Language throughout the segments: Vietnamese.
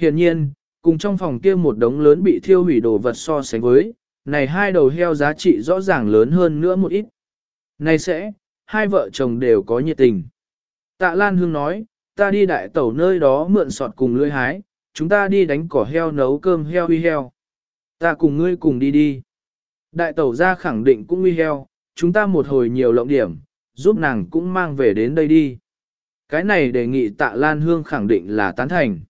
Hiện nhiên, cùng trong phòng kia một đống lớn bị thiêu hủy đồ vật so sánh với, này hai đầu heo giá trị rõ ràng lớn hơn nữa một ít. Này sẽ, hai vợ chồng đều có nhiệt tình. Tạ Lan Hương nói, ta đi đại tẩu nơi đó mượn sọt cùng lưỡi hái, chúng ta đi đánh cỏ heo nấu cơm heo huy heo. Ta cùng ngươi cùng đi đi. Đại tẩu ra khẳng định cũng huy heo, chúng ta một hồi nhiều lộng điểm, giúp nàng cũng mang về đến đây đi. Cái này đề nghị tạ Lan Hương khẳng định là tán thành.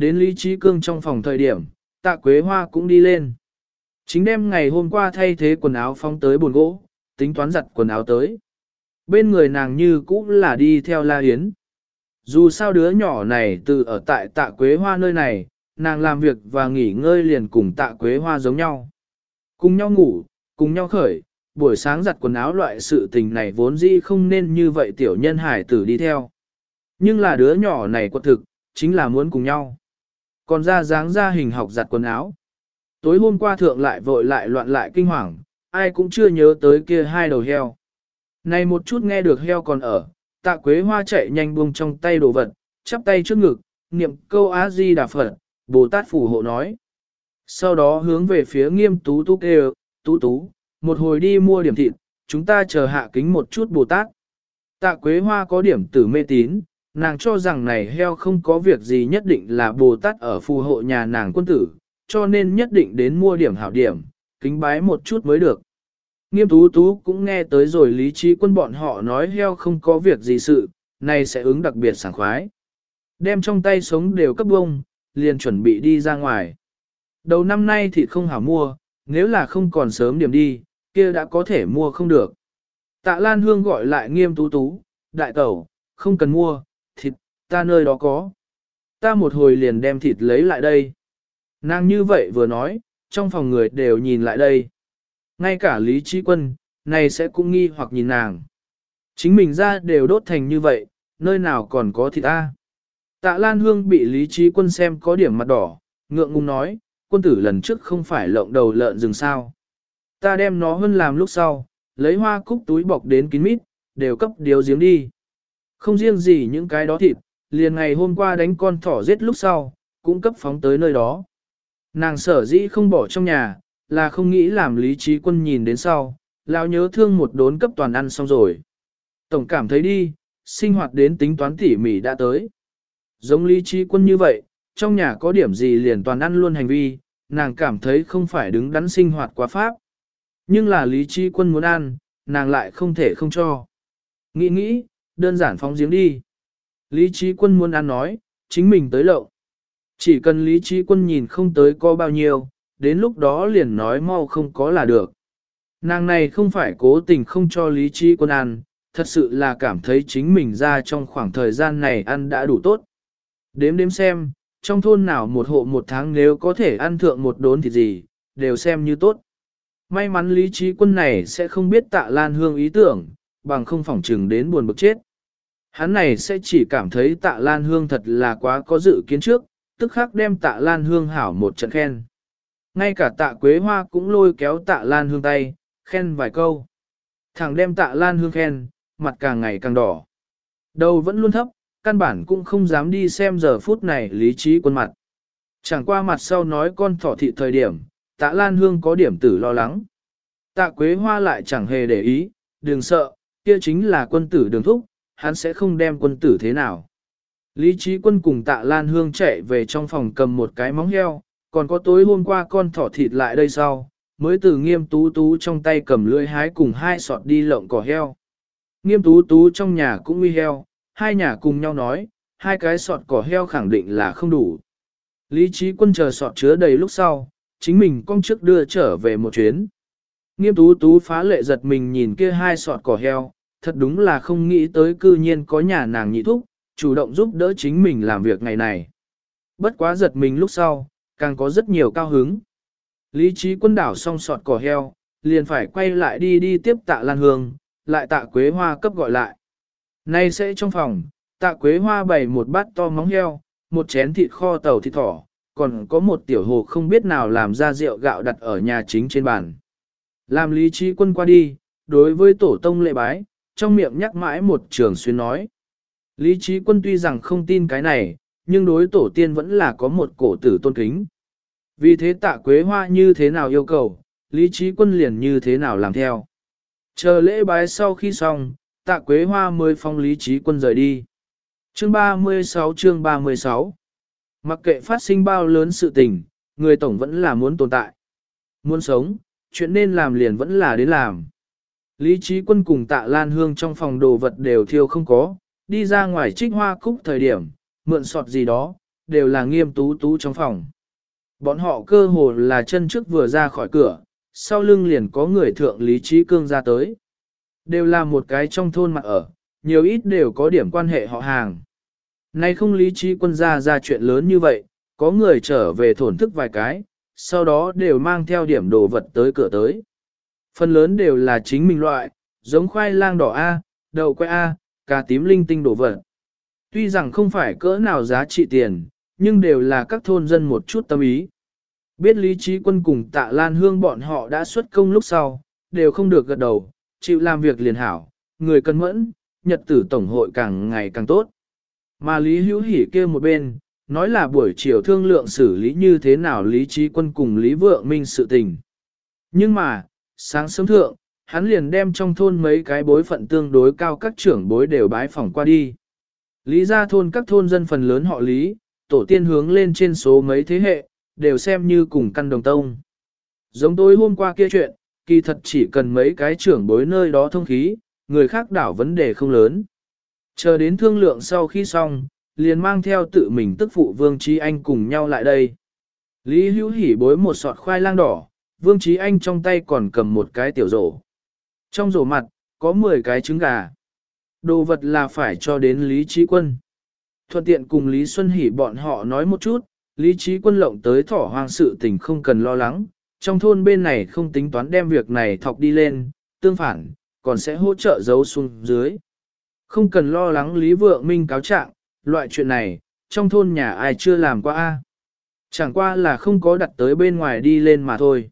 Đến Lý Trí Cương trong phòng thời điểm, tạ Quế Hoa cũng đi lên. Chính đêm ngày hôm qua thay thế quần áo phong tới buồn gỗ, tính toán giặt quần áo tới. Bên người nàng như cũng là đi theo La Hiến. Dù sao đứa nhỏ này từ ở tại tạ Quế Hoa nơi này, nàng làm việc và nghỉ ngơi liền cùng tạ Quế Hoa giống nhau. Cùng nhau ngủ, cùng nhau khởi, buổi sáng giặt quần áo loại sự tình này vốn dĩ không nên như vậy tiểu nhân hải tử đi theo. Nhưng là đứa nhỏ này quật thực, chính là muốn cùng nhau. Còn ra dáng ra hình học giặt quần áo. Tối hôm qua thượng lại vội lại loạn lại kinh hoàng, ai cũng chưa nhớ tới kia hai đầu heo. Này một chút nghe được heo còn ở, tạ quế hoa chạy nhanh buông trong tay đồ vật, chắp tay trước ngực, niệm câu Á-di Đà Phật, Bồ Tát phù hộ nói. Sau đó hướng về phía nghiêm tú tú kêu, tú tú, một hồi đi mua điểm thịt, chúng ta chờ hạ kính một chút Bồ Tát. Tạ Quế Hoa có điểm tử mê tín, nàng cho rằng này heo không có việc gì nhất định là Bồ Tát ở phù hộ nhà nàng quân tử, cho nên nhất định đến mua điểm hảo điểm, kính bái một chút mới được. Nghiêm tú tú cũng nghe tới rồi lý trí quân bọn họ nói heo không có việc gì sự, này sẽ ứng đặc biệt sảng khoái. Đem trong tay sống đều cấp bông, liền chuẩn bị đi ra ngoài. Đầu năm nay thì không hảo mua, nếu là không còn sớm điểm đi, kia đã có thể mua không được. Tạ Lan Hương gọi lại nghiêm tú tú, đại tẩu, không cần mua, ta nơi đó có. Ta một hồi liền đem thịt lấy lại đây. Nàng như vậy vừa nói, trong phòng người đều nhìn lại đây. Ngay cả Lý Trí Quân, này sẽ cũng nghi hoặc nhìn nàng. Chính mình ra đều đốt thành như vậy, nơi nào còn có thịt ta. Tạ Lan Hương bị Lý Trí Quân xem có điểm mặt đỏ, ngượng ngùng nói, quân tử lần trước không phải lộng đầu lợn rừng sao. Ta đem nó hơn làm lúc sau, lấy hoa cúc túi bọc đến kín mít, đều cấp điều giếng đi. Không riêng gì những cái đó thịt, liền ngày hôm qua đánh con thỏ giết lúc sau, cũng cấp phóng tới nơi đó. Nàng sở dĩ không bỏ trong nhà, là không nghĩ làm lý trí quân nhìn đến sau, lão nhớ thương một đốn cấp toàn ăn xong rồi. Tổng cảm thấy đi, sinh hoạt đến tính toán tỉ mỉ đã tới. Giống lý trí quân như vậy, trong nhà có điểm gì liền toàn ăn luôn hành vi, nàng cảm thấy không phải đứng đắn sinh hoạt quá pháp. Nhưng là lý trí quân muốn ăn, nàng lại không thể không cho. Nghĩ nghĩ, đơn giản phóng giếng đi. Lý trí quân muốn ăn nói, chính mình tới lậu. Chỉ cần lý trí quân nhìn không tới có bao nhiêu, đến lúc đó liền nói mau không có là được. Nàng này không phải cố tình không cho lý trí quân ăn, thật sự là cảm thấy chính mình ra trong khoảng thời gian này ăn đã đủ tốt. Đếm đếm xem, trong thôn nào một hộ một tháng nếu có thể ăn thượng một đốn thì gì, đều xem như tốt. May mắn lý trí quân này sẽ không biết tạ lan hương ý tưởng, bằng không phỏng trừng đến buồn bực chết. Hắn này sẽ chỉ cảm thấy tạ lan hương thật là quá có dự kiến trước, tức khắc đem tạ lan hương hảo một trận khen. Ngay cả tạ quế hoa cũng lôi kéo tạ lan hương tay, khen vài câu. Thằng đem tạ lan hương khen, mặt càng ngày càng đỏ. Đầu vẫn luôn thấp, căn bản cũng không dám đi xem giờ phút này lý trí quân mặt. Chẳng qua mặt sau nói con thỏ thị thời điểm, tạ lan hương có điểm tử lo lắng. Tạ quế hoa lại chẳng hề để ý, đừng sợ, kia chính là quân tử đường thúc, hắn sẽ không đem quân tử thế nào. Lý trí quân cùng tạ lan hương chạy về trong phòng cầm một cái móng heo, còn có tối hôm qua con thỏ thịt lại đây sau, mới từ nghiêm tú tú trong tay cầm lưỡi hái cùng hai sọt đi lộng cỏ heo. Nghiêm tú tú trong nhà cũng nguy heo, hai nhà cùng nhau nói, hai cái sọt cỏ heo khẳng định là không đủ. Lý trí quân chờ sọt chứa đầy lúc sau, chính mình con trước đưa trở về một chuyến. Nghiêm tú tú phá lệ giật mình nhìn kia hai sọt cỏ heo, thật đúng là không nghĩ tới cư nhiên có nhà nàng nhị thúc, chủ động giúp đỡ chính mình làm việc ngày này. Bất quá giật mình lúc sau, càng có rất nhiều cao hứng. Lý trí quân đảo xong sọt cỏ heo, liền phải quay lại đi đi tiếp tạ lan hương, lại tạ quế hoa cấp gọi lại. Nay sẽ trong phòng, tạ quế hoa bày một bát to móng heo, một chén thịt kho tàu thịt thỏ, còn có một tiểu hồ không biết nào làm ra rượu gạo đặt ở nhà chính trên bàn. Làm lý trí quân qua đi, đối với tổ tông lệ bái, trong miệng nhắc mãi một trường xuyên nói. Lý trí quân tuy rằng không tin cái này, nhưng đối tổ tiên vẫn là có một cổ tử tôn kính. Vì thế tạ quế hoa như thế nào yêu cầu, lý trí quân liền như thế nào làm theo. Chờ lễ bái sau khi xong, tạ quế hoa mới phong lý trí quân rời đi. Chương 36 chương 36 Mặc kệ phát sinh bao lớn sự tình, người tổng vẫn là muốn tồn tại. Muốn sống, chuyện nên làm liền vẫn là đến làm. Lý trí quân cùng tạ lan hương trong phòng đồ vật đều thiêu không có, đi ra ngoài trích hoa cúc thời điểm, mượn sọt gì đó, đều là nghiêm tú tú trong phòng. Bọn họ cơ hồ là chân trước vừa ra khỏi cửa, sau lưng liền có người thượng Lý Trí Cương ra tới. Đều là một cái trong thôn mặt ở, nhiều ít đều có điểm quan hệ họ hàng. Nay không Lý Trí quân ra ra chuyện lớn như vậy, có người trở về thổn thức vài cái, sau đó đều mang theo điểm đồ vật tới cửa tới. Phần lớn đều là chính mình loại, giống khoai lang đỏ A, đậu quay A, cà tím linh tinh đổ vật. Tuy rằng không phải cỡ nào giá trị tiền, nhưng đều là các thôn dân một chút tâm ý. Biết lý trí quân cùng tạ lan hương bọn họ đã xuất công lúc sau, đều không được gật đầu, chịu làm việc liền hảo, người cân mẫn, nhật tử tổng hội càng ngày càng tốt. Mà Lý Hữu hỉ kia một bên, nói là buổi chiều thương lượng xử lý như thế nào Lý Trí Quân cùng Lý Vượng Minh sự tình. Nhưng mà, sáng sớm thượng, hắn liền đem trong thôn mấy cái bối phận tương đối cao các trưởng bối đều bái phỏng qua đi. Lý ra thôn các thôn dân phần lớn họ Lý, tổ tiên hướng lên trên số mấy thế hệ, đều xem như cùng căn đồng tông. Giống tôi hôm qua kia chuyện, kỳ thật chỉ cần mấy cái trưởng bối nơi đó thông khí, người khác đảo vấn đề không lớn. Chờ đến thương lượng sau khi xong, liền mang theo tự mình tức phụ Vương Trí Anh cùng nhau lại đây. Lý Hữu Hỉ bối một sọt khoai lang đỏ, Vương Trí Anh trong tay còn cầm một cái tiểu rổ. Trong rổ mặt, có 10 cái trứng gà. Đồ vật là phải cho đến Lý Trí Quân. Thuận tiện cùng Lý Xuân Hỷ bọn họ nói một chút, Lý Trí Quân lộng tới thỏ hoang sự tình không cần lo lắng, trong thôn bên này không tính toán đem việc này thọc đi lên, tương phản, còn sẽ hỗ trợ giấu xuống dưới. Không cần lo lắng Lý Vượng Minh cáo trạng, loại chuyện này, trong thôn nhà ai chưa làm qua a Chẳng qua là không có đặt tới bên ngoài đi lên mà thôi.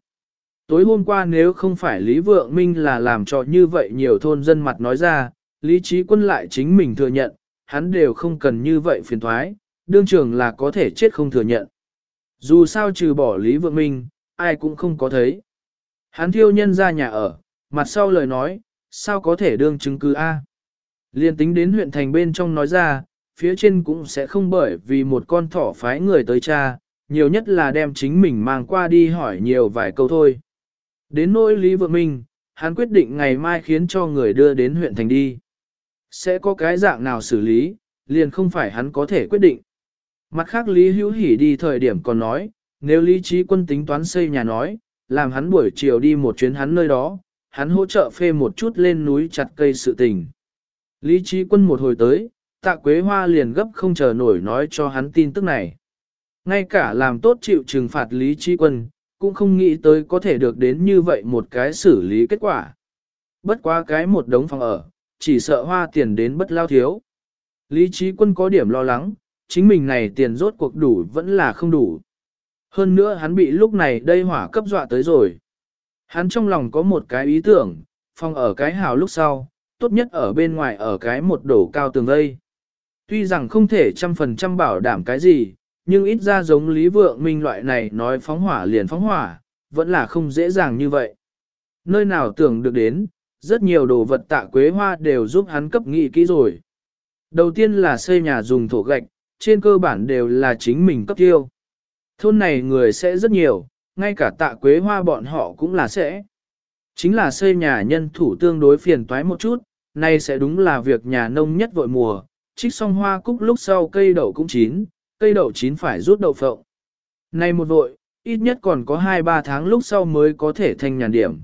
Tối hôm qua nếu không phải Lý Vượng Minh là làm cho như vậy nhiều thôn dân mặt nói ra, Lý Trí Quân lại chính mình thừa nhận, hắn đều không cần như vậy phiền thoái, đương trường là có thể chết không thừa nhận. Dù sao trừ bỏ Lý Vượng Minh, ai cũng không có thấy. Hắn thiêu nhân ra nhà ở, mặt sau lời nói, sao có thể đương chứng cứ A. Liên tính đến huyện thành bên trong nói ra, phía trên cũng sẽ không bởi vì một con thỏ phái người tới cha, nhiều nhất là đem chính mình mang qua đi hỏi nhiều vài câu thôi. Đến nỗi Lý Vượng Minh, hắn quyết định ngày mai khiến cho người đưa đến huyện thành đi. Sẽ có cái dạng nào xử lý, liền không phải hắn có thể quyết định. Mặt khác Lý Hữu Hỷ đi thời điểm còn nói, nếu Lý Trí Quân tính toán xây nhà nói, làm hắn buổi chiều đi một chuyến hắn nơi đó, hắn hỗ trợ phê một chút lên núi chặt cây sự tình. Lý Trí Quân một hồi tới, tạ Quế Hoa liền gấp không chờ nổi nói cho hắn tin tức này. Ngay cả làm tốt chịu trừng phạt Lý Trí Quân, cũng không nghĩ tới có thể được đến như vậy một cái xử lý kết quả. Bất quá cái một đống phòng ở, chỉ sợ hoa tiền đến bất lao thiếu. Lý trí quân có điểm lo lắng, chính mình này tiền rốt cuộc đủ vẫn là không đủ. Hơn nữa hắn bị lúc này đây hỏa cấp dọa tới rồi. Hắn trong lòng có một cái ý tưởng, phòng ở cái hào lúc sau, tốt nhất ở bên ngoài ở cái một đổ cao tường vây. Tuy rằng không thể trăm phần trăm bảo đảm cái gì, nhưng ít ra giống Lý Vượng Minh loại này nói phóng hỏa liền phóng hỏa, vẫn là không dễ dàng như vậy. Nơi nào tưởng được đến, rất nhiều đồ vật tạ quế hoa đều giúp hắn cấp nghị kỹ rồi. Đầu tiên là xây nhà dùng thổ gạch, trên cơ bản đều là chính mình cấp tiêu. Thôn này người sẽ rất nhiều, ngay cả tạ quế hoa bọn họ cũng là sẽ. Chính là xây nhà nhân thủ tương đối phiền toái một chút, nay sẽ đúng là việc nhà nông nhất vội mùa, trích xong hoa cúc lúc sau cây đậu cũng chín, cây đậu chín phải rút đậu phộng. Nay một vội, ít nhất còn có 2-3 tháng lúc sau mới có thể thành nhàn điểm.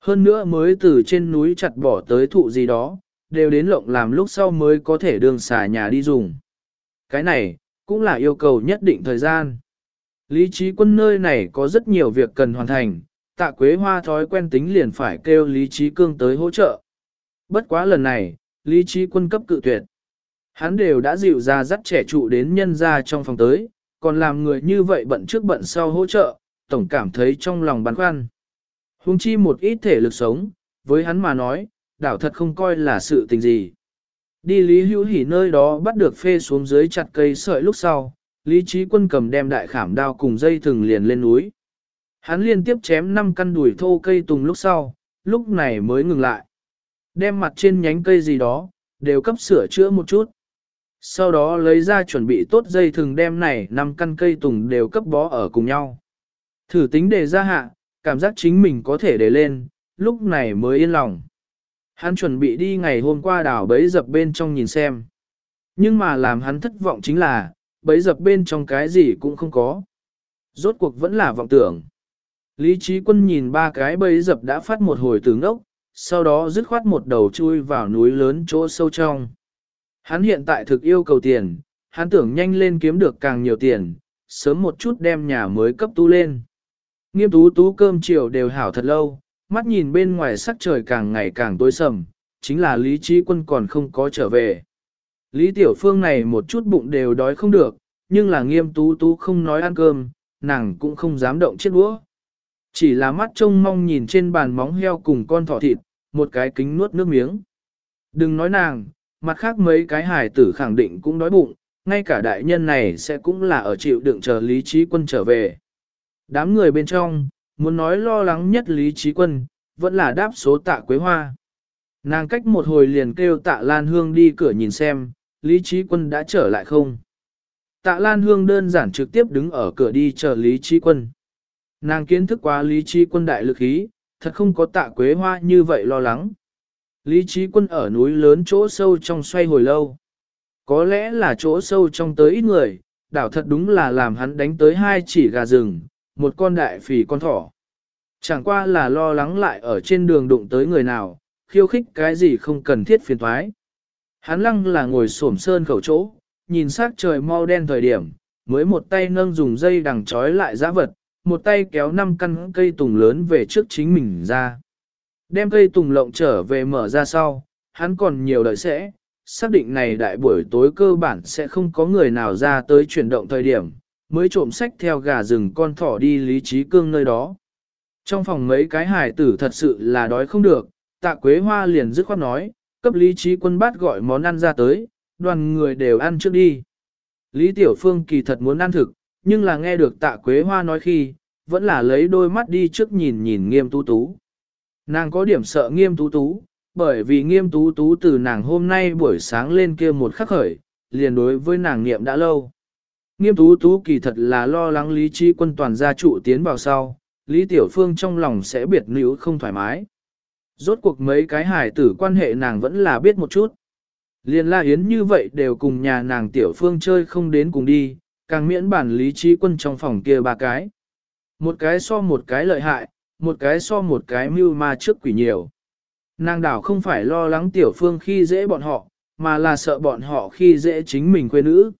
Hơn nữa mới từ trên núi chặt bỏ tới thụ gì đó, đều đến lộng làm lúc sau mới có thể đường xả nhà đi dùng. Cái này, cũng là yêu cầu nhất định thời gian. Lý trí quân nơi này có rất nhiều việc cần hoàn thành, tạ quế hoa thói quen tính liền phải kêu lý trí cương tới hỗ trợ. Bất quá lần này, lý trí quân cấp cự tuyệt. Hắn đều đã dịu ra dắt trẻ trụ đến nhân ra trong phòng tới, còn làm người như vậy bận trước bận sau hỗ trợ, tổng cảm thấy trong lòng băn khoăn. Hùng chi một ít thể lực sống, với hắn mà nói, đảo thật không coi là sự tình gì. Đi Lý Hữu Hỉ nơi đó bắt được phê xuống dưới chặt cây sợi lúc sau, Lý Trí Quân cầm đem đại khảm đao cùng dây thừng liền lên núi. Hắn liên tiếp chém 5 căn đùi thô cây tùng lúc sau, lúc này mới ngừng lại. Đem mặt trên nhánh cây gì đó, đều cấp sửa chữa một chút. Sau đó lấy ra chuẩn bị tốt dây thừng đem này năm căn cây tùng đều cấp bó ở cùng nhau. Thử tính đề ra hạ, cảm giác chính mình có thể để lên, lúc này mới yên lòng. Hắn chuẩn bị đi ngày hôm qua đảo bấy dập bên trong nhìn xem. Nhưng mà làm hắn thất vọng chính là, bấy dập bên trong cái gì cũng không có. Rốt cuộc vẫn là vọng tưởng. Lý trí quân nhìn ba cái bấy dập đã phát một hồi từ ngốc, sau đó dứt khoát một đầu chui vào núi lớn chỗ sâu trong. Hắn hiện tại thực yêu cầu tiền, hắn tưởng nhanh lên kiếm được càng nhiều tiền, sớm một chút đem nhà mới cấp tu lên. Nghiêm tú tú cơm chiều đều hảo thật lâu, mắt nhìn bên ngoài sắc trời càng ngày càng tối sầm, chính là Lý Trí Quân còn không có trở về. Lý Tiểu Phương này một chút bụng đều đói không được, nhưng là nghiêm tú tú không nói ăn cơm, nàng cũng không dám động chiếc đũa. Chỉ là mắt trông mong nhìn trên bàn móng heo cùng con thỏ thịt, một cái kính nuốt nước miếng. Đừng nói nàng, mặt khác mấy cái hài tử khẳng định cũng đói bụng, ngay cả đại nhân này sẽ cũng là ở chịu đựng chờ Lý Trí Quân trở về. Đám người bên trong, muốn nói lo lắng nhất Lý Trí Quân, vẫn là đáp số tạ quế hoa. Nàng cách một hồi liền kêu tạ Lan Hương đi cửa nhìn xem, Lý Trí Quân đã trở lại không. Tạ Lan Hương đơn giản trực tiếp đứng ở cửa đi chờ Lý Trí Quân. Nàng kiến thức quá Lý Trí Quân đại lực ý, thật không có tạ quế hoa như vậy lo lắng. Lý Trí Quân ở núi lớn chỗ sâu trong xoay hồi lâu. Có lẽ là chỗ sâu trong tới ít người, đảo thật đúng là làm hắn đánh tới hai chỉ gà rừng, một con đại phì con thỏ. Chẳng qua là lo lắng lại ở trên đường đụng tới người nào, khiêu khích cái gì không cần thiết phiền thoái. Hắn lăng là ngồi xổm sơn khẩu chỗ, nhìn sắc trời mau đen thời điểm, mới một tay nâng dùng dây đằng trói lại giã vật, một tay kéo năm căn cây tùng lớn về trước chính mình ra. Đem cây tùng lộng trở về mở ra sau, hắn còn nhiều đợi sẽ, xác định này đại buổi tối cơ bản sẽ không có người nào ra tới chuyển động thời điểm, mới trộm sách theo gà rừng con thỏ đi lý trí cương nơi đó. Trong phòng mấy cái hải tử thật sự là đói không được, tạ quế hoa liền dứt khoát nói, cấp lý trí quân bát gọi món ăn ra tới, đoàn người đều ăn trước đi. Lý Tiểu Phương kỳ thật muốn ăn thực, nhưng là nghe được tạ quế hoa nói khi, vẫn là lấy đôi mắt đi trước nhìn nhìn nghiêm tú tú. Nàng có điểm sợ nghiêm tú tú, bởi vì nghiêm tú tú từ nàng hôm nay buổi sáng lên kia một khắc khởi, liền đối với nàng niệm đã lâu. Nghiêm tú tú kỳ thật là lo lắng lý trí quân toàn gia trụ tiến vào sau, Lý Tiểu Phương trong lòng sẽ biệt níu không thoải mái. Rốt cuộc mấy cái hải tử quan hệ nàng vẫn là biết một chút. Liên la yến như vậy đều cùng nhà nàng Tiểu Phương chơi không đến cùng đi, càng miễn bản lý trí quân trong phòng kia ba cái. Một cái so một cái lợi hại, một cái so một cái mưu ma trước quỷ nhiều. Nàng đảo không phải lo lắng Tiểu Phương khi dễ bọn họ, mà là sợ bọn họ khi dễ chính mình quê nữ.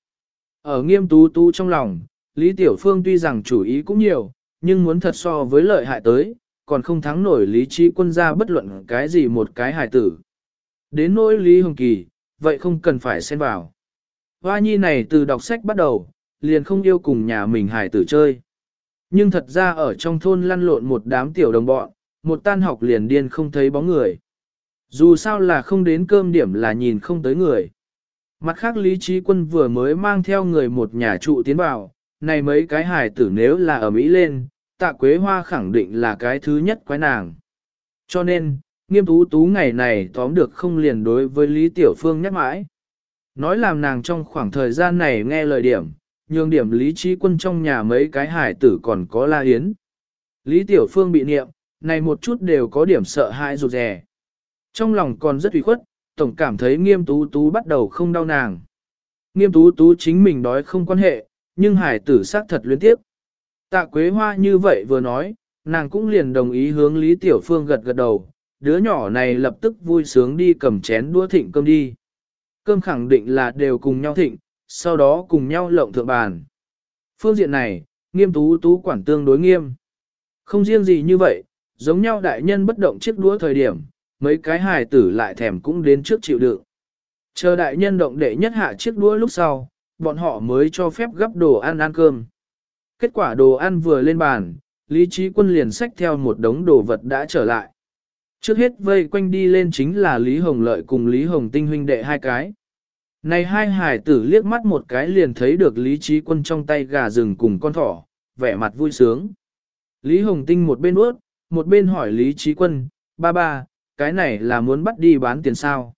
Ở nghiêm tú tú trong lòng, Lý Tiểu Phương tuy rằng chủ ý cũng nhiều, nhưng muốn thật so với lợi hại tới, còn không thắng nổi lý trí quân gia bất luận cái gì một cái hài tử. Đến nỗi Lý Hồng Kỳ, vậy không cần phải xen vào. Hoa nhi này từ đọc sách bắt đầu, liền không yêu cùng nhà mình hài tử chơi. Nhưng thật ra ở trong thôn lăn lộn một đám tiểu đồng bọn, một tan học liền điên không thấy bóng người. Dù sao là không đến cơm điểm là nhìn không tới người. Mặt khác Lý Trí Quân vừa mới mang theo người một nhà trụ tiến vào, này mấy cái hài tử nếu là ở Mỹ lên, tạ quế hoa khẳng định là cái thứ nhất quái nàng. Cho nên, nghiêm tú tú ngày này tóm được không liền đối với Lý Tiểu Phương nhắc mãi. Nói làm nàng trong khoảng thời gian này nghe lời điểm, nhường điểm Lý Trí Quân trong nhà mấy cái hải tử còn có la hiến. Lý Tiểu Phương bị niệm, này một chút đều có điểm sợ hãi rụt rè. Trong lòng còn rất ủy khuất, tổng cảm thấy nghiêm tú tú bắt đầu không đau nàng. Nghiêm tú tú chính mình đói không quan hệ, nhưng hải tử xác thật liên tiếp. Tạ Quế Hoa như vậy vừa nói, nàng cũng liền đồng ý hướng Lý Tiểu Phương gật gật đầu, đứa nhỏ này lập tức vui sướng đi cầm chén đũa thịnh cơm đi. Cơm khẳng định là đều cùng nhau thịnh, sau đó cùng nhau lộng thượng bàn. Phương diện này, nghiêm tú tú quản tương đối nghiêm. Không riêng gì như vậy, giống nhau đại nhân bất động chiếc đũa thời điểm, mấy cái hài tử lại thèm cũng đến trước chịu đựng. Chờ đại nhân động đệ nhất hạ chiếc đũa lúc sau, bọn họ mới cho phép gấp đồ ăn ăn cơm. Kết quả đồ ăn vừa lên bàn, Lý Trí Quân liền xách theo một đống đồ vật đã trở lại. Trước hết vây quanh đi lên chính là Lý Hồng Lợi cùng Lý Hồng Tinh huynh đệ hai cái. Này hai hải tử liếc mắt một cái liền thấy được Lý Trí Quân trong tay gà rừng cùng con thỏ, vẻ mặt vui sướng. Lý Hồng Tinh một bên ướt, một bên hỏi Lý Trí Quân, ba ba, cái này là muốn bắt đi bán tiền sao?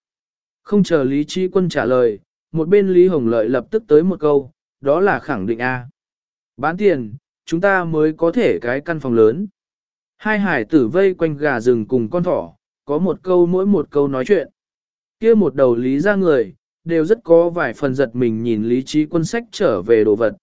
Không chờ Lý Trí Quân trả lời, một bên Lý Hồng Lợi lập tức tới một câu, đó là khẳng định A. Bán tiền, chúng ta mới có thể cái căn phòng lớn. Hai hải tử vây quanh gà rừng cùng con thỏ, có một câu mỗi một câu nói chuyện. kia một đầu lý ra người, đều rất có vài phần giật mình nhìn lý trí quân sách trở về đồ vật.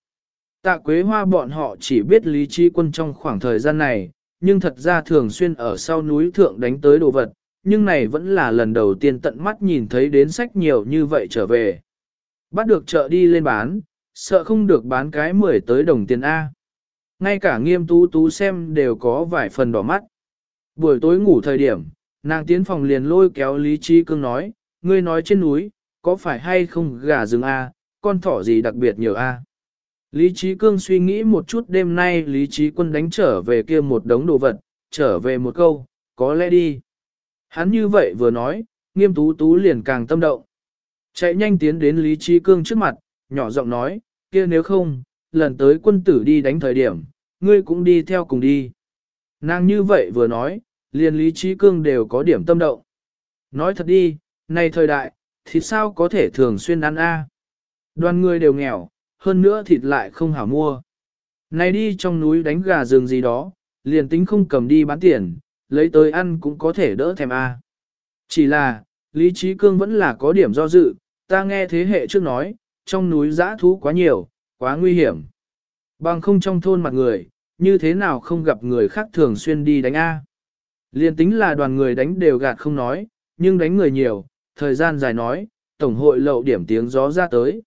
Tạ quế hoa bọn họ chỉ biết lý trí quân trong khoảng thời gian này, nhưng thật ra thường xuyên ở sau núi thượng đánh tới đồ vật, nhưng này vẫn là lần đầu tiên tận mắt nhìn thấy đến sách nhiều như vậy trở về. Bắt được chợ đi lên bán, sợ không được bán cái 10 tới đồng tiền A. Ngay cả nghiêm tú tú xem đều có vài phần đỏ mắt. Buổi tối ngủ thời điểm, nàng tiến phòng liền lôi kéo Lý Trí Cương nói, ngươi nói trên núi, có phải hay không gà rừng A, con thỏ gì đặc biệt nhiều A. Lý Trí Cương suy nghĩ một chút đêm nay Lý Trí Quân đánh trở về kia một đống đồ vật, trở về một câu, có lẽ đi. Hắn như vậy vừa nói, nghiêm tú tú liền càng tâm động. Chạy nhanh tiến đến Lý Trí Cương trước mặt, nhỏ giọng nói, kia nếu không, lần tới quân tử đi đánh thời điểm, ngươi cũng đi theo cùng đi. Nàng như vậy vừa nói, liền Lý Trí Cương đều có điểm tâm động. Nói thật đi, này thời đại, thì sao có thể thường xuyên ăn a? Đoàn người đều nghèo, hơn nữa thịt lại không hảo mua. Này đi trong núi đánh gà rừng gì đó, liền tính không cầm đi bán tiền, lấy tới ăn cũng có thể đỡ thèm a. Chỉ là, Lý Trí Cương vẫn là có điểm do dự, ta nghe thế hệ trước nói, trong núi giã thú quá nhiều, quá nguy hiểm. Bằng không trong thôn mặt người, như thế nào không gặp người khác thường xuyên đi đánh A. Liên tính là đoàn người đánh đều gạt không nói, nhưng đánh người nhiều, thời gian dài nói, tổng hội lậu điểm tiếng gió ra tới.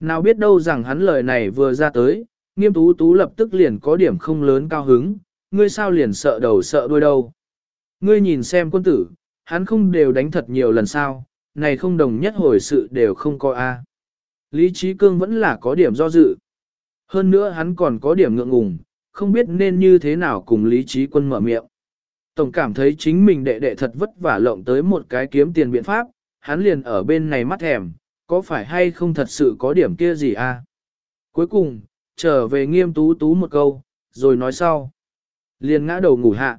Nào biết đâu rằng hắn lời này vừa ra tới, nghiêm tú tú lập tức liền có điểm không lớn cao hứng, ngươi sao liền sợ đầu sợ đuôi đâu. Ngươi nhìn xem quân tử, hắn không đều đánh thật nhiều lần sao, này không đồng nhất hồi sự đều không có A. Lý Trí Cương vẫn là có điểm do dự. Hơn nữa hắn còn có điểm ngượng ngùng, không biết nên như thế nào cùng Lý Trí Quân mở miệng. Tổng cảm thấy chính mình đệ đệ thật vất vả lộng tới một cái kiếm tiền biện pháp, hắn liền ở bên này mắt thèm, có phải hay không thật sự có điểm kia gì à? Cuối cùng, trở về nghiêm tú tú một câu, rồi nói sau. Liền ngã đầu ngủ hạ.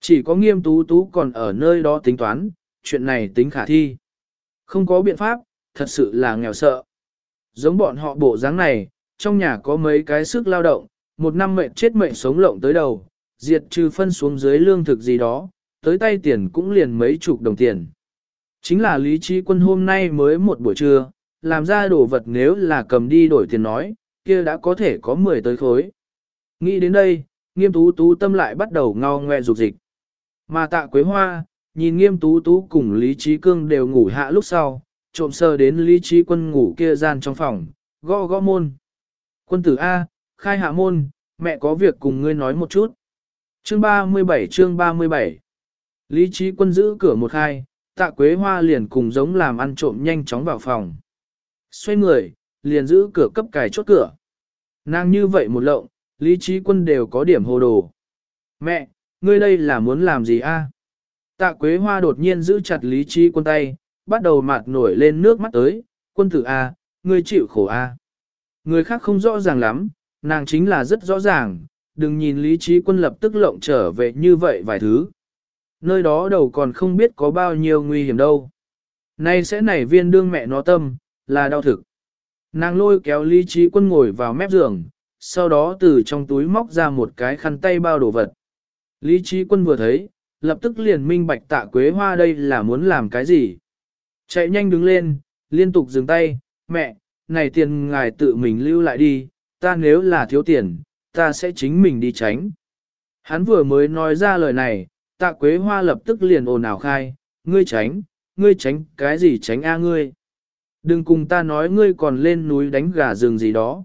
Chỉ có nghiêm tú tú còn ở nơi đó tính toán, chuyện này tính khả thi. Không có biện pháp, thật sự là nghèo sợ. Giống bọn họ bộ dáng này, trong nhà có mấy cái sức lao động, một năm mệnh chết mệnh sống lộng tới đầu, diệt trừ phân xuống dưới lương thực gì đó, tới tay tiền cũng liền mấy chục đồng tiền. Chính là lý trí quân hôm nay mới một buổi trưa, làm ra đồ vật nếu là cầm đi đổi tiền nói, kia đã có thể có 10 tới khối. Nghĩ đến đây, nghiêm tú tú tâm lại bắt đầu ngao ngoe dục dịch. Mà tạ quế hoa, nhìn nghiêm tú tú cùng lý trí cương đều ngủ hạ lúc sau, trộm sơ đến lý trí quân ngủ kia gian trong phòng, gõ gõ môn. Quân tử A, khai hạ môn, mẹ có việc cùng ngươi nói một chút. Chương 37 chương 37 Lý trí quân giữ cửa một hai, tạ quế hoa liền cùng giống làm ăn trộm nhanh chóng vào phòng. Xoay người, liền giữ cửa cấp cài chốt cửa. Nàng như vậy một lộng, lý trí quân đều có điểm hồ đồ. Mẹ, ngươi đây là muốn làm gì a? Tạ quế hoa đột nhiên giữ chặt lý trí quân tay, bắt đầu mạt nổi lên nước mắt tới, quân tử a, ngươi chịu khổ a. Người khác không rõ ràng lắm, nàng chính là rất rõ ràng, đừng nhìn lý trí quân lập tức lộng trở về như vậy vài thứ. Nơi đó đầu còn không biết có bao nhiêu nguy hiểm đâu. Nay sẽ nảy viên đương mẹ nó tâm, là đau thực. Nàng lôi kéo lý trí quân ngồi vào mép giường, sau đó từ trong túi móc ra một cái khăn tay bao đồ vật. Lý trí quân vừa thấy, lập tức liền minh bạch tạ quế hoa đây là muốn làm cái gì. Chạy nhanh đứng lên, liên tục dừng tay, mẹ, này tiền ngài tự mình lưu lại đi, ta nếu là thiếu tiền, ta sẽ chính mình đi tránh. Hắn vừa mới nói ra lời này, tạ quế hoa lập tức liền ồn ào khai, ngươi tránh, ngươi tránh cái gì tránh a ngươi. Đừng cùng ta nói ngươi còn lên núi đánh gà rừng gì đó.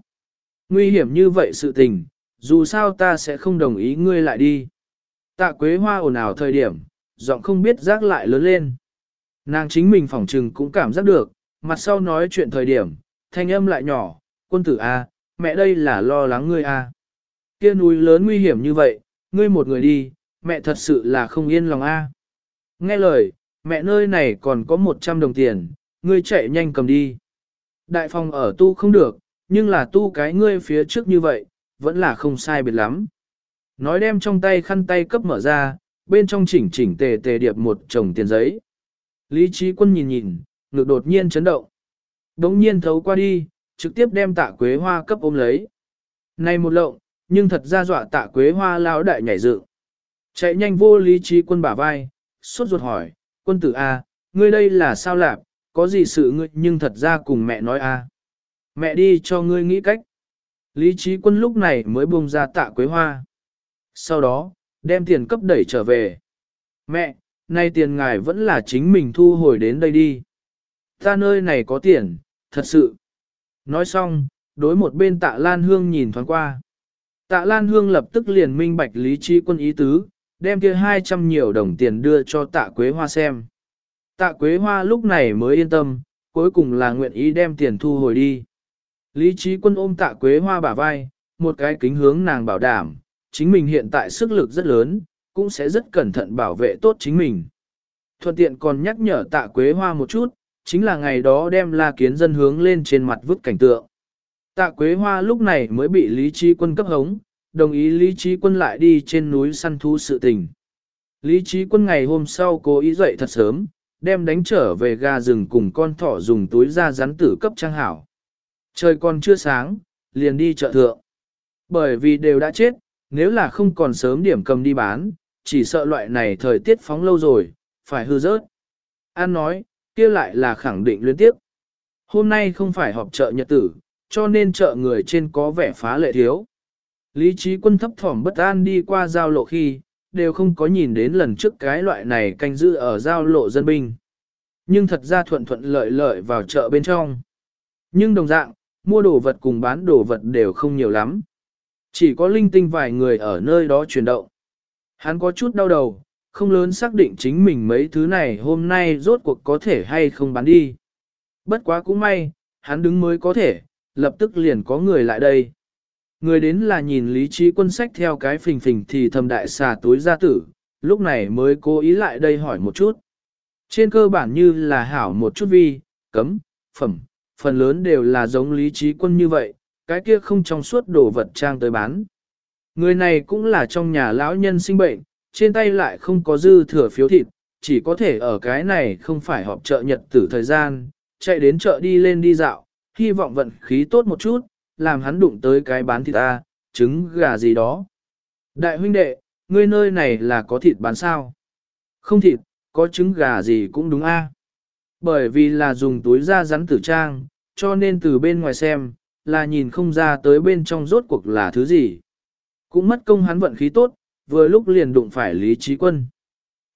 Nguy hiểm như vậy sự tình, dù sao ta sẽ không đồng ý ngươi lại đi. Tạ quế hoa ồn ào thời điểm, giọng không biết rác lại lớn lên. Nàng chính mình phỏng trừng cũng cảm giác được, mặt sau nói chuyện thời điểm, thanh âm lại nhỏ, quân tử A, mẹ đây là lo lắng ngươi A. Kia núi lớn nguy hiểm như vậy, ngươi một người đi, mẹ thật sự là không yên lòng A. Nghe lời, mẹ nơi này còn có 100 đồng tiền, ngươi chạy nhanh cầm đi. Đại phòng ở tu không được, nhưng là tu cái ngươi phía trước như vậy, vẫn là không sai biệt lắm. Nói đem trong tay khăn tay cấp mở ra, bên trong chỉnh chỉnh tề tề điệp một chồng tiền giấy. Lý trí quân nhìn nhìn, ngực đột nhiên chấn động. Đống nhiên thấu qua đi, trực tiếp đem tạ quế hoa cấp ôm lấy. Này một lộng, nhưng thật ra dọa tạ quế hoa lao đại nhảy dự. Chạy nhanh vô lý trí quân bả vai, suốt ruột hỏi, quân tử A, ngươi đây là sao lạp, có gì sự ngươi nhưng thật ra cùng mẹ nói A. Mẹ đi cho ngươi nghĩ cách. Lý trí quân lúc này mới buông ra tạ quế hoa. Sau đó, đem tiền cấp đẩy trở về. Mẹ, nay tiền ngài vẫn là chính mình thu hồi đến đây đi. Ta nơi này có tiền, thật sự. Nói xong, đối một bên tạ Lan Hương nhìn thoáng qua. Tạ Lan Hương lập tức liền minh bạch lý trí quân ý tứ, đem kia 200 nhiều đồng tiền đưa cho tạ Quế Hoa xem. Tạ Quế Hoa lúc này mới yên tâm, cuối cùng là nguyện ý đem tiền thu hồi đi. Lý trí quân ôm tạ Quế Hoa bả vai, một cái kính hướng nàng bảo đảm, chính mình hiện tại sức lực rất lớn, cũng sẽ rất cẩn thận bảo vệ tốt chính mình. Thuận tiện còn nhắc nhở tạ Quế Hoa một chút, chính là ngày đó đem la kiến dân hướng lên trên mặt vứt cảnh tượng. Tạ Quế Hoa lúc này mới bị Lý Trí Quân cấp hống, đồng ý Lý Trí Quân lại đi trên núi săn thú sự tình. Lý Trí Quân ngày hôm sau cố ý dậy thật sớm, đem đánh trở về gà rừng cùng con thỏ dùng túi ra rắn tử cấp trang hảo. Trời còn chưa sáng, liền đi chợ thượng. Bởi vì đều đã chết, nếu là không còn sớm điểm cầm đi bán, chỉ sợ loại này thời tiết phóng lâu rồi, phải hư rớt. An nói, kia lại là khẳng định liên tiếp. Hôm nay không phải họp chợ nhật tử, cho nên chợ người trên có vẻ phá lệ thiếu. Lý trí quân thấp thỏm bất an đi qua giao lộ khi, đều không có nhìn đến lần trước cái loại này canh giữ ở giao lộ dân binh. Nhưng thật ra thuận thuận lợi lợi vào chợ bên trong. Nhưng đồng dạng, mua đồ vật cùng bán đồ vật đều không nhiều lắm. Chỉ có linh tinh vài người ở nơi đó chuyển động. Hắn có chút đau đầu, không lớn xác định chính mình mấy thứ này hôm nay rốt cuộc có thể hay không bán đi. Bất quá cũng may, hắn đứng mới có thể, lập tức liền có người lại đây. Người đến là nhìn lý trí quân sách theo cái phình phình thì thầm đại xà túi gia tử, lúc này mới cố ý lại đây hỏi một chút. Trên cơ bản như là hảo một chút vi, cấm, phẩm, phần lớn đều là giống lý trí quân như vậy, cái kia không trong suốt đồ vật trang tới bán. Người này cũng là trong nhà lão nhân sinh bệnh, trên tay lại không có dư thừa phiếu thịt, chỉ có thể ở cái này không phải họp chợ nhật tử thời gian, chạy đến chợ đi lên đi dạo, hy vọng vận khí tốt một chút, làm hắn đụng tới cái bán thịt ta, trứng gà gì đó. Đại huynh đệ, ngươi nơi này là có thịt bán sao? Không thịt, có trứng gà gì cũng đúng a. Bởi vì là dùng túi da rắn tử trang, cho nên từ bên ngoài xem, là nhìn không ra tới bên trong rốt cuộc là thứ gì. Cũng mất công hắn vận khí tốt, vừa lúc liền đụng phải Lý Trí Quân.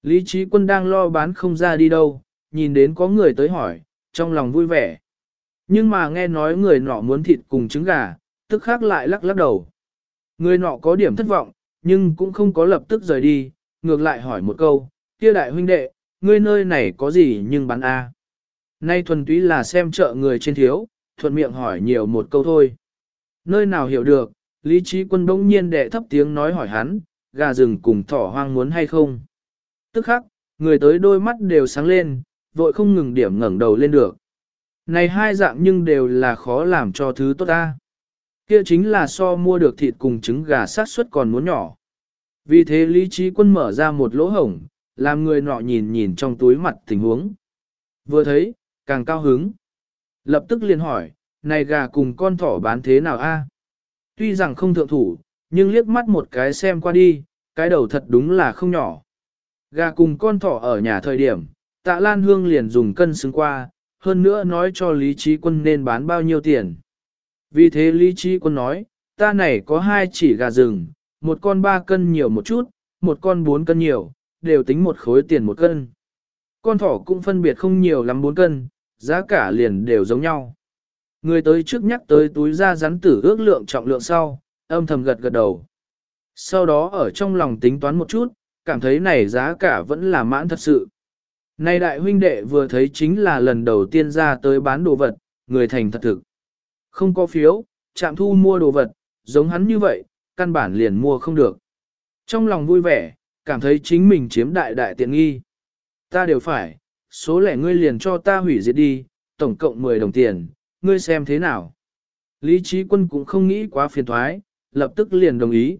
Lý Trí Quân đang lo bán không ra đi đâu, nhìn đến có người tới hỏi, trong lòng vui vẻ. Nhưng mà nghe nói người nọ muốn thịt cùng trứng gà, tức khác lại lắc lắc đầu. Người nọ có điểm thất vọng, nhưng cũng không có lập tức rời đi, ngược lại hỏi một câu, kia đại huynh đệ, ngươi nơi này có gì nhưng bán a? Nay thuần túy là xem chợ người trên thiếu, thuận miệng hỏi nhiều một câu thôi. Nơi nào hiểu được, Lý Trí Quân đông nhiên đệ thấp tiếng nói hỏi hắn, gà rừng cùng thỏ hoang muốn hay không. Tức khắc, người tới đôi mắt đều sáng lên, vội không ngừng điểm ngẩng đầu lên được. Này hai dạng nhưng đều là khó làm cho thứ tốt ta. Kia chính là so mua được thịt cùng trứng gà sát suất còn muốn nhỏ. Vì thế Lý Trí Quân mở ra một lỗ hổng, làm người nọ nhìn nhìn trong túi mặt tình huống. Vừa thấy, càng cao hứng. Lập tức liền hỏi, này gà cùng con thỏ bán thế nào a? Tuy rằng không thượng thủ, nhưng liếc mắt một cái xem qua đi, cái đầu thật đúng là không nhỏ. Gà cùng con thỏ ở nhà thời điểm, tạ Lan Hương liền dùng cân xứng qua, hơn nữa nói cho Lý Trí Quân nên bán bao nhiêu tiền. Vì thế Lý Trí Quân nói, ta này có hai chỉ gà rừng, một con ba cân nhiều một chút, một con bốn cân nhiều, đều tính một khối tiền một cân. Con thỏ cũng phân biệt không nhiều lắm bốn cân, giá cả liền đều giống nhau. Người tới trước nhắc tới túi da rắn tử ước lượng trọng lượng sau, âm thầm gật gật đầu. Sau đó ở trong lòng tính toán một chút, cảm thấy này giá cả vẫn là mãn thật sự nay đại huynh đệ vừa thấy chính là lần đầu tiên ra tới bán đồ vật, người thành thật thực. Không có phiếu, chạm thu mua đồ vật, giống hắn như vậy, căn bản liền mua không được. Trong lòng vui vẻ, cảm thấy chính mình chiếm đại đại tiện nghi. ta đều phải, số lẻ ngươi liền cho ta hủy diệt đi, tổng cộng 10 đồng tiền, ngươi xem thế nào. Lý trí quân cũng không nghĩ quá phiền thoái, lập tức liền đồng ý.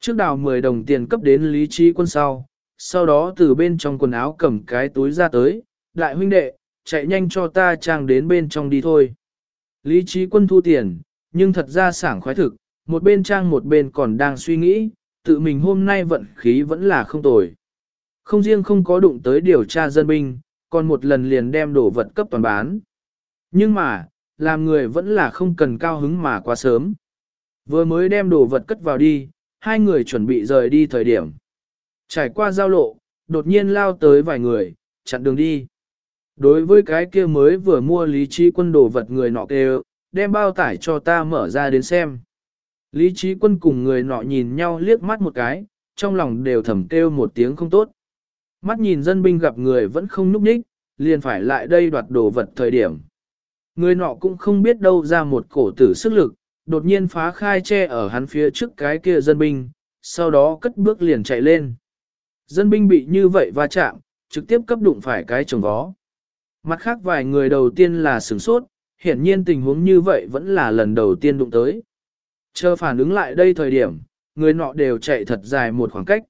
Trước đào 10 đồng tiền cấp đến lý trí quân sau, sau đó từ bên trong quần áo cầm cái túi ra tới, đại huynh đệ, chạy nhanh cho ta trang đến bên trong đi thôi. Lý trí quân thu tiền, nhưng thật ra sảng khoái thực, một bên trang một bên còn đang suy nghĩ, tự mình hôm nay vận khí vẫn là không tồi. Không riêng không có đụng tới điều tra dân binh, còn một lần liền đem đồ vật cấp toàn bán. Nhưng mà, làm người vẫn là không cần cao hứng mà quá sớm. Vừa mới đem đồ vật cất vào đi, hai người chuẩn bị rời đi thời điểm. Trải qua giao lộ, đột nhiên lao tới vài người, chặn đường đi. Đối với cái kia mới vừa mua lý trí quân đồ vật người nọ kêu, đem bao tải cho ta mở ra đến xem. Lý trí quân cùng người nọ nhìn nhau liếc mắt một cái, trong lòng đều thầm kêu một tiếng không tốt. Mắt nhìn dân binh gặp người vẫn không núp nhích, liền phải lại đây đoạt đồ vật thời điểm. Người nọ cũng không biết đâu ra một cổ tử sức lực, đột nhiên phá khai che ở hắn phía trước cái kia dân binh, sau đó cất bước liền chạy lên. Dân binh bị như vậy va chạm, trực tiếp cấp đụng phải cái chồng vó. Mặt khác vài người đầu tiên là sửng sốt, hiển nhiên tình huống như vậy vẫn là lần đầu tiên đụng tới. Chờ phản ứng lại đây thời điểm, người nọ đều chạy thật dài một khoảng cách.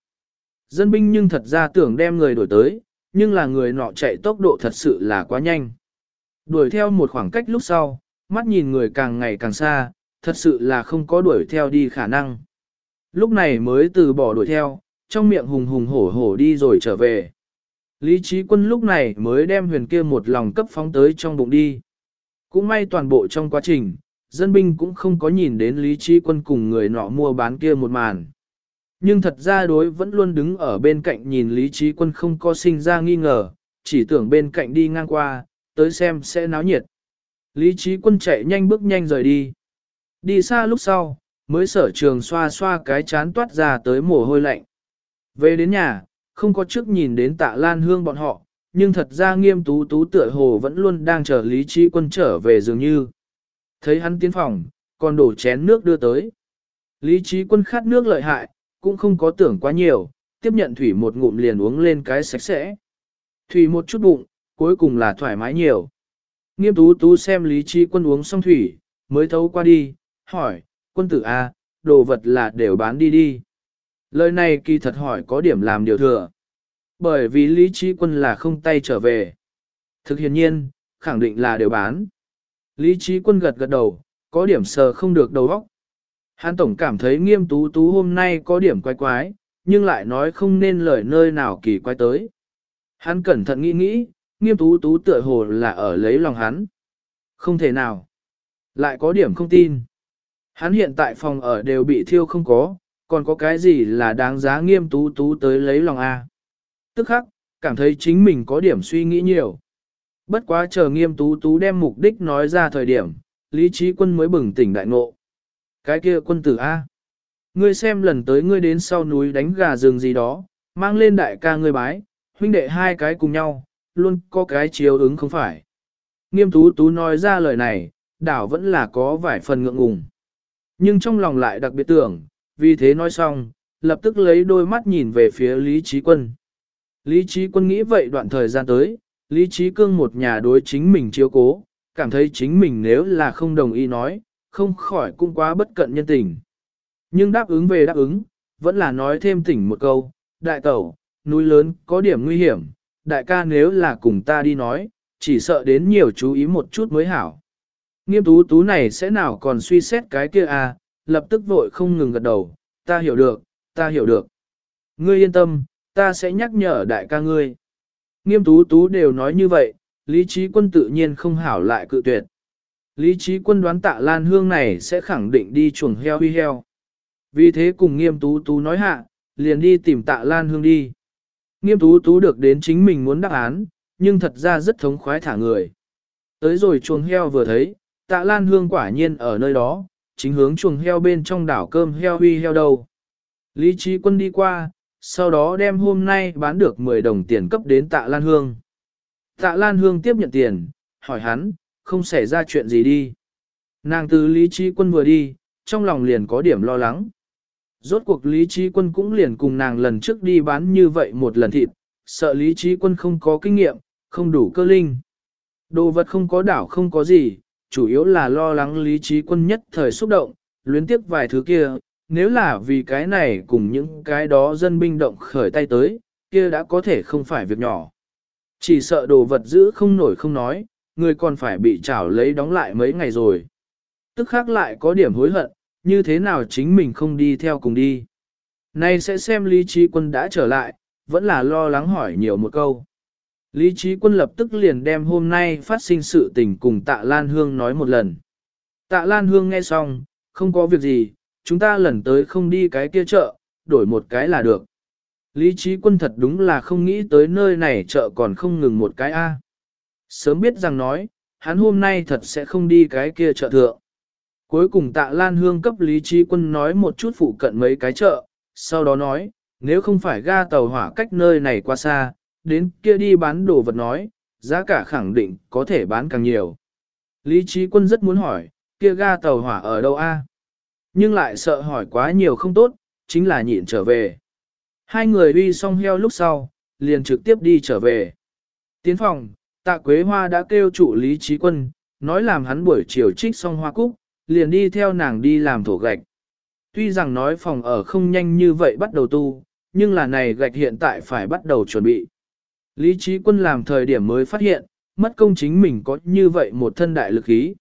Dân binh nhưng thật ra tưởng đem người đuổi tới, nhưng là người nọ chạy tốc độ thật sự là quá nhanh. Đuổi theo một khoảng cách lúc sau, mắt nhìn người càng ngày càng xa, thật sự là không có đuổi theo đi khả năng. Lúc này mới từ bỏ đuổi theo, trong miệng hùng hùng hổ hổ đi rồi trở về. Lý trí quân lúc này mới đem huyền kia một lòng cấp phóng tới trong bụng đi. Cũng may toàn bộ trong quá trình, dân binh cũng không có nhìn đến lý trí quân cùng người nọ mua bán kia một màn. Nhưng thật ra đối vẫn luôn đứng ở bên cạnh nhìn lý trí quân không có sinh ra nghi ngờ, chỉ tưởng bên cạnh đi ngang qua, tới xem sẽ náo nhiệt. Lý trí quân chạy nhanh bước nhanh rời đi. Đi xa lúc sau, mới sở trường xoa xoa cái chán toát ra tới mồ hôi lạnh. Về đến nhà, không có trước nhìn đến tạ lan hương bọn họ, nhưng thật ra nghiêm tú tú tựa hồ vẫn luôn đang chờ lý trí quân trở về dường như. Thấy hắn tiến phòng, còn đổ chén nước đưa tới. Lý trí quân khát nước lợi hại, cũng không có tưởng quá nhiều, tiếp nhận thủy một ngụm liền uống lên cái sạch sẽ. Thủy một chút bụng, cuối cùng là thoải mái nhiều. Nghiêm tú tú xem lý trí quân uống xong thủy, mới thấu qua đi, hỏi, quân tử A, đồ vật là đều bán đi đi. Lời này kỳ thật hỏi có điểm làm điều thừa. Bởi vì lý trí quân là không tay trở về. Thực hiện nhiên, khẳng định là đều bán. Lý trí quân gật gật đầu, có điểm sờ không được đầu óc. Hán tổng cảm thấy nghiêm tú tú hôm nay có điểm quái quái, nhưng lại nói không nên lời nơi nào kỳ quái tới. Hắn cẩn thận nghĩ nghĩ, nghiêm tú tú tựa hồ là ở lấy lòng hắn. Không thể nào. Lại có điểm không tin. Hắn hiện tại phòng ở đều bị thiêu không có, còn có cái gì là đáng giá nghiêm tú tú tới lấy lòng A. Tức khắc, cảm thấy chính mình có điểm suy nghĩ nhiều. Bất quá chờ nghiêm tú tú đem mục đích nói ra thời điểm, lý trí quân mới bừng tỉnh đại ngộ. Cái kia quân tử A. Ngươi xem lần tới ngươi đến sau núi đánh gà rừng gì đó, mang lên đại ca ngươi bái, huynh đệ hai cái cùng nhau, luôn có cái chiếu ứng không phải. Nghiêm tú tú nói ra lời này, đảo vẫn là có vài phần ngượng ngùng. Nhưng trong lòng lại đặc biệt tưởng, vì thế nói xong, lập tức lấy đôi mắt nhìn về phía Lý Trí Quân. Lý Trí Quân nghĩ vậy đoạn thời gian tới, Lý Trí Cương một nhà đối chính mình chiếu cố, cảm thấy chính mình nếu là không đồng ý nói, không khỏi cũng quá bất cận nhân tình. Nhưng đáp ứng về đáp ứng, vẫn là nói thêm tỉnh một câu, đại tẩu, núi lớn có điểm nguy hiểm, đại ca nếu là cùng ta đi nói, chỉ sợ đến nhiều chú ý một chút mới hảo. Nghiêm tú tú này sẽ nào còn suy xét cái kia à, lập tức vội không ngừng gật đầu, ta hiểu được, ta hiểu được. Ngươi yên tâm, ta sẽ nhắc nhở đại ca ngươi. Nghiêm tú tú đều nói như vậy, lý trí quân tự nhiên không hảo lại cự tuyệt. Lý trí quân đoán tạ lan hương này sẽ khẳng định đi chuồng heo huy heo. Vì thế cùng nghiêm tú tú nói hạ, liền đi tìm tạ lan hương đi. Nghiêm tú tú được đến chính mình muốn đáp án, nhưng thật ra rất thống khoái thả người. Tới rồi chuồng heo vừa thấy, tạ lan hương quả nhiên ở nơi đó, chính hướng chuồng heo bên trong đảo cơm heo huy heo đầu. Lý trí quân đi qua, sau đó đem hôm nay bán được 10 đồng tiền cấp đến tạ lan hương. Tạ lan hương tiếp nhận tiền, hỏi hắn, không xảy ra chuyện gì đi. Nàng từ lý trí quân vừa đi, trong lòng liền có điểm lo lắng. Rốt cuộc lý trí quân cũng liền cùng nàng lần trước đi bán như vậy một lần thịt, sợ lý trí quân không có kinh nghiệm, không đủ cơ linh. Đồ vật không có đảo không có gì, chủ yếu là lo lắng lý trí quân nhất thời xúc động, luyến tiếp vài thứ kia, nếu là vì cái này cùng những cái đó dân binh động khởi tay tới, kia đã có thể không phải việc nhỏ. Chỉ sợ đồ vật giữ không nổi không nói, người còn phải bị trảo lấy đóng lại mấy ngày rồi. Tức khác lại có điểm hối hận, như thế nào chính mình không đi theo cùng đi. Nay sẽ xem lý trí quân đã trở lại, vẫn là lo lắng hỏi nhiều một câu. Lý trí quân lập tức liền đem hôm nay phát sinh sự tình cùng tạ Lan Hương nói một lần. Tạ Lan Hương nghe xong, không có việc gì, chúng ta lần tới không đi cái kia chợ, đổi một cái là được. Lý trí quân thật đúng là không nghĩ tới nơi này chợ còn không ngừng một cái A. Sớm biết rằng nói, hắn hôm nay thật sẽ không đi cái kia chợ thượng. Cuối cùng tạ Lan Hương cấp Lý trí quân nói một chút phụ cận mấy cái chợ, sau đó nói, nếu không phải ga tàu hỏa cách nơi này qua xa, đến kia đi bán đồ vật nói, giá cả khẳng định có thể bán càng nhiều. Lý trí quân rất muốn hỏi, kia ga tàu hỏa ở đâu a? Nhưng lại sợ hỏi quá nhiều không tốt, chính là nhịn trở về. Hai người uy xong heo lúc sau, liền trực tiếp đi trở về. Tiến phòng, tạ Quế Hoa đã kêu chủ Lý Trí Quân, nói làm hắn buổi chiều trích xong hoa cúc, liền đi theo nàng đi làm thổ gạch. Tuy rằng nói phòng ở không nhanh như vậy bắt đầu tu, nhưng là này gạch hiện tại phải bắt đầu chuẩn bị. Lý trí quân làm thời điểm mới phát hiện, mất công chính mình có như vậy một thân đại lực ý.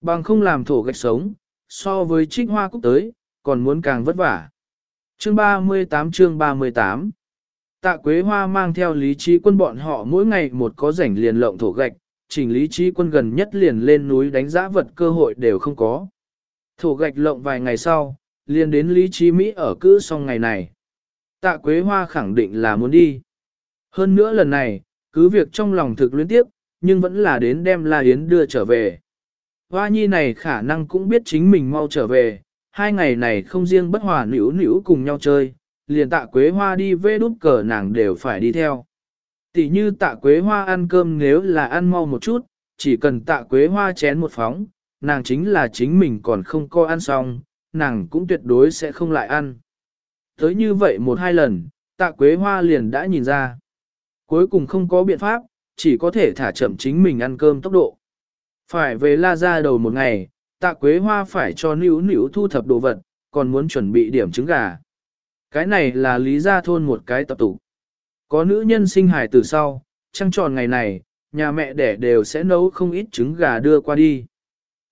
Bằng không làm thổ gạch sống, so với trích hoa cúc tới, còn muốn càng vất vả. Chương 38 chương 38 Tạ Quế Hoa mang theo lý trí quân bọn họ mỗi ngày một có rảnh liền lộng thổ gạch, chỉnh lý trí quân gần nhất liền lên núi đánh giá vật cơ hội đều không có. Thổ gạch lộng vài ngày sau, liền đến lý trí Mỹ ở cữ xong ngày này. Tạ Quế Hoa khẳng định là muốn đi. Hơn nữa lần này, cứ việc trong lòng thực luyến tiếp, nhưng vẫn là đến đem La Yến đưa trở về. Hoa nhi này khả năng cũng biết chính mình mau trở về, hai ngày này không riêng bất hòa nữ nữ cùng nhau chơi, liền tạ quế hoa đi vê đút cờ nàng đều phải đi theo. Tỷ như tạ quế hoa ăn cơm nếu là ăn mau một chút, chỉ cần tạ quế hoa chén một phóng, nàng chính là chính mình còn không coi ăn xong, nàng cũng tuyệt đối sẽ không lại ăn. Tới như vậy một hai lần, tạ quế hoa liền đã nhìn ra. Cuối cùng không có biện pháp, chỉ có thể thả chậm chính mình ăn cơm tốc độ. Phải về la ra đầu một ngày, tạ quế hoa phải cho nữ nữ thu thập đồ vật, còn muốn chuẩn bị điểm trứng gà. Cái này là lý gia thôn một cái tập tụ. Có nữ nhân sinh hài từ sau, trăng tròn ngày này, nhà mẹ đẻ đều sẽ nấu không ít trứng gà đưa qua đi.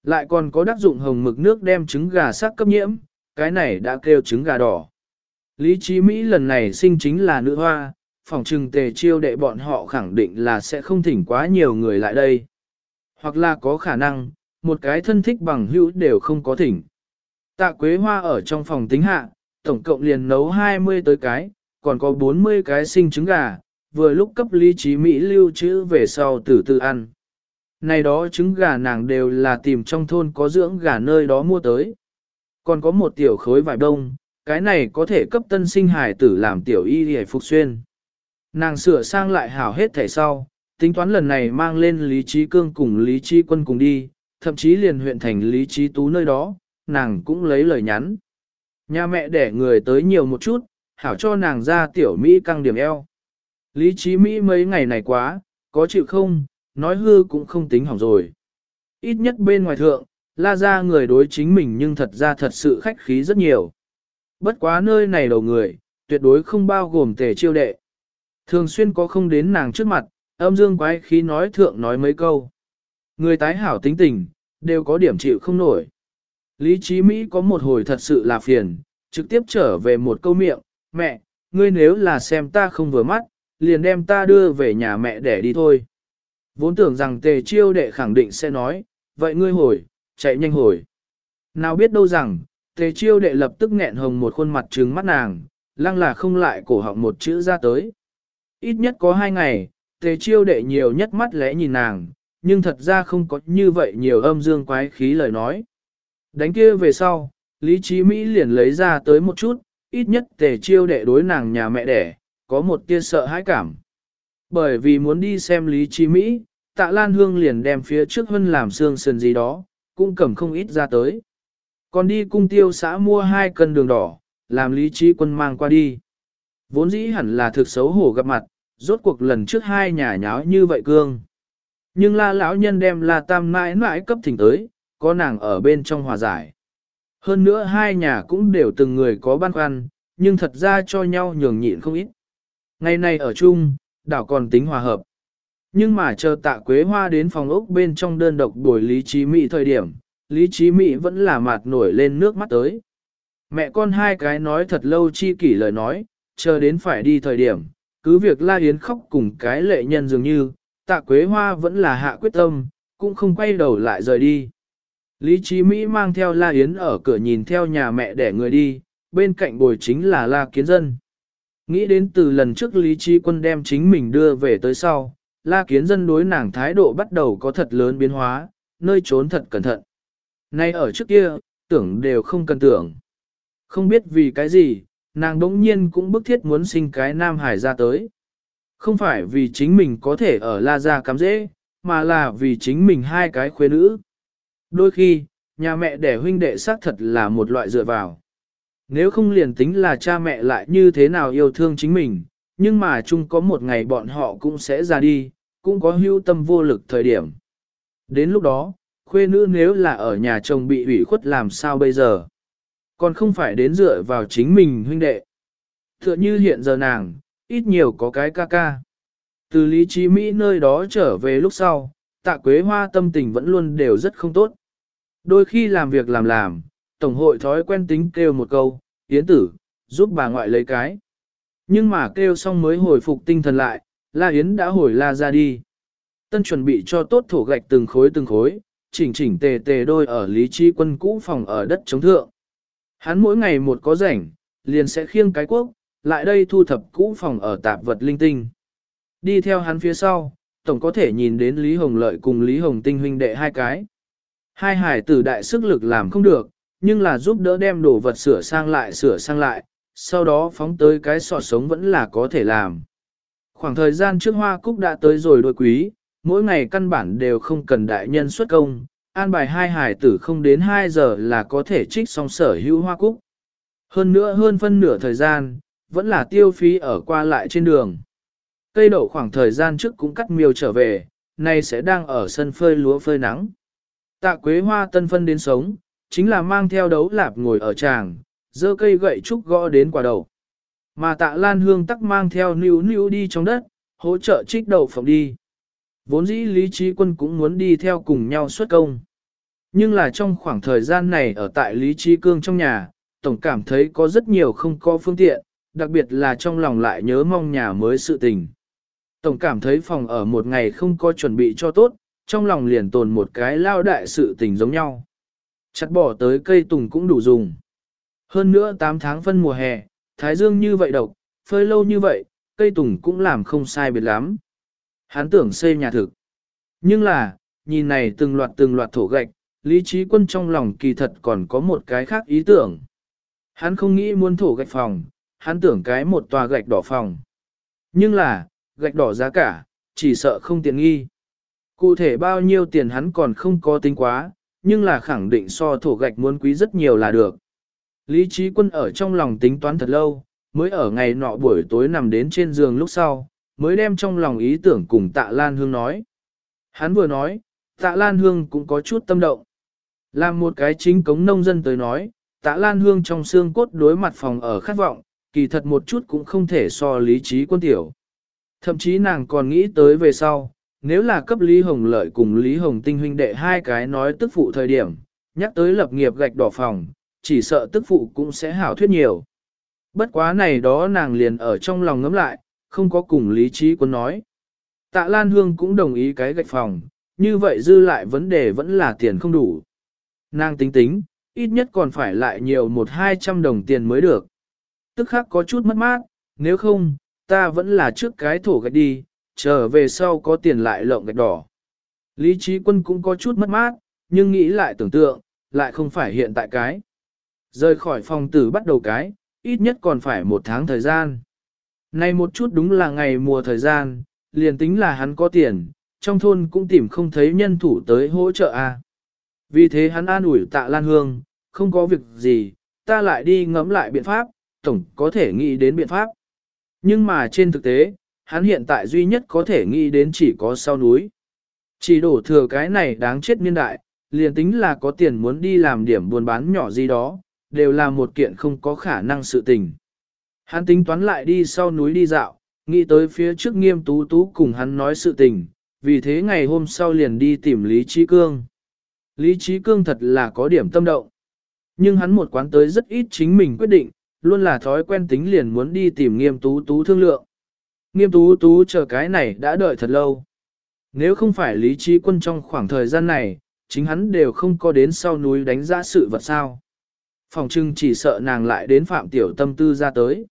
Lại còn có đắc dụng hồng mực nước đem trứng gà sắc cấp nhiễm, cái này đã kêu trứng gà đỏ. Lý trí Mỹ lần này sinh chính là nữ hoa, phòng trừng tề chiêu đệ bọn họ khẳng định là sẽ không thỉnh quá nhiều người lại đây. Hoặc là có khả năng, một cái thân thích bằng hữu đều không có thỉnh. Tạ Quế Hoa ở trong phòng tính hạ, tổng cộng liền nấu 20 tới cái, còn có 40 cái sinh trứng gà, vừa lúc cấp lý trí Mỹ lưu trữ về sau từ từ ăn. Này đó trứng gà nàng đều là tìm trong thôn có dưỡng gà nơi đó mua tới. Còn có một tiểu khối vải đông, cái này có thể cấp tân sinh hải tử làm tiểu y hề phục xuyên. Nàng sửa sang lại hảo hết thẻ sau, tính toán lần này mang lên Lý Trí Cương cùng Lý Trí Quân cùng đi, thậm chí liền huyện thành Lý Trí Tú nơi đó, nàng cũng lấy lời nhắn. Nhà mẹ để người tới nhiều một chút, hảo cho nàng ra tiểu Mỹ căng điểm eo. Lý Trí Mỹ mấy ngày này quá, có chịu không, nói hư cũng không tính hỏng rồi. Ít nhất bên ngoài thượng, la ra người đối chính mình nhưng thật ra thật sự khách khí rất nhiều. Bất quá nơi này đầu người, tuyệt đối không bao gồm tề chiêu đệ. Thường xuyên có không đến nàng trước mặt, âm dương quái khí nói thượng nói mấy câu. Người tái hảo tính tình, đều có điểm chịu không nổi. Lý trí Mỹ có một hồi thật sự là phiền, trực tiếp trở về một câu miệng, mẹ, ngươi nếu là xem ta không vừa mắt, liền đem ta đưa về nhà mẹ để đi thôi. Vốn tưởng rằng tề chiêu đệ khẳng định sẽ nói, vậy ngươi hồi, chạy nhanh hồi. Nào biết đâu rằng, tề chiêu đệ lập tức nghẹn hồng một khuôn mặt trứng mắt nàng, lăng là không lại cổ họng một chữ ra tới. Ít nhất có hai ngày, tề chiêu đệ nhiều nhất mắt lẽ nhìn nàng, nhưng thật ra không có như vậy nhiều âm dương quái khí lời nói. Đánh kia về sau, Lý Trí Mỹ liền lấy ra tới một chút, ít nhất tề chiêu đệ đối nàng nhà mẹ đẻ, có một tia sợ hãi cảm. Bởi vì muốn đi xem Lý Trí Mỹ, tạ Lan Hương liền đem phía trước hân làm xương sườn gì đó, cũng cầm không ít ra tới. Còn đi cung tiêu xã mua hai cân đường đỏ, làm Lý Trí Quân mang qua đi. Vốn dĩ hẳn là thực xấu hổ gặp mặt, rốt cuộc lần trước hai nhà nháo như vậy cương. Nhưng la lão nhân đem la tam mãi mãi cấp thỉnh tới, có nàng ở bên trong hòa giải. Hơn nữa hai nhà cũng đều từng người có băn khoăn, nhưng thật ra cho nhau nhường nhịn không ít. Ngày nay ở chung, đảo còn tính hòa hợp. Nhưng mà chờ tạ quế hoa đến phòng ốc bên trong đơn độc buổi lý trí mỹ thời điểm, lý trí mỹ vẫn là mặt nổi lên nước mắt tới. Mẹ con hai cái nói thật lâu chi kỷ lời nói, chờ đến phải đi thời điểm, cứ việc la yến khóc cùng cái lệ nhân dường như, tạ quế hoa vẫn là hạ quyết tâm, cũng không quay đầu lại rời đi. Lý Chí Mỹ mang theo La Yến ở cửa nhìn theo nhà mẹ để người đi, bên cạnh bồi chính là La Kiến Dân. Nghĩ đến từ lần trước Lý Chí Quân đem chính mình đưa về tới sau, La Kiến Dân đối nàng thái độ bắt đầu có thật lớn biến hóa, nơi trốn thật cẩn thận. Nay ở trước kia, tưởng đều không cần tưởng. Không biết vì cái gì, nàng đống nhiên cũng bức thiết muốn sinh cái Nam Hải ra tới. Không phải vì chính mình có thể ở La Gia cắm dễ, mà là vì chính mình hai cái khuê nữ. Đôi khi, nhà mẹ đẻ huynh đệ xác thật là một loại dựa vào. Nếu không liền tính là cha mẹ lại như thế nào yêu thương chính mình, nhưng mà chung có một ngày bọn họ cũng sẽ ra đi, cũng có hưu tâm vô lực thời điểm. Đến lúc đó, khuê nữ nếu là ở nhà chồng bị ủy khuất làm sao bây giờ? Còn không phải đến dựa vào chính mình huynh đệ. Tựa như hiện giờ nàng, ít nhiều có cái ca ca. Từ lý trí Mỹ nơi đó trở về lúc sau, tạ quế hoa tâm tình vẫn luôn đều rất không tốt. Đôi khi làm việc làm làm, Tổng hội thói quen tính kêu một câu, Yến tử, giúp bà ngoại lấy cái. Nhưng mà kêu xong mới hồi phục tinh thần lại, La Yến đã hồi la ra đi. Tân chuẩn bị cho tốt thổ gạch từng khối từng khối, chỉnh chỉnh tề tề đôi ở lý trí quân cũ phòng ở đất chống thượng. Hắn mỗi ngày một có rảnh, liền sẽ khiêng cái quốc, lại đây thu thập cũ phòng ở tạp vật linh tinh. Đi theo hắn phía sau, tổng có thể nhìn đến Lý Hồng Lợi cùng Lý Hồng Tinh huynh đệ hai cái. Hai hải tử đại sức lực làm không được, nhưng là giúp đỡ đem đồ vật sửa sang lại sửa sang lại, sau đó phóng tới cái sọ sống vẫn là có thể làm. Khoảng thời gian trước hoa cúc đã tới rồi đôi quý, mỗi ngày căn bản đều không cần đại nhân xuất công, an bài hai hải tử không đến 2 giờ là có thể trích xong sở hữu hoa cúc. Hơn nữa hơn phân nửa thời gian, vẫn là tiêu phí ở qua lại trên đường. Cây đậu khoảng thời gian trước cũng cắt miêu trở về, nay sẽ đang ở sân phơi lúa phơi nắng. Tạ quế hoa tân phân đến sống, chính là mang theo đấu lạp ngồi ở tràng, dơ cây gậy trúc gõ đến quả đầu. Mà tạ lan hương tắc mang theo níu níu đi trong đất, hỗ trợ trích đậu phộng đi. Vốn dĩ lý trí quân cũng muốn đi theo cùng nhau xuất công. Nhưng là trong khoảng thời gian này ở tại lý trí cương trong nhà, tổng cảm thấy có rất nhiều không có phương tiện, đặc biệt là trong lòng lại nhớ mong nhà mới sự tình. Tổng cảm thấy phòng ở một ngày không có chuẩn bị cho tốt, trong lòng liền tồn một cái lao đại sự tình giống nhau. Chặt bỏ tới cây tùng cũng đủ dùng. Hơn nữa 8 tháng phân mùa hè, thái dương như vậy độc, phơi lâu như vậy, cây tùng cũng làm không sai biệt lắm. Hắn tưởng xây nhà thực. Nhưng là, nhìn này từng loạt từng loạt thổ gạch, lý trí quân trong lòng kỳ thật còn có một cái khác ý tưởng. Hắn không nghĩ muốn thổ gạch phòng, hắn tưởng cái một tòa gạch đỏ phòng. Nhưng là, gạch đỏ giá cả, chỉ sợ không tiện nghi. Cụ thể bao nhiêu tiền hắn còn không có tính quá, nhưng là khẳng định so thổ gạch muốn quý rất nhiều là được. Lý trí quân ở trong lòng tính toán thật lâu, mới ở ngày nọ buổi tối nằm đến trên giường lúc sau, mới đem trong lòng ý tưởng cùng tạ Lan Hương nói. Hắn vừa nói, tạ Lan Hương cũng có chút tâm động. Làm một cái chính cống nông dân tới nói, tạ Lan Hương trong xương cốt đối mặt phòng ở khát vọng, kỳ thật một chút cũng không thể so lý trí quân tiểu. Thậm chí nàng còn nghĩ tới về sau, nếu là cấp Lý Hồng Lợi cùng Lý Hồng Tinh huynh đệ hai cái nói tức phụ thời điểm, nhắc tới lập nghiệp gạch đỏ phòng, chỉ sợ tức phụ cũng sẽ hảo thuyết nhiều. Bất quá này đó nàng liền ở trong lòng ngấm lại, không có cùng lý trí quân nói. Tạ Lan Hương cũng đồng ý cái gạch phòng, như vậy dư lại vấn đề vẫn là tiền không đủ. Nàng tính tính, ít nhất còn phải lại nhiều một hai trăm đồng tiền mới được. Tức khắc có chút mất mát, nếu không, ta vẫn là trước cái thổ gạch đi, trở về sau có tiền lại lộng gạch đỏ. Lý trí quân cũng có chút mất mát, nhưng nghĩ lại tưởng tượng, lại không phải hiện tại cái. Rời khỏi phòng tử bắt đầu cái, ít nhất còn phải một tháng thời gian. Nay một chút đúng là ngày mùa thời gian, liền tính là hắn có tiền, trong thôn cũng tìm không thấy nhân thủ tới hỗ trợ a. À. Vì thế hắn an ủi tạ Lan Hương, không có việc gì, ta lại đi ngẫm lại biện pháp, tổng có thể nghĩ đến biện pháp. Nhưng mà trên thực tế, hắn hiện tại duy nhất có thể nghĩ đến chỉ có sau núi. Chỉ đổ thừa cái này đáng chết niên đại, liền tính là có tiền muốn đi làm điểm buôn bán nhỏ gì đó, đều là một kiện không có khả năng sự tình. Hắn tính toán lại đi sau núi đi dạo, nghĩ tới phía trước nghiêm tú tú cùng hắn nói sự tình, vì thế ngày hôm sau liền đi tìm Lý Trí Cương. Lý Trí Cương thật là có điểm tâm động. Nhưng hắn một quán tới rất ít chính mình quyết định, luôn là thói quen tính liền muốn đi tìm nghiêm tú tú thương lượng. Nghiêm tú tú chờ cái này đã đợi thật lâu. Nếu không phải lý trí quân trong khoảng thời gian này, chính hắn đều không có đến sau núi đánh giá sự vật sao. Phòng trưng chỉ sợ nàng lại đến phạm tiểu tâm tư ra tới.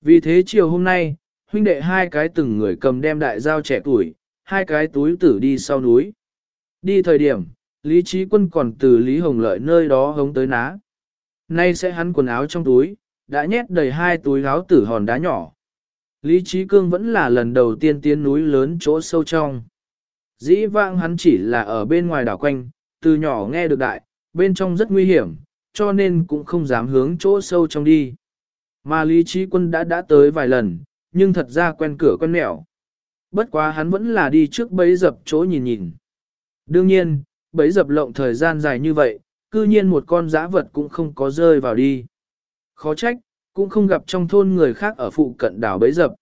Vì thế chiều hôm nay, huynh đệ hai cái từng người cầm đem đại dao trẻ tuổi, hai cái túi tử đi sau núi. Đi thời điểm, Lý Trí Quân còn từ Lý Hồng Lợi nơi đó hống tới ná. Nay sẽ hắn quần áo trong túi, đã nhét đầy hai túi áo tử hòn đá nhỏ. Lý Trí Cương vẫn là lần đầu tiên tiến núi lớn chỗ sâu trong. Dĩ vãng hắn chỉ là ở bên ngoài đảo quanh, từ nhỏ nghe được đại, bên trong rất nguy hiểm, cho nên cũng không dám hướng chỗ sâu trong đi. Mà Lý Trí Quân đã đã tới vài lần, nhưng thật ra quen cửa quen mẹo. Bất quá hắn vẫn là đi trước bấy dập chỗ nhìn nhìn. Đương nhiên, bấy dập lộng thời gian dài như vậy, cư nhiên một con giã vật cũng không có rơi vào đi. Khó trách, cũng không gặp trong thôn người khác ở phụ cận đảo bấy dập.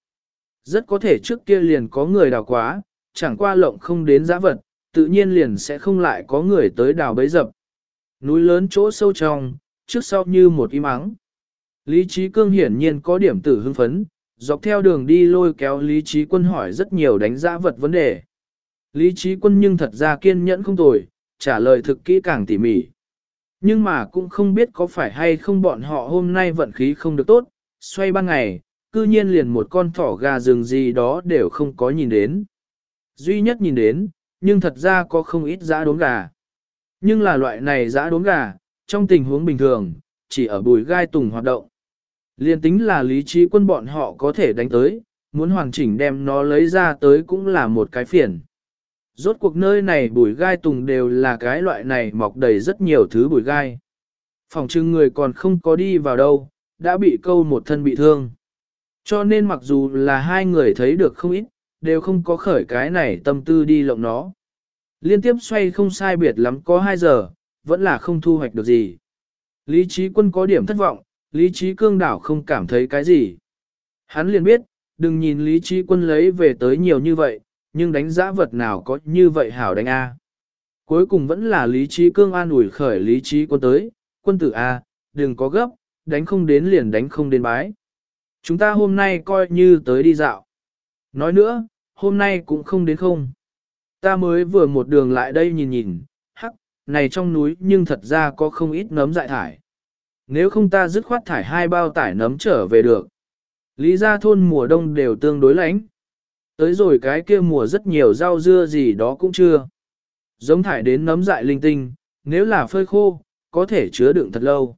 Rất có thể trước kia liền có người đào quá, chẳng qua lộng không đến giã vật, tự nhiên liền sẽ không lại có người tới đào bấy dập. Núi lớn chỗ sâu trong, trước sau như một im ắng. Lý trí cương hiển nhiên có điểm tử hưng phấn, dọc theo đường đi lôi kéo Lý trí quân hỏi rất nhiều đánh giá vật vấn đề. Lý trí quân nhưng thật ra kiên nhẫn không tồi, trả lời thực kỹ càng tỉ mỉ. Nhưng mà cũng không biết có phải hay không bọn họ hôm nay vận khí không được tốt, xoay ban ngày, cư nhiên liền một con thỏ gà rừng gì đó đều không có nhìn đến. Duy nhất nhìn đến, nhưng thật ra có không ít giã đốm gà. Nhưng là loại này giã đốm gà, trong tình huống bình thường, chỉ ở bùi gai tùng hoạt động. Liên tính là lý trí quân bọn họ có thể đánh tới, muốn hoàn chỉnh đem nó lấy ra tới cũng là một cái phiền. Rốt cuộc nơi này bùi gai tùng đều là cái loại này mọc đầy rất nhiều thứ bùi gai. Phòng trưng người còn không có đi vào đâu, đã bị câu một thân bị thương. Cho nên mặc dù là hai người thấy được không ít, đều không có khởi cái này tâm tư đi lộng nó. Liên tiếp xoay không sai biệt lắm có 2 giờ, vẫn là không thu hoạch được gì. Lý trí quân có điểm thất vọng, lý trí cương đảo không cảm thấy cái gì. Hắn liền biết, đừng nhìn lý trí quân lấy về tới nhiều như vậy, nhưng đánh giá vật nào có như vậy hảo đánh A. Cuối cùng vẫn là lý trí cương an ủi khởi lý trí quân tới, quân tử A, đừng có gấp, đánh không đến liền đánh không đến bái. Chúng ta hôm nay coi như tới đi dạo. Nói nữa, hôm nay cũng không đến không. Ta mới vừa một đường lại đây nhìn nhìn, hắc, này trong núi nhưng thật ra có không ít nấm dại thải. Nếu không ta dứt khoát thải hai bao tải nấm trở về được. Lý ra thôn mùa đông đều tương đối lạnh. Tới rồi cái kia mùa rất nhiều rau dưa gì đó cũng chưa. Giống thải đến nấm dại linh tinh, nếu là phơi khô, có thể chứa đựng thật lâu.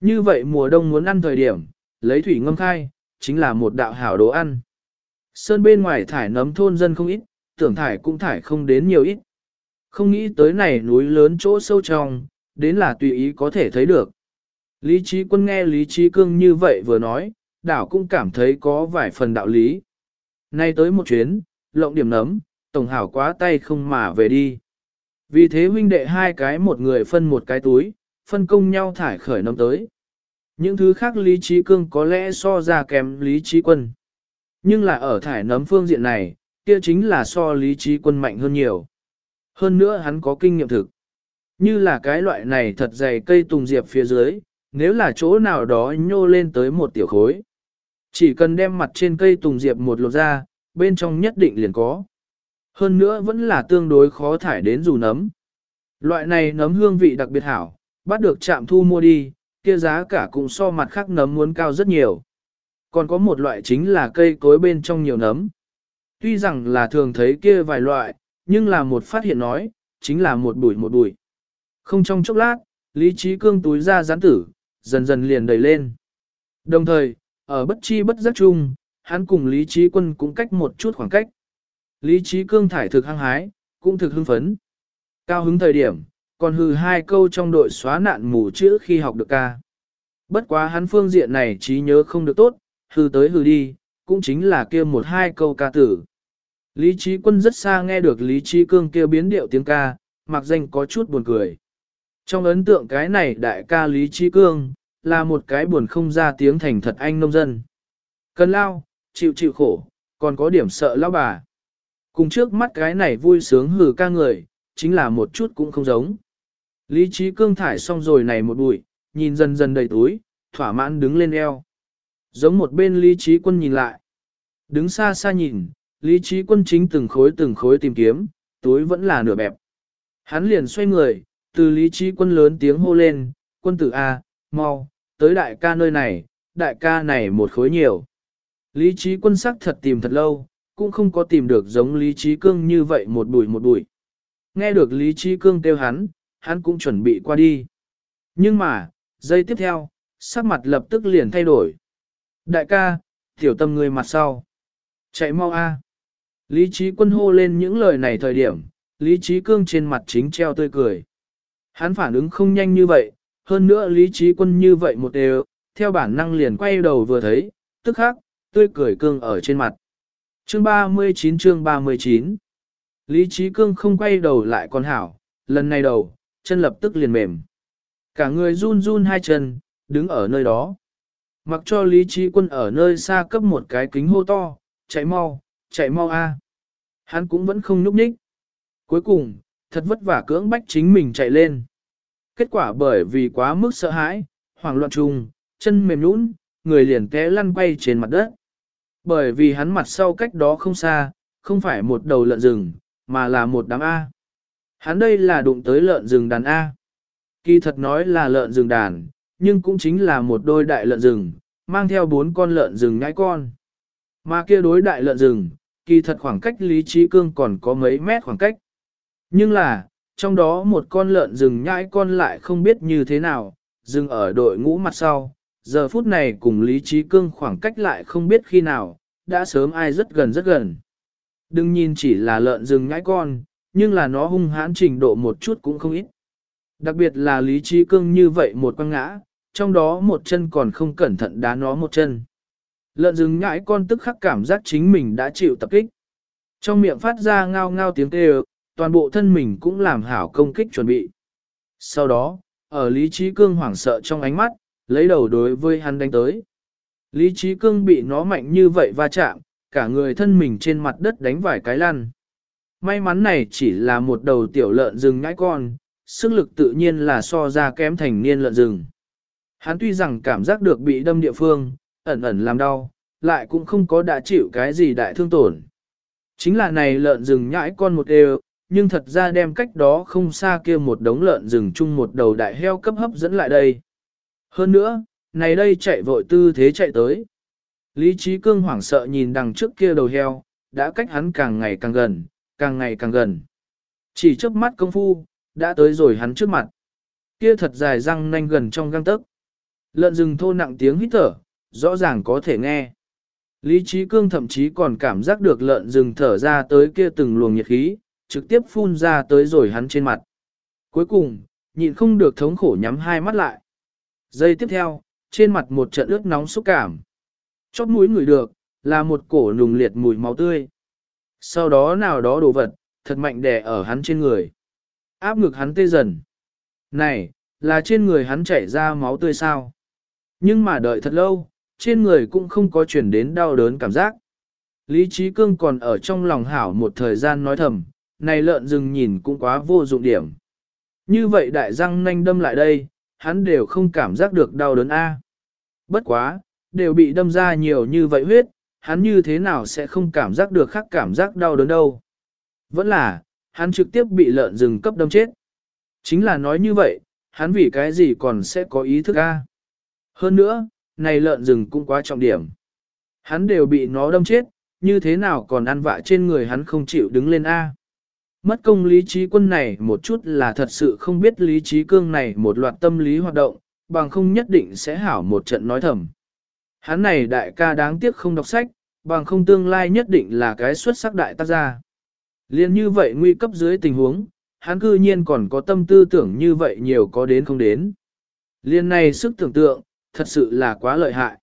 Như vậy mùa đông muốn ăn thời điểm, lấy thủy ngâm khai, chính là một đạo hảo đồ ăn. Sơn bên ngoài thải nấm thôn dân không ít, tưởng thải cũng thải không đến nhiều ít. Không nghĩ tới này núi lớn chỗ sâu trong, đến là tùy ý có thể thấy được. Lý trí quân nghe Lý trí cương như vậy vừa nói, đảo cũng cảm thấy có vài phần đạo lý. Nay tới một chuyến, lộng điểm nấm, tổng hảo quá tay không mà về đi. Vì thế huynh đệ hai cái một người phân một cái túi, phân công nhau thải khởi nấm tới. Những thứ khác Lý Trí Cương có lẽ so ra kém Lý Trí Quân. Nhưng là ở thải nấm phương diện này, kia chính là so Lý Trí Quân mạnh hơn nhiều. Hơn nữa hắn có kinh nghiệm thực. Như là cái loại này thật dày cây tùng diệp phía dưới, nếu là chỗ nào đó nhô lên tới một tiểu khối. Chỉ cần đem mặt trên cây tùng diệp một lột ra, bên trong nhất định liền có. Hơn nữa vẫn là tương đối khó thải đến dù nấm. Loại này nấm hương vị đặc biệt hảo, bắt được chạm thu mua đi, kia giá cả cũng so mặt khác nấm muốn cao rất nhiều. Còn có một loại chính là cây cối bên trong nhiều nấm. Tuy rằng là thường thấy kia vài loại, nhưng là một phát hiện nói, chính là một bụi một bụi. Không trong chốc lát, lý trí cương túi ra gián tử, dần dần liền đầy lên. Đồng thời, ở bất chi bất giác chung, hắn cùng lý trí quân cũng cách một chút khoảng cách. Lý trí cương thải thực hăng hái, cũng thực hưng phấn. Cao hứng thời điểm, còn hừ hai câu trong đội xóa nạn mù chữ khi học được ca. Bất quá hắn phương diện này trí nhớ không được tốt, hừ tới hừ đi, cũng chính là kia một hai câu ca tử. Lý Trí Quân rất xa nghe được Lý Trí Cương kêu biến điệu tiếng ca, mặc danh có chút buồn cười. Trong ấn tượng cái này đại ca Lý Trí Cương, là một cái buồn không ra tiếng thành thật anh nông dân. Cần lao, chịu chịu khổ, còn có điểm sợ lão bà. Cùng trước mắt cái này vui sướng hừ ca người, chính là một chút cũng không giống. Lý trí cương thải xong rồi này một bụi, nhìn dần dần đầy túi, thỏa mãn đứng lên eo. Giống một bên lý trí quân nhìn lại. Đứng xa xa nhìn, lý trí quân chính từng khối từng khối tìm kiếm, túi vẫn là nửa bẹp. Hắn liền xoay người, từ lý trí quân lớn tiếng hô lên, quân tử A, mau, tới đại ca nơi này, đại ca này một khối nhiều. Lý trí quân sắc thật tìm thật lâu, cũng không có tìm được giống Lý trí cương như vậy một bụi một bụi. Nghe được Lý trí cương kêu hắn, hắn cũng chuẩn bị qua đi. Nhưng mà, giây tiếp theo, sắc mặt lập tức liền thay đổi. Đại ca, tiểu tâm người mặt sau. Chạy mau a. Lý trí quân hô lên những lời này thời điểm, Lý trí cương trên mặt chính treo tươi cười. Hắn phản ứng không nhanh như vậy, hơn nữa lý trí quân như vậy một đều, theo bản năng liền quay đầu vừa thấy, tức khắc, tươi cười cương ở trên mặt. Chương 39 chương 39 Lý trí cương không quay đầu lại con hảo, lần này đầu, chân lập tức liền mềm. Cả người run run hai chân, đứng ở nơi đó. Mặc cho lý trí quân ở nơi xa cấp một cái kính hô to, chạy mau, chạy mau a. Hắn cũng vẫn không nhúc nhích. Cuối cùng, thật vất vả cưỡng bách chính mình chạy lên. Kết quả bởi vì quá mức sợ hãi, hoảng loạn chung, chân mềm nhũn, người liền té lăn quay trên mặt đất. Bởi vì hắn mặt sau cách đó không xa, không phải một đầu lợn rừng, mà là một đám A. Hắn đây là đụng tới lợn rừng đàn A. Kỳ thật nói là lợn rừng đàn, nhưng cũng chính là một đôi đại lợn rừng, mang theo bốn con lợn rừng nhãi con. Mà kia đối đại lợn rừng, kỳ thật khoảng cách Lý Trí Cương còn có mấy mét khoảng cách. Nhưng là, trong đó một con lợn rừng nhãi con lại không biết như thế nào, dừng ở đội ngũ mặt sau, giờ phút này cùng Lý Trí Cương khoảng cách lại không biết khi nào, đã sớm ai rất gần rất gần. Đừng nhìn chỉ là lợn rừng nhãi con, nhưng là nó hung hãn trình độ một chút cũng không ít. Đặc biệt là Lý Trí Cương như vậy một quăng ngã, trong đó một chân còn không cẩn thận đá nó một chân. Lợn rừng nhãi con tức khắc cảm giác chính mình đã chịu tập kích. Trong miệng phát ra ngao ngao tiếng kêu, toàn bộ thân mình cũng làm hảo công kích chuẩn bị. Sau đó, ở Lý Trí Cương hoảng sợ trong ánh mắt, lấy đầu đối với hắn đánh tới. Lý Trí Cương bị nó mạnh như vậy va chạm, cả người thân mình trên mặt đất đánh vài cái lăn. May mắn này chỉ là một đầu tiểu lợn rừng ngãi con, sức lực tự nhiên là so ra kém thành niên lợn rừng. Hắn tuy rằng cảm giác được bị đâm địa phương, ẩn ẩn làm đau, lại cũng không có đã chịu cái gì đại thương tổn. Chính là này lợn rừng nhãi con một đều, nhưng thật ra đem cách đó không xa kia một đống lợn rừng chung một đầu đại heo cấp hấp dẫn lại đây. Hơn nữa, này đây chạy vội tư thế chạy tới. Lý trí cương hoảng sợ nhìn đằng trước kia đầu heo, đã cách hắn càng ngày càng gần, càng ngày càng gần. Chỉ trước mắt công phu, đã tới rồi hắn trước mặt. Kia thật dài răng nanh gần trong găng tấc. Lợn rừng thô nặng tiếng hít thở, rõ ràng có thể nghe. Lý trí cương thậm chí còn cảm giác được lợn rừng thở ra tới kia từng luồng nhiệt khí, trực tiếp phun ra tới rồi hắn trên mặt. Cuối cùng, nhịn không được thống khổ nhắm hai mắt lại. Giây tiếp theo, trên mặt một trận ướt nóng xúc cảm. Chóp mũi ngửi được, là một cổ nùng liệt mùi máu tươi. Sau đó nào đó đồ vật, thật mạnh đè ở hắn trên người. Áp ngực hắn tê dần. Này, là trên người hắn chảy ra máu tươi sao? Nhưng mà đợi thật lâu, trên người cũng không có chuyển đến đau đớn cảm giác. Lý Trí Cương còn ở trong lòng hảo một thời gian nói thầm, này lợn rừng nhìn cũng quá vô dụng điểm. Như vậy đại răng nanh đâm lại đây, hắn đều không cảm giác được đau đớn A. Bất quá, đều bị đâm ra nhiều như vậy huyết, hắn như thế nào sẽ không cảm giác được khác cảm giác đau đớn đâu. Vẫn là, hắn trực tiếp bị lợn rừng cấp đâm chết. Chính là nói như vậy, hắn vì cái gì còn sẽ có ý thức A. Hơn nữa, này lợn rừng cũng quá trọng điểm. Hắn đều bị nó đâm chết, như thế nào còn ăn vạ trên người hắn không chịu đứng lên A. Mất công lý trí quân này một chút là thật sự không biết lý trí cương này một loạt tâm lý hoạt động, bằng không nhất định sẽ hảo một trận nói thầm. Hắn này đại ca đáng tiếc không đọc sách, bằng không tương lai nhất định là cái xuất sắc đại tác gia. Liên như vậy nguy cấp dưới tình huống, hắn cư nhiên còn có tâm tư tưởng như vậy nhiều có đến không đến. Liên này sức tưởng tượng, thật sự là quá lợi hại.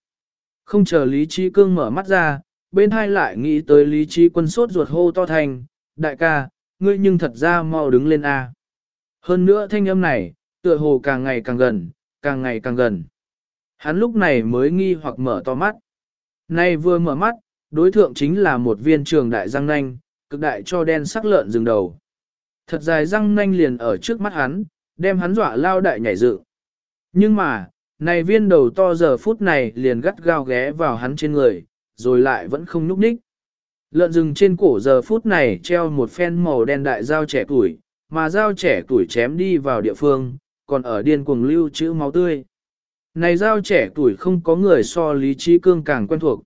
Không chờ Lý Trí Cương mở mắt ra, bên hai lại nghĩ tới lý trí quân sốt ruột hô to thành, đại ca, ngươi nhưng thật ra mau đứng lên A. Hơn nữa thanh âm này, tựa hồ càng ngày càng gần, càng ngày càng gần. Hắn lúc này mới nghi hoặc mở to mắt. Nay vừa mở mắt, đối thượng chính là một viên trường đại răng nanh, cực đại cho đen sắc lợn dừng đầu. Thật dài răng nanh liền ở trước mắt hắn, đem hắn dọa lao đại nhảy dự. Nhưng mà, này viên đầu to giờ phút này liền gắt gao ghé vào hắn trên người, rồi lại vẫn không nhúc nhích. Lợn rừng trên cổ giờ phút này treo một phen màu đen đại dao trẻ tuổi, mà dao trẻ tuổi chém đi vào địa phương, còn ở điên cuồng lưu chữ máu tươi. Này dao trẻ tuổi không có người so lý trí cương càng quen thuộc.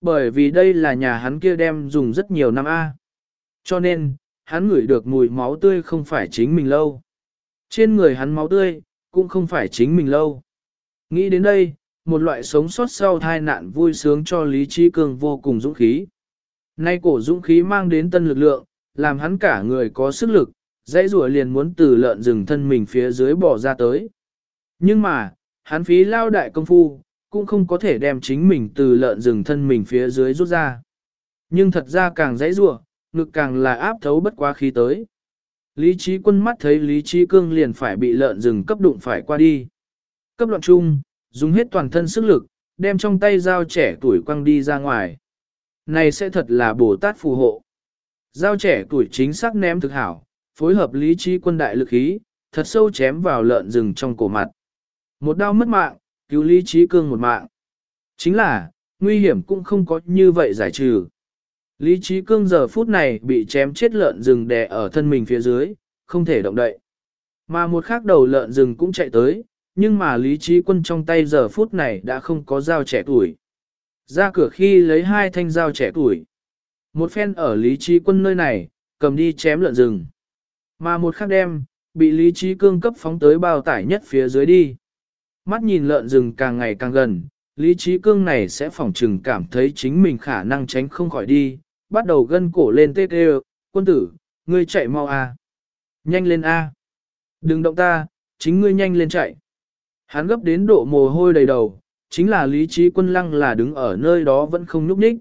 Bởi vì đây là nhà hắn kia đem dùng rất nhiều năm A. Cho nên, hắn ngửi được mùi máu tươi không phải chính mình lâu. Trên người hắn máu tươi, cũng không phải chính mình lâu. Nghĩ đến đây, một loại sống sót sau tai nạn vui sướng cho Lý Trí Cương vô cùng dũng khí. Nay cổ dũng khí mang đến tân lực lượng, làm hắn cả người có sức lực, dãy rùa liền muốn từ lợn rừng thân mình phía dưới bỏ ra tới. Nhưng mà, hắn phí lao đại công phu, cũng không có thể đem chính mình từ lợn rừng thân mình phía dưới rút ra. Nhưng thật ra càng dãy rùa, ngực càng là áp thấu bất quá khí tới. Lý trí quân mắt thấy Lý trí cương liền phải bị lợn rừng cấp đụng phải qua đi. Cấp loạn chung, dùng hết toàn thân sức lực, đem trong tay dao trẻ tuổi quăng đi ra ngoài. Này sẽ thật là Bồ Tát phù hộ. Giao trẻ tuổi chính xác ném thực hảo, phối hợp lý trí quân đại lực khí, thật sâu chém vào lợn rừng trong cổ mặt. Một đau mất mạng, cứu lý trí cương một mạng. Chính là, nguy hiểm cũng không có như vậy giải trừ. Lý trí cương giờ phút này bị chém chết lợn rừng đè ở thân mình phía dưới, không thể động đậy. Mà một khác đầu lợn rừng cũng chạy tới, nhưng mà lý trí quân trong tay giờ phút này đã không có dao trẻ tuổi. Ra cửa khi lấy hai thanh dao trẻ tuổi. Một phen ở lý trí quân nơi này, cầm đi chém lợn rừng. Mà một khắc đem, bị lý trí cương cấp phóng tới bao tải nhất phía dưới đi. Mắt nhìn lợn rừng càng ngày càng gần, lý trí cương này sẽ phỏng trừng cảm thấy chính mình khả năng tránh không khỏi đi, bắt đầu gân cổ lên tê tê, quân tử, ngươi chạy mau a, Nhanh lên a, Đừng động ta, chính ngươi nhanh lên chạy. Hắn gấp đến độ mồ hôi đầy đầu, chính là lý trí quân lăng là đứng ở nơi đó vẫn không nhúc nhích.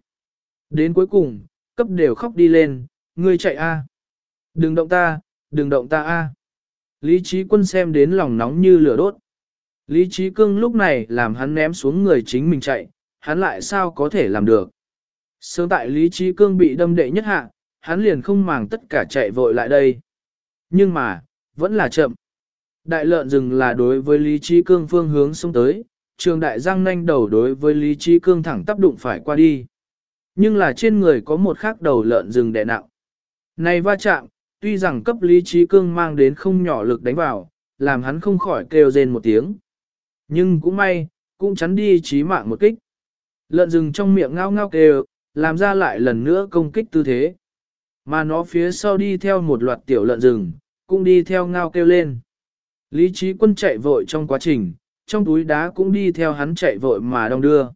Đến cuối cùng, cấp đều khóc đi lên, ngươi chạy a, Đừng động ta, đừng động ta a. Lý trí quân xem đến lòng nóng như lửa đốt. Lý trí cương lúc này làm hắn ném xuống người chính mình chạy, hắn lại sao có thể làm được. Sớm tại Lý trí cương bị đâm đệ nhất hạ, hắn liền không màng tất cả chạy vội lại đây. Nhưng mà, vẫn là chậm. Đại lợn rừng là đối với Lý trí cương phương hướng xông tới, trường đại giang nanh đầu đối với Lý trí cương thẳng tác đụng phải qua đi. Nhưng là trên người có một khác đầu lợn rừng đè nặng. Này va chạm, tuy rằng cấp lý trí cương mang đến không nhỏ lực đánh vào, làm hắn không khỏi kêu rên một tiếng. Nhưng cũng may, cũng chắn đi trí mạng một kích. Lợn rừng trong miệng ngao ngao kêu, làm ra lại lần nữa công kích tư thế. Mà nó phía sau đi theo một loạt tiểu lợn rừng, cũng đi theo ngao kêu lên. Lý trí quân chạy vội trong quá trình, trong túi đá cũng đi theo hắn chạy vội mà đong đưa.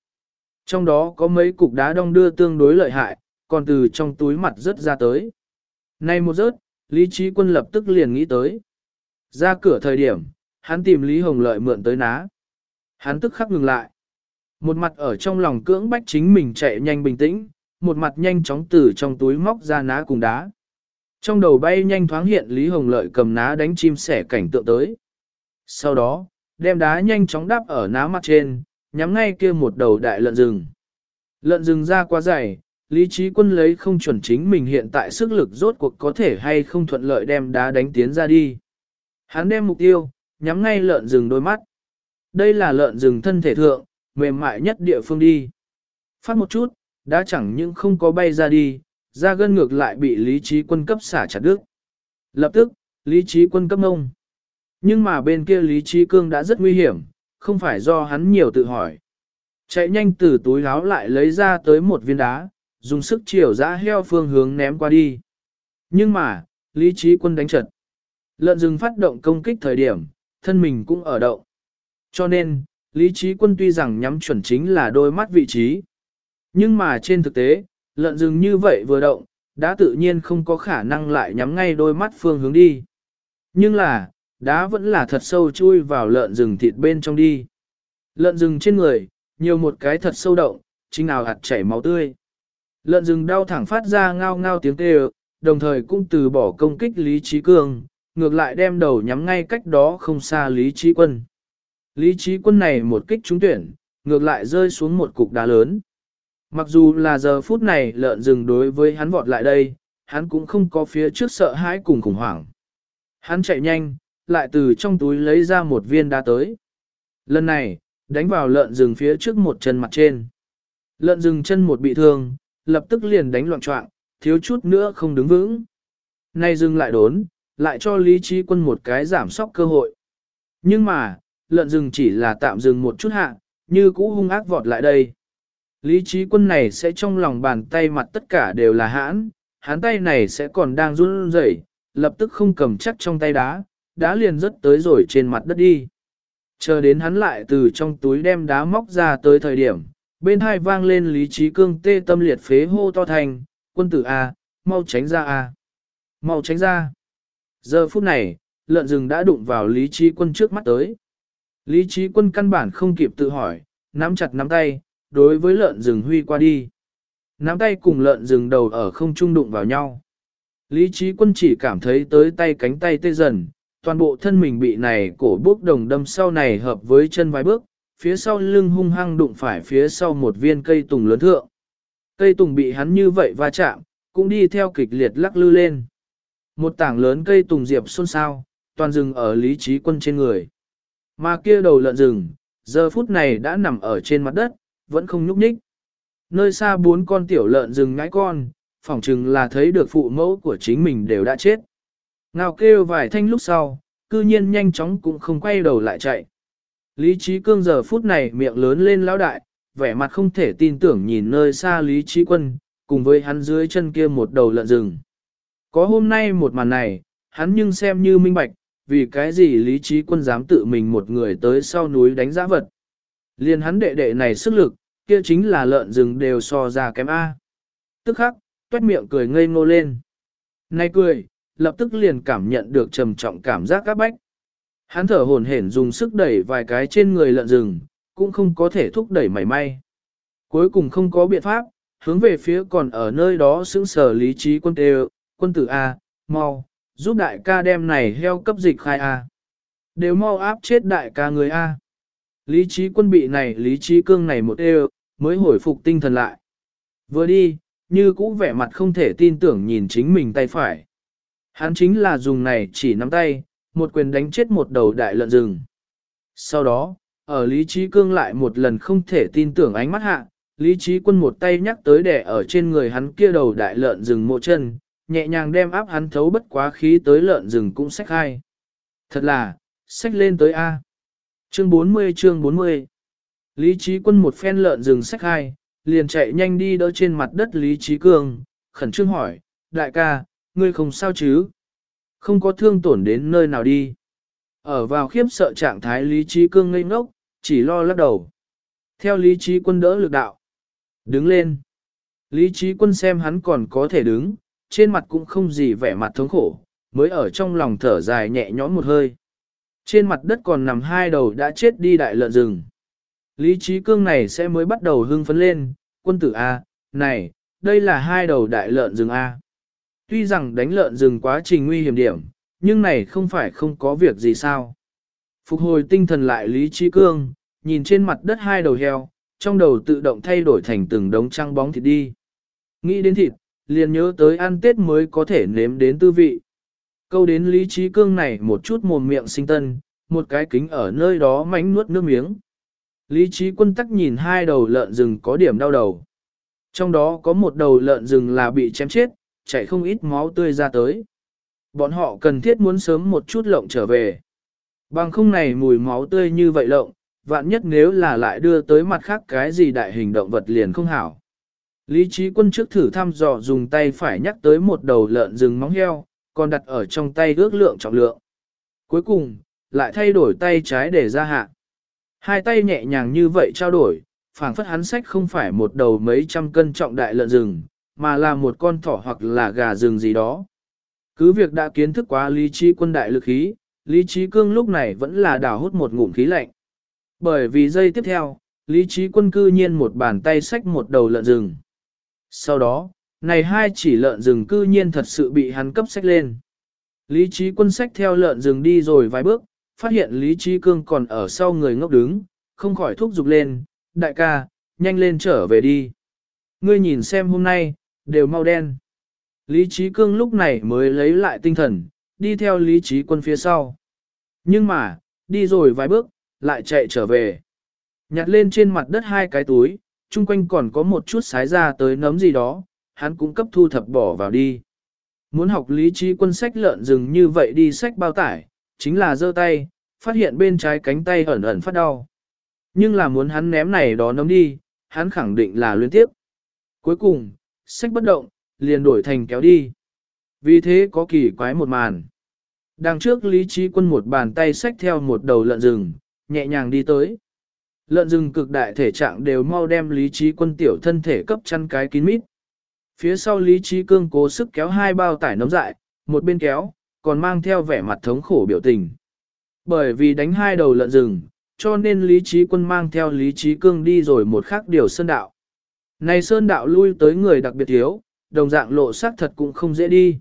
Trong đó có mấy cục đá đong đưa tương đối lợi hại, còn từ trong túi mặt rớt ra tới. nay một rớt, Lý Trí Quân lập tức liền nghĩ tới. Ra cửa thời điểm, hắn tìm Lý Hồng Lợi mượn tới ná. Hắn tức khắc ngừng lại. Một mặt ở trong lòng cưỡng bách chính mình chạy nhanh bình tĩnh, một mặt nhanh chóng từ trong túi móc ra ná cùng đá. Trong đầu bay nhanh thoáng hiện Lý Hồng Lợi cầm ná đánh chim sẻ cảnh tượng tới. Sau đó, đem đá nhanh chóng đắp ở ná mặt trên, nhắm ngay kia một đầu đại lợn rừng. Lợn rừng ra quá dày, Lý trí quân lấy không chuẩn chính mình hiện tại sức lực rốt cuộc có thể hay không thuận lợi đem đá đánh tiến ra đi. Hắn đem mục tiêu, nhắm ngay lợn rừng đôi mắt. Đây là lợn rừng thân thể thượng, mềm mại nhất địa phương đi. Phát một chút, đã chẳng những không có bay ra đi, ra gân ngược lại bị lý trí quân cấp xả chặt đứt. Lập tức, lý trí quân cấp ngông. Nhưng mà bên kia lý trí cương đã rất nguy hiểm, không phải do hắn nhiều tự hỏi. Chạy nhanh từ túi áo lại lấy ra tới một viên đá, dùng sức chiều ra heo phương hướng ném qua đi. Nhưng mà, lý trí quân đánh trật. Lợn rừng phát động công kích thời điểm, thân mình cũng ở động. Cho nên, lý trí quân tuy rằng nhắm chuẩn chính là đôi mắt vị trí. Nhưng mà trên thực tế, lợn rừng như vậy vừa động, đã tự nhiên không có khả năng lại nhắm ngay đôi mắt phương hướng đi. Nhưng là, đá vẫn là thật sâu chui vào lợn rừng thịt bên trong đi. Lợn rừng trên người, nhiều một cái thật sâu động, chính nào hạt chảy máu tươi. Lợn rừng đau thẳng phát ra ngao ngao tiếng kêu, đồng thời cũng từ bỏ công kích Lý Trí Cường, ngược lại đem đầu nhắm ngay cách đó không xa Lý Trí Quân. Lý Trí Quân này một kích trúng tuyển, ngược lại rơi xuống một cục đá lớn. Mặc dù là giờ phút này lợn rừng đối với hắn vọt lại đây, hắn cũng không có phía trước sợ hãi cùng khủng hoảng. Hắn chạy nhanh, lại từ trong túi lấy ra một viên đá tới. Lần này, đánh vào lợn rừng phía trước một chân mặt trên. Lợn rừng chân một bị thương, lập tức liền đánh loạn trọng, thiếu chút nữa không đứng vững. Nay dừng lại đốn, lại cho lý trí quân một cái giảm sóc cơ hội. Nhưng mà, lợn rừng chỉ là tạm dừng một chút hạ, như cũ hung ác vọt lại đây. Lý trí quân này sẽ trong lòng bàn tay mặt tất cả đều là hãn, hắn tay này sẽ còn đang run rẩy, lập tức không cầm chắc trong tay đá, đã liền rất tới rồi trên mặt đất đi. Chờ đến hắn lại từ trong túi đem đá móc ra tới thời điểm, bên hai vang lên lý trí cương tê tâm liệt phế hô to thành, quân tử A, mau tránh ra A. Mau tránh ra. Giờ phút này, lợn rừng đã đụng vào lý trí quân trước mắt tới. Lý trí quân căn bản không kịp tự hỏi, nắm chặt nắm tay, đối với lợn rừng huy qua đi. Nắm tay cùng lợn rừng đầu ở không trung đụng vào nhau. Lý trí quân chỉ cảm thấy tới tay cánh tay tê dần, toàn bộ thân mình bị này cổ bước đồng đâm sau này hợp với chân vài bước, phía sau lưng hung hăng đụng phải phía sau một viên cây tùng lớn thượng. Cây tùng bị hắn như vậy va chạm, cũng đi theo kịch liệt lắc lư lên. Một tảng lớn cây tùng diệp xôn xao, toàn rừng ở lý trí quân trên người. Mà kia đầu lợn rừng, giờ phút này đã nằm ở trên mặt đất, vẫn không nhúc nhích. Nơi xa bốn con tiểu lợn rừng ngãi con, phỏng chừng là thấy được phụ mẫu của chính mình đều đã chết. Ngao kêu vài thanh lúc sau, cư nhiên nhanh chóng cũng không quay đầu lại chạy. Lý trí cương giờ phút này miệng lớn lên lão đại, vẻ mặt không thể tin tưởng nhìn nơi xa Lý trí quân, cùng với hắn dưới chân kia một đầu lợn rừng. Có hôm nay một màn này, hắn nhưng xem như minh bạch, vì cái gì Lý trí quân dám tự mình một người tới sau núi đánh giã vật. Liên hắn đệ đệ này sức lực, kia chính là lợn rừng đều so ra kém A. Tức khắc, tuét miệng cười ngây ngô lên. Này cười, lập tức liền cảm nhận được trầm trọng cảm giác các bách. Hắn thở hồn hển dùng sức đẩy vài cái trên người lợn rừng, cũng không có thể thúc đẩy mảy may. Cuối cùng không có biện pháp, hướng về phía còn ở nơi đó xứng sở lý trí quân tê quân tử A, mau, giúp đại ca đem này heo cấp dịch khai A. Đều mau áp chết đại ca người A. Lý trí quân bị này lý trí cương này một đều, mới hồi phục tinh thần lại. Vừa đi, như cũ vẻ mặt không thể tin tưởng nhìn chính mình tay phải. Hắn chính là dùng này chỉ nắm tay, một quyền đánh chết một đầu đại lợn rừng. Sau đó, ở Lý Trí Cương lại một lần không thể tin tưởng ánh mắt hạ, Lý Trí Quân một tay nhắc tới đẻ ở trên người hắn kia đầu đại lợn rừng mộ chân, nhẹ nhàng đem áp hắn thấu bất quá khí tới lợn rừng cũng sách hai. Thật là, sách lên tới A. Chương 40 chương 40 Lý Trí Quân một phen lợn rừng sách hai, liền chạy nhanh đi đỡ trên mặt đất Lý Trí Cương, khẩn trương hỏi, đại ca, ngươi không sao chứ? Không có thương tổn đến nơi nào đi. Ở vào khiếp sợ trạng thái Lý Trí Cương ngây ngốc, chỉ lo lắc đầu. Theo Lý Trí Quân đỡ lực đạo. Đứng lên. Lý Trí Quân xem hắn còn có thể đứng, trên mặt cũng không gì vẻ mặt thống khổ, mới ở trong lòng thở dài nhẹ nhõm một hơi. Trên mặt đất còn nằm hai đầu đã chết đi đại lợn rừng. Lý trí cương này sẽ mới bắt đầu hưng phấn lên, quân tử A, này, đây là hai đầu đại lợn rừng A. Tuy rằng đánh lợn rừng quá trình nguy hiểm điểm, nhưng này không phải không có việc gì sao. Phục hồi tinh thần lại Lý trí cương, nhìn trên mặt đất hai đầu heo, trong đầu tự động thay đổi thành từng đống trăng bóng thịt đi. Nghĩ đến thịt, liền nhớ tới ăn Tết mới có thể nếm đến tư vị. Câu đến Lý trí cương này một chút mồm miệng sinh tân, một cái kính ở nơi đó mánh nuốt nước miếng. Lý trí quân tắc nhìn hai đầu lợn rừng có điểm đau đầu. Trong đó có một đầu lợn rừng là bị chém chết, chảy không ít máu tươi ra tới. Bọn họ cần thiết muốn sớm một chút lộng trở về. Bằng không này mùi máu tươi như vậy lộng, vạn nhất nếu là lại đưa tới mặt khác cái gì đại hình động vật liền không hảo. Lý trí quân trước thử thăm dò dùng tay phải nhắc tới một đầu lợn rừng móng heo, còn đặt ở trong tay ước lượng trọng lượng. Cuối cùng, lại thay đổi tay trái để ra hạ. Hai tay nhẹ nhàng như vậy trao đổi, phảng phất hắn sách không phải một đầu mấy trăm cân trọng đại lợn rừng, mà là một con thỏ hoặc là gà rừng gì đó. Cứ việc đã kiến thức quá lý trí quân đại lực khí, lý trí cương lúc này vẫn là đào hút một ngụm khí lạnh. Bởi vì giây tiếp theo, lý trí quân cư nhiên một bàn tay xách một đầu lợn rừng. Sau đó, này hai chỉ lợn rừng cư nhiên thật sự bị hắn cấp xách lên. Lý trí quân xách theo lợn rừng đi rồi vài bước, phát hiện Lý trí cương còn ở sau người ngốc đứng, không khỏi thúc giục lên, đại ca, nhanh lên trở về đi. Ngươi nhìn xem hôm nay, đều mau đen. Lý trí cương lúc này mới lấy lại tinh thần, đi theo lý trí quân phía sau. Nhưng mà, đi rồi vài bước, lại chạy trở về. Nhặt lên trên mặt đất hai cái túi, chung quanh còn có một chút sái ra tới nấm gì đó, hắn cũng cấp thu thập bỏ vào đi. Muốn học lý trí quân sách lợn rừng như vậy đi sách bao tải, chính là giơ tay, phát hiện bên trái cánh tay ẩn ẩn phát đau. Nhưng là muốn hắn ném này đó nấm đi, hắn khẳng định là liên tiếp. Cuối cùng, sách bất động, liền đổi thành kéo đi. Vì thế có kỳ quái một màn. Đằng trước Lý Trí Quân một bàn tay sách theo một đầu lợn rừng, nhẹ nhàng đi tới. Lợn rừng cực đại thể trạng đều mau đem Lý Trí Quân tiểu thân thể cấp chăn cái kín mít. Phía sau Lý Trí Cương cố sức kéo hai bao tải nấm dại, một bên kéo, còn mang theo vẻ mặt thống khổ biểu tình. Bởi vì đánh hai đầu lợn rừng, cho nên Lý Trí Quân mang theo Lý Trí Cương đi rồi một khác điều sơn đạo. Này sơn đạo lui tới người đặc biệt thiếu, đồng dạng lộ sắc thật cũng không dễ đi.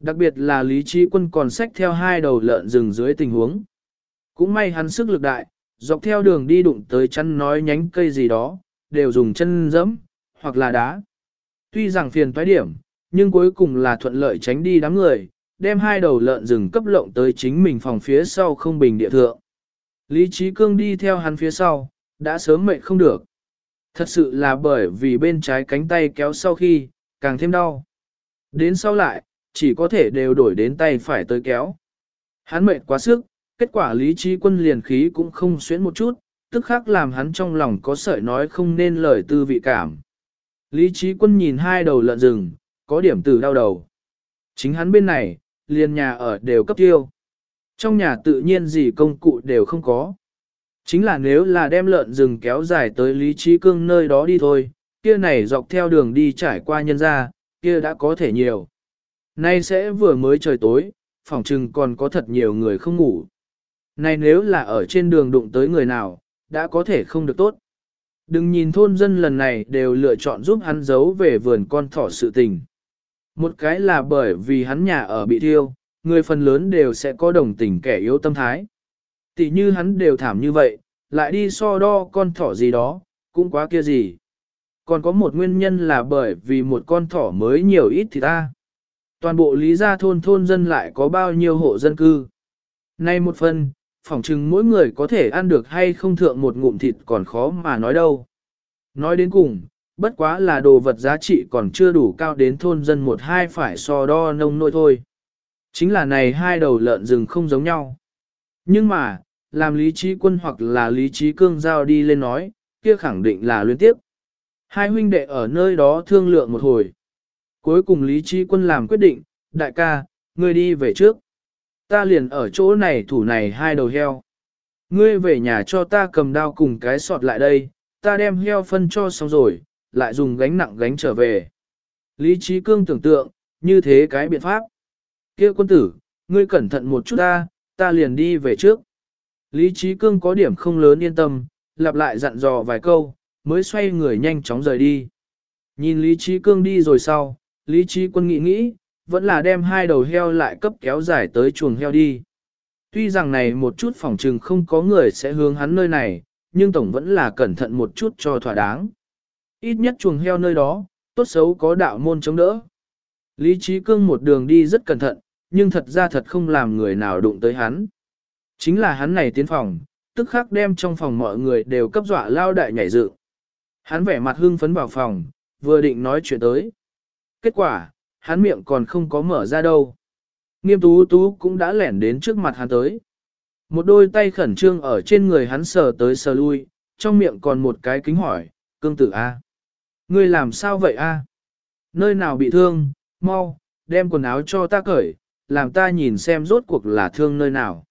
Đặc biệt là Lý Trí Quân còn xách theo hai đầu lợn rừng dưới tình huống. Cũng may hắn sức lực đại, dọc theo đường đi đụng tới chăn nói nhánh cây gì đó, đều dùng chân dẫm, hoặc là đá. Tuy rằng phiền toái điểm, nhưng cuối cùng là thuận lợi tránh đi đám người, đem hai đầu lợn rừng cấp lộng tới chính mình phòng phía sau không bình địa thượng. Lý Trí Cương đi theo hắn phía sau, đã sớm mệt không được. Thật sự là bởi vì bên trái cánh tay kéo sau khi, càng thêm đau. Đến sau lại, chỉ có thể đều đổi đến tay phải tới kéo. Hắn mệt quá sức, kết quả lý trí quân liền khí cũng không xuyến một chút, tức khắc làm hắn trong lòng có sợi nói không nên lời tư vị cảm. Lý trí quân nhìn hai đầu lợn rừng, có điểm từ đau đầu. Chính hắn bên này, liền nhà ở đều cấp tiêu. Trong nhà tự nhiên gì công cụ đều không có. Chính là nếu là đem lợn rừng kéo dài tới Lý Trí Cương nơi đó đi thôi, kia này dọc theo đường đi trải qua nhân ra, kia đã có thể nhiều. Nay sẽ vừa mới trời tối, phòng trừng còn có thật nhiều người không ngủ. Này nếu là ở trên đường đụng tới người nào, đã có thể không được tốt. Đừng nhìn thôn dân lần này đều lựa chọn giúp hắn giấu về vườn con thỏ sự tình. Một cái là bởi vì hắn nhà ở bị thiêu, người phần lớn đều sẽ có đồng tình kẻ yếu tâm thái. Tỷ như hắn đều thảm như vậy, lại đi so đo con thỏ gì đó, cũng quá kia gì. Còn có một nguyên nhân là bởi vì một con thỏ mới nhiều ít thì ta. Toàn bộ lý gia thôn thôn dân lại có bao nhiêu hộ dân cư. Nay một phần, phỏng chừng mỗi người có thể ăn được hay không thượng một ngụm thịt còn khó mà nói đâu. Nói đến cùng, bất quá là đồ vật giá trị còn chưa đủ cao đến thôn dân một hai phải so đo nông nôi thôi. Chính là này hai đầu lợn rừng không giống nhau. Nhưng mà, làm lý trí quân hoặc là lý trí cương giao đi lên nói, kia khẳng định là liên tiếp. Hai huynh đệ ở nơi đó thương lượng một hồi. Cuối cùng lý trí quân làm quyết định, đại ca, ngươi đi về trước. Ta liền ở chỗ này thủ này hai đầu heo. Ngươi về nhà cho ta cầm đao cùng cái sọt lại đây, ta đem heo phân cho xong rồi, lại dùng gánh nặng gánh trở về. Lý trí cương tưởng tượng, như thế cái biện pháp. kia quân tử, ngươi cẩn thận một chút ta, ta liền đi về trước. Lý Trí Cương có điểm không lớn yên tâm, lặp lại dặn dò vài câu, mới xoay người nhanh chóng rời đi. Nhìn Lý Trí Cương đi rồi sau, Lý Trí Quân nghĩ nghĩ, vẫn là đem hai đầu heo lại cấp kéo dài tới chuồng heo đi. Tuy rằng này một chút phòng trừng không có người sẽ hướng hắn nơi này, nhưng tổng vẫn là cẩn thận một chút cho thỏa đáng. Ít nhất chuồng heo nơi đó, tốt xấu có đạo môn chống đỡ. Lý Trí Cương một đường đi rất cẩn thận, nhưng thật ra thật không làm người nào đụng tới hắn. Chính là hắn này tiến phòng, tức khắc đem trong phòng mọi người đều cấp dọa lao đại nhảy dự. Hắn vẻ mặt hưng phấn vào phòng, vừa định nói chuyện tới. Kết quả, hắn miệng còn không có mở ra đâu. Nghiêm tú tú cũng đã lẻn đến trước mặt hắn tới. Một đôi tay khẩn trương ở trên người hắn sờ tới sờ lui, trong miệng còn một cái kính hỏi, cương tử A. Ngươi làm sao vậy A? Nơi nào bị thương, mau, đem quần áo cho ta cởi, làm ta nhìn xem rốt cuộc là thương nơi nào.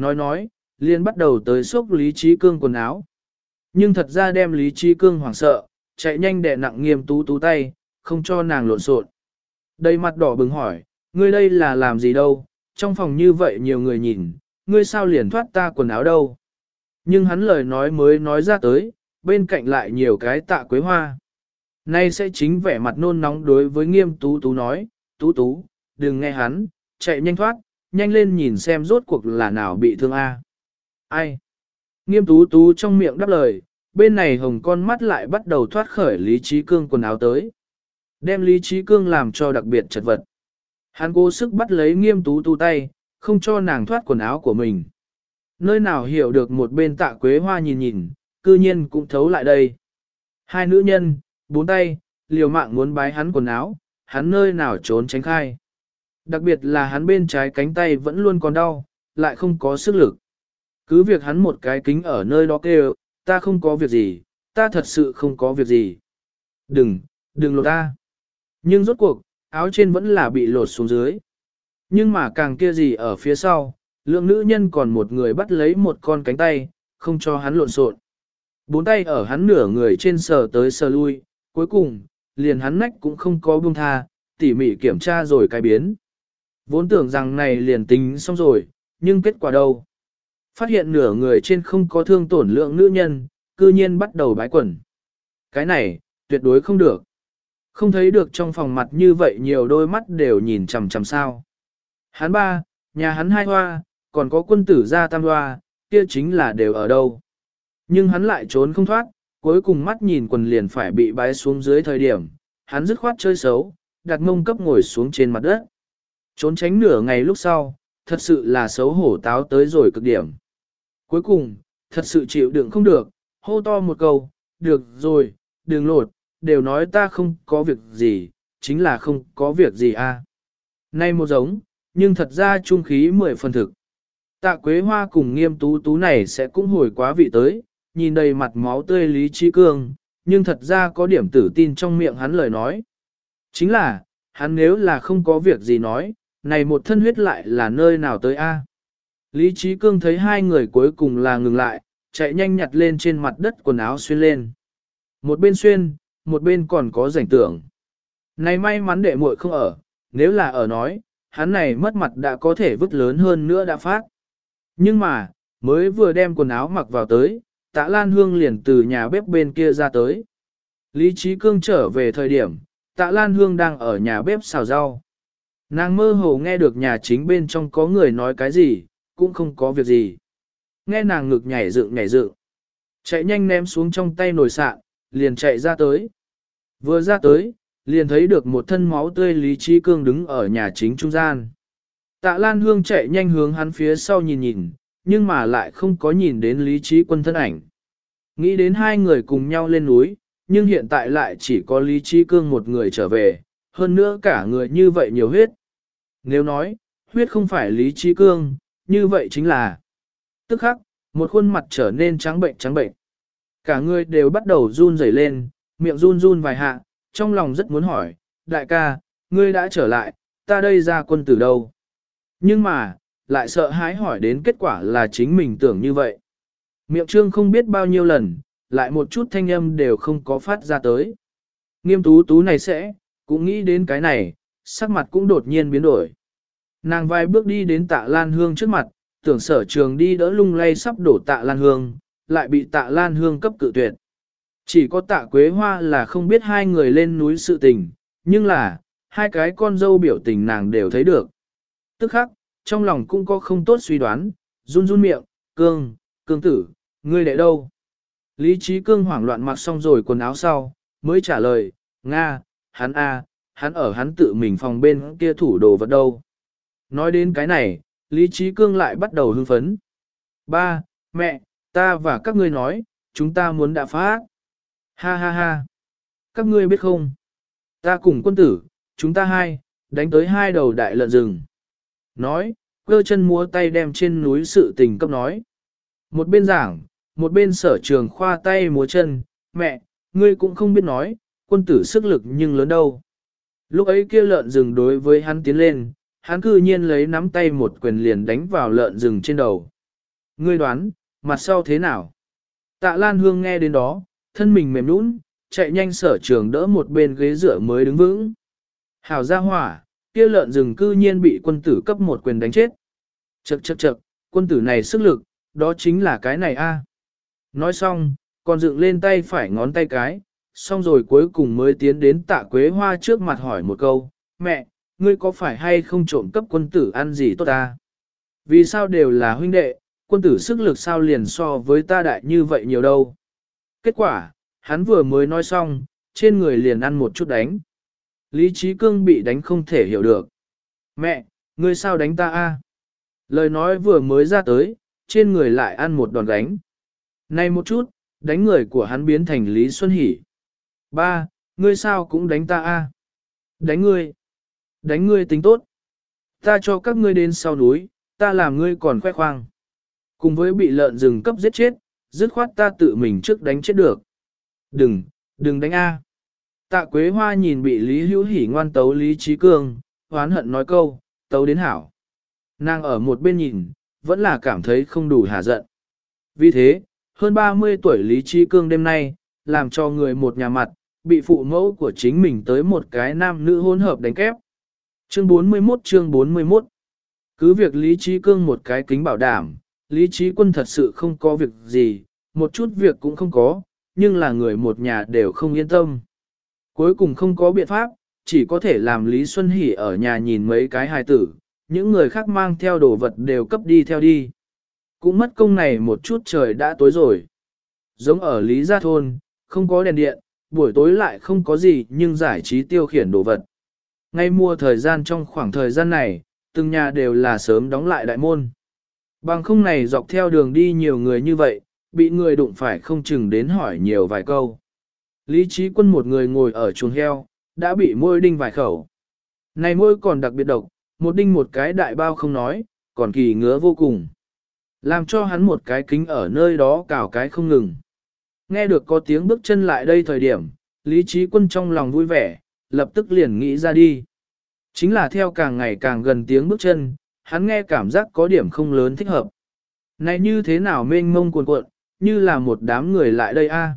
Nói nói, liền bắt đầu tới xúc Lý Trí Cương quần áo. Nhưng thật ra đem Lý Trí Cương hoảng sợ, chạy nhanh đè nặng nghiêm tú tú tay, không cho nàng lộn xộn. Đầy mặt đỏ bừng hỏi, ngươi đây là làm gì đâu, trong phòng như vậy nhiều người nhìn, ngươi sao liền thoát ta quần áo đâu. Nhưng hắn lời nói mới nói ra tới, bên cạnh lại nhiều cái tạ quế hoa. Nay sẽ chính vẻ mặt nôn nóng đối với nghiêm tú tú nói, tú tú, đừng nghe hắn, chạy nhanh thoát, nhanh lên nhìn xem rốt cuộc là nào bị thương a. Ai? Nghiêm tú tú trong miệng đáp lời, bên này hồng con mắt lại bắt đầu thoát khởi Lý Trí Cương quần áo tới. Đem Lý Trí Cương làm cho đặc biệt chật vật. Hắn cố sức bắt lấy nghiêm tú tú tay, không cho nàng thoát quần áo của mình. Nơi nào hiểu được một bên tạ quế hoa nhìn nhìn, cư nhiên cũng thấu lại đây. Hai nữ nhân, bốn tay, liều mạng muốn bái hắn quần áo, hắn nơi nào trốn tránh khai. Đặc biệt là hắn bên trái cánh tay vẫn luôn còn đau, lại không có sức lực. Cứ việc hắn một cái kính ở nơi đó kêu, ta không có việc gì, ta thật sự không có việc gì. Đừng, đừng lột ta. Nhưng rốt cuộc, áo trên vẫn là bị lột xuống dưới. Nhưng mà càng kia gì ở phía sau, lượng nữ nhân còn một người bắt lấy một con cánh tay, không cho hắn lộn xộn. Bốn tay ở hắn nửa người trên sờ tới sờ lui, cuối cùng, liền hắn nách cũng không có buông tha, tỉ mỉ kiểm tra rồi cái biến. Vốn tưởng rằng này liền tính xong rồi, nhưng kết quả đâu? Phát hiện nửa người trên không có thương tổn lượng nữ nhân, cư nhiên bắt đầu bái quẩn. Cái này, tuyệt đối không được. Không thấy được trong phòng mặt như vậy nhiều đôi mắt đều nhìn chằm chằm sao. Hắn ba, nhà hắn hai hoa, còn có quân tử gia tam hoa, kia chính là đều ở đâu. Nhưng hắn lại trốn không thoát, cuối cùng mắt nhìn quần liền phải bị bái xuống dưới thời điểm, hắn dứt khoát chơi xấu, đặt mông cấp ngồi xuống trên mặt đất. Trốn tránh nửa ngày lúc sau, thật sự là xấu hổ táo tới rồi cực điểm. Cuối cùng, thật sự chịu đựng không được, hô to một câu, được rồi, đừng lột, đều nói ta không có việc gì, chính là không có việc gì a. À. Nay một giống, nhưng thật ra trung khí mười phần thực. Tạ Quế Hoa cùng nghiêm tú tú này sẽ cũng hồi quá vị tới, nhìn đầy mặt máu tươi Lý Trí Cương, nhưng thật ra có điểm tử tin trong miệng hắn lời nói. Chính là, hắn nếu là không có việc gì nói, này một thân huyết lại là nơi nào tới a? Lý Trí Cương thấy hai người cuối cùng là ngừng lại, chạy nhanh nhặt lên trên mặt đất quần áo xuyên lên. Một bên xuyên, một bên còn có rảnh tưởng. Này may mắn đệ muội không ở, nếu là ở nói, hắn này mất mặt đã có thể vứt lớn hơn nữa đã phát. Nhưng mà, mới vừa đem quần áo mặc vào tới, tạ Lan Hương liền từ nhà bếp bên kia ra tới. Lý Trí Cương trở về thời điểm, tạ Lan Hương đang ở nhà bếp xào rau. Nàng mơ hồ nghe được nhà chính bên trong có người nói cái gì, cũng không có việc gì. Nghe nàng ngực nhảy dựng nhảy dựng, chạy nhanh ném xuống trong tay nồi sạn, liền chạy ra tới. Vừa ra tới, liền thấy được một thân máu tươi Lý Trí Cương đứng ở nhà chính trung gian. Tạ Lan Hương chạy nhanh hướng hắn phía sau nhìn nhìn, nhưng mà lại không có nhìn đến Lý Trí Quân thân ảnh. Nghĩ đến hai người cùng nhau lên núi, nhưng hiện tại lại chỉ có Lý Trí Cương một người trở về, hơn nữa cả người như vậy nhiều huyết. Nếu nói, huyết không phải Lý Trí Cương, như vậy chính là tức khắc, một khuôn mặt trở nên trắng bệnh trắng bệnh. Cả người đều bắt đầu run rẩy lên, miệng run run vài hạ, trong lòng rất muốn hỏi, đại ca, ngươi đã trở lại, ta đây ra quân từ đâu? Nhưng mà, lại sợ hãi hỏi đến kết quả là chính mình tưởng như vậy. Miệng trương không biết bao nhiêu lần, lại một chút thanh âm đều không có phát ra tới. Nghiêm tú tú này sẽ, cũng nghĩ đến cái này, sắc mặt cũng đột nhiên biến đổi. Nàng vai bước đi đến tạ lan hương trước mặt, tưởng sở trường đi đỡ lung lay sắp đổ tạ lan hương, lại bị tạ lan hương cấp cự tuyệt. Chỉ có tạ quế hoa là không biết hai người lên núi sự tình, nhưng là, hai cái con dâu biểu tình nàng đều thấy được. Tức khắc, trong lòng cũng có không tốt suy đoán, run run miệng, cương, cương tử, ngươi để đâu? Lý trí cương hoảng loạn mặc xong rồi quần áo sau, mới trả lời, Nga, hắn A, hắn ở hắn tự mình phòng bên kia thủ đồ vật đâu. Nói đến cái này, Lý trí cương lại bắt đầu hưng phấn. Ba, mẹ, ta và các ngươi nói, chúng ta muốn đã phá. Ha ha ha. Các ngươi biết không? Ta cùng quân tử, chúng ta hai, đánh tới hai đầu đại lợn rừng. Nói, cơ chân múa tay đem trên núi sự tình cấp nói. Một bên giảng, một bên sở trường khoa tay múa chân, mẹ, ngươi cũng không biết nói, quân tử sức lực nhưng lớn đâu. Lúc ấy kia lợn rừng đối với hắn tiến lên, hắn cư nhiên lấy nắm tay một quyền liền đánh vào lợn rừng trên đầu. Ngươi đoán, mặt sau thế nào? Tạ Lan Hương nghe đến đó, thân mình mềm nũng, chạy nhanh sở trường đỡ một bên ghế dựa mới đứng vững. Hảo ra hỏa, kia lợn rừng cư nhiên bị quân tử cấp một quyền đánh chết. Chậc chậc chậc, quân tử này sức lực, đó chính là cái này a. Nói xong, còn dựng lên tay phải ngón tay cái, xong rồi cuối cùng mới tiến đến tạ quế hoa trước mặt hỏi một câu, mẹ, ngươi có phải hay không trộm cấp quân tử ăn gì tốt ta? Vì sao đều là huynh đệ, quân tử sức lực sao liền so với ta đại như vậy nhiều đâu? Kết quả, hắn vừa mới nói xong, trên người liền ăn một chút đánh. Lý Trí Cương bị đánh không thể hiểu được. Mẹ, ngươi sao đánh ta a? Lời nói vừa mới ra tới, trên người lại ăn một đòn đánh. Này một chút, đánh người của hắn biến thành Lý Xuân Hỷ. Ba, ngươi sao cũng đánh ta a? Đánh ngươi. Đánh ngươi tính tốt. Ta cho các ngươi đến sau núi, ta làm ngươi còn khoe khoang. Cùng với bị lợn rừng cấp giết chết, dứt khoát ta tự mình trước đánh chết được. Đừng, đừng đánh A. Tạ Quế Hoa nhìn bị Lý Hữu Hỉ ngoan tấu Lý Trí Cương, hoán hận nói câu, tấu đến hảo. Nàng ở một bên nhìn, vẫn là cảm thấy không đủ hà giận. Vì thế, hơn 30 tuổi Lý Trí Cương đêm nay, làm cho người một nhà mặt, bị phụ mẫu của chính mình tới một cái nam nữ hôn hợp đánh kép. Chương 41 chương 41 Cứ việc Lý Trí Cương một cái kính bảo đảm, Lý Trí Quân thật sự không có việc gì, một chút việc cũng không có, nhưng là người một nhà đều không yên tâm. Cuối cùng không có biện pháp, chỉ có thể làm Lý Xuân Hỷ ở nhà nhìn mấy cái hài tử, những người khác mang theo đồ vật đều cấp đi theo đi. Cũng mất công này một chút trời đã tối rồi. Giống ở Lý Gia Thôn, không có đèn điện, buổi tối lại không có gì nhưng giải trí tiêu khiển đồ vật. Ngay mua thời gian trong khoảng thời gian này, từng nhà đều là sớm đóng lại đại môn. Bằng không này dọc theo đường đi nhiều người như vậy, bị người đụng phải không chừng đến hỏi nhiều vài câu. Lý trí quân một người ngồi ở chuồng heo, đã bị môi đinh vài khẩu. Này môi còn đặc biệt độc, một đinh một cái đại bao không nói, còn kỳ ngứa vô cùng. Làm cho hắn một cái kính ở nơi đó cào cái không ngừng. Nghe được có tiếng bước chân lại đây thời điểm, lý trí quân trong lòng vui vẻ, lập tức liền nghĩ ra đi. Chính là theo càng ngày càng gần tiếng bước chân, hắn nghe cảm giác có điểm không lớn thích hợp. Này như thế nào mênh mông cuồn cuộn, như là một đám người lại đây a. À?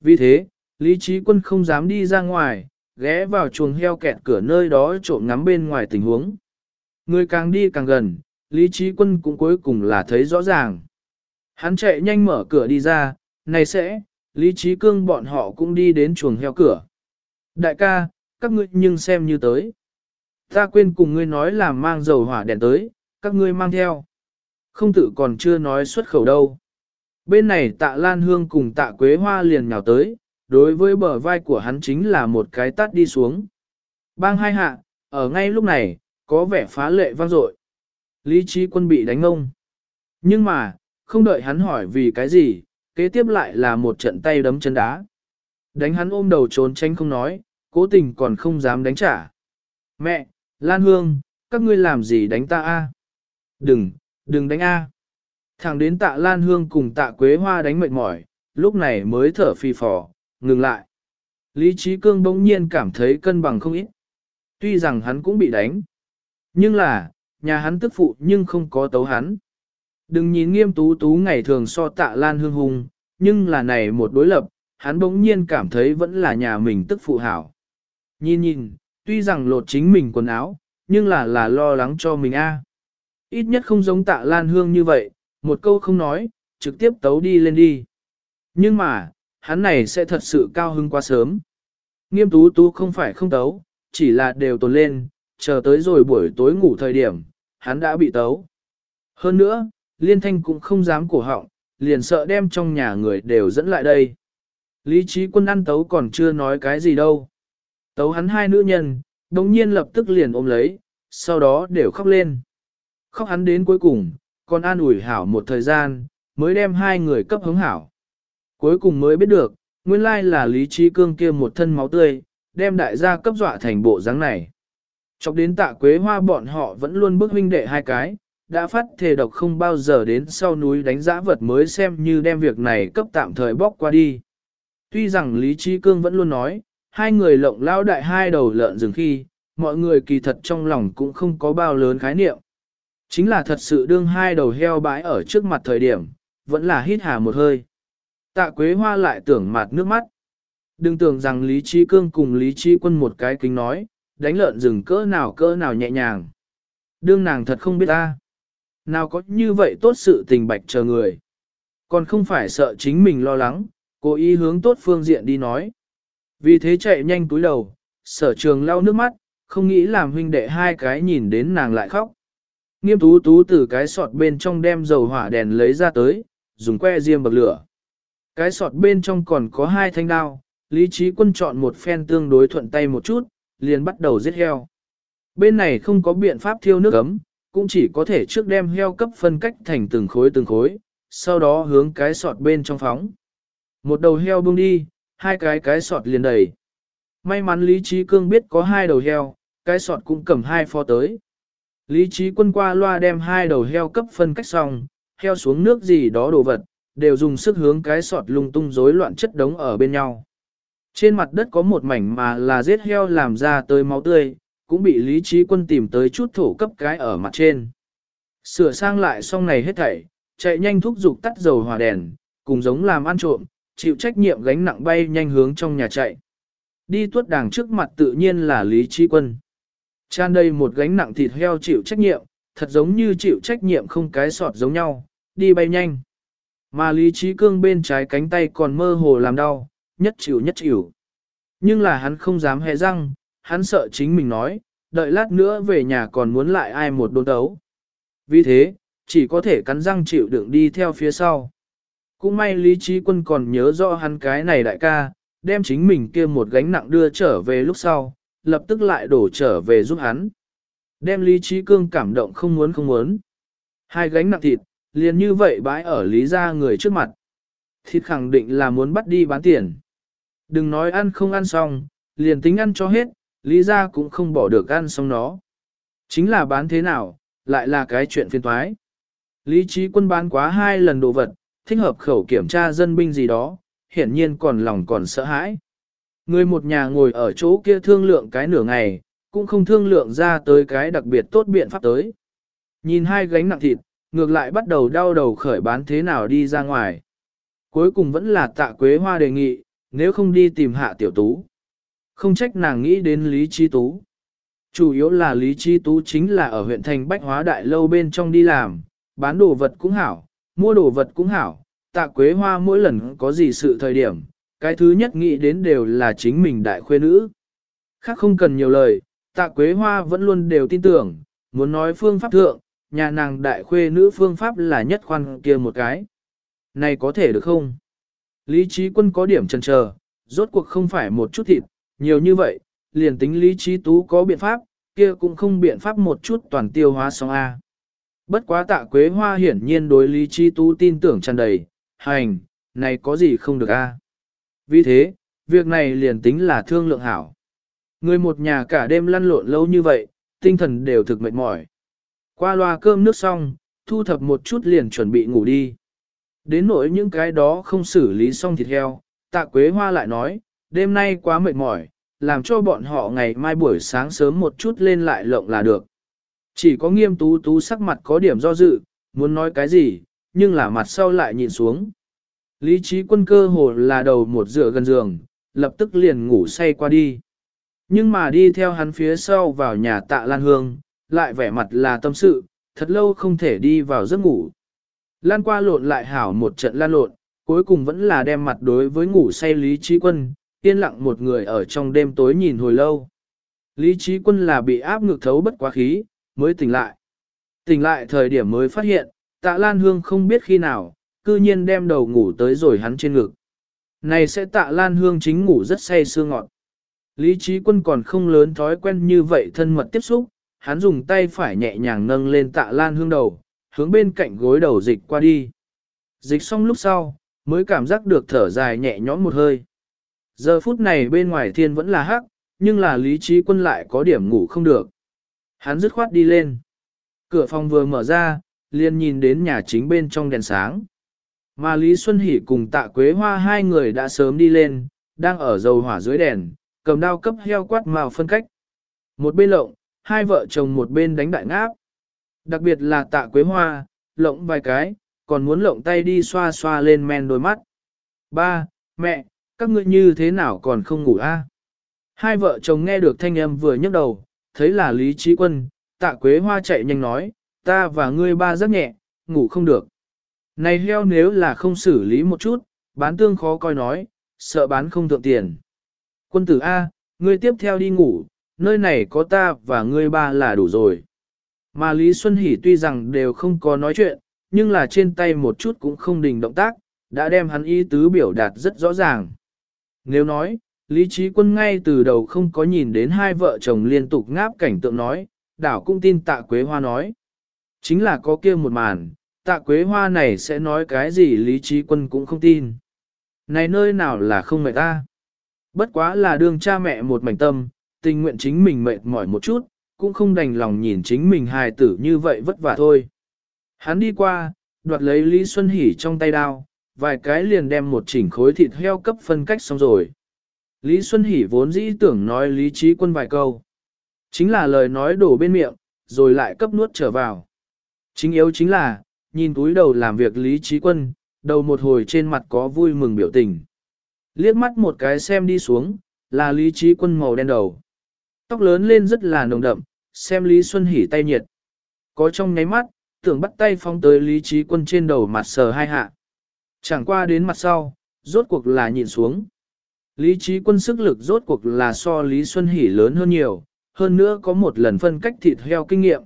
Vì thế, Lý Trí Quân không dám đi ra ngoài, ghé vào chuồng heo kẹt cửa nơi đó trộm ngắm bên ngoài tình huống. Người càng đi càng gần, Lý Trí Quân cũng cuối cùng là thấy rõ ràng. Hắn chạy nhanh mở cửa đi ra, này sẽ, Lý Trí Cương bọn họ cũng đi đến chuồng heo cửa. Đại ca, các ngươi nhưng xem như tới. Ta quên cùng ngươi nói là mang dầu hỏa đèn tới, các ngươi mang theo. Không tự còn chưa nói xuất khẩu đâu. Bên này tạ Lan Hương cùng tạ Quế Hoa liền nhào tới, đối với bờ vai của hắn chính là một cái tắt đi xuống. Bang hai hạ, ở ngay lúc này, có vẻ phá lệ vang dội. Lý trí quân bị đánh ông. Nhưng mà, không đợi hắn hỏi vì cái gì, kế tiếp lại là một trận tay đấm chân đá. Đánh hắn ôm đầu trốn tránh không nói, cố tình còn không dám đánh trả. Mẹ, Lan Hương, các ngươi làm gì đánh ta a? Đừng, đừng đánh a. Thẳng đến tạ Lan Hương cùng tạ Quế Hoa đánh mệt mỏi, lúc này mới thở phì phò, ngừng lại. Lý Trí Cương bỗng nhiên cảm thấy cân bằng không ít. Tuy rằng hắn cũng bị đánh, nhưng là, nhà hắn tức phụ nhưng không có tấu hắn. Đừng nhìn nghiêm tú tú ngày thường so tạ Lan Hương hùng, nhưng là này một đối lập, hắn bỗng nhiên cảm thấy vẫn là nhà mình tức phụ hảo. Nhìn nhìn, tuy rằng lột chính mình quần áo, nhưng là là lo lắng cho mình a. À. Ít nhất không giống tạ Lan Hương như vậy, một câu không nói, trực tiếp tấu đi lên đi. Nhưng mà, hắn này sẽ thật sự cao hưng quá sớm. Nghiêm tú tú không phải không tấu, chỉ là đều tồn lên, chờ tới rồi buổi tối ngủ thời điểm, hắn đã bị tấu. Hơn nữa, liên thanh cũng không dám cổ họng, liền sợ đem trong nhà người đều dẫn lại đây. Lý trí quân ăn tấu còn chưa nói cái gì đâu. Tấu hắn hai nữ nhân, đồng nhiên lập tức liền ôm lấy, sau đó đều khóc lên. Khóc hắn đến cuối cùng, còn an ủi hảo một thời gian, mới đem hai người cấp hứng hảo. Cuối cùng mới biết được, nguyên lai là Lý Trí Cương kia một thân máu tươi, đem đại gia cấp dọa thành bộ dáng này. Chọc đến tạ quế hoa bọn họ vẫn luôn bức huynh đệ hai cái, đã phát thề độc không bao giờ đến sau núi đánh giã vật mới xem như đem việc này cấp tạm thời bóc qua đi. Tuy rằng Lý Trí Cương vẫn luôn nói, hai người lộng lao đại hai đầu lợn rừng khi, mọi người kỳ thật trong lòng cũng không có bao lớn khái niệm. Chính là thật sự đương hai đầu heo bãi ở trước mặt thời điểm, vẫn là hít hà một hơi. Tạ Quế Hoa lại tưởng mặt nước mắt. Đừng tưởng rằng Lý Trí Cương cùng Lý Trí Quân một cái kính nói, đánh lợn rừng cỡ nào cỡ nào nhẹ nhàng. Đương nàng thật không biết ta. Nào có như vậy tốt sự tình bạch chờ người. Còn không phải sợ chính mình lo lắng, cố ý hướng tốt phương diện đi nói. Vì thế chạy nhanh túi đầu, sở trường lau nước mắt, không nghĩ làm huynh đệ hai cái nhìn đến nàng lại khóc. Nghiêm tú tú từ cái sọt bên trong đem dầu hỏa đèn lấy ra tới, dùng que diêm bậc lửa. Cái sọt bên trong còn có hai thanh đao, lý trí quân chọn một phen tương đối thuận tay một chút, liền bắt đầu giết heo. Bên này không có biện pháp thiêu nước ấm, cũng chỉ có thể trước đem heo cấp phân cách thành từng khối từng khối, sau đó hướng cái sọt bên trong phóng. Một đầu heo bung đi, hai cái cái sọt liền đầy. May mắn Lý Trí Cương biết có hai đầu heo, cái sọt cũng cầm hai pho tới. Lý Trí quân qua loa đem hai đầu heo cấp phân cách xong, heo xuống nước gì đó đồ vật, đều dùng sức hướng cái sọt lung tung rối loạn chất đống ở bên nhau. Trên mặt đất có một mảnh mà là giết heo làm ra tới máu tươi, cũng bị Lý Trí quân tìm tới chút thổ cấp cái ở mặt trên. Sửa sang lại xong này hết thảy, chạy nhanh thúc giục tắt dầu hỏa đèn, cùng giống làm ăn trộm, chịu trách nhiệm gánh nặng bay nhanh hướng trong nhà chạy. Đi tuốt đàng trước mặt tự nhiên là Lý Trí Quân. Chan đây một gánh nặng thịt heo chịu trách nhiệm, thật giống như chịu trách nhiệm không cái sọt giống nhau, đi bay nhanh. Mà Lý Trí Cương bên trái cánh tay còn mơ hồ làm đau, nhất chịu nhất chịu. Nhưng là hắn không dám hề răng, hắn sợ chính mình nói, đợi lát nữa về nhà còn muốn lại ai một đốn đấu. Vì thế, chỉ có thể cắn răng chịu đựng đi theo phía sau. Cũng may Lý Trí Quân còn nhớ rõ hắn cái này đại ca, đem chính mình kia một gánh nặng đưa trở về lúc sau, lập tức lại đổ trở về giúp hắn. Đem Lý Trí Cương cảm động không muốn không muốn. Hai gánh nặng thịt, liền như vậy bãi ở Lý gia người trước mặt. Thịt khẳng định là muốn bắt đi bán tiền. Đừng nói ăn không ăn xong, liền tính ăn cho hết, Lý gia cũng không bỏ được ăn xong nó. Chính là bán thế nào, lại là cái chuyện phiên thoái. Lý trí quân bán quá hai lần đồ vật, thích hợp khẩu kiểm tra dân binh gì đó, hiển nhiên còn lòng còn sợ hãi. Người một nhà ngồi ở chỗ kia thương lượng cái nửa ngày, cũng không thương lượng ra tới cái đặc biệt tốt biện pháp tới. Nhìn hai gánh nặng thịt, ngược lại bắt đầu đau đầu khởi bán thế nào đi ra ngoài. Cuối cùng vẫn là tạ quế hoa đề nghị, nếu không đi tìm hạ tiểu tú. Không trách nàng nghĩ đến Lý Chi Tú. Chủ yếu là Lý Chi Tú chính là ở huyện thành Bách Hóa Đại Lâu bên trong đi làm, bán đồ vật cũng hảo, mua đồ vật cũng hảo, tạ quế hoa mỗi lần có gì sự thời điểm, cái thứ nhất nghĩ đến đều là chính mình đại khuê nữ. Khác không cần nhiều lời, tạ quế hoa vẫn luôn đều tin tưởng, muốn nói phương pháp thượng, nhà nàng đại khuê nữ phương pháp là nhất khoan kia một cái. Này có thể được không? Lý trí quân có điểm chần chờ, rốt cuộc không phải một chút thịt, nhiều như vậy, liền tính lý trí tú có biện pháp, kia cũng không biện pháp một chút toàn tiêu hóa xong A. Bất quá tạ quế hoa hiển nhiên đối lý trí tú tin tưởng tràn đầy, hành, này có gì không được A. Vì thế, việc này liền tính là thương lượng hảo. Người một nhà cả đêm lăn lộn lâu như vậy, tinh thần đều thực mệt mỏi. Qua loa cơm nước xong, thu thập một chút liền chuẩn bị ngủ đi. Đến nỗi những cái đó không xử lý xong thịt heo, tạ quế hoa lại nói, đêm nay quá mệt mỏi, làm cho bọn họ ngày mai buổi sáng sớm một chút lên lại lộng là được. Chỉ có nghiêm tú tú sắc mặt có điểm do dự, muốn nói cái gì, nhưng là mặt sau lại nhìn xuống. Lý trí quân cơ hồ là đầu một dựa gần giường, lập tức liền ngủ say qua đi. Nhưng mà đi theo hắn phía sau vào nhà tạ Lan Hương, lại vẻ mặt là tâm sự, thật lâu không thể đi vào giấc ngủ. Lan qua lộn lại hảo một trận lan lộn, cuối cùng vẫn là đem mặt đối với ngủ say Lý Trí Quân, yên lặng một người ở trong đêm tối nhìn hồi lâu. Lý Trí Quân là bị áp ngược thấu bất quá khí, mới tỉnh lại. Tỉnh lại thời điểm mới phát hiện, tạ Lan Hương không biết khi nào, cư nhiên đem đầu ngủ tới rồi hắn trên ngực. Này sẽ tạ Lan Hương chính ngủ rất say sương ngọt. Lý trí quân còn không lớn thói quen như vậy thân mật tiếp xúc, hắn dùng tay phải nhẹ nhàng nâng lên tạ Lan Hương đầu, hướng bên cạnh gối đầu dịch qua đi. Dịch xong lúc sau, mới cảm giác được thở dài nhẹ nhõm một hơi. Giờ phút này bên ngoài thiên vẫn là hắc, nhưng là lý trí quân lại có điểm ngủ không được. Hắn dứt khoát đi lên. Cửa phòng vừa mở ra, liền nhìn đến nhà chính bên trong đèn sáng. Mà Lý Xuân Hỷ cùng tạ Quế Hoa hai người đã sớm đi lên, đang ở dầu hỏa dưới đèn, cầm đao cấp heo quát màu phân cách. Một bên lộng, hai vợ chồng một bên đánh đại ngáp. Đặc biệt là tạ Quế Hoa, lộng vài cái, còn muốn lộng tay đi xoa xoa lên men đôi mắt. Ba, mẹ, các ngươi như thế nào còn không ngủ a? Hai vợ chồng nghe được thanh âm vừa nhấc đầu, thấy là Lý Trí Quân, tạ Quế Hoa chạy nhanh nói, ta và ngươi ba rất nhẹ, ngủ không được. Này heo nếu là không xử lý một chút, bán tương khó coi nói, sợ bán không thượng tiền. Quân tử A, ngươi tiếp theo đi ngủ, nơi này có ta và ngươi ba là đủ rồi. Mà Lý Xuân Hỷ tuy rằng đều không có nói chuyện, nhưng là trên tay một chút cũng không đình động tác, đã đem hắn ý tứ biểu đạt rất rõ ràng. Nếu nói, Lý Trí Quân ngay từ đầu không có nhìn đến hai vợ chồng liên tục ngáp cảnh tượng nói, đảo cũng tin tạ Quế Hoa nói. Chính là có kia một màn, tạ Quế Hoa này sẽ nói cái gì Lý Trí Quân cũng không tin. Này nơi nào là không mệt ta? Bất quá là đương cha mẹ một mảnh tâm, tình nguyện chính mình mệt mỏi một chút, cũng không đành lòng nhìn chính mình hài tử như vậy vất vả thôi. Hắn đi qua, đoạt lấy Lý Xuân Hỷ trong tay đao, vài cái liền đem một chỉnh khối thịt heo cấp phân cách xong rồi. Lý Xuân Hỷ vốn dĩ tưởng nói Lý Trí Quân vài câu. Chính là lời nói đổ bên miệng, rồi lại cấp nuốt trở vào. Chính yếu chính là, nhìn túi đầu làm việc Lý Trí Quân, đầu một hồi trên mặt có vui mừng biểu tình. Liếc mắt một cái xem đi xuống, là Lý Trí Quân màu đen đầu. Tóc lớn lên rất là nồng đậm, xem Lý Xuân Hỷ tay nhiệt. Có trong nháy mắt, tưởng bắt tay phong tới Lý Trí Quân trên đầu mặt sờ hai hạ. Chẳng qua đến mặt sau, rốt cuộc là nhìn xuống. Lý trí quân sức lực rốt cuộc là so Lý Xuân Hỷ lớn hơn nhiều, hơn nữa có một lần phân cách thịt heo kinh nghiệm.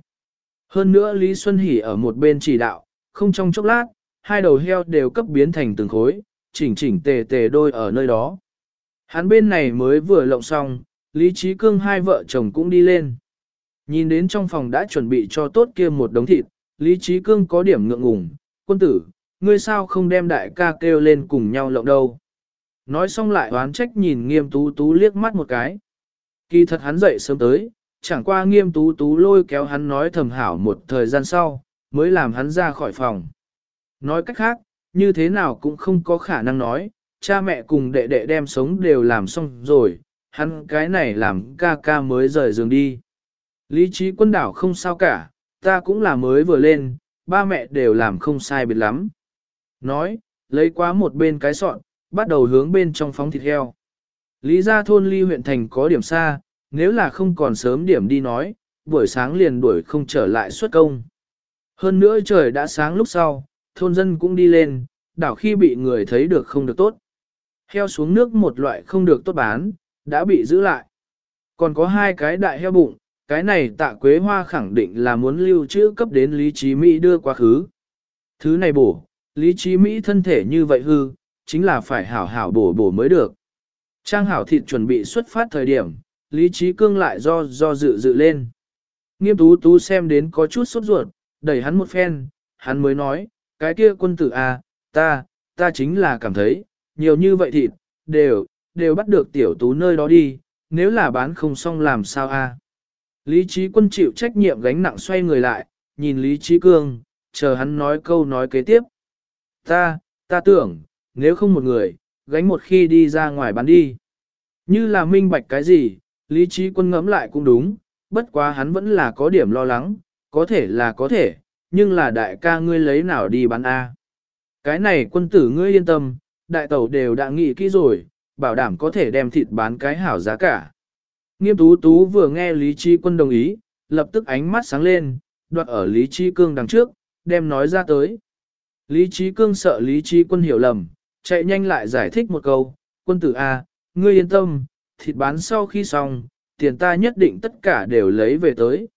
Hơn nữa Lý Xuân Hỷ ở một bên chỉ đạo, không trong chốc lát, hai đầu heo đều cấp biến thành từng khối, chỉnh chỉnh tề tề đôi ở nơi đó. Hắn bên này mới vừa lộng xong, Lý Trí Cương hai vợ chồng cũng đi lên. Nhìn đến trong phòng đã chuẩn bị cho tốt kia một đống thịt, Lý Trí Cương có điểm ngượng ngùng, quân tử, ngươi sao không đem đại ca kêu lên cùng nhau lộng đâu. Nói xong lại oán trách nhìn nghiêm tú tú liếc mắt một cái. Kỳ thật hắn dậy sớm tới, chẳng qua nghiêm tú tú lôi kéo hắn nói thầm hảo một thời gian sau, mới làm hắn ra khỏi phòng. Nói cách khác, như thế nào cũng không có khả năng nói, cha mẹ cùng đệ đệ đem sống đều làm xong rồi, hắn cái này làm ca ca mới rời giường đi. Lý trí quân đảo không sao cả, ta cũng là mới vừa lên, ba mẹ đều làm không sai biệt lắm. Nói, lấy quá một bên cái sọn, bắt đầu hướng bên trong phóng thịt heo. Lý gia thôn ly huyện thành có điểm xa, nếu là không còn sớm điểm đi nói, buổi sáng liền đuổi không trở lại xuất công. Hơn nữa trời đã sáng lúc sau, thôn dân cũng đi lên, đảo khi bị người thấy được không được tốt. Heo xuống nước một loại không được tốt bán, đã bị giữ lại. Còn có hai cái đại heo bụng, cái này tạ quế hoa khẳng định là muốn lưu trữ cấp đến lý trí Mỹ đưa quá khứ. Thứ này bổ, lý trí Mỹ thân thể như vậy hư, chính là phải hảo hảo bổ bổ mới được. Trang hảo thịt chuẩn bị xuất phát thời điểm, lý trí cương lại do do dự dự lên. Nghiêm tú tú xem đến có chút sốt ruột, đẩy hắn một phen, hắn mới nói, cái kia quân tử à, ta, ta chính là cảm thấy, nhiều như vậy thịt, đều, đều bắt được tiểu tú nơi đó đi, nếu là bán không xong làm sao a? À? Lý trí quân chịu trách nhiệm gánh nặng xoay người lại, nhìn Lý trí cương, chờ hắn nói câu nói kế tiếp. Ta, ta tưởng, nếu không một người, gánh một khi đi ra ngoài bán đi. Như là minh bạch cái gì, lý trí quân ngẫm lại cũng đúng, bất quá hắn vẫn là có điểm lo lắng, có thể là có thể, nhưng là đại ca ngươi lấy nào đi bán A. Cái này quân tử ngươi yên tâm, đại tẩu đều đã nghĩ kỹ rồi, bảo đảm có thể đem thịt bán cái hảo giá cả. Nghiêm tú tú vừa nghe Lý trí Quân đồng ý, lập tức ánh mắt sáng lên, đoạt ở Lý Chi Cương đằng trước, đem nói ra tới. Lý Chi Cương sợ Lý Chi Quân hiểu lầm, chạy nhanh lại giải thích một câu, quân tử A, ngươi yên tâm, thịt bán sau khi xong, tiền ta nhất định tất cả đều lấy về tới.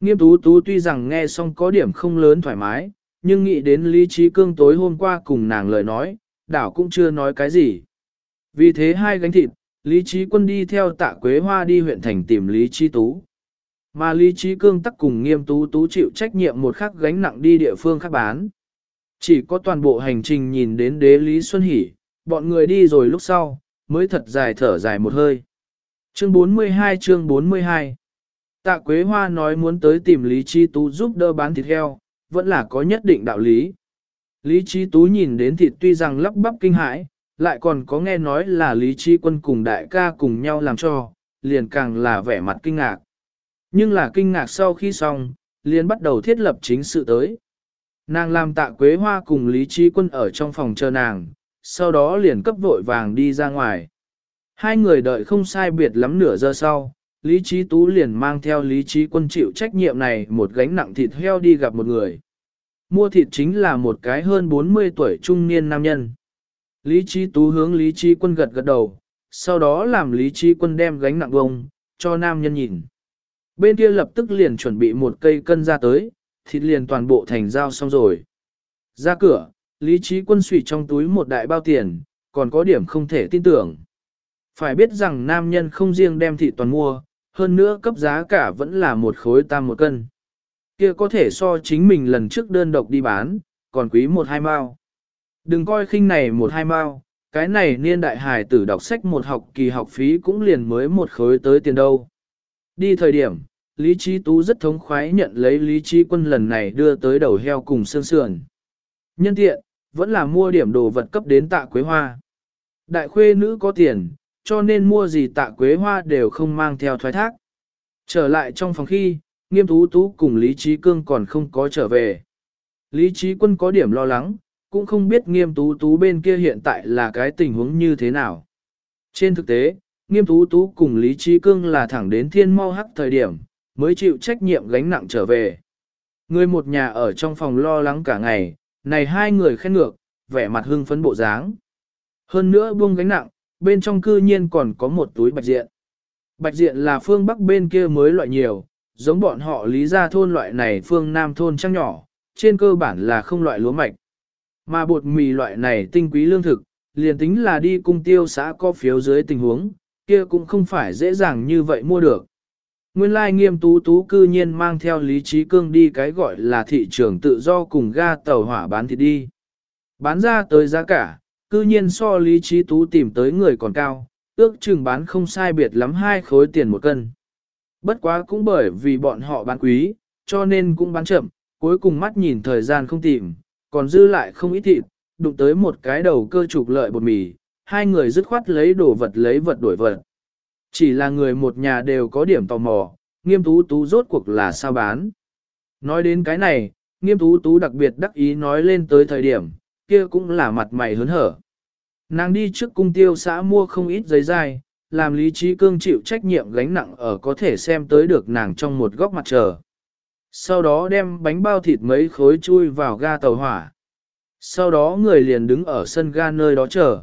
Nghiêm tú tú tuy rằng nghe xong có điểm không lớn thoải mái, nhưng nghĩ đến Lý Trí Cương tối hôm qua cùng nàng lời nói, đảo cũng chưa nói cái gì. Vì thế hai gánh thịt, Lý Trí Quân đi theo tạ Quế Hoa đi huyện thành tìm Lý Trí Tú. Mà Lý Trí Cương tắc cùng nghiêm tú tú chịu trách nhiệm một khắc gánh nặng đi địa phương khác bán. Chỉ có toàn bộ hành trình nhìn đến đế Lý Xuân Hỷ, bọn người đi rồi lúc sau, mới thật dài thở dài một hơi. Chương 42 chương 42 Tạ Quế Hoa nói muốn tới tìm Lý Chi Tú giúp đỡ bán thịt heo, vẫn là có nhất định đạo lý. Lý Chi Tú nhìn đến thịt tuy rằng lắp bắp kinh hãi, lại còn có nghe nói là Lý Chi Quân cùng đại ca cùng nhau làm cho, liền càng là vẻ mặt kinh ngạc. Nhưng là kinh ngạc sau khi xong, liền bắt đầu thiết lập chính sự tới. Nàng làm tạ quế hoa cùng Lý Trí Quân ở trong phòng chờ nàng, sau đó liền cấp vội vàng đi ra ngoài. Hai người đợi không sai biệt lắm nửa giờ sau, Lý Trí Tú liền mang theo Lý Trí Quân chịu trách nhiệm này một gánh nặng thịt heo đi gặp một người. Mua thịt chính là một cái hơn 40 tuổi trung niên nam nhân. Lý Trí Tú hướng Lý Trí Quân gật gật đầu, sau đó làm lý trí quân đem gánh nặng bông, cho nam nhân nhìn. Bên kia lập tức liền chuẩn bị một cây cân ra tới, thịt liền toàn bộ thành dao xong rồi. Ra cửa, lý trí quân suy trong túi một đại bao tiền, còn có điểm không thể tin tưởng. Phải biết rằng nam nhân không riêng đem thịt toàn mua, hơn nữa cấp giá cả vẫn là một khối tam một cân. Kia có thể so chính mình lần trước đơn độc đi bán, còn quý một hai mao. Đừng coi khinh này một hai mao, cái này niên đại hải tử đọc sách một học kỳ học phí cũng liền mới một khối tới tiền đâu. Đi thời điểm, Lý Trí Tú rất thống khoái nhận lấy Lý Trí Quân lần này đưa tới đầu heo cùng sương sườn. Nhân tiện, vẫn là mua điểm đồ vật cấp đến tạ quế hoa. Đại khuê nữ có tiền, cho nên mua gì tạ quế hoa đều không mang theo thoái thác. Trở lại trong phòng khi, nghiêm tú tú cùng Lý Trí Cương còn không có trở về. Lý Trí Quân có điểm lo lắng, cũng không biết nghiêm tú tú bên kia hiện tại là cái tình huống như thế nào. Trên thực tế, nghiêm tú tú cùng Lý Trí Cương là thẳng đến thiên mau hắc thời điểm, mới chịu trách nhiệm gánh nặng trở về. Người một nhà ở trong phòng lo lắng cả ngày, này hai người khen ngược, vẻ mặt hưng phấn bộ dáng. Hơn nữa buông gánh nặng, bên trong cư nhiên còn có một túi bạch diện. Bạch diện là phương bắc bên kia mới loại nhiều, giống bọn họ lý ra thôn loại này phương nam thôn trăng nhỏ, trên cơ bản là không loại lúa mạch. Mà bột mì loại này tinh quý lương thực, liền tính là đi cung tiêu xã có phiếu dưới tình huống, kia cũng không phải dễ dàng như vậy mua được. Nguyên lai nghiêm tú tú cư nhiên mang theo lý trí cương đi cái gọi là thị trường tự do cùng ga tàu hỏa bán thịt đi. Bán ra tới giá cả, cư nhiên so lý trí tú tìm tới người còn cao, ước chừng bán không sai biệt lắm hai khối tiền một cân. Bất quá cũng bởi vì bọn họ bán quý, cho nên cũng bán chậm, cuối cùng mắt nhìn thời gian không tìm, còn dư lại không ít thịt, đụng tới một cái đầu cơ trục lợi bột mì, hai người dứt khoát lấy đồ vật lấy vật đổi vật. Chỉ là người một nhà đều có điểm tò mò, nghiêm tú tú rốt cuộc là sao bán. Nói đến cái này, nghiêm tú tú đặc biệt đắc ý nói lên tới thời điểm, kia cũng là mặt mày hớn hở. Nàng đi trước cung tiêu xã mua không ít giấy dai, làm lý trí cương chịu trách nhiệm gánh nặng ở có thể xem tới được nàng trong một góc mặt trời. Sau đó đem bánh bao thịt mấy khối chui vào ga tàu hỏa. Sau đó người liền đứng ở sân ga nơi đó chờ.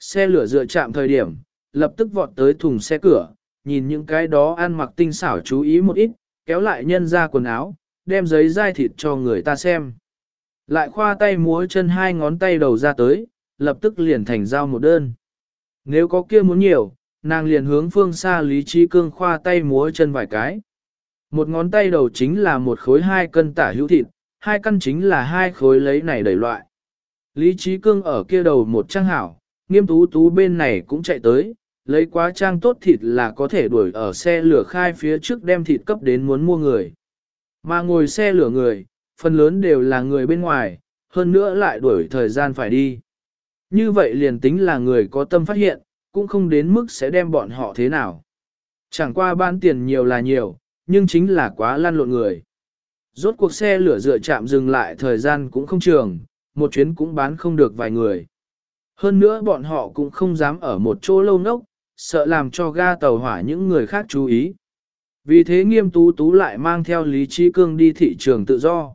Xe lửa dựa chạm thời điểm, lập tức vọt tới thùng xe cửa, nhìn những cái đó ăn mặc tinh xảo chú ý một ít, kéo lại nhân ra quần áo, đem giấy dai thịt cho người ta xem. Lại khoa tay múa chân hai ngón tay đầu ra tới, lập tức liền thành giao một đơn. Nếu có kia muốn nhiều, nàng liền hướng phương xa Lý Trí Cương khoa tay múa chân vài cái. Một ngón tay đầu chính là một khối hai cân tả hữu thịt, hai căn chính là hai khối lấy này đẩy loại. Lý Trí Cương ở kia đầu một trang hảo, nghiêm tú tú bên này cũng chạy tới, lấy quá trang tốt thịt là có thể đuổi ở xe lửa khai phía trước đem thịt cấp đến muốn mua người. Mà ngồi xe lửa người, phần lớn đều là người bên ngoài, hơn nữa lại đuổi thời gian phải đi. Như vậy liền tính là người có tâm phát hiện, cũng không đến mức sẽ đem bọn họ thế nào. Chẳng qua ban tiền nhiều là nhiều, nhưng chính là quá lăn lộn người. Rốt cuộc xe lửa dựa chạm dừng lại thời gian cũng không trường, một chuyến cũng bán không được vài người. Hơn nữa bọn họ cũng không dám ở một chỗ lâu nốc, sợ làm cho ga tàu hỏa những người khác chú ý. Vì thế nghiêm tú tú lại mang theo Lý Trí Cương đi thị trường tự do.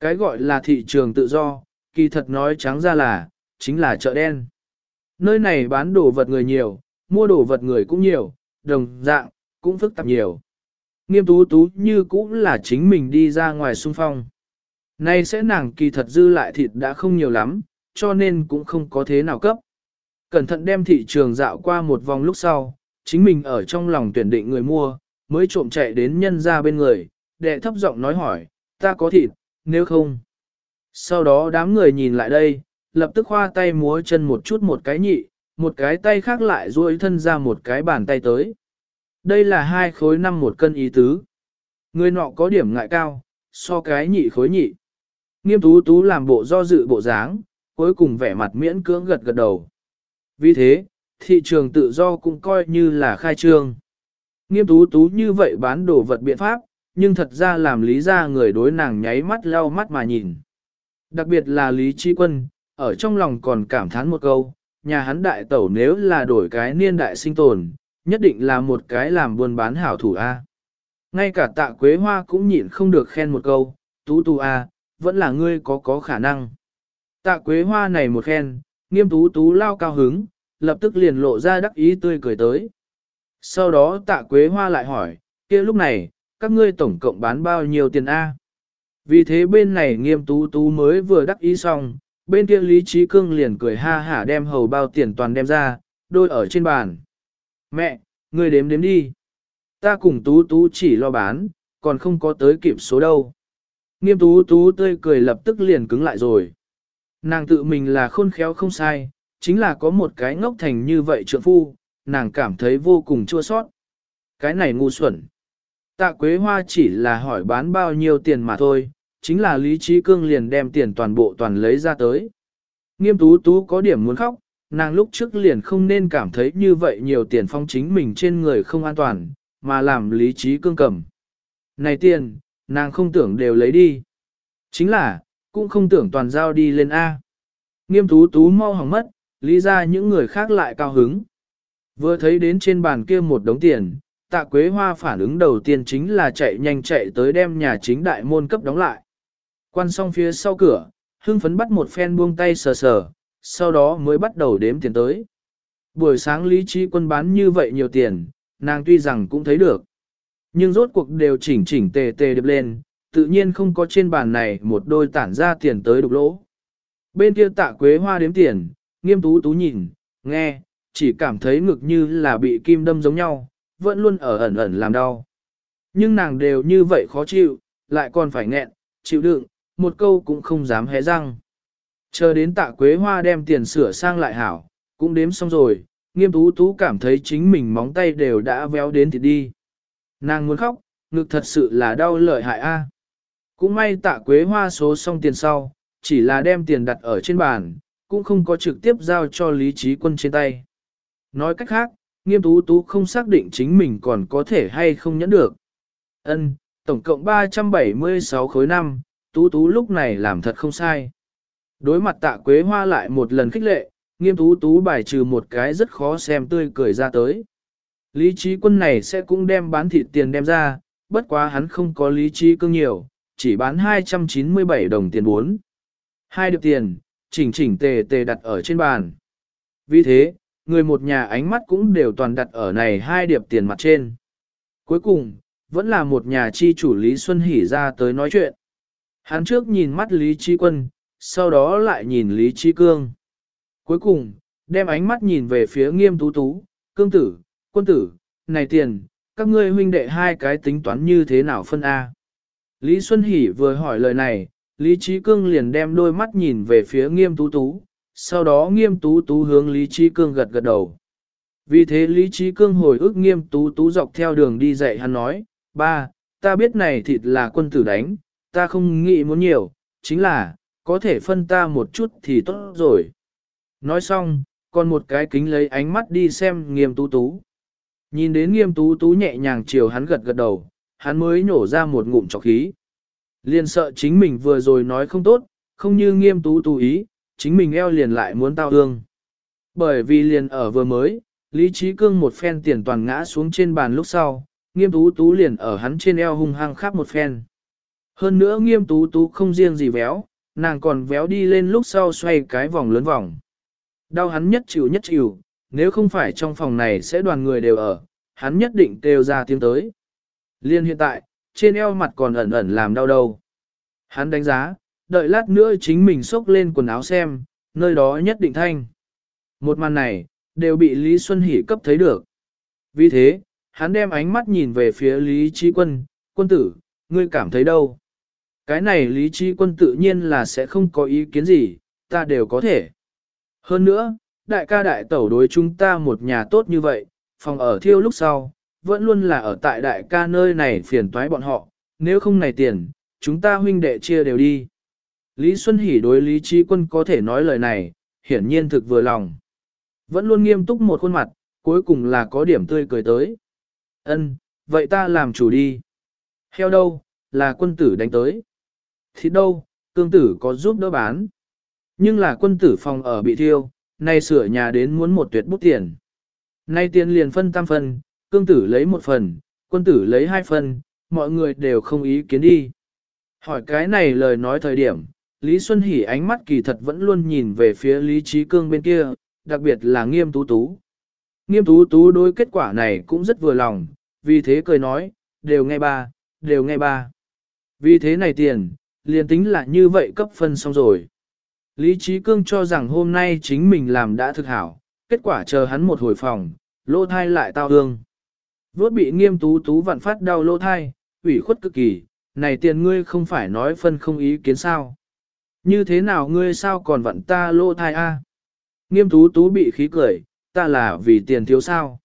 Cái gọi là thị trường tự do, kỳ thật nói trắng ra là, chính là chợ đen. Nơi này bán đồ vật người nhiều, mua đồ vật người cũng nhiều, đồng dạng, cũng phức tạp nhiều. Nghiêm tú tú như cũng là chính mình đi ra ngoài xung phong. Nay sẽ nàng kỳ thật dư lại thịt đã không nhiều lắm, cho nên cũng không có thế nào cấp. Cẩn thận đem thị trường dạo qua một vòng lúc sau, chính mình ở trong lòng tuyển định người mua, mới trộm chạy đến nhân ra bên người, đệ thấp giọng nói hỏi, ta có thịt, nếu không. Sau đó đám người nhìn lại đây, lập tức khoa tay múa chân một chút một cái nhị, một cái tay khác lại duỗi thân ra một cái bàn tay tới. Đây là hai khối năm một cân ý tứ. Người nọ có điểm ngại cao, so cái nhị khối nhị. Nghiêm tú tú làm bộ do dự bộ dáng, cuối cùng vẻ mặt miễn cưỡng gật gật đầu. Vì thế, thị trường tự do cũng coi như là khai trương. Nghiêm tú tú như vậy bán đồ vật biện pháp, nhưng thật ra làm lý ra người đối nàng nháy mắt lau mắt mà nhìn. Đặc biệt là Lý Chi Quân, ở trong lòng còn cảm thán một câu, nhà hắn đại tẩu nếu là đổi cái niên đại sinh tồn, nhất định là một cái làm buôn bán hảo thủ A. Ngay cả tạ quế hoa cũng nhịn không được khen một câu, tú tú A, vẫn là ngươi có có khả năng. Tạ quế hoa này một khen, nghiêm tú tú lao cao hứng, lập tức liền lộ ra đắc ý tươi cười tới. Sau đó tạ quế hoa lại hỏi, kia lúc này, các ngươi tổng cộng bán bao nhiêu tiền A? Vì thế bên này nghiêm tú tú mới vừa đắc ý xong, bên kia Lý Trí Cương liền cười ha hả đem hầu bao tiền toàn đem ra, đôi ở trên bàn. Mẹ, ngươi đếm đếm đi. Ta cùng tú tú chỉ lo bán, còn không có tới kịp số đâu. Nghiêm tú tú tươi cười lập tức liền cứng lại rồi. Nàng tự mình là khôn khéo không sai, chính là có một cái ngốc thành như vậy trượng phu, nàng cảm thấy vô cùng chua sót. Cái này ngu xuẩn. Tạ Quế Hoa chỉ là hỏi bán bao nhiêu tiền mà thôi, chính là Lý Trí Cương liền đem tiền toàn bộ toàn lấy ra tới. Nghiêm tú tú có điểm muốn khóc, nàng lúc trước liền không nên cảm thấy như vậy nhiều tiền phong chính mình trên người không an toàn, mà làm Lý Trí Cương cầm. Này tiền, nàng không tưởng đều lấy đi. Chính là, cũng không tưởng toàn giao đi lên A. Nghiêm tú tú mau hỏng mất, lý ra những người khác lại cao hứng. Vừa thấy đến trên bàn kia một đống tiền, tạ quế hoa phản ứng đầu tiên chính là chạy nhanh chạy tới đem nhà chính đại môn cấp đóng lại. Quan xong phía sau cửa, hưng phấn bắt một phen buông tay sờ sờ, sau đó mới bắt đầu đếm tiền tới. Buổi sáng lý trí quân bán như vậy nhiều tiền, nàng tuy rằng cũng thấy được. Nhưng rốt cuộc đều chỉnh chỉnh tề tề điệp lên, tự nhiên không có trên bàn này một đôi tản ra tiền tới đục lỗ. Bên kia tạ quế hoa đếm tiền, nghiêm tú tú nhìn, nghe, chỉ cảm thấy ngực như là bị kim đâm giống nhau, vẫn luôn ở ẩn ẩn làm đau. Nhưng nàng đều như vậy khó chịu, lại còn phải nghẹn, chịu đựng, một câu cũng không dám hé răng. Chờ đến tạ quế hoa đem tiền sửa sang lại hảo, cũng đếm xong rồi, nghiêm tú tú cảm thấy chính mình móng tay đều đã véo đến thịt đi. Nàng muốn khóc, ngực thật sự là đau lợi hại a. Cũng may tạ quế hoa số xong tiền sau, chỉ là đem tiền đặt ở trên bàn, cũng không có trực tiếp giao cho lý trí quân trên tay. Nói cách khác, nghiêm tú tú không xác định chính mình còn có thể hay không nhẫn được. Ân, tổng cộng 376 khối năm, tú tú lúc này làm thật không sai. Đối mặt tạ quế hoa lại một lần khích lệ, nghiêm tú tú bài trừ một cái rất khó xem tươi cười ra tới. Lý trí quân này sẽ cũng đem bán thịt tiền đem ra, bất quá hắn không có lý trí cương nhiều, chỉ bán 297 đồng tiền bốn. Hai điệp tiền, chỉnh chỉnh tề tề đặt ở trên bàn. Vì thế, người một nhà ánh mắt cũng đều toàn đặt ở này hai điệp tiền mặt trên. Cuối cùng, vẫn là một nhà chi chủ Lý Xuân Hỷ ra tới nói chuyện. Hắn trước nhìn mắt Lý Trí Quân, sau đó lại nhìn Lý Trí Cương. Cuối cùng, đem ánh mắt nhìn về phía nghiêm tú tú, cương tử, quân tử, này tiền, các ngươi huynh đệ hai cái tính toán như thế nào phân A. Lý Xuân Hỷ vừa hỏi lời này, Lý Trí Cương liền đem đôi mắt nhìn về phía nghiêm tú tú, sau đó nghiêm tú tú hướng Lý Trí Cương gật gật đầu. Vì thế Lý Trí Cương hồi ức nghiêm tú tú dọc theo đường đi dạy hắn nói, ba, ta biết này thịt là quân tử đánh, ta không nghĩ muốn nhiều, chính là, có thể phân ta một chút thì tốt rồi. Nói xong, còn một cái kính lấy ánh mắt đi xem nghiêm tú tú. Nhìn đến nghiêm tú tú nhẹ nhàng chiều hắn gật gật đầu, hắn mới nhổ ra một ngụm trọc khí. Liền sợ chính mình vừa rồi nói không tốt, không như nghiêm tú tú ý, chính mình eo liền lại muốn tao ương. Bởi vì liền ở vừa mới, Lý Trí Cương một phen tiền toàn ngã xuống trên bàn lúc sau, nghiêm tú tú liền ở hắn trên eo hung hăng khắp một phen. Hơn nữa nghiêm tú tú không riêng gì véo, nàng còn véo đi lên lúc sau xoay cái vòng lớn vòng. Đau hắn nhất chịu nhất chịu, nếu không phải trong phòng này sẽ đoàn người đều ở, hắn nhất định kêu ra tiếng tới. Liên hiện tại, trên eo mặt còn ẩn ẩn làm đau đầu. Hắn đánh giá, đợi lát nữa chính mình xốc lên quần áo xem, nơi đó nhất định thanh. Một màn này, đều bị Lý Xuân Hỷ cấp thấy được. Vì thế, hắn đem ánh mắt nhìn về phía Lý Trí Quân, quân tử, ngươi cảm thấy đâu? Cái này Lý Trí Quân tự nhiên là sẽ không có ý kiến gì, ta đều có thể. Hơn nữa, đại ca đại tẩu đối chúng ta một nhà tốt như vậy, phòng ở thiêu lúc sau, vẫn luôn là ở tại đại ca nơi này phiền toái bọn họ, nếu không này tiền, chúng ta huynh đệ chia đều đi. Lý Xuân Hỷ đối Lý Trí Quân có thể nói lời này, hiển nhiên thực vừa lòng. Vẫn luôn nghiêm túc một khuôn mặt, cuối cùng là có điểm tươi cười tới. Ân, vậy ta làm chủ đi. Heo đâu, là quân tử đánh tới. Thịt đâu, cương tử có giúp đỡ bán. Nhưng là quân tử phòng ở bị thiêu, nay sửa nhà đến muốn một tuyệt bút tiền. Nay tiền liền phân tam phần, cương tử lấy một phần, quân tử lấy hai phần, mọi người đều không ý kiến đi. Hỏi cái này lời nói thời điểm, Lý Xuân Hỷ ánh mắt kỳ thật vẫn luôn nhìn về phía Lý Trí Cương bên kia, đặc biệt là nghiêm tú tú. Nghiêm tú tú đối kết quả này cũng rất vừa lòng, vì thế cười nói, đều nghe ba, đều nghe ba. Vì thế này tiền, liền tính là như vậy cấp phân xong rồi. Lý Trí Cương cho rằng hôm nay chính mình làm đã thực hảo, kết quả chờ hắn một hồi phòng, lỗ thai lại tao hương. Vốt bị nghiêm tú tú vặn phát đau lỗ thai, ủy khuất cực kỳ, này tiền ngươi không phải nói phân không ý kiến sao. Như thế nào ngươi sao còn vặn ta lỗ thai a? Nghiêm tú tú bị khí cười, ta là vì tiền thiếu sao?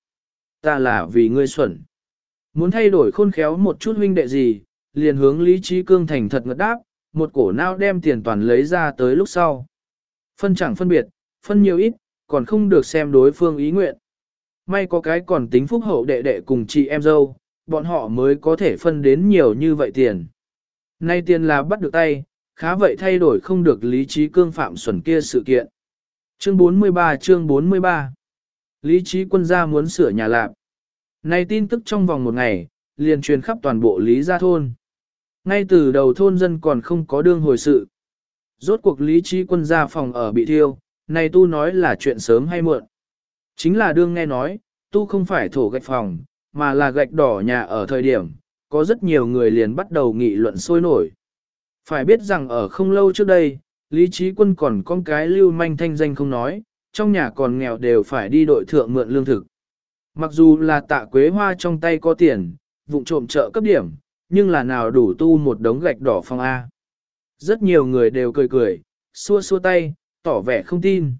Ta là vì ngươi xuẩn. Muốn thay đổi khôn khéo một chút huynh đệ gì, liền hướng Lý Trí Cương thành thật ngật đáp, một cổ nào đem tiền toàn lấy ra tới lúc sau. Phân chẳng phân biệt, phân nhiều ít, còn không được xem đối phương ý nguyện. May có cái còn tính phúc hậu đệ đệ cùng chị em dâu, bọn họ mới có thể phân đến nhiều như vậy tiền. Nay tiền là bắt được tay, khá vậy thay đổi không được lý trí cương phạm xuẩn kia sự kiện. Chương 43 chương 43 Lý trí quân gia muốn sửa nhà lạp. Nay tin tức trong vòng một ngày, liền truyền khắp toàn bộ Lý Gia Thôn. Ngay từ đầu thôn dân còn không có đương hồi sự. Rốt cuộc Lý trí quân gia phòng ở bị thiêu, này tu nói là chuyện sớm hay muộn. Chính là đương nghe nói, tu không phải thổ gạch phòng, mà là gạch đỏ nhà ở thời điểm, có rất nhiều người liền bắt đầu nghị luận sôi nổi. Phải biết rằng ở không lâu trước đây, Lý Trí Quân còn con cái lưu manh thanh danh không nói, trong nhà còn nghèo đều phải đi đội thượng mượn lương thực. Mặc dù là tạ quế hoa trong tay có tiền, vụng trộm trợ cấp điểm, nhưng là nào đủ tu một đống gạch đỏ phong A. Rất nhiều người đều cười cười, xua xua tay, tỏ vẻ không tin.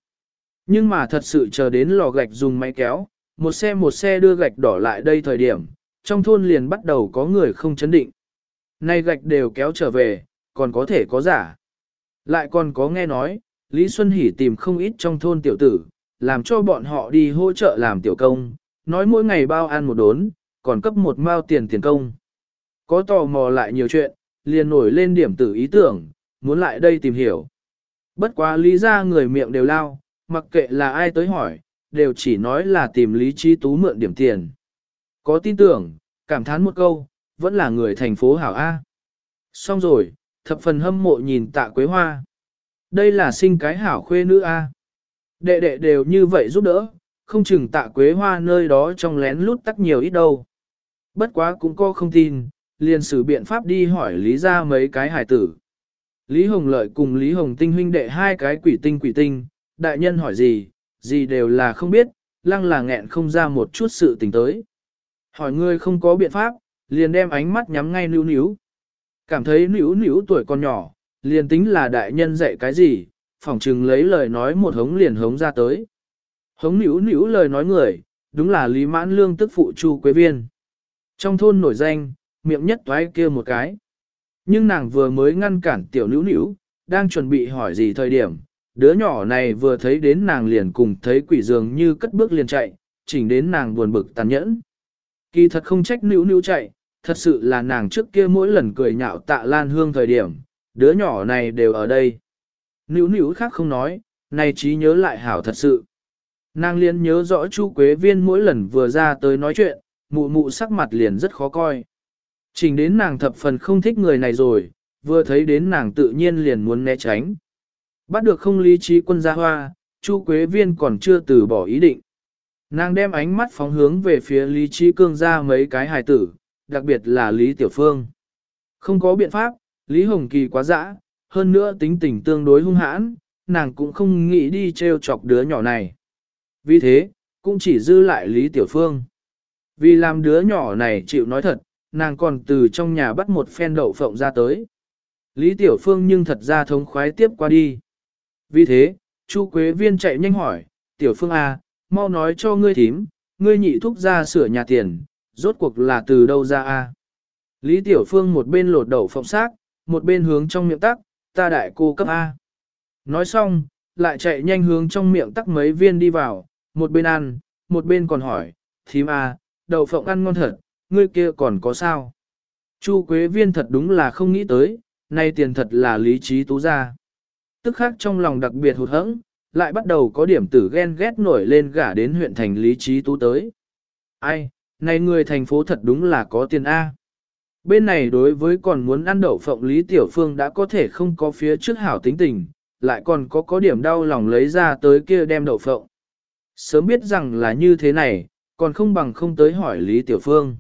Nhưng mà thật sự chờ đến lò gạch dùng máy kéo, một xe một xe đưa gạch đỏ lại đây thời điểm, trong thôn liền bắt đầu có người không chấn định. Nay gạch đều kéo trở về, còn có thể có giả. Lại còn có nghe nói, Lý Xuân Hỷ tìm không ít trong thôn tiểu tử, làm cho bọn họ đi hỗ trợ làm tiểu công, nói mỗi ngày bao ăn một đốn, còn cấp một mao tiền tiền công. Có tò mò lại nhiều chuyện, liền nổi lên điểm tử ý tưởng, muốn lại đây tìm hiểu. Bất quá lý ra người miệng đều lao, mặc kệ là ai tới hỏi, đều chỉ nói là tìm Lý Trí Tú mượn điểm tiền. Có tin tưởng, cảm thán một câu, vẫn là người thành phố Hảo A. Xong rồi, thập phần hâm mộ nhìn tạ quế hoa. Đây là sinh cái hảo khuê nữ A. Đệ đệ đều như vậy giúp đỡ, không chừng tạ quế hoa nơi đó trong lén lút tắc nhiều ít đâu. Bất quá cũng có không tin, liền sử biện pháp đi hỏi Lý ra mấy cái hải tử. Lý Hồng Lợi cùng Lý Hồng Tinh huynh đệ hai cái quỷ tinh quỷ tinh, đại nhân hỏi gì, gì đều là không biết, lăng là nghẹn không ra một chút sự tình tới. Hỏi ngươi không có biện pháp, liền đem ánh mắt nhắm ngay níu níu. Cảm thấy níu níu tuổi còn nhỏ, liền tính là đại nhân dạy cái gì, phỏng chừng lấy lời nói một hống liền hống ra tới. Hống níu níu lời nói người, đúng là Lý Mãn Lương tức phụ Chu Quế Viên. Trong thôn nổi danh, miệng nhất toái kia một cái. Nhưng nàng vừa mới ngăn cản tiểu níu níu, đang chuẩn bị hỏi gì thời điểm, đứa nhỏ này vừa thấy đến nàng liền cùng thấy quỷ dường như cất bước liền chạy, chỉnh đến nàng buồn bực tàn nhẫn. Kỳ thật không trách nữ nữ chạy, thật sự là nàng trước kia mỗi lần cười nhạo tạ lan hương thời điểm, đứa nhỏ này đều ở đây. Nữ nữ khác không nói, này trí nhớ lại hảo thật sự. Nàng liền nhớ rõ Chu Quế Viên mỗi lần vừa ra tới nói chuyện, mụ mụ sắc mặt liền rất khó coi. Trình đến nàng thập phần không thích người này rồi, vừa thấy đến nàng tự nhiên liền muốn né tránh. Bắt được không lý trí quân gia hoa, Chu Quế Viên còn chưa từ bỏ ý định. Nàng đem ánh mắt phóng hướng về phía Lý Trí Cương ra mấy cái hài tử, đặc biệt là Lý Tiểu Phương. Không có biện pháp, Lý Hồng Kỳ quá dã, hơn nữa tính tình tương đối hung hãn, nàng cũng không nghĩ đi treo chọc đứa nhỏ này. Vì thế, cũng chỉ dư lại Lý Tiểu Phương. Vì làm đứa nhỏ này chịu nói thật, nàng còn từ trong nhà bắt một phen đậu phộng ra tới. Lý Tiểu Phương nhưng thật ra thống khoái tiếp qua đi. Vì thế, Chu Quế Viên chạy nhanh hỏi, Tiểu Phương A, mau nói cho ngươi thím, ngươi nhị thúc ra sửa nhà tiền, rốt cuộc là từ đâu ra A. Lý Tiểu Phương một bên lột đậu phộng xác, một bên hướng trong miệng tắc, ta đại cô cấp A. Nói xong, lại chạy nhanh hướng trong miệng tắc mấy viên đi vào, một bên ăn, một bên còn hỏi, thím A, đậu phộng ăn ngon thật, ngươi kia còn có sao? Chu Quế Viên thật đúng là không nghĩ tới, nay tiền thật là lý trí tú ra. Tức khác trong lòng đặc biệt hụt hẫng, lại bắt đầu có điểm tử ghen ghét nổi lên gả đến huyện thành lý trí tú tới. Ai, này người thành phố thật đúng là có tiền A. Bên này đối với còn muốn ăn đậu phộng Lý Tiểu Phương đã có thể không có phía trước hảo tính tình, lại còn có có điểm đau lòng lấy ra tới kia đem đậu phộng. Sớm biết rằng là như thế này, còn không bằng không tới hỏi Lý Tiểu Phương.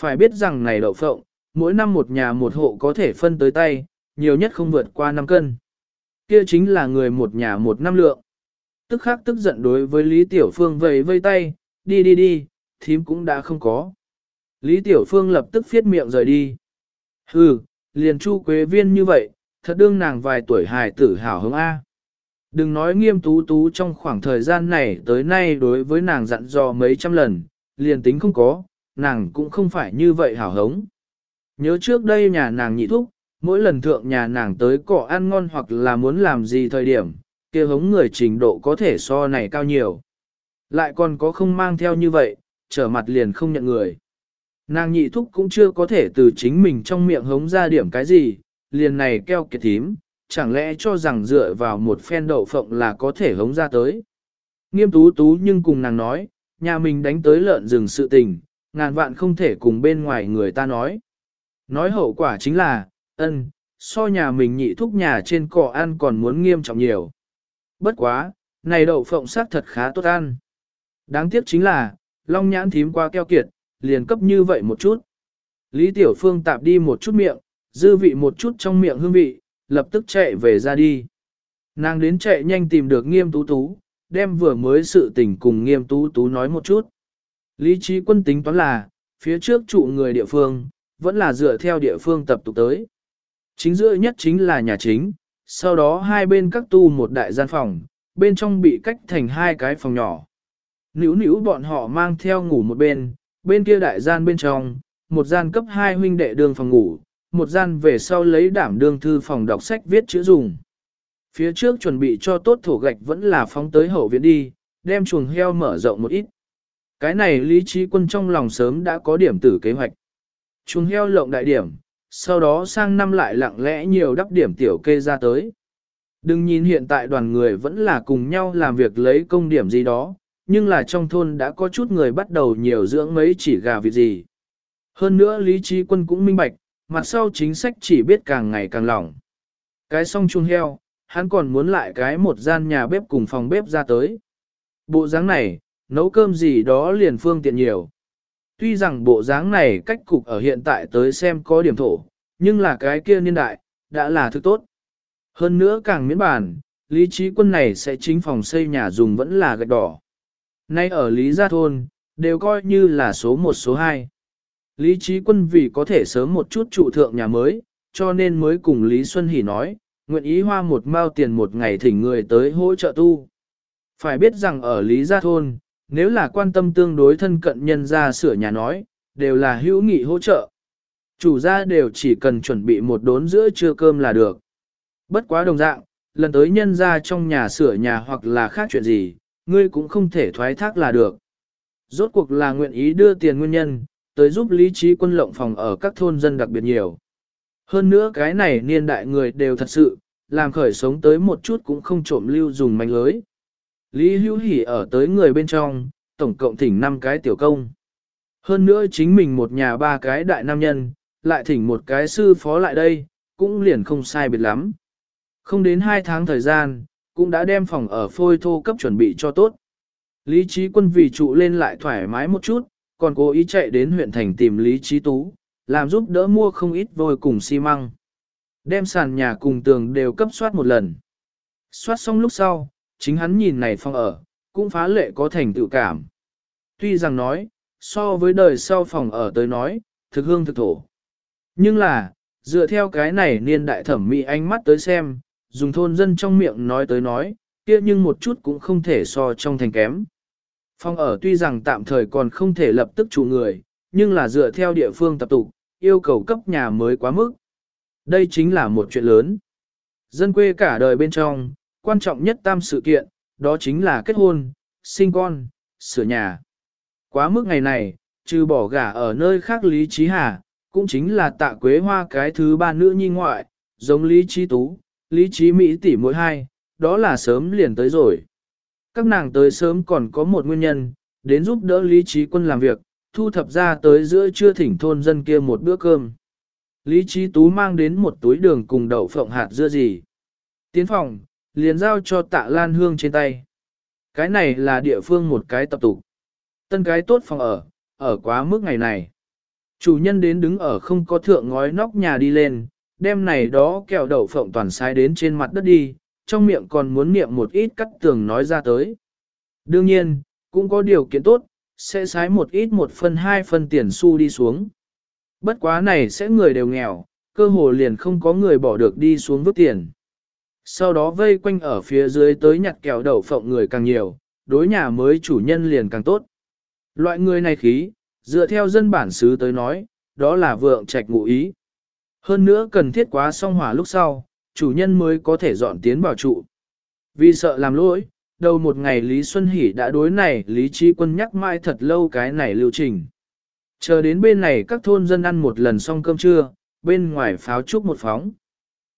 Phải biết rằng này đậu phộng, mỗi năm một nhà một hộ có thể phân tới tay, nhiều nhất không vượt qua 5 cân. Kia chính là người một nhà một năm lượng. Tức khắc tức giận đối với Lý Tiểu Phương vầy vây tay, đi đi đi, thím cũng đã không có. Lý Tiểu Phương lập tức phiết miệng rời đi. Hừ, liền chu quế viên như vậy, thật đương nàng vài tuổi hài tử hảo hứng A. Đừng nói nghiêm tú tú trong khoảng thời gian này tới nay đối với nàng dặn dò mấy trăm lần, liền tính không có, nàng cũng không phải như vậy hảo hống. Nhớ trước đây nhà nàng nhị thúc, mỗi lần thượng nhà nàng tới cỏ ăn ngon hoặc là muốn làm gì thời điểm, kia hống người trình độ có thể so này cao nhiều. Lại còn có không mang theo như vậy, trở mặt liền không nhận người. Nàng nhị thúc cũng chưa có thể từ chính mình trong miệng hống ra điểm cái gì, liền này keo kiệt thím, chẳng lẽ cho rằng dựa vào một phen đậu phộng là có thể hống ra tới. Nghiêm tú tú nhưng cùng nàng nói, nhà mình đánh tới lợn rừng sự tình, ngàn vạn không thể cùng bên ngoài người ta nói. Nói hậu quả chính là, ân, so nhà mình nhị thúc nhà trên cỏ ăn còn muốn nghiêm trọng nhiều. Bất quá, này đậu phộng sắc thật khá tốt ăn. Đáng tiếc chính là, long nhãn thím qua keo kiệt, liền cấp như vậy một chút. Lý Tiểu Phương tạp đi một chút miệng, dư vị một chút trong miệng hương vị, lập tức chạy về ra đi. Nàng đến chạy nhanh tìm được nghiêm tú tú, đem vừa mới sự tình cùng nghiêm tú tú nói một chút. Lý trí quân tính toán là, phía trước trụ người địa phương, vẫn là dựa theo địa phương tập tục tới. Chính giữa nhất chính là nhà chính, sau đó hai bên các tu một đại gian phòng, bên trong bị cách thành hai cái phòng nhỏ. Nữu nữu bọn họ mang theo ngủ một bên, bên kia đại gian bên trong, một gian cấp hai huynh đệ đường phòng ngủ, một gian về sau lấy đảm đương thư phòng đọc sách viết chữ dùng. Phía trước chuẩn bị cho tốt thổ gạch vẫn là phóng tới hậu viện đi, đem chuồng heo mở rộng một ít. Cái này lý trí quân trong lòng sớm đã có điểm tử kế hoạch. Chuồng heo lộng đại điểm, sau đó sang năm lại lặng lẽ nhiều đắp điểm tiểu kê ra tới. Đừng nhìn hiện tại đoàn người vẫn là cùng nhau làm việc lấy công điểm gì đó, nhưng là trong thôn đã có chút người bắt đầu nhiều dưỡng mấy chỉ gà vịt gì. Hơn nữa Lý Trí Quân cũng minh bạch, mặt sau chính sách chỉ biết càng ngày càng lỏng. Cái song chuông heo, hắn còn muốn lại cái một gian nhà bếp cùng phòng bếp ra tới. Bộ dáng này, nấu cơm gì đó liền phương tiện nhiều. Tuy rằng bộ dáng này cách cục ở hiện tại tới xem có điểm thổ, nhưng là cái kia niên đại, đã là thứ tốt. Hơn nữa càng miễn bản, lý trí quân này sẽ chính phòng xây nhà dùng vẫn là gạch đỏ. Nay ở Lý Gia Thôn, đều coi như là số 1 số 2. Lý Trí Quân vì có thể sớm một chút trụ thượng nhà mới, cho nên mới cùng Lý Xuân Hỷ nói, nguyện ý hoa một mao tiền một ngày thỉnh người tới hỗ trợ tu. Phải biết rằng ở Lý Gia Thôn, nếu là quan tâm tương đối thân cận nhân ra sửa nhà nói, đều là hữu nghị hỗ trợ. Chủ gia đều chỉ cần chuẩn bị một đốn giữa trưa cơm là được. Bất quá đồng dạng, lần tới nhân ra trong nhà sửa nhà hoặc là khác chuyện gì, ngươi cũng không thể thoái thác là được. Rốt cuộc là nguyện ý đưa tiền nguyên nhân, tới giúp lý trí quân lộng phòng ở các thôn dân đặc biệt nhiều. Hơn nữa cái này niên đại người đều thật sự, làm khởi sống tới một chút cũng không trộm lưu dùng manh lưới. Lý hữu hỉ ở tới người bên trong, tổng cộng thỉnh 5 cái tiểu công. Hơn nữa chính mình một nhà ba cái đại nam nhân, lại thỉnh một cái sư phó lại đây, cũng liền không sai biệt lắm. Không đến 2 tháng thời gian, cũng đã đem phòng ở phôi thô cấp chuẩn bị cho tốt. Lý trí quân vì trụ lên lại thoải mái một chút, còn cố ý chạy đến huyện thành tìm Lý trí tú, làm giúp đỡ mua không ít vôi cùng xi măng. Đem sàn nhà cùng tường đều cấp soát một lần. Soát xong lúc sau, chính hắn nhìn này phòng ở, cũng phá lệ có thành tựu cảm. Tuy rằng nói, so với đời sau phòng ở tới nói, thực hương thực thổ. Nhưng là, dựa theo cái này niên đại thẩm mỹ ánh mắt tới xem, dùng thôn dân trong miệng nói tới nói, kia nhưng một chút cũng không thể so trong thành kém. Phong ở tuy rằng tạm thời còn không thể lập tức chủ người, nhưng là dựa theo địa phương tập tục, yêu cầu cấp nhà mới quá mức. Đây chính là một chuyện lớn. Dân quê cả đời bên trong, quan trọng nhất tam sự kiện, đó chính là kết hôn, sinh con, sửa nhà. Quá mức ngày này, trừ bỏ gả ở nơi khác Lý Trí Hà, cũng chính là tạ quế hoa cái thứ ba nữ nhi ngoại, giống Lý Trí Tú, Lý Trí Mỹ tỷ mỗi hai, đó là sớm liền tới rồi. Các nàng tới sớm còn có một nguyên nhân, đến giúp đỡ Lý Trí Quân làm việc, thu thập ra tới giữa trưa thỉnh thôn dân kia một bữa cơm. Lý Trí Tú mang đến một túi đường cùng đậu phộng hạt dưa gì. Tiến phòng, liền giao cho tạ Lan Hương trên tay. Cái này là địa phương một cái tập tục. Tân cái tốt phòng ở, ở quá mức ngày này. Chủ nhân đến đứng ở không có thượng ngói nóc nhà đi lên, đem này đó kẹo đậu phộng toàn sai đến trên mặt đất đi, trong miệng còn muốn niệm một ít cắt tường nói ra tới. Đương nhiên, cũng có điều kiện tốt, sẽ sái một ít một phần hai phần tiền xu đi xuống. Bất quá này sẽ người đều nghèo, cơ hồ liền không có người bỏ được đi xuống vứt tiền. Sau đó vây quanh ở phía dưới tới nhặt kẹo đậu phộng người càng nhiều, đối nhà mới chủ nhân liền càng tốt. Loại người này khí, dựa theo dân bản xứ tới nói, đó là vượng trạch ngụ ý. Hơn nữa cần thiết quá song hỏa lúc sau, chủ nhân mới có thể dọn tiến vào trụ. Vì sợ làm lỗi, đầu một ngày Lý Xuân Hỷ đã đối này Lý Trí Quân nhắc mãi thật lâu cái này lưu trình. Chờ đến bên này các thôn dân ăn một lần xong cơm trưa, bên ngoài pháo trúc một phóng.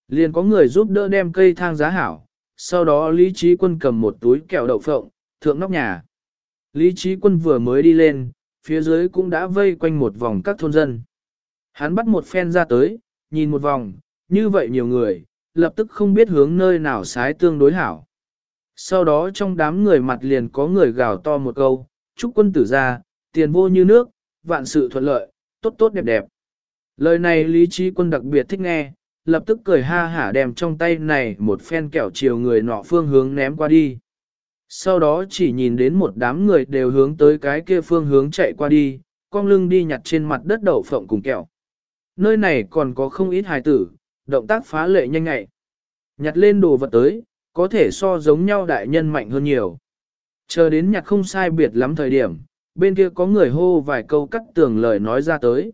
Liền có người giúp đỡ đem cây thang giá hảo, sau đó Lý Trí Quân cầm một túi kẹo đậu phộng, thượng nóc nhà. Lý Trí Quân vừa mới đi lên, phía dưới cũng đã vây quanh một vòng các thôn dân. Hắn bắt một phen ra tới, nhìn một vòng, như vậy nhiều người, lập tức không biết hướng nơi nào sái tương đối hảo. Sau đó trong đám người mặt liền có người gào to một câu, chúc quân tử ra, tiền vô như nước, vạn sự thuận lợi, tốt tốt đẹp đẹp. Lời này lý trí quân đặc biệt thích nghe, lập tức cười ha hả đem trong tay này một phen kẹo chiều người nọ phương hướng ném qua đi. Sau đó chỉ nhìn đến một đám người đều hướng tới cái kia phương hướng chạy qua đi, con lưng đi nhặt trên mặt đất đậu phộng cùng kẹo. Nơi này còn có không ít hài tử, động tác phá lệ nhanh ngại. Nhặt lên đồ vật tới, có thể so giống nhau đại nhân mạnh hơn nhiều. Chờ đến nhặt không sai biệt lắm thời điểm, bên kia có người hô vài câu cắt tường lời nói ra tới.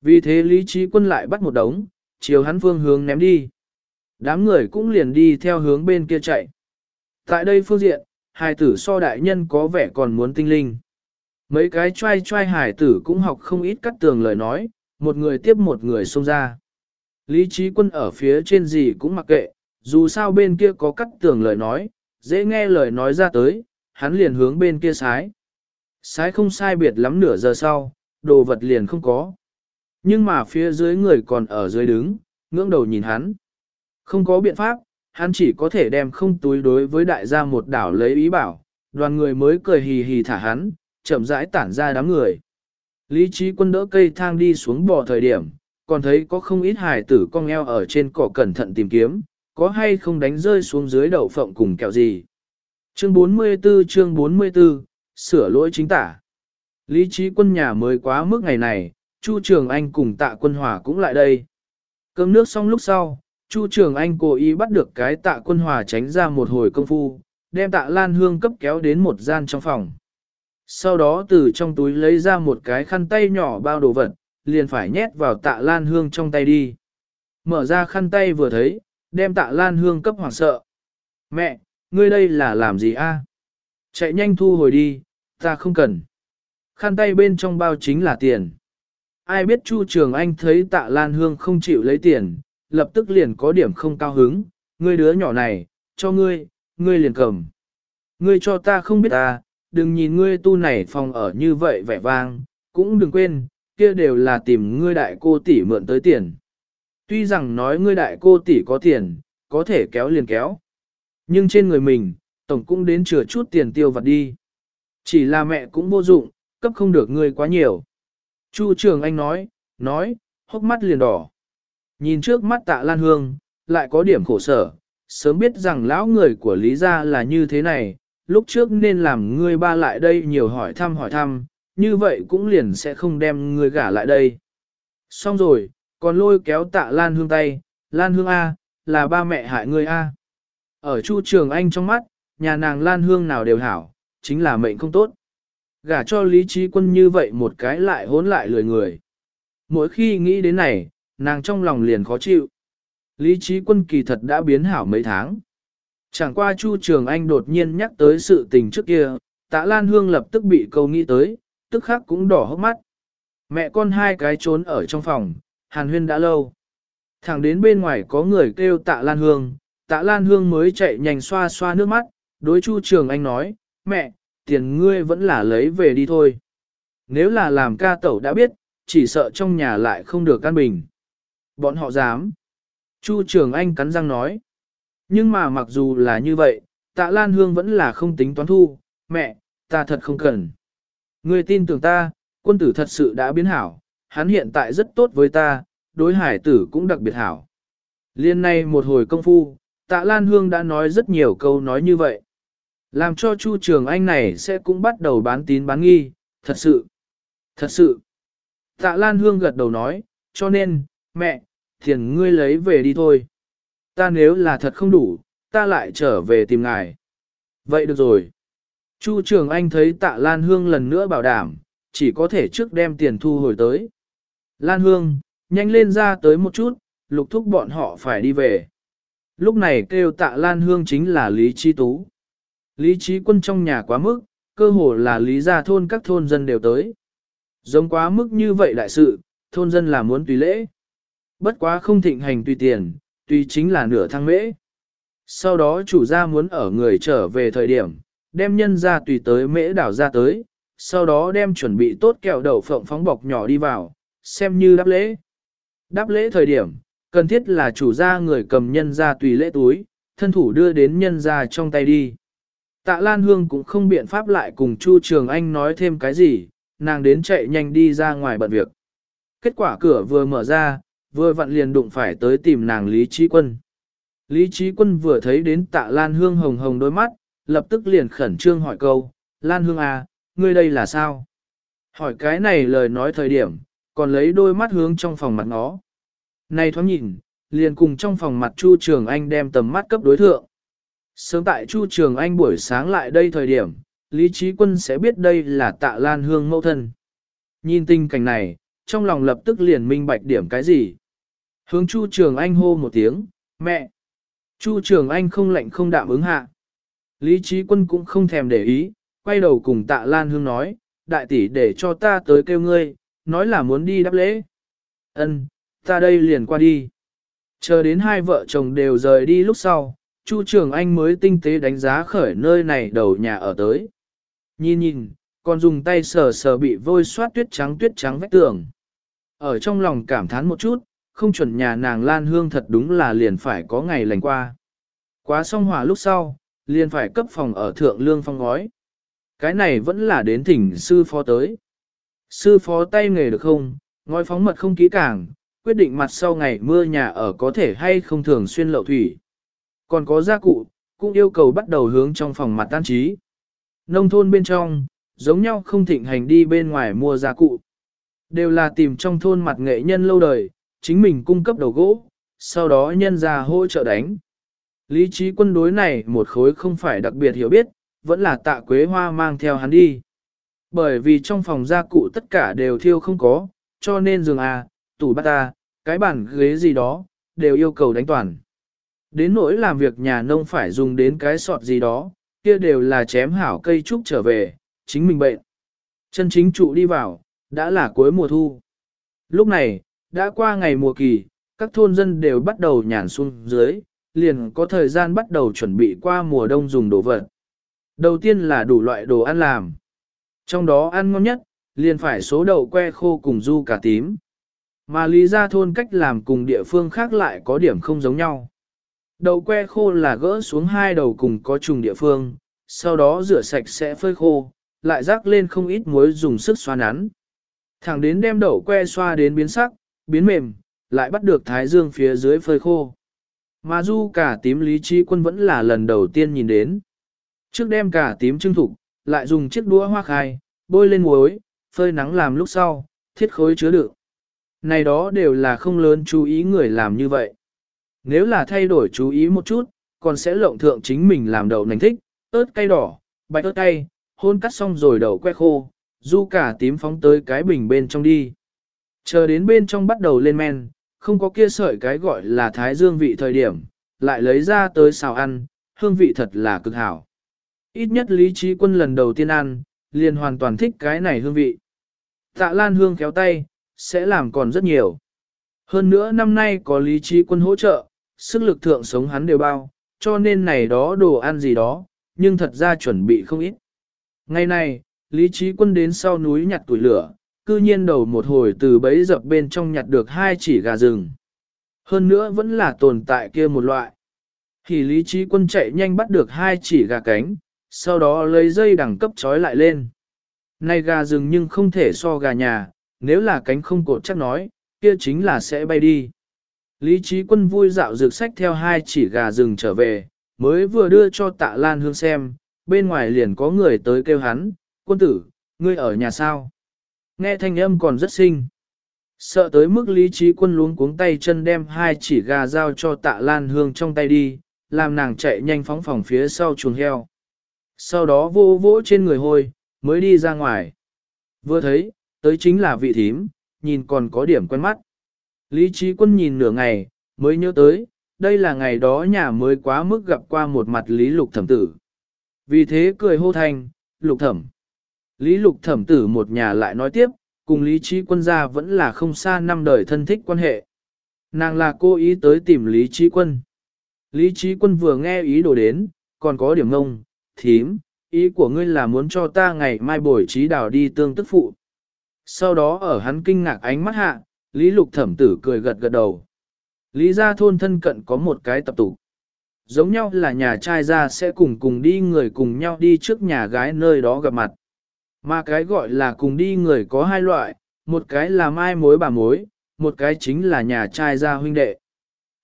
Vì thế lý trí quân lại bắt một đống, chiều hắn phương hướng ném đi. Đám người cũng liền đi theo hướng bên kia chạy. Tại đây phương diện, hài tử so đại nhân có vẻ còn muốn tinh linh. Mấy cái trai trai hài tử cũng học không ít cắt tường lời nói, một người tiếp một người xông ra. Lý trí quân ở phía trên gì cũng mặc kệ, dù sao bên kia có cắt tường lời nói, dễ nghe lời nói ra tới, hắn liền hướng bên kia sái. Sái không sai biệt lắm nửa giờ sau, đồ vật liền không có. Nhưng mà phía dưới người còn ở dưới đứng, ngưỡng đầu nhìn hắn. Không có biện pháp, hắn chỉ có thể đem không túi đối với đại gia một đảo lấy ý bảo, đoàn người mới cười hì hì thả hắn, chậm rãi tản ra đám người. Lý trí quân đỡ cây thang đi xuống bò thời điểm, còn thấy có không ít hài tử cong eo ở trên cỏ cẩn thận tìm kiếm, có hay không đánh rơi xuống dưới đậu phộng cùng kẹo gì. Chương 44 chương 44, sửa lỗi chính tả. Lý trí quân nhà mới quá mức ngày này, Chu Trường Anh cùng tạ quân hòa cũng lại đây. Cơm nước xong lúc sau, Chu Trường Anh cố ý bắt được cái tạ quân hòa tránh ra một hồi công phu, đem tạ lan hương cấp kéo đến một gian trong phòng. Sau đó từ trong túi lấy ra một cái khăn tay nhỏ bao đồ vật, liền phải nhét vào tạ lan hương trong tay đi. Mở ra khăn tay vừa thấy, đem tạ lan hương cấp hoảng sợ. Mẹ, ngươi đây là làm gì a? Chạy nhanh thu hồi đi, ta không cần. Khăn tay bên trong bao chính là tiền. Ai biết Chu Trường Anh thấy tạ lan hương không chịu lấy tiền, lập tức liền có điểm không cao hứng, ngươi đứa nhỏ này, cho ngươi, ngươi liền cầm. Ngươi cho ta không biết ta, đừng nhìn ngươi tu này phòng ở như vậy vẻ vang, cũng đừng quên, kia đều là tìm ngươi đại cô tỷ mượn tới tiền. Tuy rằng nói ngươi đại cô tỷ có tiền, có thể kéo liền kéo. Nhưng trên người mình, tổng cũng đến chừa chút tiền tiêu vặt đi. Chỉ là mẹ cũng vô dụng, cấp không được ngươi quá nhiều. Chu Trường Anh nói, nói, hốc mắt liền đỏ. Nhìn trước mắt tạ Lan Hương, lại có điểm khổ sở, sớm biết rằng lão người của Lý gia là như thế này, lúc trước nên làm ngươi ba lại đây nhiều hỏi thăm hỏi thăm, như vậy cũng liền sẽ không đem ngươi gả lại đây. Xong rồi, còn lôi kéo tạ Lan Hương tay, Lan Hương A, là ba mẹ hại ngươi A. Ở Chu Trường Anh trong mắt, nhà nàng Lan Hương nào đều hảo, chính là mệnh không tốt. Gả cho Lý Trí Quân như vậy một cái lại hốn lại lười người. Mỗi khi nghĩ đến này, nàng trong lòng liền khó chịu. Lý Trí Quân kỳ thật đã biến hảo mấy tháng. Chẳng qua Chu Trường Anh đột nhiên nhắc tới sự tình trước kia, tạ Lan Hương lập tức bị câu nghĩ tới, tức khắc cũng đỏ hốc mắt. Mẹ con hai cái trốn ở trong phòng, hàn huyên đã lâu. Thẳng đến bên ngoài có người kêu tạ Lan Hương, tạ Lan Hương mới chạy nhanh xoa xoa nước mắt, đối Chu Trường Anh nói, mẹ, tiền ngươi vẫn là lấy về đi thôi. Nếu là làm ca tẩu đã biết, chỉ sợ trong nhà lại không được căn bình. Bọn họ dám. Chu Trường Anh cắn răng nói. Nhưng mà mặc dù là như vậy, tạ Lan Hương vẫn là không tính toán thu, mẹ, ta thật không cần. Ngươi tin tưởng ta, quân tử thật sự đã biến hảo, hắn hiện tại rất tốt với ta, đối hải tử cũng đặc biệt hảo. Liên này một hồi công phu, tạ Lan Hương đã nói rất nhiều câu nói như vậy. Làm cho Chu Trường Anh này sẽ cũng bắt đầu bán tín bán nghi, thật sự, thật sự. Tạ Lan Hương gật đầu nói, cho nên, mẹ, tiền ngươi lấy về đi thôi. Ta nếu là thật không đủ, ta lại trở về tìm ngài. Vậy được rồi. Chu Trường Anh thấy tạ Lan Hương lần nữa bảo đảm, chỉ có thể trước đem tiền thu hồi tới. Lan Hương, nhanh lên ra tới một chút, lục thúc bọn họ phải đi về. Lúc này kêu tạ Lan Hương chính là Lý Chi Tú. Lý Trí Quân trong nhà quá mức, cơ hồ là lý gia thôn các thôn dân đều tới. Giống quá mức như vậy đại sự, thôn dân là muốn tùy lễ. Bất quá không thịnh hành tùy tiền, tùy chính là nửa thăng mễ. Sau đó chủ gia muốn ở người trở về thời điểm, đem nhân ra tùy tới mễ đảo ra tới, sau đó đem chuẩn bị tốt kẹo đậu phộng phóng bọc nhỏ đi vào, xem như đáp lễ. Đáp lễ thời điểm, cần thiết là chủ gia người cầm nhân ra tùy lễ túi, thân thủ đưa đến nhân ra trong tay đi. Tạ Lan Hương cũng không biện pháp lại cùng Chu Trường Anh nói thêm cái gì, nàng đến chạy nhanh đi ra ngoài bận việc. Kết quả cửa vừa mở ra, vừa vặn liền đụng phải tới tìm nàng Lý Trí Quân. Lý Trí Quân vừa thấy đến tạ Lan Hương hồng hồng đôi mắt, lập tức liền khẩn trương hỏi câu, Lan Hương à, ngươi đây là sao? Hỏi cái này lời nói thời điểm, còn lấy đôi mắt hướng trong phòng mặt nó. Này thoáng nhìn, liền cùng trong phòng mặt Chu Trường Anh đem tầm mắt cấp đối thượng. Sớm tại Chu Trường Anh buổi sáng lại đây thời điểm, Lý Trí Quân sẽ biết đây là tạ Lan Hương mẫu thân. Nhìn tình cảnh này, trong lòng lập tức liền minh bạch điểm cái gì. Hướng Chu Trường Anh hô một tiếng, mẹ. Chu Trường Anh không lạnh không đạm ứng hạ. Lý Trí Quân cũng không thèm để ý, quay đầu cùng tạ Lan Hương nói, đại tỷ để cho ta tới kêu ngươi, nói là muốn đi đáp lễ. Ân, ta đây liền qua đi. Chờ đến hai vợ chồng đều rời đi lúc sau, Chu Trường Anh mới tinh tế đánh giá khởi nơi này đầu nhà ở tới. Nhìn nhìn, còn dùng tay sờ sờ bị vôi soát tuyết trắng tuyết trắng vách tường. Ở trong lòng cảm thán một chút, không chuẩn nhà nàng Lan Hương thật đúng là liền phải có ngày lành qua. Quá xong hỏa lúc sau, liền phải cấp phòng ở thượng lương phong gói. Cái này vẫn là đến thỉnh sư phó tới. Sư phó tay nghề được không, ngói phóng mật không kỹ càng, quyết định mặt sau ngày mưa nhà ở có thể hay không thường xuyên lậu thủy. Còn có gia cụ, cũng yêu cầu bắt đầu hướng trong phòng mặt tan trí. Nông thôn bên trong, giống nhau không thịnh hành đi bên ngoài mua gia cụ. Đều là tìm trong thôn mặt nghệ nhân lâu đời, chính mình cung cấp đầu gỗ, sau đó nhân ra hỗ trợ đánh. Lý trí quân đối này một khối không phải đặc biệt hiểu biết, vẫn là tạ quế hoa mang theo hắn đi. Bởi vì trong phòng gia cụ tất cả đều thiêu không có, cho nên giường à, tủ bát ta, cái bàn ghế gì đó, đều yêu cầu đánh toàn. Đến nỗi làm việc nhà nông phải dùng đến cái sọt gì đó, kia đều là chém hảo cây trúc trở về, chính mình bệnh. Chân chính trụ đi vào, đã là cuối mùa thu. Lúc này, đã qua ngày mùa kỳ, các thôn dân đều bắt đầu nhàn xuống dưới, liền có thời gian bắt đầu chuẩn bị qua mùa đông dùng đồ vật. Đầu tiên là đủ loại đồ ăn làm. Trong đó ăn ngon nhất, liền phải số đậu que khô cùng du cà tím. Mà lý ra thôn cách làm cùng địa phương khác lại có điểm không giống nhau. Đậu que khô là gỡ xuống hai đầu cùng có trùng địa phương, sau đó rửa sạch sẽ phơi khô, lại rắc lên không ít muối dùng sức xoa nắn. Thẳng đến đem đậu que xoa đến biến sắc, biến mềm, lại bắt được thái dương phía dưới phơi khô. Mà du cả tím lý trí quân vẫn là lần đầu tiên nhìn đến. Trước đem cả tím trưng thục, lại dùng chiếc đũa hoa khai, bôi lên muối, phơi nắng làm lúc sau, thiết khối chứa đựng. Này đó đều là không lớn chú ý người làm như vậy. Nếu là thay đổi chú ý một chút, còn sẽ lộng thượng chính mình làm đậu nành thích, ớt cay đỏ, bạch ớt cay, hôn cắt xong rồi đậu que khô, du cả tím phóng tới cái bình bên trong đi. Chờ đến bên trong bắt đầu lên men, không có kia sợi cái gọi là thái dương vị thời điểm, lại lấy ra tới xào ăn, hương vị thật là cực hảo. Ít nhất lý trí quân lần đầu tiên ăn, liền hoàn toàn thích cái này hương vị. Tạ Lan Hương kéo tay, sẽ làm còn rất nhiều. Hơn nữa năm nay có lý trí quân hỗ trợ, sức lực thượng sống hắn đều bao, cho nên này đó đồ ăn gì đó, nhưng thật ra chuẩn bị không ít. Ngày này, Lý Trí Quân đến sau núi nhặt tuổi lửa, cư nhiên đầu một hồi từ bấy dập bên trong nhặt được hai chỉ gà rừng. Hơn nữa vẫn là tồn tại kia một loại. Thì lý trí quân chạy nhanh bắt được hai chỉ gà cánh, sau đó lấy dây đẳng cấp trói lại lên. Này gà rừng nhưng không thể so gà nhà, nếu là cánh không cột chắc nói, kia chính là sẽ bay đi. Lý trí quân vui dạo dược sách theo hai chỉ gà rừng trở về, mới vừa đưa cho tạ Lan Hương xem, bên ngoài liền có người tới kêu hắn, quân tử, ngươi ở nhà sao? Nghe thanh âm còn rất xinh. Sợ tới mức lý trí quân luống cuống tay chân đem hai chỉ gà giao cho tạ Lan Hương trong tay đi, làm nàng chạy nhanh phóng phòng phía sau chuồng heo. Sau đó vô vỗ trên người hôi, mới đi ra ngoài. Vừa thấy, tới chính là vị thím, nhìn còn có điểm quen mắt. Lý trí quân nhìn nửa ngày, mới nhớ tới, đây là ngày đó nhà mới quá mức gặp qua một mặt Lý Lục Thẩm Tử. Vì thế cười hô thành, Lục Thẩm. Lý Lục Thẩm Tử một nhà lại nói tiếp, cùng Lý Trí Quân gia vẫn là không xa năm đời thân thích quan hệ. Nàng là cô ý tới tìm Lý Trí Quân. Lý Trí Quân vừa nghe ý đồ đến, còn có điểm ngông, thím, ý của ngươi là muốn cho ta ngày mai buổi trí đào đi tương tức phụ. Sau đó ở hắn kinh ngạc ánh mắt hạ, Lý Lục Thẩm Tử cười gật gật đầu. Lý gia thôn thân cận có một cái tập tụ. Giống nhau là nhà trai ra sẽ cùng cùng đi người cùng nhau đi trước nhà gái nơi đó gặp mặt. Mà cái gọi là cùng đi người có hai loại, một cái là mai mối bà mối, một cái chính là nhà trai gia huynh đệ.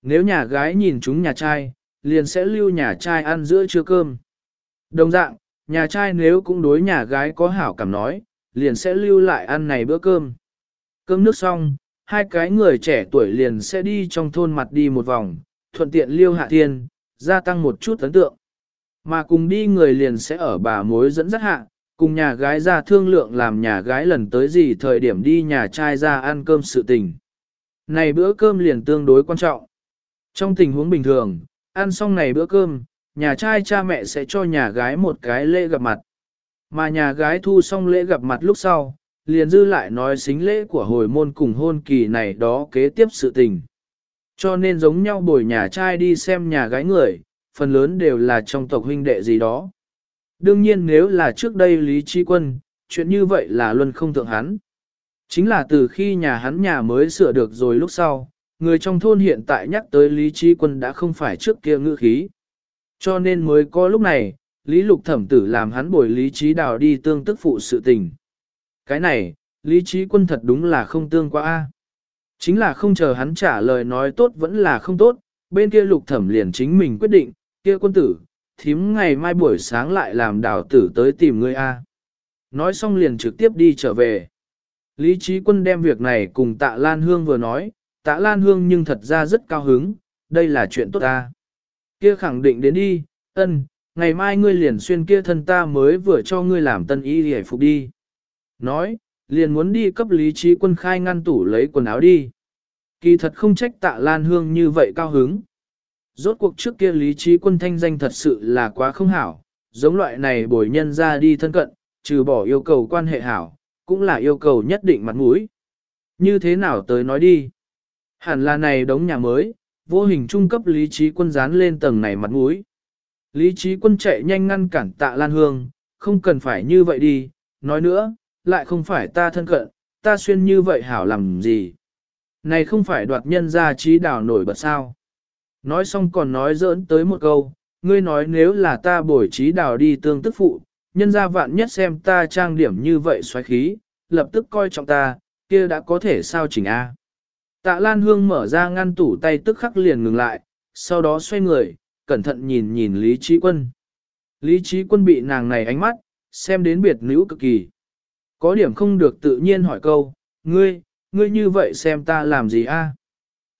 Nếu nhà gái nhìn chúng nhà trai, liền sẽ lưu nhà trai ăn giữa trưa cơm. Đồng dạng, nhà trai nếu cũng đối nhà gái có hảo cảm nói, liền sẽ lưu lại ăn này bữa cơm. Cơm nước xong, hai cái người trẻ tuổi liền sẽ đi trong thôn mặt đi một vòng, thuận tiện liêu hạ thiên, gia tăng một chút ấn tượng. Mà cùng đi người liền sẽ ở bà mối dẫn dắt hạ, cùng nhà gái ra thương lượng làm nhà gái lần tới gì thời điểm đi nhà trai ra ăn cơm sự tình. Này bữa cơm liền tương đối quan trọng. Trong tình huống bình thường, ăn xong này bữa cơm, nhà trai cha mẹ sẽ cho nhà gái một cái lễ gặp mặt. Mà nhà gái thu xong lễ gặp mặt lúc sau, liền dư lại nói xính lễ của hồi môn cùng hôn kỳ này đó kế tiếp sự tình. Cho nên giống nhau bồi nhà trai đi xem nhà gái người, phần lớn đều là trong tộc huynh đệ gì đó. Đương nhiên nếu là trước đây Lý Trí Quân, chuyện như vậy là luôn không thượng hắn. Chính là từ khi nhà hắn nhà mới sửa được rồi lúc sau, người trong thôn hiện tại nhắc tới Lý Trí Quân đã không phải trước kia ngữ khí. Cho nên mới có lúc này, Lý Lục Thẩm Tử làm hắn bồi Lý Trí Đào đi tương tức phụ sự tình. Cái này, Lý Trí Quân thật đúng là không tương quá a. Chính là không chờ hắn trả lời nói tốt vẫn là không tốt, bên kia Lục Thẩm liền chính mình quyết định, kia quân tử, thím ngày mai buổi sáng lại làm đảo tử tới tìm ngươi a. Nói xong liền trực tiếp đi trở về. Lý Trí Quân đem việc này cùng Tạ Lan Hương vừa nói, Tạ Lan Hương nhưng thật ra rất cao hứng, đây là chuyện tốt ta. Kia khẳng định đến đi, ân, ngày mai ngươi liền xuyên kia thân ta mới vừa cho ngươi làm tân y hề phục đi. Nói, liền muốn đi cấp lý trí quân khai ngăn tủ lấy quần áo đi. Kỳ thật không trách tạ Lan Hương như vậy cao hứng. Rốt cuộc trước kia lý trí quân thanh danh thật sự là quá không hảo, giống loại này bồi nhân ra đi thân cận, trừ bỏ yêu cầu quan hệ hảo, cũng là yêu cầu nhất định mặt mũi. Như thế nào tới nói đi? Hẳn là này đống nhà mới, vô hình trung cấp lý trí quân dán lên tầng này mặt mũi. Lý trí quân chạy nhanh ngăn cản tạ Lan Hương, không cần phải như vậy đi, nói nữa, lại không phải ta thân cận, ta xuyên như vậy hảo làm gì. Này không phải đoạt nhân ra trí đảo nổi bật sao. Nói xong còn nói giỡn tới một câu, ngươi nói nếu là ta bổi trí đảo đi tương tức phụ, nhân ra vạn nhất xem ta trang điểm như vậy xoáy khí, lập tức coi trọng ta, kia đã có thể sao chỉnh A. Tạ Lan Hương mở ra ngăn tủ tay tức khắc liền ngừng lại, sau đó xoay người, cẩn thận nhìn nhìn Lý Trí Quân. Lý Trí Quân bị nàng này ánh mắt, xem đến biệt nữ cực kỳ. Có điểm không được tự nhiên hỏi câu, ngươi, ngươi như vậy xem ta làm gì a?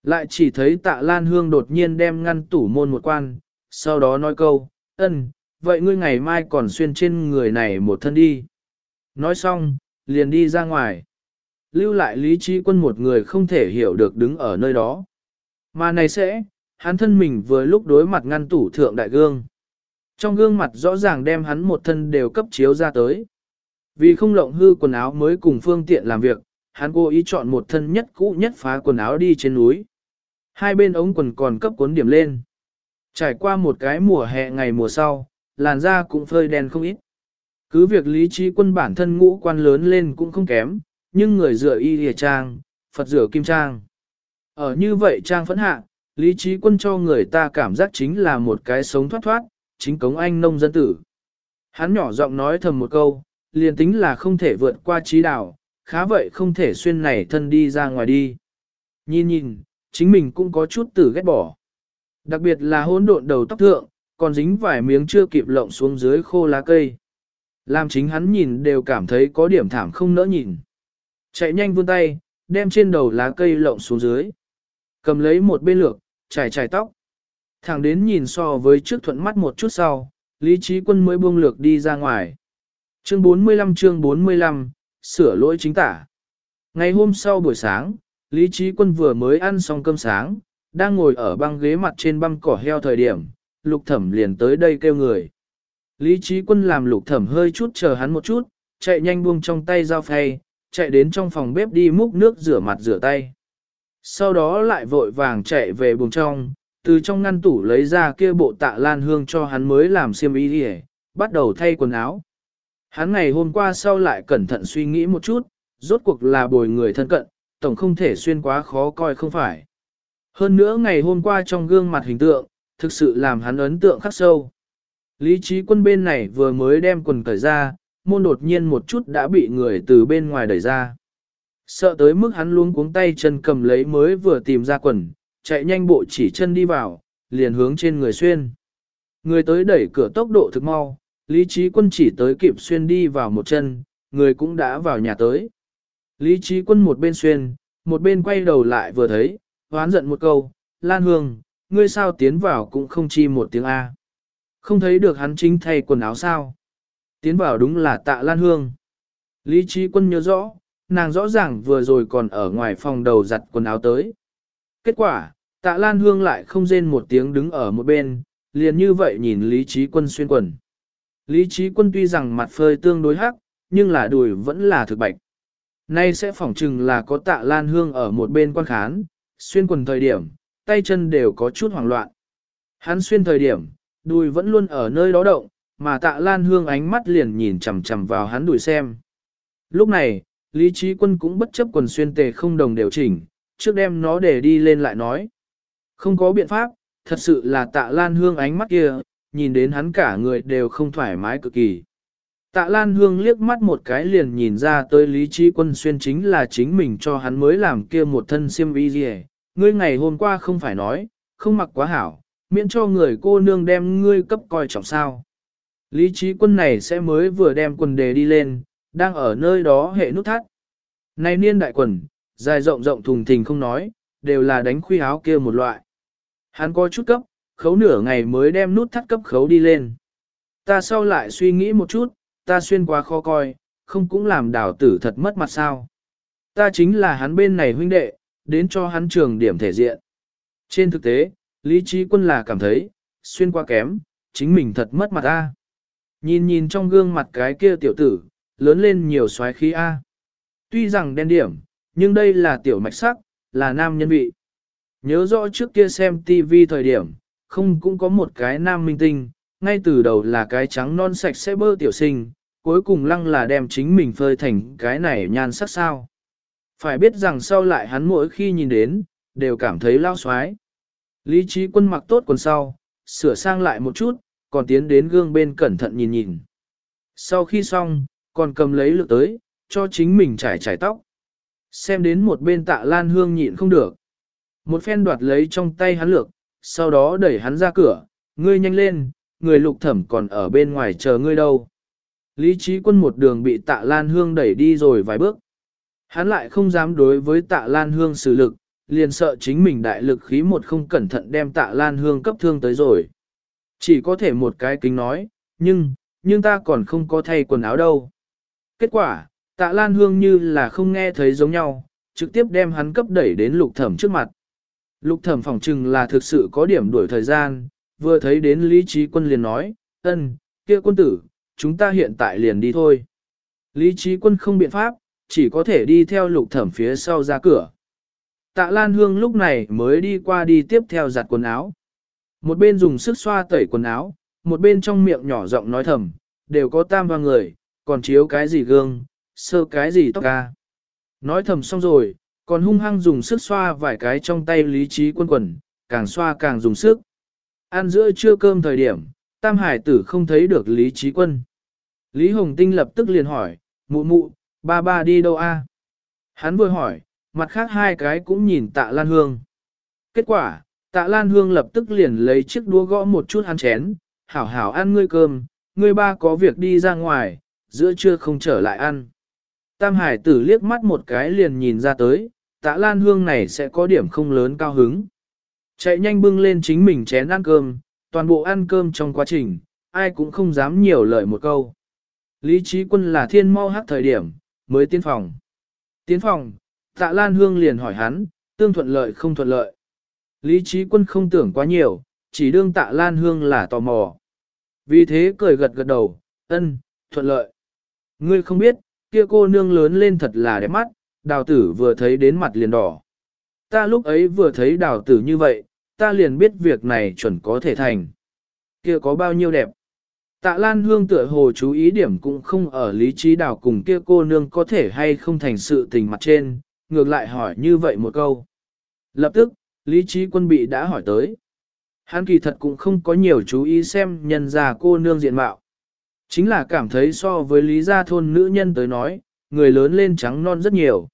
Lại chỉ thấy tạ Lan Hương đột nhiên đem ngăn tủ môn một quan, sau đó nói câu, ân, vậy ngươi ngày mai còn xuyên trên người này một thân đi. Nói xong, liền đi ra ngoài. Lưu lại lý trí quân một người không thể hiểu được đứng ở nơi đó. Mà này sẽ, hắn thân mình vừa lúc đối mặt ngăn tủ thượng đại gương. Trong gương mặt rõ ràng đem hắn một thân đều cấp chiếu ra tới. Vì không lộng hư quần áo mới cùng phương tiện làm việc, hắn cố ý chọn một thân nhất cũ nhất phá quần áo đi trên núi. Hai bên ống quần còn cấp cuốn điểm lên. Trải qua một cái mùa hè ngày mùa sau, làn da cũng phơi đen không ít. Cứ việc lý trí quân bản thân ngũ quan lớn lên cũng không kém, nhưng người rửa y lìa trang, Phật rửa kim trang. Ở như vậy trang phẫn hạ, Lý trí quân cho người ta cảm giác chính là một cái sống thoát thoát, chính cống anh nông dân tử. Hắn nhỏ giọng nói thầm một câu, liền tính là không thể vượt qua trí đạo, khá vậy không thể xuyên này thân đi ra ngoài đi. Nhìn nhìn, chính mình cũng có chút tử ghét bỏ. Đặc biệt là hỗn độn đầu tóc thượng, còn dính vài miếng chưa kịp lộng xuống dưới khô lá cây. Làm chính hắn nhìn đều cảm thấy có điểm thảm không nỡ nhìn. Chạy nhanh vươn tay, đem trên đầu lá cây lộng xuống dưới. Cầm lấy một bên lược, chải chải tóc. Thẳng đến nhìn so với trước thuận mắt một chút sau, Lý Trí Quân mới buông lược đi ra ngoài. Chương 45 chương 45, sửa lỗi chính tả. Ngày hôm sau buổi sáng, Lý Trí Quân vừa mới ăn xong cơm sáng, đang ngồi ở băng ghế mặt trên băng cỏ heo thời điểm, lục thẩm liền tới đây kêu người. Lý Trí Quân làm lục thẩm hơi chút chờ hắn một chút, chạy nhanh buông trong tay dao phay, chạy đến trong phòng bếp đi múc nước rửa mặt rửa tay. Sau đó lại vội vàng chạy về buồng trong, từ trong ngăn tủ lấy ra kia bộ tạ lan hương cho hắn mới làm xiêm y đi bắt đầu thay quần áo. Hắn ngày hôm qua sau lại cẩn thận suy nghĩ một chút, rốt cuộc là bồi người thân cận, tổng không thể xuyên quá khó coi không phải. Hơn nữa ngày hôm qua trong gương mặt hình tượng, thực sự làm hắn ấn tượng khắc sâu. Lý trí quân bên này vừa mới đem quần cởi ra, môn đột nhiên một chút đã bị người từ bên ngoài đẩy ra. Sợ tới mức hắn luôn cuống tay chân cầm lấy mới vừa tìm ra quần, chạy nhanh bộ chỉ chân đi vào, liền hướng trên người xuyên. Người tới đẩy cửa tốc độ thực mau, Lý trí quân chỉ tới kịp xuyên đi vào một chân, người cũng đã vào nhà tới. Lý trí quân một bên xuyên, một bên quay đầu lại vừa thấy, hoán giận một câu, Lan Hương, ngươi sao tiến vào cũng không chi một tiếng A. Không thấy được hắn chính thay quần áo sao. Tiến vào đúng là tạ Lan Hương. Lý trí quân nhớ rõ, nàng rõ ràng vừa rồi còn ở ngoài phòng đầu giặt quần áo tới. Kết quả, tạ Lan Hương lại không rên một tiếng đứng ở một bên, liền như vậy nhìn Lý trí quân xuyên quần. Lý trí quân tuy rằng mặt phơi tương đối hắc, nhưng là đùi vẫn là thực bạch. Nay sẽ phỏng chừng là có tạ Lan Hương ở một bên quan khán, xuyên quần thời điểm, tay chân đều có chút hoảng loạn. Hắn xuyên thời điểm, đùi vẫn luôn ở nơi đó động, mà tạ Lan Hương ánh mắt liền nhìn chằm chằm vào hắn đùi xem. Lúc này, Lý Trí Quân cũng bất chấp quần xuyên tề không đồng đều chỉnh, trước đem nó để đi lên lại nói. Không có biện pháp, thật sự là tạ Lan Hương ánh mắt kia, nhìn đến hắn cả người đều không thoải mái cực kỳ. Tạ Lan Hương liếc mắt một cái liền nhìn ra tới Lý Trí Quân xuyên chính là chính mình cho hắn mới làm kia một thân xiêm y gì Ngươi ngày hôm qua không phải nói, không mặc quá hảo, miễn cho người cô nương đem ngươi cấp coi trọng sao. Lý Trí Quân này sẽ mới vừa đem quần đề đi lên, đang ở nơi đó hệ nút thắt. Này niên đại quần, dài rộng rộng thùng thình không nói, đều là đánh khuy áo kia một loại. Hắn có chút cấp, khấu nửa ngày mới đem nút thắt cấp khấu đi lên. Ta sau lại suy nghĩ một chút, ta xuyên qua khó coi, không cũng làm đảo tử thật mất mặt sao. Ta chính là hắn bên này huynh đệ, đến cho hắn trường điểm thể diện. Trên thực tế, lý trí quân là cảm thấy, xuyên qua kém, chính mình thật mất mặt ta. Nhìn nhìn trong gương mặt cái kia tiểu tử, lớn lên nhiều xoáy khí A. Tuy rằng đen điểm, nhưng đây là tiểu mạch sắc, là nam nhân vị. Nhớ rõ trước kia xem TV thời điểm, không cũng có một cái nam minh tinh, ngay từ đầu là cái trắng non sạch sẽ bơ tiểu sinh, cuối cùng lăng là đem chính mình phơi thành cái này nhan sắc sao. Phải biết rằng sau lại hắn mỗi khi nhìn đến, đều cảm thấy lao xoái. Lý trí quân mặc tốt quần sau, sửa sang lại một chút, còn tiến đến gương bên cẩn thận nhìn nhìn. Sau khi xong, còn cầm lấy lược tới, cho chính mình trải trải tóc. Xem đến một bên tạ lan hương nhịn không được. Một phen đoạt lấy trong tay hắn lược, sau đó đẩy hắn ra cửa, ngươi nhanh lên, người lục thẩm còn ở bên ngoài chờ ngươi đâu. Lý trí quân một đường bị tạ lan hương đẩy đi rồi vài bước. Hắn lại không dám đối với tạ lan hương xử lực, liền sợ chính mình đại lực khí một không cẩn thận đem tạ lan hương cấp thương tới rồi. Chỉ có thể một cái kính nói, nhưng, nhưng ta còn không có thay quần áo đâu. Kết quả, tạ lan hương như là không nghe thấy giống nhau, trực tiếp đem hắn cấp đẩy đến lục thẩm trước mặt. Lục thẩm phỏng chừng là thực sự có điểm đuổi thời gian, vừa thấy đến lý trí quân liền nói, ân, kia quân tử, chúng ta hiện tại liền đi thôi. Lý trí quân không biện pháp, chỉ có thể đi theo lục thẩm phía sau ra cửa. Tạ Lan Hương lúc này mới đi qua đi tiếp theo giặt quần áo. Một bên dùng sức xoa tẩy quần áo, một bên trong miệng nhỏ giọng nói thầm, đều có tam vào người, còn chiếu cái gì gương, sơ cái gì tóc ca. Nói thầm xong rồi, còn hung hăng dùng sức xoa vài cái trong tay lý trí quân quần, càng xoa càng dùng sức. Ăn giữa trưa cơm thời điểm, Tam Hải tử không thấy được Lý Trí Quân. Lý Hồng Tinh lập tức liền hỏi, mụ mụ, ba ba đi đâu a? Hắn vừa hỏi, mặt khác hai cái cũng nhìn tạ Lan Hương. Kết quả, tạ Lan Hương lập tức liền lấy chiếc đũa gõ một chút ăn chén, hảo hảo ăn ngươi cơm, ngươi ba có việc đi ra ngoài, giữa trưa không trở lại ăn. Tam Hải tử liếc mắt một cái liền nhìn ra tới, tạ Lan Hương này sẽ có điểm không lớn cao hứng. Chạy nhanh bưng lên chính mình chén ăn cơm, toàn bộ ăn cơm trong quá trình, ai cũng không dám nhiều lời một câu. Lý trí quân là thiên mau hát thời điểm, mới tiến phòng. Tiến phòng, tạ Lan Hương liền hỏi hắn, tương thuận lợi không thuận lợi. Lý trí quân không tưởng quá nhiều, chỉ đương tạ Lan Hương là tò mò. Vì thế cười gật gật đầu, ân, thuận lợi. Ngươi không biết, kia cô nương lớn lên thật là đẹp mắt, đào tử vừa thấy đến mặt liền đỏ. Ta lúc ấy vừa thấy đào tử như vậy, ta liền biết việc này chuẩn có thể thành. Kia có bao nhiêu đẹp. Tạ Lan Hương tựa hồ chú ý điểm cũng không ở lý trí đào cùng kia cô nương có thể hay không thành sự tình mặt trên, ngược lại hỏi như vậy một câu. Lập tức, lý trí quân bị đã hỏi tới. Hắn kỳ thật cũng không có nhiều chú ý xem nhân già cô nương diện mạo. Chính là cảm thấy so với lý gia thôn nữ nhân tới nói, người lớn lên trắng non rất nhiều.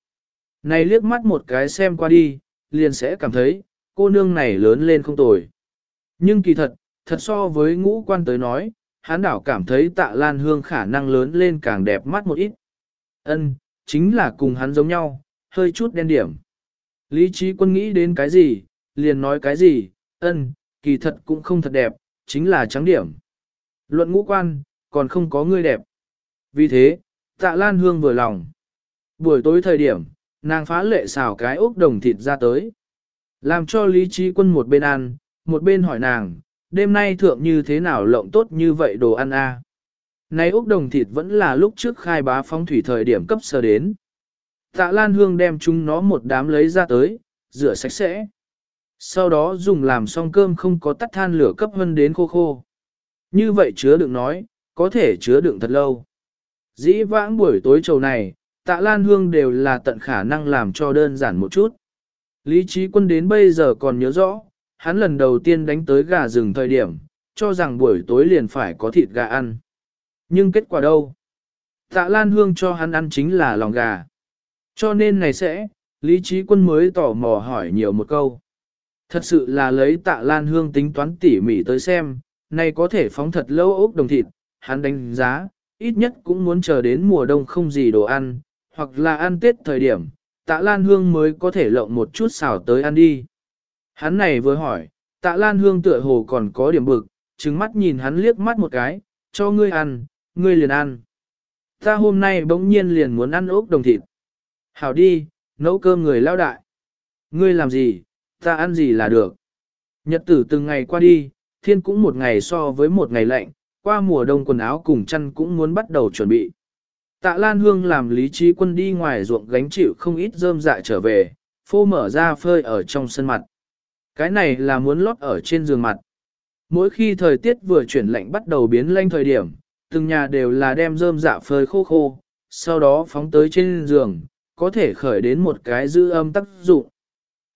Này liếc mắt một cái xem qua đi, liền sẽ cảm thấy, cô nương này lớn lên không tồi. Nhưng kỳ thật, thật so với ngũ quan tới nói, hắn đảo cảm thấy tạ lan hương khả năng lớn lên càng đẹp mắt một ít. Ân, chính là cùng hắn giống nhau, hơi chút đen điểm. Lý trí quân nghĩ đến cái gì, liền nói cái gì, ân, kỳ thật cũng không thật đẹp, chính là trắng điểm. Luận ngũ quan, còn không có người đẹp. Vì thế, tạ lan hương vừa lòng. Buổi tối thời điểm, nàng phá lệ xào cái ốc đồng thịt ra tới. Làm cho lý trí quân một bên ăn, một bên hỏi nàng, đêm nay thượng như thế nào lộng tốt như vậy đồ ăn a? À? Này ốc đồng thịt vẫn là lúc trước khai bá phong thủy thời điểm cấp sơ đến. Tạ Lan Hương đem chúng nó một đám lấy ra tới, rửa sạch sẽ. Sau đó dùng làm xong cơm không có tắt than lửa cấp hơn đến khô khô. Như vậy chứa đựng nói, có thể chứa đựng thật lâu. Dĩ vãng buổi tối trầu này, tạ Lan Hương đều là tận khả năng làm cho đơn giản một chút. Lý trí quân đến bây giờ còn nhớ rõ, hắn lần đầu tiên đánh tới gà rừng thời điểm, cho rằng buổi tối liền phải có thịt gà ăn. Nhưng kết quả đâu? Tạ Lan Hương cho hắn ăn chính là lòng gà. Cho nên này sẽ, Lý Trí Quân mới tỏ mò hỏi nhiều một câu. Thật sự là lấy tạ Lan Hương tính toán tỉ mỉ tới xem, này có thể phóng thật lâu ốc đồng thịt, hắn đánh giá, ít nhất cũng muốn chờ đến mùa đông không gì đồ ăn, hoặc là ăn tết thời điểm, tạ Lan Hương mới có thể lộng một chút xào tới ăn đi. Hắn này vừa hỏi, tạ Lan Hương tựa hồ còn có điểm bực, trừng mắt nhìn hắn liếc mắt một cái, cho ngươi ăn, ngươi liền ăn. Ta hôm nay bỗng nhiên liền muốn ăn ốc đồng thịt. Hảo đi, nấu cơm người lao đại. Ngươi làm gì, ta ăn gì là được. Nhật tử từng ngày qua đi, thiên cũng một ngày so với một ngày lạnh, qua mùa đông quần áo cùng chăn cũng muốn bắt đầu chuẩn bị. Tạ Lan Hương làm lý trí quân đi ngoài ruộng gánh chịu không ít rơm dại trở về, phô mở ra phơi ở trong sân mặt. Cái này là muốn lót ở trên giường mặt. Mỗi khi thời tiết vừa chuyển lạnh bắt đầu biến lanh thời điểm, từng nhà đều là đem rơm dạ phơi khô khô, sau đó phóng tới trên giường, có thể khởi đến một cái dư âm tác dụng.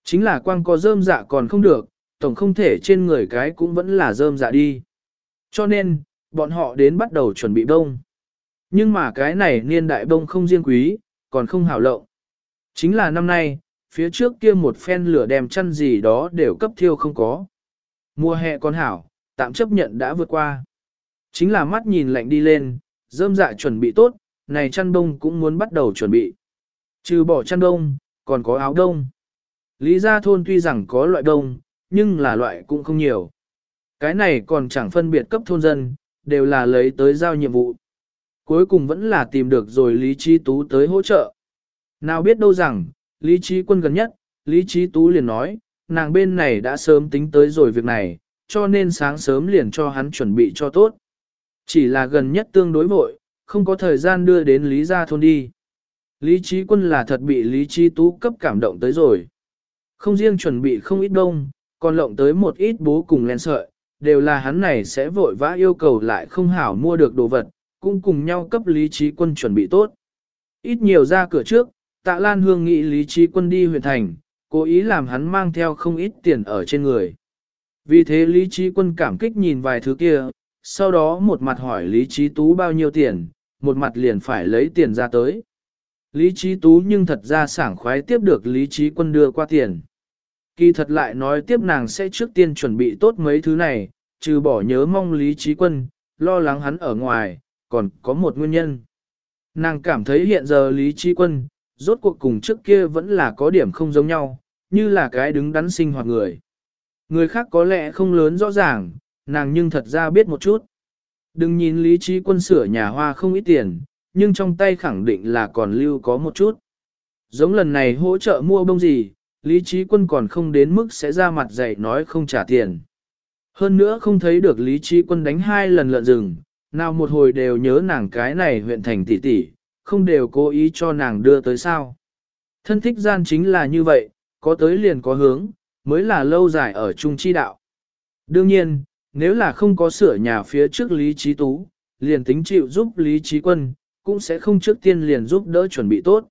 Chính là quang có rơm dạ còn không được, tổng không thể trên người cái cũng vẫn là rơm dạ đi. Cho nên, bọn họ đến bắt đầu chuẩn bị bông. Nhưng mà cái này niên đại bông không riêng quý, còn không hảo lộng. Chính là năm nay, phía trước kia một phen lửa đem chăn gì đó đều cấp thiêu không có. Mùa hè còn hảo, tạm chấp nhận đã vượt qua. Chính là mắt nhìn lạnh đi lên, rơm dạ chuẩn bị tốt, này chăn bông cũng muốn bắt đầu chuẩn bị. Trừ bỏ chăn đông, còn có áo đông. Lý gia thôn tuy rằng có loại đông, nhưng là loại cũng không nhiều. Cái này còn chẳng phân biệt cấp thôn dân, đều là lấy tới giao nhiệm vụ. Cuối cùng vẫn là tìm được rồi Lý Trí Tú tới hỗ trợ. Nào biết đâu rằng, Lý Trí Quân gần nhất, Lý Trí Tú liền nói, nàng bên này đã sớm tính tới rồi việc này, cho nên sáng sớm liền cho hắn chuẩn bị cho tốt. Chỉ là gần nhất tương đối vội, không có thời gian đưa đến Lý gia thôn đi. Lý trí quân là thật bị lý trí tú cấp cảm động tới rồi. Không riêng chuẩn bị không ít đông, còn lộng tới một ít bố cùng len sợi, đều là hắn này sẽ vội vã yêu cầu lại không hảo mua được đồ vật, cũng cùng nhau cấp lý trí quân chuẩn bị tốt. Ít nhiều ra cửa trước, tạ Lan Hương nghĩ lý trí quân đi huyện thành, cố ý làm hắn mang theo không ít tiền ở trên người. Vì thế Lý Trí Quân cảm kích nhìn vài thứ kia, sau đó một mặt hỏi Lý Trí Tú bao nhiêu tiền, một mặt liền phải lấy tiền ra tới. Lý Trí Tú nhưng thật ra sảng khoái tiếp được Lý Trí Quân đưa qua tiền. Kỳ thật lại nói tiếp nàng sẽ trước tiên chuẩn bị tốt mấy thứ này, trừ bỏ nhớ mong Lý Trí Quân, lo lắng hắn ở ngoài, còn có một nguyên nhân. Nàng cảm thấy hiện giờ Lý Trí Quân, rốt cuộc cùng trước kia vẫn là có điểm không giống nhau, như là cái đứng đắn sinh hoạt người. Người khác có lẽ không lớn rõ ràng, nàng nhưng thật ra biết một chút. Đừng nhìn Lý Trí Quân sửa nhà hoa không ít tiền, nhưng trong tay khẳng định là còn lưu có một chút. Giống lần này hỗ trợ mua bông gì, Lý Trí Quân còn không đến mức sẽ ra mặt dạy nói không trả tiền. Hơn nữa không thấy được Lý Trí Quân đánh hai lần lợn rừng, nào một hồi đều nhớ nàng cái này huyện thành tỷ tỷ, không đều cố ý cho nàng đưa tới sao. Thân thích gian chính là như vậy, có tới liền có hướng, mới là lâu dài ở chung chi đạo. Đương nhiên, nếu là không có sửa nhà phía trước Lý Trí Tú, liền tính chịu giúp Lý Trí Quân, cũng sẽ không trước tiên liền giúp đỡ chuẩn bị tốt.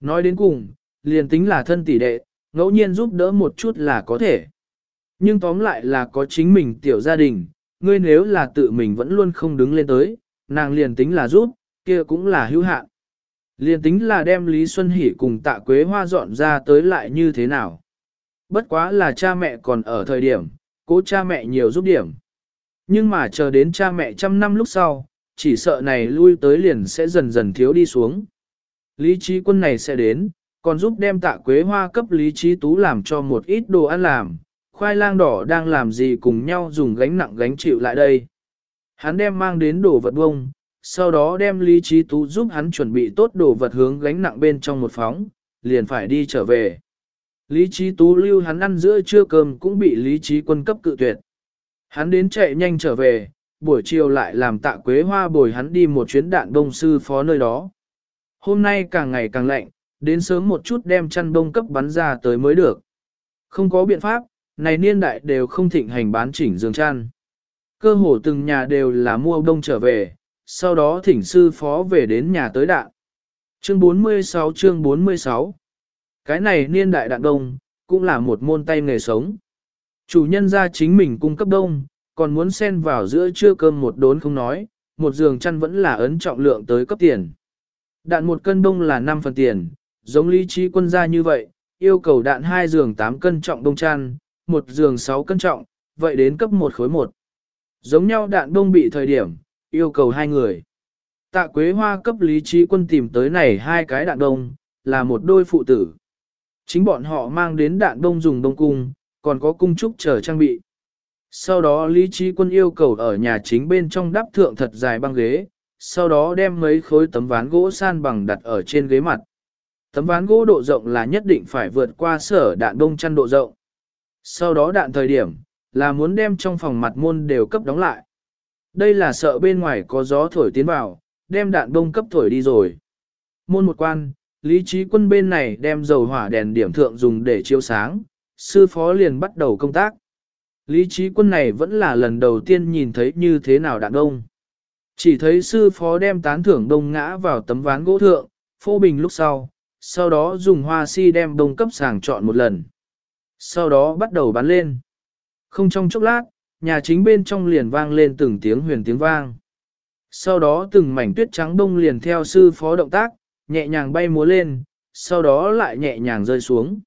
Nói đến cùng, liền tính là thân tỷ đệ, ngẫu nhiên giúp đỡ một chút là có thể. Nhưng tóm lại là có chính mình tiểu gia đình, ngươi nếu là tự mình vẫn luôn không đứng lên tới, nàng liền tính là giúp, kia cũng là hữu hạn. Liền tính là đem Lý Xuân Hỷ cùng tạ quế hoa dọn ra tới lại như thế nào. Bất quá là cha mẹ còn ở thời điểm, cố cha mẹ nhiều giúp điểm. Nhưng mà chờ đến cha mẹ trăm năm lúc sau, chỉ sợ này lui tới liền sẽ dần dần thiếu đi xuống. Lý trí quân này sẽ đến, còn giúp đem tạ quế hoa cấp lý trí tú làm cho một ít đồ ăn làm, khoai lang đỏ đang làm gì cùng nhau dùng gánh nặng gánh chịu lại đây. Hắn đem mang đến đồ vật bông, sau đó đem lý trí tú giúp hắn chuẩn bị tốt đồ vật hướng gánh nặng bên trong một phóng, liền phải đi trở về. Lý trí tú lưu hắn ăn giữa trưa cơm cũng bị lý trí quân cấp cự tuyệt. Hắn đến chạy nhanh trở về, buổi chiều lại làm tạ quế hoa bồi hắn đi một chuyến đạn đông sư phó nơi đó. Hôm nay càng ngày càng lạnh, đến sớm một chút đem chăn đông cấp bắn ra tới mới được. Không có biện pháp, này niên đại đều không thịnh hành bán chỉnh giường chăn. Cơ hồ từng nhà đều là mua đông trở về, sau đó thỉnh sư phó về đến nhà tới đạn. Chương 46 chương 46 Cái này niên đại đạn đông, cũng là một môn tay nghề sống. Chủ nhân ra chính mình cung cấp đông, còn muốn xen vào giữa trưa cơm một đốn không nói, một giường chăn vẫn là ấn trọng lượng tới cấp tiền. Đạn một cân đông là 5 phần tiền, giống lý trí quân gia như vậy, yêu cầu đạn hai giường 8 cân trọng đông chăn, một giường 6 cân trọng, vậy đến cấp một khối một. Giống nhau đạn đông bị thời điểm, yêu cầu hai người. Tạ Quế Hoa cấp lý trí quân tìm tới này hai cái đạn đông, là một đôi phụ tử. Chính bọn họ mang đến đạn đông dùng đông cung, còn có cung trúc chờ trang bị. Sau đó Lý Trí Quân yêu cầu ở nhà chính bên trong đắp thượng thật dài băng ghế, sau đó đem mấy khối tấm ván gỗ san bằng đặt ở trên ghế mặt. Tấm ván gỗ độ rộng là nhất định phải vượt qua sở đạn đông chăn độ rộng. Sau đó đạn thời điểm, là muốn đem trong phòng mặt môn đều cấp đóng lại. Đây là sợ bên ngoài có gió thổi tiến vào, đem đạn đông cấp thổi đi rồi. Môn một quan, lý trí quân bên này đem dầu hỏa đèn điểm thượng dùng để chiếu sáng, sư phó liền bắt đầu công tác. Lý trí quân này vẫn là lần đầu tiên nhìn thấy như thế nào đạn đông. Chỉ thấy sư phó đem tán thưởng đông ngã vào tấm ván gỗ thượng, phô bình lúc sau, sau đó dùng hoa si đem đông cấp sàng chọn một lần. Sau đó bắt đầu bắn lên. Không trong chốc lát, nhà chính bên trong liền vang lên từng tiếng huyền tiếng vang. Sau đó từng mảnh tuyết trắng đông liền theo sư phó động tác, nhẹ nhàng bay múa lên, sau đó lại nhẹ nhàng rơi xuống.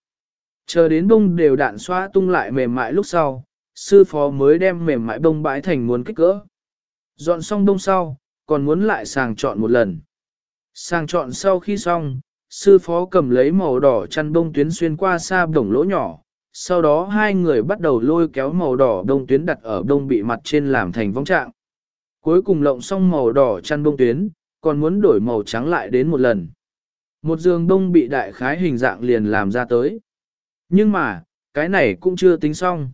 Chờ đến bông đều đạn xoa tung lại mềm mại lúc sau, sư phó mới đem mềm mại bông bãi thành muốn kích cỡ. Dọn xong bông sau, còn muốn lại sàng chọn một lần. Sàng chọn sau khi xong, sư phó cầm lấy màu đỏ chăn bông tuyến xuyên qua xa đồng lỗ nhỏ, sau đó hai người bắt đầu lôi kéo màu đỏ đông tuyến đặt ở đông bị mặt trên làm thành vong trạng. Cuối cùng lộng xong màu đỏ chăn bông tuyến, còn muốn đổi màu trắng lại đến một lần. Một giường đông bị đại khái hình dạng liền làm ra tới. Nhưng mà, cái này cũng chưa tính xong.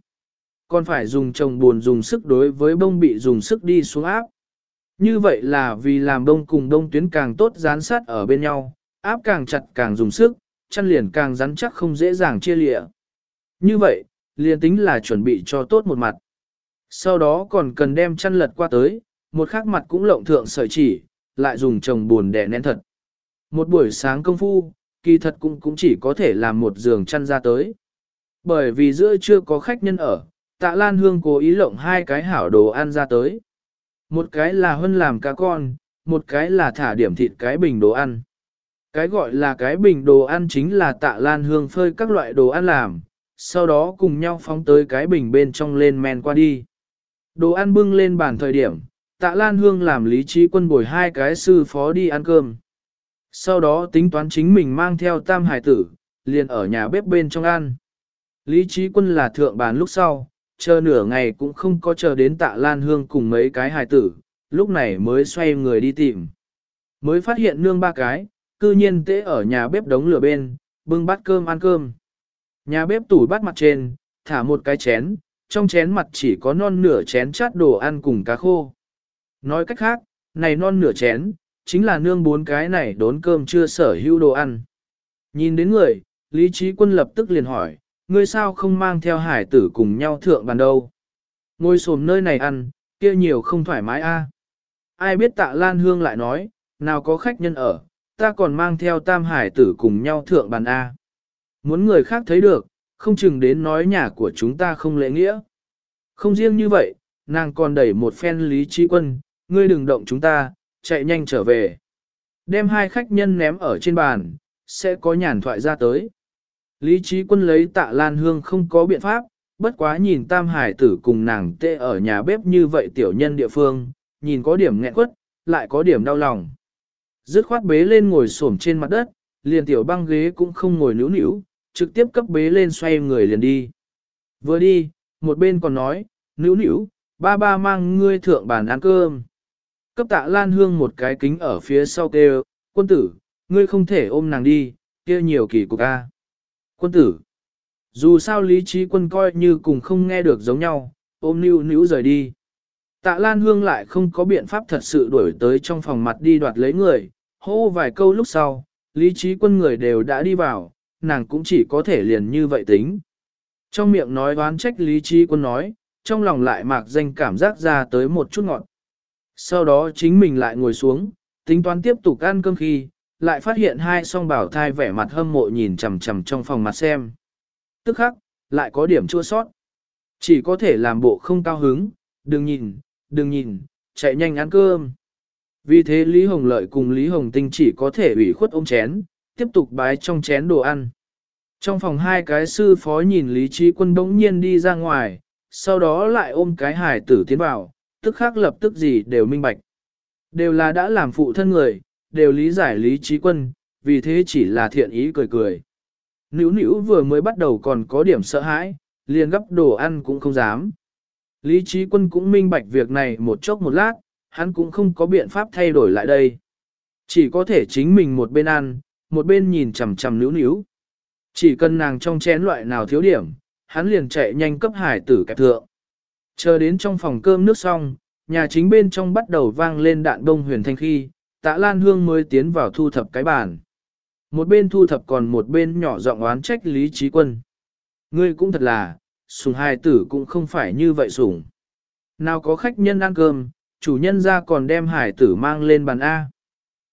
Còn phải dùng chồng buồn dùng sức đối với bông bị dùng sức đi xuống áp. Như vậy là vì làm bông cùng đông tuyến càng tốt dán sát ở bên nhau, áp càng chặt càng dùng sức, chăn liền càng rắn chắc không dễ dàng chia lịa. Như vậy, liền tính là chuẩn bị cho tốt một mặt. Sau đó còn cần đem chăn lật qua tới, một khắc mặt cũng lộng thượng sợi chỉ, lại dùng chồng buồn đẻ nén thật. Một buổi sáng công phu, kỳ thật cũng cũng chỉ có thể làm một giường chăn ra tới. Bởi vì giữa chưa có khách nhân ở, tạ Lan Hương cố ý lộng hai cái hảo đồ ăn ra tới. Một cái là hân làm cá con, một cái là thả điểm thịt cái bình đồ ăn. Cái gọi là cái bình đồ ăn chính là tạ Lan Hương phơi các loại đồ ăn làm, sau đó cùng nhau phóng tới cái bình bên trong lên men qua đi. Đồ ăn bưng lên bàn thời điểm, tạ Lan Hương làm lý trí quân bồi hai cái sư phó đi ăn cơm. Sau đó tính toán chính mình mang theo tam hải tử, liền ở nhà bếp bên trong ăn. Lý trí quân là thượng bàn lúc sau, chờ nửa ngày cũng không có chờ đến tạ Lan Hương cùng mấy cái hải tử, lúc này mới xoay người đi tìm. Mới phát hiện nương ba cái, cư nhiên tế ở nhà bếp đống lửa bên, bưng bát cơm ăn cơm. Nhà bếp tủ bát mặt trên, thả một cái chén, trong chén mặt chỉ có non nửa chén chát đồ ăn cùng cá khô. Nói cách khác, này non nửa chén, chính là nương bốn cái này đốn cơm chưa sở hữu đồ ăn. Nhìn đến người, Lý Trí Quân lập tức liền hỏi, ngươi sao không mang theo hải tử cùng nhau thượng bàn đâu? Ngồi xổm nơi này ăn, kia nhiều không thoải mái a. Ai biết tạ Lan Hương lại nói, nào có khách nhân ở, ta còn mang theo tam hải tử cùng nhau thượng bàn A. Muốn người khác thấy được, không chừng đến nói nhà của chúng ta không lễ nghĩa. Không riêng như vậy, nàng còn đẩy một phen lý trí quân, ngươi đừng động chúng ta, chạy nhanh trở về. Đem hai khách nhân ném ở trên bàn, sẽ có nhàn thoại ra tới. Lý trí quân lấy tạ lan hương không có biện pháp, bất quá nhìn tam hải tử cùng nàng tê ở nhà bếp như vậy tiểu nhân địa phương, nhìn có điểm nghẹn quất, lại có điểm đau lòng. Dứt khoát bế lên ngồi xổm trên mặt đất, liền tiểu băng ghế cũng không ngồi níu níu, trực tiếp cấp bế lên xoay người liền đi. Vừa đi, một bên còn nói, níu níu, ba ba mang ngươi thượng bàn ăn cơm. Cấp tạ lan hương một cái kính ở phía sau kêu, quân tử, ngươi không thể ôm nàng đi, kia nhiều kỳ cục a. Quân tử, dù sao lý trí quân coi như cùng không nghe được giống nhau, ôm níu níu rời đi. Tạ Lan Hương lại không có biện pháp thật sự đuổi tới trong phòng mặt đi đoạt lấy người, hô vài câu lúc sau, lý trí quân người đều đã đi vào, nàng cũng chỉ có thể liền như vậy tính. Trong miệng nói đoán trách lý trí quân nói, trong lòng lại mạc danh cảm giác ra tới một chút ngọn. Sau đó chính mình lại ngồi xuống, tính toán tiếp tục ăn cơm khi, lại phát hiện hai song bảo thai vẻ mặt hâm mộ nhìn chằm chằm trong phòng mặt xem. Tức khắc, lại có điểm chua sót. Chỉ có thể làm bộ không cao hứng, đừng nhìn, đừng nhìn, chạy nhanh ăn cơm. Vì thế Lý Hồng Lợi cùng Lý Hồng Tinh chỉ có thể ủy khuất ôm chén, tiếp tục bái trong chén đồ ăn. Trong phòng hai cái sư phó nhìn Lý Trí Quân đống nhiên đi ra ngoài, sau đó lại ôm cái hải tử tiến vào, tức khắc lập tức gì đều minh bạch. Đều là đã làm phụ thân người, đều lý giải Lý Trí Quân, vì thế chỉ là thiện ý cười cười. Nữu nữu vừa mới bắt đầu còn có điểm sợ hãi, liền gấp đồ ăn cũng không dám. Lý trí quân cũng minh bạch việc này một chốc một lát, hắn cũng không có biện pháp thay đổi lại đây. Chỉ có thể chính mình một bên ăn, một bên nhìn chằm chằm níu níu. Chỉ cần nàng trong chén loại nào thiếu điểm, hắn liền chạy nhanh cấp hải tử kẹp thượng. Chờ đến trong phòng cơm nước xong, nhà chính bên trong bắt đầu vang lên đạn đông huyền thanh khi, tạ Lan Hương mới tiến vào thu thập cái bàn. Một bên thu thập còn một bên nhỏ giọng oán trách Lý Trí Quân. Ngươi cũng thật là, sùng hài tử cũng không phải như vậy sùng. Nào có khách nhân ăn cơm, chủ nhân ra còn đem hải tử mang lên bàn A.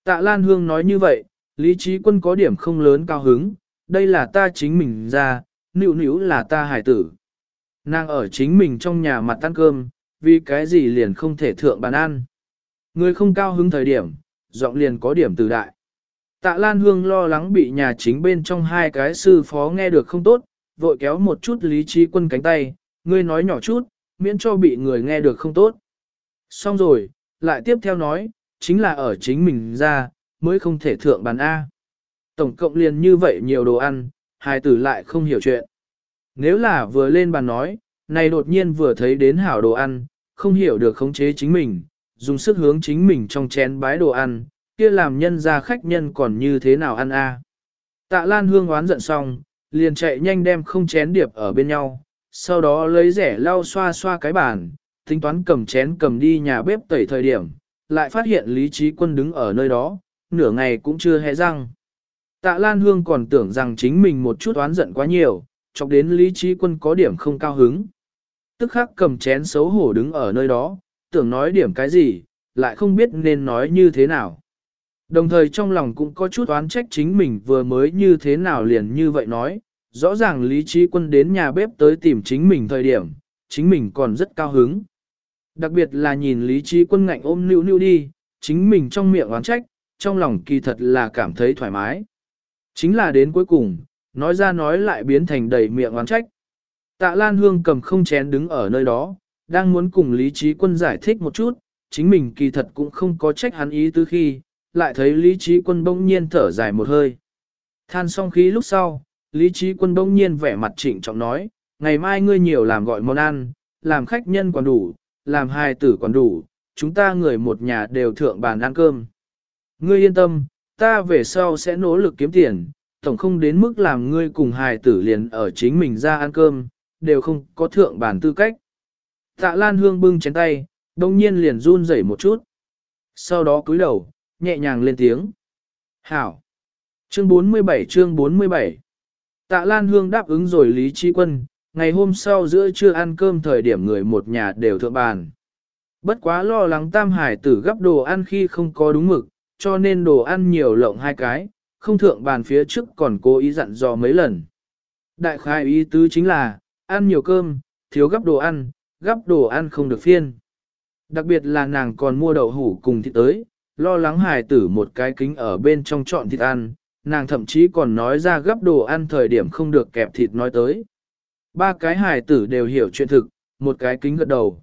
Tạ Lan Hương nói như vậy, lý trí quân có điểm không lớn cao hứng, đây là ta chính mình ra, nữ nữ là ta hải tử. Nàng ở chính mình trong nhà mặt ăn cơm, vì cái gì liền không thể thượng bàn ăn. Người không cao hứng thời điểm, giọng liền có điểm từ đại. Tạ Lan Hương lo lắng bị nhà chính bên trong hai cái sư phó nghe được không tốt, vội kéo một chút lý trí quân cánh tay, ngươi nói nhỏ chút, miễn cho bị người nghe được không tốt. Xong rồi, lại tiếp theo nói, chính là ở chính mình ra, mới không thể thượng bàn A. Tổng cộng liền như vậy nhiều đồ ăn, hai tử lại không hiểu chuyện. Nếu là vừa lên bàn nói, này đột nhiên vừa thấy đến hảo đồ ăn, không hiểu được khống chế chính mình, dùng sức hướng chính mình trong chén bái đồ ăn, kia làm nhân ra khách nhân còn như thế nào ăn a? Tạ Lan Hương oán giận xong, liền chạy nhanh đem không chén điệp ở bên nhau, sau đó lấy rẻ lau xoa xoa cái bàn, tính toán cầm chén cầm đi nhà bếp tẩy thời điểm, lại phát hiện Lý Trí Quân đứng ở nơi đó, nửa ngày cũng chưa hé răng. Tạ Lan Hương còn tưởng rằng chính mình một chút oán giận quá nhiều, chọc đến Lý Trí Quân có điểm không cao hứng. Tức khắc cầm chén xấu hổ đứng ở nơi đó, tưởng nói điểm cái gì, lại không biết nên nói như thế nào. Đồng thời trong lòng cũng có chút oán trách chính mình vừa mới như thế nào liền như vậy nói, rõ ràng Lý Trí Quân đến nhà bếp tới tìm chính mình thời điểm, chính mình còn rất cao hứng. Đặc biệt là nhìn Lý Trí Quân ngạnh ôm nữu nữu đi, chính mình trong miệng oán trách, trong lòng kỳ thật là cảm thấy thoải mái. Chính là đến cuối cùng, nói ra nói lại biến thành đầy miệng oán trách. Tạ Lan Hương cầm không chén đứng ở nơi đó, đang muốn cùng Lý Trí Quân giải thích một chút, chính mình kỳ thật cũng không có trách hắn ý tứ khi, lại thấy Lý Trí Quân bỗng nhiên thở dài một hơi. Than xong khí lúc sau, Lý Trí Quân bỗng nhiên vẻ mặt trịnh trọng nói, ngày mai ngươi nhiều làm gọi món ăn, làm khách nhân còn đủ, làm hai tử còn đủ, chúng ta người một nhà đều thượng bàn ăn cơm. Ngươi yên tâm, ta về sau sẽ nỗ lực kiếm tiền, tổng không đến mức làm ngươi cùng hài tử liền ở chính mình ra ăn cơm, đều không có thượng bàn tư cách. Tạ Lan Hương bưng chén tay, đồng nhiên liền run rẩy một chút. Sau đó cúi đầu, nhẹ nhàng lên tiếng. Hảo! Chương 47 chương 47 Tạ Lan Hương đáp ứng rồi Lý Trí Quân, ngày hôm sau giữa trưa ăn cơm thời điểm người một nhà đều thượng bàn. Bất quá lo lắng Tam Hải tử gấp đồ ăn khi không có đúng mực, cho nên đồ ăn nhiều lộng hai cái, không thượng bàn phía trước còn cố ý dặn dò mấy lần. Đại khai ý tứ chính là, ăn nhiều cơm, thiếu gấp đồ ăn, gấp đồ ăn không được phiên. Đặc biệt là nàng còn mua đậu hủ cùng thịt tới, lo lắng hài tử một cái kính ở bên trong chọn thịt ăn, nàng thậm chí còn nói ra gấp đồ ăn thời điểm không được kẹp thịt nói tới. Ba cái hài tử đều hiểu chuyện thực, một cái kính gật đầu.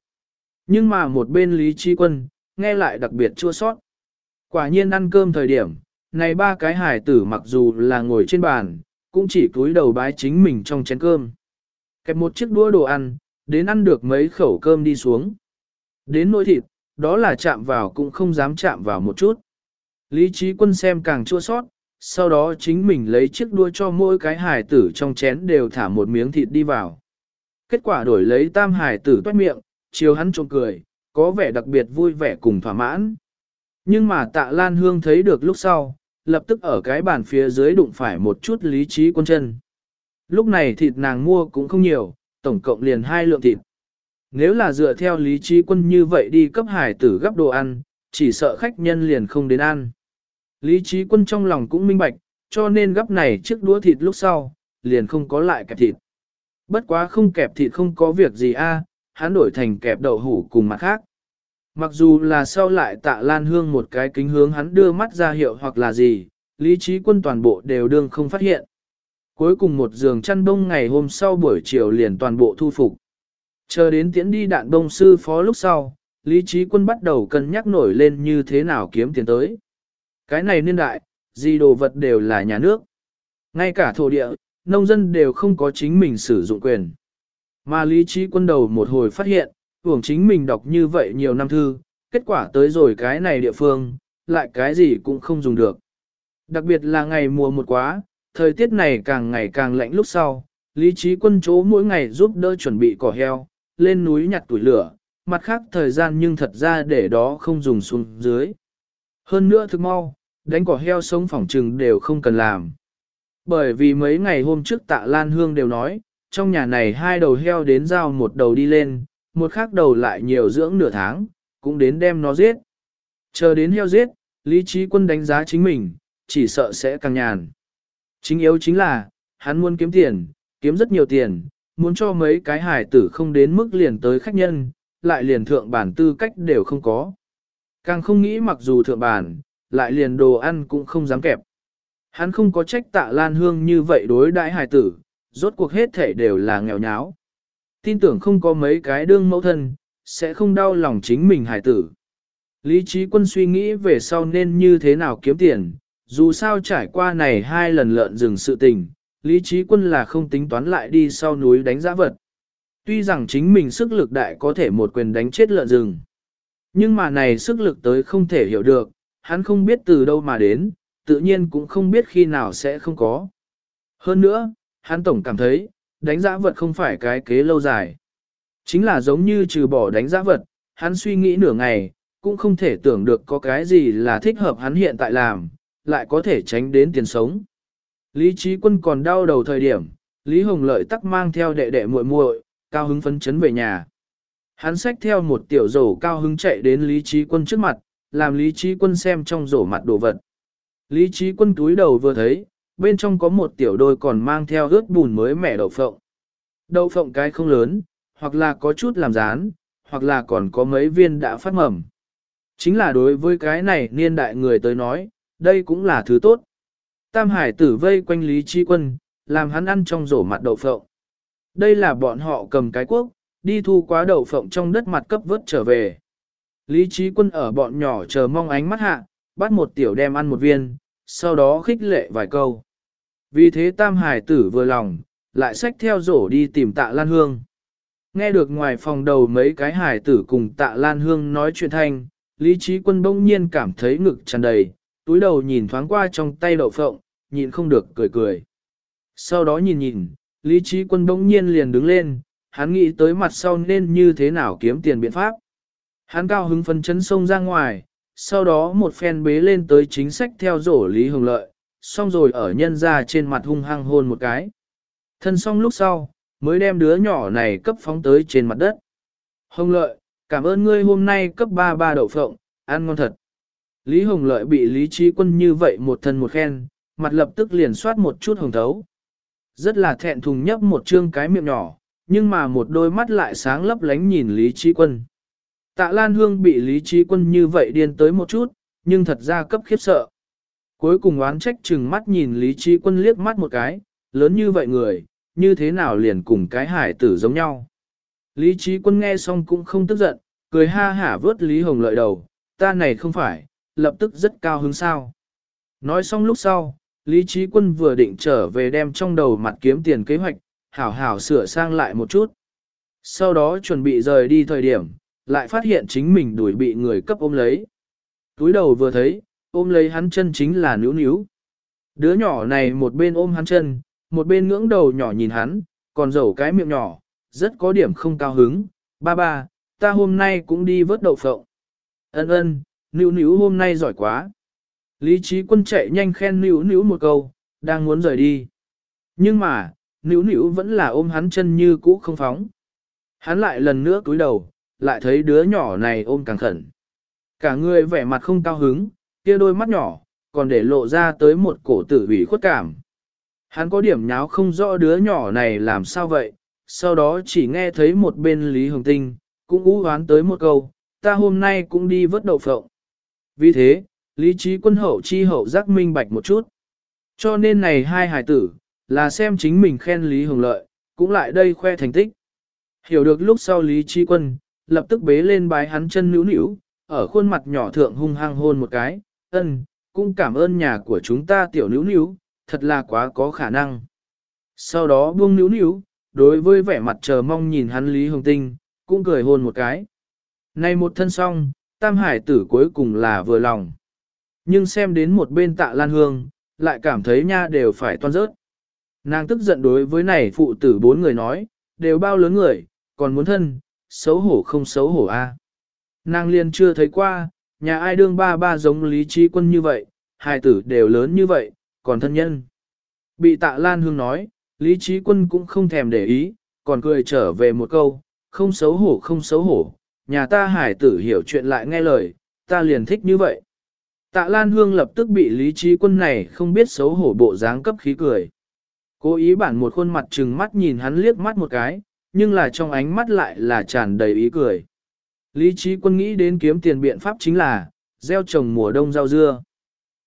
Nhưng mà một bên Lý Chi Quân, nghe lại đặc biệt chua sót. Quả nhiên ăn cơm thời điểm, này ba cái hài tử mặc dù là ngồi trên bàn, cũng chỉ cúi đầu bái chính mình trong chén cơm. Kẹp một chiếc đũa đồ ăn, đến ăn được mấy khẩu cơm đi xuống. Đến nỗi thịt, đó là chạm vào cũng không dám chạm vào một chút. Lý trí quân xem càng chua sót, sau đó chính mình lấy chiếc đua cho mỗi cái hài tử trong chén đều thả một miếng thịt đi vào. Kết quả đổi lấy tam hài tử toát miệng, chiều hắn trộm cười, có vẻ đặc biệt vui vẻ cùng thỏa mãn. Nhưng mà tạ Lan Hương thấy được lúc sau, lập tức ở cái bàn phía dưới đụng phải một chút lý trí quân chân. Lúc này thịt nàng mua cũng không nhiều, tổng cộng liền hai lượng thịt. Nếu là dựa theo lý trí quân như vậy đi cấp hải tử gấp đồ ăn, chỉ sợ khách nhân liền không đến ăn. Lý trí quân trong lòng cũng minh bạch, cho nên gấp này chiếc đũa thịt lúc sau, liền không có lại kẹp thịt. Bất quá không kẹp thịt không có việc gì a, hắn đổi thành kẹp đậu hủ cùng mặt khác. Mặc dù là sau lại tạ lan hương một cái kính hướng hắn đưa mắt ra hiệu hoặc là gì, lý trí quân toàn bộ đều đương không phát hiện. Cuối cùng một giường chăn đông ngày hôm sau buổi chiều liền toàn bộ thu phục. Chờ đến tiễn đi đạn đông sư phó lúc sau, lý trí quân bắt đầu cân nhắc nổi lên như thế nào kiếm tiền tới. Cái này niên đại, gì đồ vật đều là nhà nước. Ngay cả thổ địa, nông dân đều không có chính mình sử dụng quyền. Mà lý trí quân đầu một hồi phát hiện, hưởng chính mình đọc như vậy nhiều năm thư, kết quả tới rồi cái này địa phương, lại cái gì cũng không dùng được. Đặc biệt là ngày mùa một quá, thời tiết này càng ngày càng lạnh lúc sau, lý trí quân chỗ mỗi ngày giúp đỡ chuẩn bị cỏ heo, lên núi nhặt tuổi lửa, mặt khác thời gian nhưng thật ra để đó không dùng xuống dưới. Hơn nữa thực mau, đánh cỏ heo sống phỏng trừng đều không cần làm. Bởi vì mấy ngày hôm trước tạ Lan Hương đều nói, trong nhà này hai đầu heo đến giao một đầu đi lên, một khác đầu lại nhiều dưỡng nửa tháng, cũng đến đem nó giết. Chờ đến heo giết, lý trí quân đánh giá chính mình, chỉ sợ sẽ càng nhàn. Chính yếu chính là, hắn muốn kiếm tiền, kiếm rất nhiều tiền, muốn cho mấy cái hải tử không đến mức liền tới khách nhân, lại liền thượng bản tư cách đều không có. Càng không nghĩ mặc dù thượng bản, lại liền đồ ăn cũng không dám kẹp. Hắn không có trách tạ lan hương như vậy đối Đại hải tử, rốt cuộc hết thể đều là nghèo nháo. Tin tưởng không có mấy cái đương mẫu thân, sẽ không đau lòng chính mình hải tử. Lý trí quân suy nghĩ về sau nên như thế nào kiếm tiền, dù sao trải qua này hai lần lợn rừng sự tình, Lý trí quân là không tính toán lại đi sau núi đánh giã vật. Tuy rằng chính mình sức lực đại có thể một quyền đánh chết lợn rừng. Nhưng mà này sức lực tới không thể hiểu được, hắn không biết từ đâu mà đến, tự nhiên cũng không biết khi nào sẽ không có. Hơn nữa, hắn tổng cảm thấy, đánh giã vật không phải cái kế lâu dài. Chính là giống như trừ bỏ đánh giã vật, hắn suy nghĩ nửa ngày, cũng không thể tưởng được có cái gì là thích hợp hắn hiện tại làm, lại có thể tránh đến tiền sống. Lý trí quân còn đau đầu thời điểm, Lý Hồng Lợi tắc mang theo đệ đệ muội muội, cao hứng phấn chấn về nhà. Hắn xách theo một tiểu rổ cao hứng chạy đến Lý trí quân trước mặt, làm Lý trí quân xem trong rổ mặt đồ vật. Lý trí quân túi đầu vừa thấy, bên trong có một tiểu đôi còn mang theo ướt bùn mới mẻ đậu phộng. Đậu phộng cái không lớn, hoặc là có chút làm rán, hoặc là còn có mấy viên đã phát mầm. Chính là đối với cái này niên đại người tới nói, đây cũng là thứ tốt. Tam hải tử vây quanh Lý Trí Quân, làm hắn ăn trong rổ mặt đậu phộng. Đây là bọn họ cầm cái quốc, đi thu quá đậu phộng trong đất mặt cấp vớt trở về. Lý Trí Quân ở bọn nhỏ chờ mong ánh mắt hạ, bắt một tiểu đem ăn một viên, sau đó khích lệ vài câu. Vì thế Tam Hải tử vừa lòng, lại xách theo rổ đi tìm tạ Lan Hương. Nghe được ngoài phòng đầu mấy cái hải tử cùng tạ Lan Hương nói chuyện thanh, Lý Trí Quân bỗng nhiên cảm thấy ngực tràn đầy, túi đầu nhìn thoáng qua trong tay đậu phộng, nhìn không được cười cười. Sau đó nhìn nhìn, Lý Trí Quân bỗng nhiên liền đứng lên, hắn nghĩ tới mặt sau nên như thế nào kiếm tiền biện pháp. Hắn cao hứng phấn chấn sông ra ngoài, sau đó một phen bế lên tới chính sách theo rổ Lý Hồng Lợi, xong rồi ở nhân ra trên mặt hung hăng hôn một cái. Thân xong lúc sau, mới đem đứa nhỏ này cấp phóng tới trên mặt đất. Hồng Lợi, cảm ơn ngươi hôm nay cấp ba ba đậu phộng, ăn ngon thật. Lý Hồng Lợi bị Lý Trí Quân như vậy một thân một khen, mặt lập tức liền soát một chút hồng thấu. Rất là thẹn thùng nhấp một trương cái miệng nhỏ, nhưng mà một đôi mắt lại sáng lấp lánh nhìn Lý Trí Quân. Tạ Lan Hương bị Lý Trí Quân như vậy điên tới một chút, nhưng thật ra cấp khiếp sợ. Cuối cùng oán trách chừng mắt nhìn Lý Trí Quân liếc mắt một cái, lớn như vậy người, như thế nào liền cùng cái hải tử giống nhau. Lý Trí Quân nghe xong cũng không tức giận, cười ha hả vớt Lý Hồng lợi đầu, ta này không phải, lập tức rất cao hứng sao. Nói xong lúc sau, Lý Trí Quân vừa định trở về đem trong đầu mặt kiếm tiền kế hoạch, hảo hảo sửa sang lại một chút. Sau đó chuẩn bị rời đi thời điểm, lại phát hiện chính mình đuổi bị người cấp ôm lấy. Túi đầu vừa thấy, ôm lấy hắn chân chính là níu níu. Đứa nhỏ này một bên ôm hắn chân, một bên ngưỡng đầu nhỏ nhìn hắn, còn dầu cái miệng nhỏ, rất có điểm không cao hứng. Ba ba, ta hôm nay cũng đi vớt đậu phộng. Ân ân, níu níu hôm nay giỏi quá. Lý trí quân chạy nhanh khen níu níu một câu, đang muốn rời đi. Nhưng mà, nữ nữ vẫn là ôm hắn chân như cũ không phóng. Hắn lại lần nữa cúi đầu, lại thấy đứa nhỏ này ôm càng khẩn. Cả người vẻ mặt không cao hứng, kia đôi mắt nhỏ, còn để lộ ra tới một cổ tử ủy khuất cảm. Hắn có điểm nháo không rõ đứa nhỏ này làm sao vậy, sau đó chỉ nghe thấy một bên Lý Hồng Tinh, cũng ú hoán tới một câu, ta hôm nay cũng đi vớt đậu phộng. Vì thế, lý trí quân hậu chi hậu giác minh bạch một chút. Cho nên này hai hài tử, là xem chính mình khen Lý Hồng Lợi, cũng lại đây khoe thành tích. Hiểu được lúc sau Lý Trí Quân, lập tức bế lên bái hắn chân nữu nữu, ở khuôn mặt nhỏ thượng hung hăng hôn một cái, ân, cũng cảm ơn nhà của chúng ta tiểu nữu nữu, thật là quá có khả năng. Sau đó buông nữu nữu, đối với vẻ mặt chờ mong nhìn hắn Lý Hồng Tinh, cũng cười hôn một cái. Này một thân song tam hải tử cuối cùng là vừa lòng. Nhưng xem đến một bên tạ lan hương, lại cảm thấy nha đều phải toan rớt. Nàng tức giận đối với này phụ tử bốn người nói, đều bao lớn người, còn muốn thân, xấu hổ không xấu hổ a. Nàng liền chưa thấy qua, nhà ai đương ba ba giống lý trí quân như vậy, hai tử đều lớn như vậy, còn thân nhân. Bị tạ Lan Hương nói, lý trí quân cũng không thèm để ý, còn cười trở về một câu, không xấu hổ không xấu hổ, nhà ta hải tử hiểu chuyện lại nghe lời, ta liền thích như vậy. Tạ Lan Hương lập tức bị lý trí quân này không biết xấu hổ bộ dáng cấp khí cười. Cố ý bản một khuôn mặt trừng mắt nhìn hắn liếc mắt một cái, nhưng là trong ánh mắt lại là tràn đầy ý cười. Lý trí quân nghĩ đến kiếm tiền biện pháp chính là, gieo trồng mùa đông rau dưa.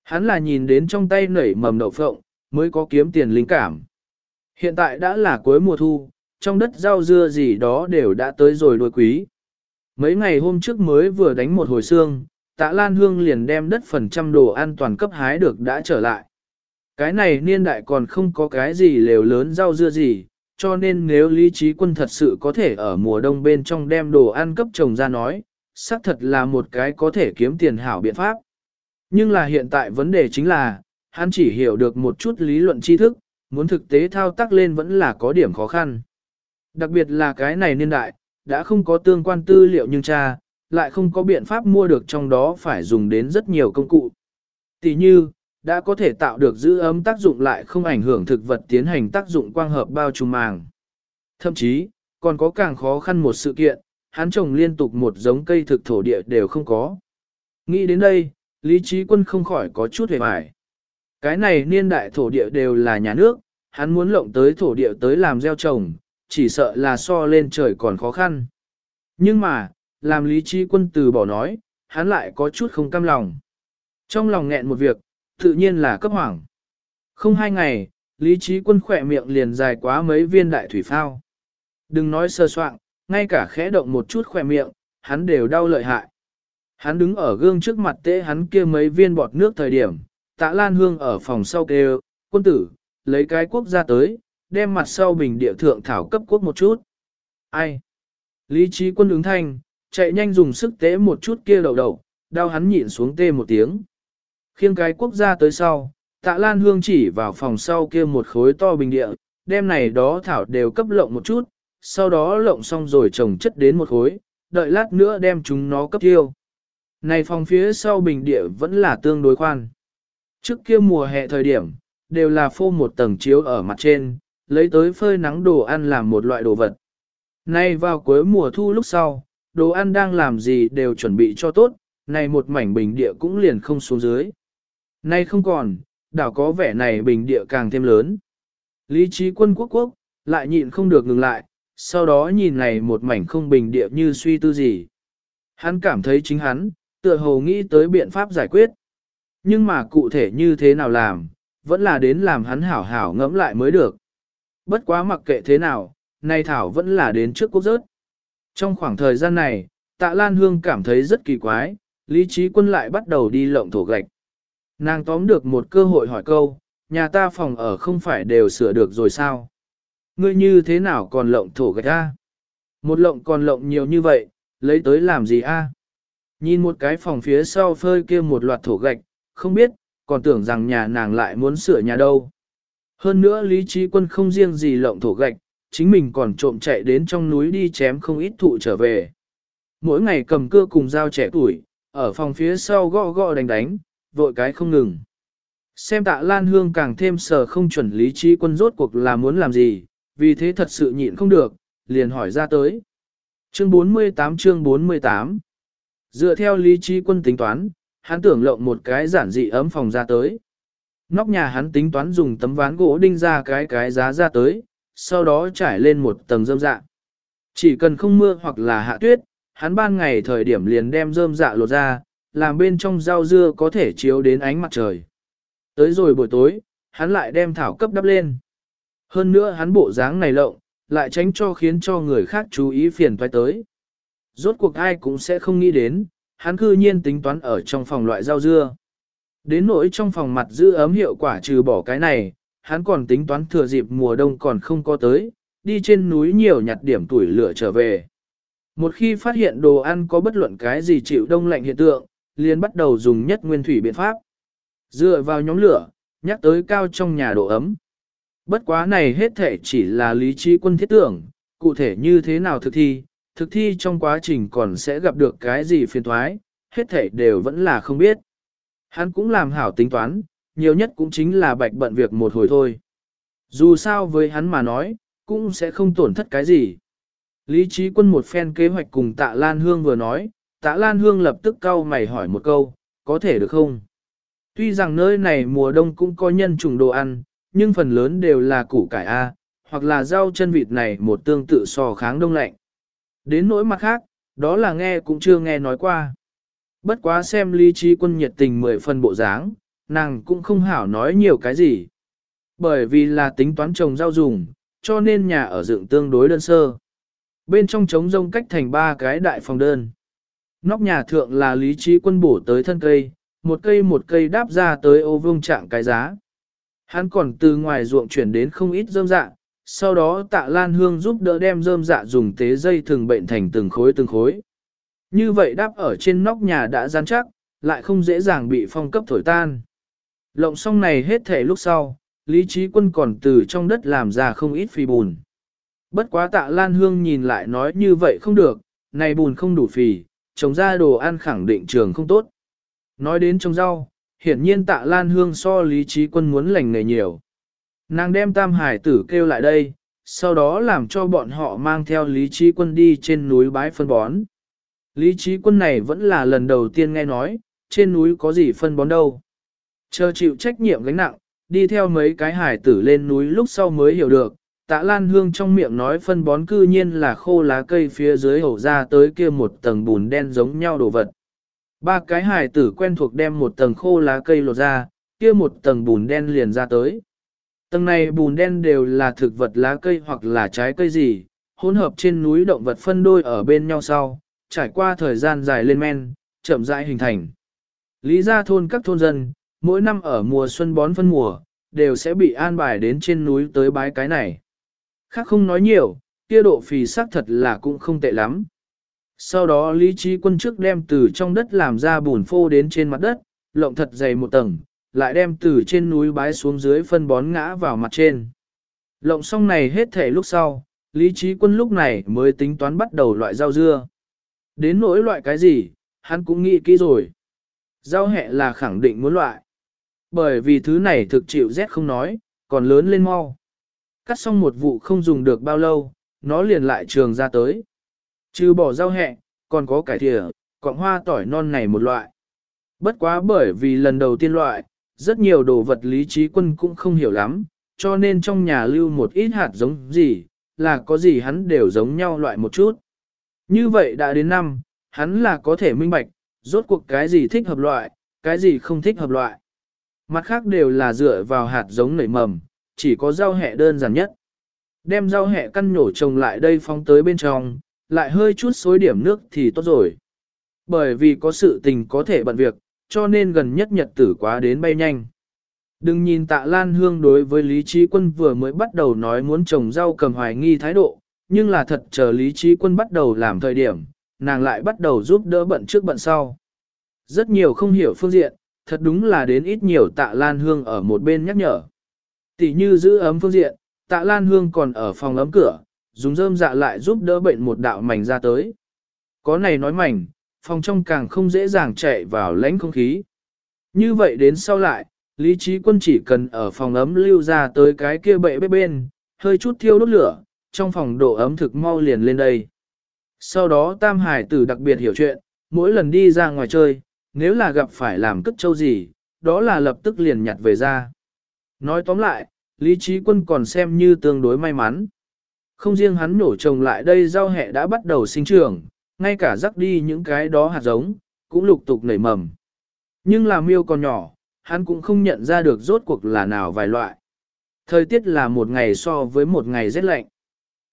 Hắn là nhìn đến trong tay nảy mầm đậu phộng, mới có kiếm tiền linh cảm. Hiện tại đã là cuối mùa thu, trong đất rau dưa gì đó đều đã tới rồi đuôi quý. Mấy ngày hôm trước mới vừa đánh một hồi xương, tạ Lan Hương liền đem đất phần trăm đồ an toàn cấp hái được đã trở lại. Cái này niên đại còn không có cái gì lều lớn rau dưa gì, cho nên nếu lý trí quân thật sự có thể ở mùa đông bên trong đem đồ ăn cấp trồng ra nói, xác thật là một cái có thể kiếm tiền hảo biện pháp. Nhưng là hiện tại vấn đề chính là, hắn chỉ hiểu được một chút lý luận tri thức, muốn thực tế thao tác lên vẫn là có điểm khó khăn. Đặc biệt là cái này niên đại, đã không có tương quan tư liệu nhưng cha, lại không có biện pháp mua được trong đó phải dùng đến rất nhiều công cụ. Tỷ như, đã có thể tạo được giữ ấm tác dụng lại không ảnh hưởng thực vật tiến hành tác dụng quang hợp bao trùm màng. Thậm chí, còn có càng khó khăn một sự kiện, hắn trồng liên tục một giống cây thực thổ địa đều không có. Nghĩ đến đây, Lý Trí Quân không khỏi có chút hề mải. Cái này niên đại thổ địa đều là nhà nước, hắn muốn lộng tới thổ địa tới làm gieo trồng, chỉ sợ là so lên trời còn khó khăn. Nhưng mà, làm lý trí quân từ bỏ nói, hắn lại có chút không cam lòng. Trong lòng nghẹn một việc, tự nhiên là cấp hoảng. Không hai ngày, lý trí quân khỏe miệng liền dài quá mấy viên đại thủy phao. Đừng nói sơ soạn, ngay cả khẽ động một chút khỏe miệng, hắn đều đau lợi hại. Hắn đứng ở gương trước mặt tế hắn kia mấy viên bọt nước thời điểm, tạ lan hương ở phòng sau kêu, quân tử, lấy cái quốc ra tới, đem mặt sau bình địa thượng thảo cấp quốc một chút. Ai? Lý trí quân ứng thanh, chạy nhanh dùng sức tế một chút kia đầu đầu, đau hắn nhịn xuống tê một tiếng. Khiêng cái quốc gia tới sau, tạ lan hương chỉ vào phòng sau kia một khối to bình địa, đem này đó thảo đều cấp lộng một chút, sau đó lộng xong rồi trồng chất đến một khối, đợi lát nữa đem chúng nó cấp tiêu. Này phòng phía sau bình địa vẫn là tương đối khoan. Trước kia mùa hè thời điểm, đều là phô một tầng chiếu ở mặt trên, lấy tới phơi nắng đồ ăn làm một loại đồ vật. Nay vào cuối mùa thu lúc sau, đồ ăn đang làm gì đều chuẩn bị cho tốt, này một mảnh bình địa cũng liền không xuống dưới. Nay không còn, đảo có vẻ này bình địa càng thêm lớn. Lý trí quân quốc quốc, lại nhịn không được ngừng lại, sau đó nhìn này một mảnh không bình địa như suy tư gì. Hắn cảm thấy chính hắn, tựa hồ nghĩ tới biện pháp giải quyết. Nhưng mà cụ thể như thế nào làm, vẫn là đến làm hắn hảo hảo ngẫm lại mới được. Bất quá mặc kệ thế nào, nay Thảo vẫn là đến trước quốc rớt. Trong khoảng thời gian này, tạ Lan Hương cảm thấy rất kỳ quái, lý trí quân lại bắt đầu đi lộng thổ gạch. Nàng tóm được một cơ hội hỏi câu, nhà ta phòng ở không phải đều sửa được rồi sao? Ngươi như thế nào còn lộng thổ gạch a? Một lộng còn lộng nhiều như vậy, lấy tới làm gì a? Nhìn một cái phòng phía sau phơi kia một loạt thổ gạch, không biết, còn tưởng rằng nhà nàng lại muốn sửa nhà đâu. Hơn nữa lý trí quân không riêng gì lộng thổ gạch, chính mình còn trộm chạy đến trong núi đi chém không ít thụ trở về. Mỗi ngày cầm cưa cùng dao trẻ tuổi, ở phòng phía sau gõ gõ đánh đánh, vội cái không ngừng. Xem tạ Lan Hương càng thêm sờ không chuẩn lý trí quân rốt cuộc là muốn làm gì, vì thế thật sự nhịn không được, liền hỏi ra tới. Chương 48 chương 48 Dựa theo lý trí quân tính toán, hắn tưởng lộng một cái giản dị ấm phòng ra tới. Nóc nhà hắn tính toán dùng tấm ván gỗ đinh ra cái cái giá ra tới, sau đó trải lên một tầng rơm dạ. Chỉ cần không mưa hoặc là hạ tuyết, hắn ban ngày thời điểm liền đem rơm dạ lột ra, làm bên trong rau dưa có thể chiếu đến ánh mặt trời. Tới rồi buổi tối, hắn lại đem thảo cấp đắp lên. Hơn nữa hắn bộ dáng này lộng, lại tránh cho khiến cho người khác chú ý phiền toái tới. Rốt cuộc ai cũng sẽ không nghĩ đến, hắn cư nhiên tính toán ở trong phòng loại rau dưa. Đến nỗi trong phòng mặt giữ ấm hiệu quả trừ bỏ cái này, hắn còn tính toán thừa dịp mùa đông còn không có tới, đi trên núi nhiều nhặt điểm tuổi lửa trở về. Một khi phát hiện đồ ăn có bất luận cái gì chịu đông lạnh hiện tượng, liền bắt đầu dùng nhất nguyên thủy biện pháp. Dựa vào nhóm lửa, nhắc tới cao trong nhà độ ấm. Bất quá này hết thể chỉ là lý trí quân thiết tưởng, cụ thể như thế nào thực thi, thực thi trong quá trình còn sẽ gặp được cái gì phiền thoái, hết thể đều vẫn là không biết. Hắn cũng làm hảo tính toán, nhiều nhất cũng chính là bạch bận việc một hồi thôi. Dù sao với hắn mà nói, cũng sẽ không tổn thất cái gì. Lý trí quân một phen kế hoạch cùng tạ Lan Hương vừa nói, tạ Lan Hương lập tức cau mày hỏi một câu, có thể được không? Tuy rằng nơi này mùa đông cũng có nhân trùng đồ ăn, nhưng phần lớn đều là củ cải A, hoặc là rau chân vịt này một tương tự so kháng đông lạnh. Đến nỗi mặt khác, đó là nghe cũng chưa nghe nói qua. Bất quá xem lý trí quân nhiệt tình mười phần bộ dáng, nàng cũng không hảo nói nhiều cái gì. Bởi vì là tính toán trồng rau dùng, cho nên nhà ở dựng tương đối đơn sơ. Bên trong trống rông cách thành ba cái đại phòng đơn. Nóc nhà thượng là lý trí quân bổ tới thân cây, một cây một cây đáp ra tới ô vương trạng cái giá. Hắn còn từ ngoài ruộng chuyển đến không ít rơm dạ, sau đó tạ lan hương giúp đỡ đem rơm dạ dùng tế dây thường bệnh thành từng khối từng khối. Như vậy đáp ở trên nóc nhà đã rắn chắc, lại không dễ dàng bị phong cấp thổi tan. Lộng xong này hết thể lúc sau, Lý Trí Quân còn từ trong đất làm ra không ít phi bùn. Bất quá tạ Lan Hương nhìn lại nói như vậy không được, này bùn không đủ phì, trồng ra đồ ăn khẳng định trường không tốt. Nói đến trồng rau, hiển nhiên tạ Lan Hương so Lý Trí Quân muốn lành nghề nhiều. Nàng đem tam hải tử kêu lại đây, sau đó làm cho bọn họ mang theo Lý Trí Quân đi trên núi bái phân bón. Lý Trí Quân này vẫn là lần đầu tiên nghe nói, trên núi có gì phân bón đâu. Chờ chịu trách nhiệm gánh nặng, đi theo mấy cái hải tử lên núi lúc sau mới hiểu được, tạ lan hương trong miệng nói phân bón cư nhiên là khô lá cây phía dưới hổ ra tới kia một tầng bùn đen giống nhau đồ vật. Ba cái hải tử quen thuộc đem một tầng khô lá cây lột ra, kia một tầng bùn đen liền ra tới. Tầng này bùn đen đều là thực vật lá cây hoặc là trái cây gì, hỗn hợp trên núi động vật phân đôi ở bên nhau sau, trải qua thời gian dài lên men, chậm rãi hình thành. Lý gia thôn các thôn dân, mỗi năm ở mùa xuân bón phân mùa, đều sẽ bị an bài đến trên núi tới bái cái này. Khác không nói nhiều, kia độ phì xác thật là cũng không tệ lắm. Sau đó lý trí quân trước đem từ trong đất làm ra bùn phô đến trên mặt đất, lộng thật dày một tầng, lại đem từ trên núi bái xuống dưới phân bón ngã vào mặt trên. Lộng xong này hết thể lúc sau, lý trí quân lúc này mới tính toán bắt đầu loại rau dưa. Đến nỗi loại cái gì, hắn cũng nghĩ kỹ rồi. Rau hẹ là khẳng định muốn loại. Bởi vì thứ này thực chịu rét không nói, còn lớn lên mau. Cắt xong một vụ không dùng được bao lâu, nó liền lại trường ra tới. Trừ bỏ rau hẹ, còn có cải thìa, cọng hoa tỏi non này một loại. Bất quá bởi vì lần đầu tiên loại, rất nhiều đồ vật lý trí quân cũng không hiểu lắm, cho nên trong nhà lưu một ít hạt giống gì, là có gì hắn đều giống nhau loại một chút. Như vậy đã đến năm, hắn là có thể minh bạch, rốt cuộc cái gì thích hợp loại, cái gì không thích hợp loại. Mặt khác đều là dựa vào hạt giống nảy mầm, chỉ có rau hẹ đơn giản nhất. Đem rau hẹ căn nhổ trồng lại đây phóng tới bên trong, lại hơi chút xối điểm nước thì tốt rồi. Bởi vì có sự tình có thể bận việc, cho nên gần nhất nhật tử quá đến bay nhanh. Đừng nhìn tạ Lan Hương đối với Lý Trí Quân vừa mới bắt đầu nói muốn trồng rau cầm hoài nghi thái độ, nhưng là thật chờ Lý Trí Quân bắt đầu làm thời điểm, nàng lại bắt đầu giúp đỡ bận trước bận sau. Rất nhiều không hiểu phương diện, thật đúng là đến ít nhiều tạ Lan Hương ở một bên nhắc nhở. Tỷ như giữ ấm phương diện, tạ Lan Hương còn ở phòng ấm cửa, dùng rơm dạ lại giúp đỡ bệnh một đạo mảnh ra tới. Có này nói mảnh, phòng trong càng không dễ dàng chạy vào lãnh không khí. Như vậy đến sau lại, Lý trí quân chỉ cần ở phòng ấm lưu ra tới cái kia bệ bếp bên, hơi chút thiêu đốt lửa, trong phòng độ ấm thực mau liền lên đây. Sau đó Tam Hải tử đặc biệt hiểu chuyện, mỗi lần đi ra ngoài chơi, nếu là gặp phải làm cất châu gì, đó là lập tức liền nhặt về ra. Nói tóm lại, Lý Trí Quân còn xem như tương đối may mắn. Không riêng hắn nổ trồng lại đây rau hẹ đã bắt đầu sinh trưởng, ngay cả rắc đi những cái đó hạt giống, cũng lục tục nảy mầm. Nhưng là miêu còn nhỏ, hắn cũng không nhận ra được rốt cuộc là nào vài loại. Thời tiết là một ngày so với một ngày rét lạnh.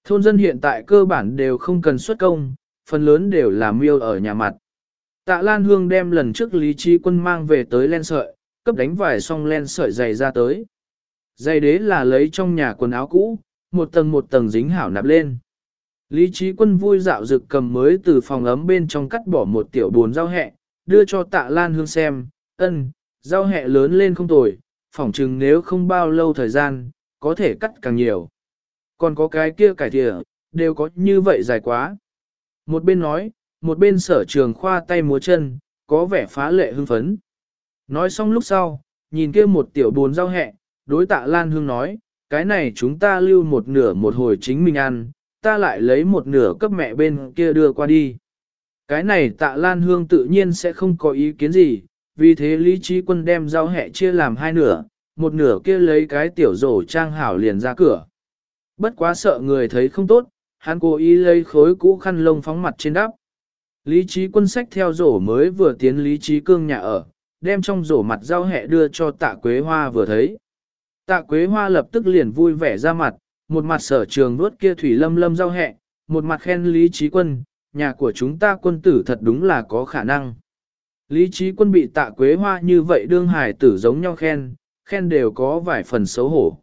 Thôn dân hiện tại cơ bản đều không cần xuất công, phần lớn đều là miêu ở nhà mặt. Tạ Lan Hương đem lần trước Lý Trí Quân mang về tới len sợi, cấp đánh vải xong len sợi dày ra tới dây đế là lấy trong nhà quần áo cũ, một tầng một tầng dính hảo nạp lên. Lý Trí Quân vui dạo dực cầm mới từ phòng ấm bên trong cắt bỏ một tiểu buồn rau hẹ, đưa cho Tạ Lan Hương xem, ân, rau hẹ lớn lên không tồi, phỏng chừng nếu không bao lâu thời gian, có thể cắt càng nhiều. Còn có cái kia cải thịa, đều có như vậy dài quá. Một bên nói, một bên sở trường khoa tay múa chân, có vẻ phá lệ hưng phấn. Nói xong lúc sau, nhìn kia một tiểu buồn rau hẹ, đối tạ Lan Hương nói, cái này chúng ta lưu một nửa một hồi chính mình ăn, ta lại lấy một nửa cấp mẹ bên kia đưa qua đi. Cái này tạ Lan Hương tự nhiên sẽ không có ý kiến gì, vì thế Lý Trí Quân đem rau hẹ chia làm hai nửa, một nửa kia lấy cái tiểu rổ trang hảo liền ra cửa. Bất quá sợ người thấy không tốt, hắn cố ý lấy khối cũ khăn lông phóng mặt trên đắp. Lý trí quân sách theo rổ mới vừa tiến lý trí cương nhà ở, đem trong rổ mặt rau hẹ đưa cho tạ quế hoa vừa thấy. Tạ quế hoa lập tức liền vui vẻ ra mặt, một mặt sở trường nuốt kia thủy lâm lâm giao hẹ, một mặt khen lý trí quân, nhà của chúng ta quân tử thật đúng là có khả năng. Lý trí quân bị tạ quế hoa như vậy đương hải tử giống nhau khen, khen đều có vài phần xấu hổ.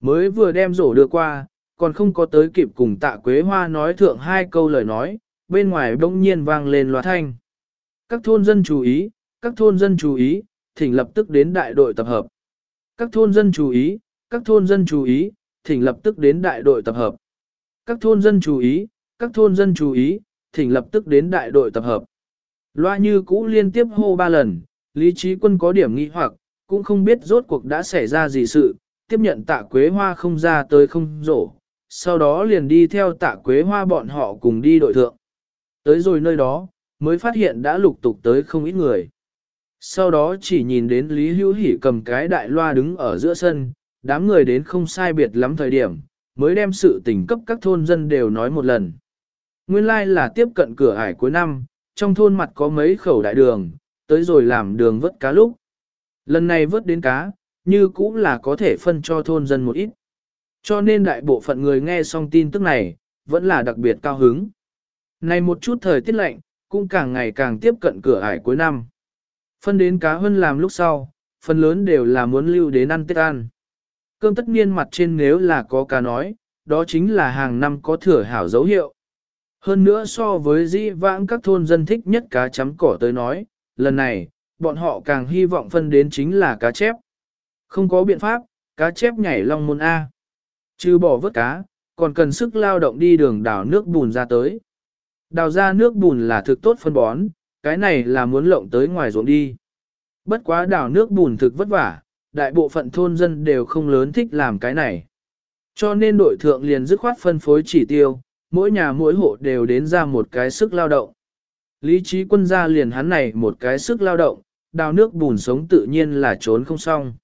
Mới vừa đem rổ đưa qua, còn không có tới kịp cùng tạ quế hoa nói thượng hai câu lời nói, bên ngoài bỗng nhiên vang lên loa thanh. Các thôn dân chú ý, các thôn dân chú ý, thỉnh lập tức đến đại đội tập hợp. Các thôn dân chú ý, các thôn dân chú ý, thỉnh lập tức đến đại đội tập hợp. Các thôn dân chú ý, các thôn dân chú ý, thỉnh lập tức đến đại đội tập hợp. Loa như cũ liên tiếp hô ba lần, lý trí quân có điểm nghi hoặc, cũng không biết rốt cuộc đã xảy ra gì sự, tiếp nhận tạ quế hoa không ra tới không rổ, sau đó liền đi theo tạ quế hoa bọn họ cùng đi đội thượng. Tới rồi nơi đó, mới phát hiện đã lục tục tới không ít người. Sau đó chỉ nhìn đến Lý Hữu Hỷ cầm cái đại loa đứng ở giữa sân, đám người đến không sai biệt lắm thời điểm, mới đem sự tình cấp các thôn dân đều nói một lần. Nguyên lai like là tiếp cận cửa ải cuối năm, trong thôn mặt có mấy khẩu đại đường, tới rồi làm đường vớt cá lúc. Lần này vớt đến cá, như cũng là có thể phân cho thôn dân một ít. Cho nên đại bộ phận người nghe xong tin tức này, vẫn là đặc biệt cao hứng. Này một chút thời tiết lạnh, cũng càng ngày càng tiếp cận cửa ải cuối năm. Phân đến cá hơn làm lúc sau, phần lớn đều là muốn lưu đến ăn Tết ăn. Cơm tất niên mặt trên nếu là có cá nói, đó chính là hàng năm có thừa hảo dấu hiệu. Hơn nữa so với dĩ vãng các thôn dân thích nhất cá chấm cỏ tới nói, lần này, bọn họ càng hy vọng phân đến chính là cá chép. Không có biện pháp, cá chép nhảy long môn A. Chứ bỏ vớt cá, còn cần sức lao động đi đường đào nước bùn ra tới. Đào ra nước bùn là thực tốt phân bón, cái này là muốn lộng tới ngoài ruộng đi. Bất quá đào nước bùn thực vất vả, đại bộ phận thôn dân đều không lớn thích làm cái này. Cho nên đội thượng liền dứt khoát phân phối chỉ tiêu, mỗi nhà mỗi hộ đều đến ra một cái sức lao động. Lý trí quân gia liền hắn này một cái sức lao động, đào nước bùn sống tự nhiên là trốn không xong.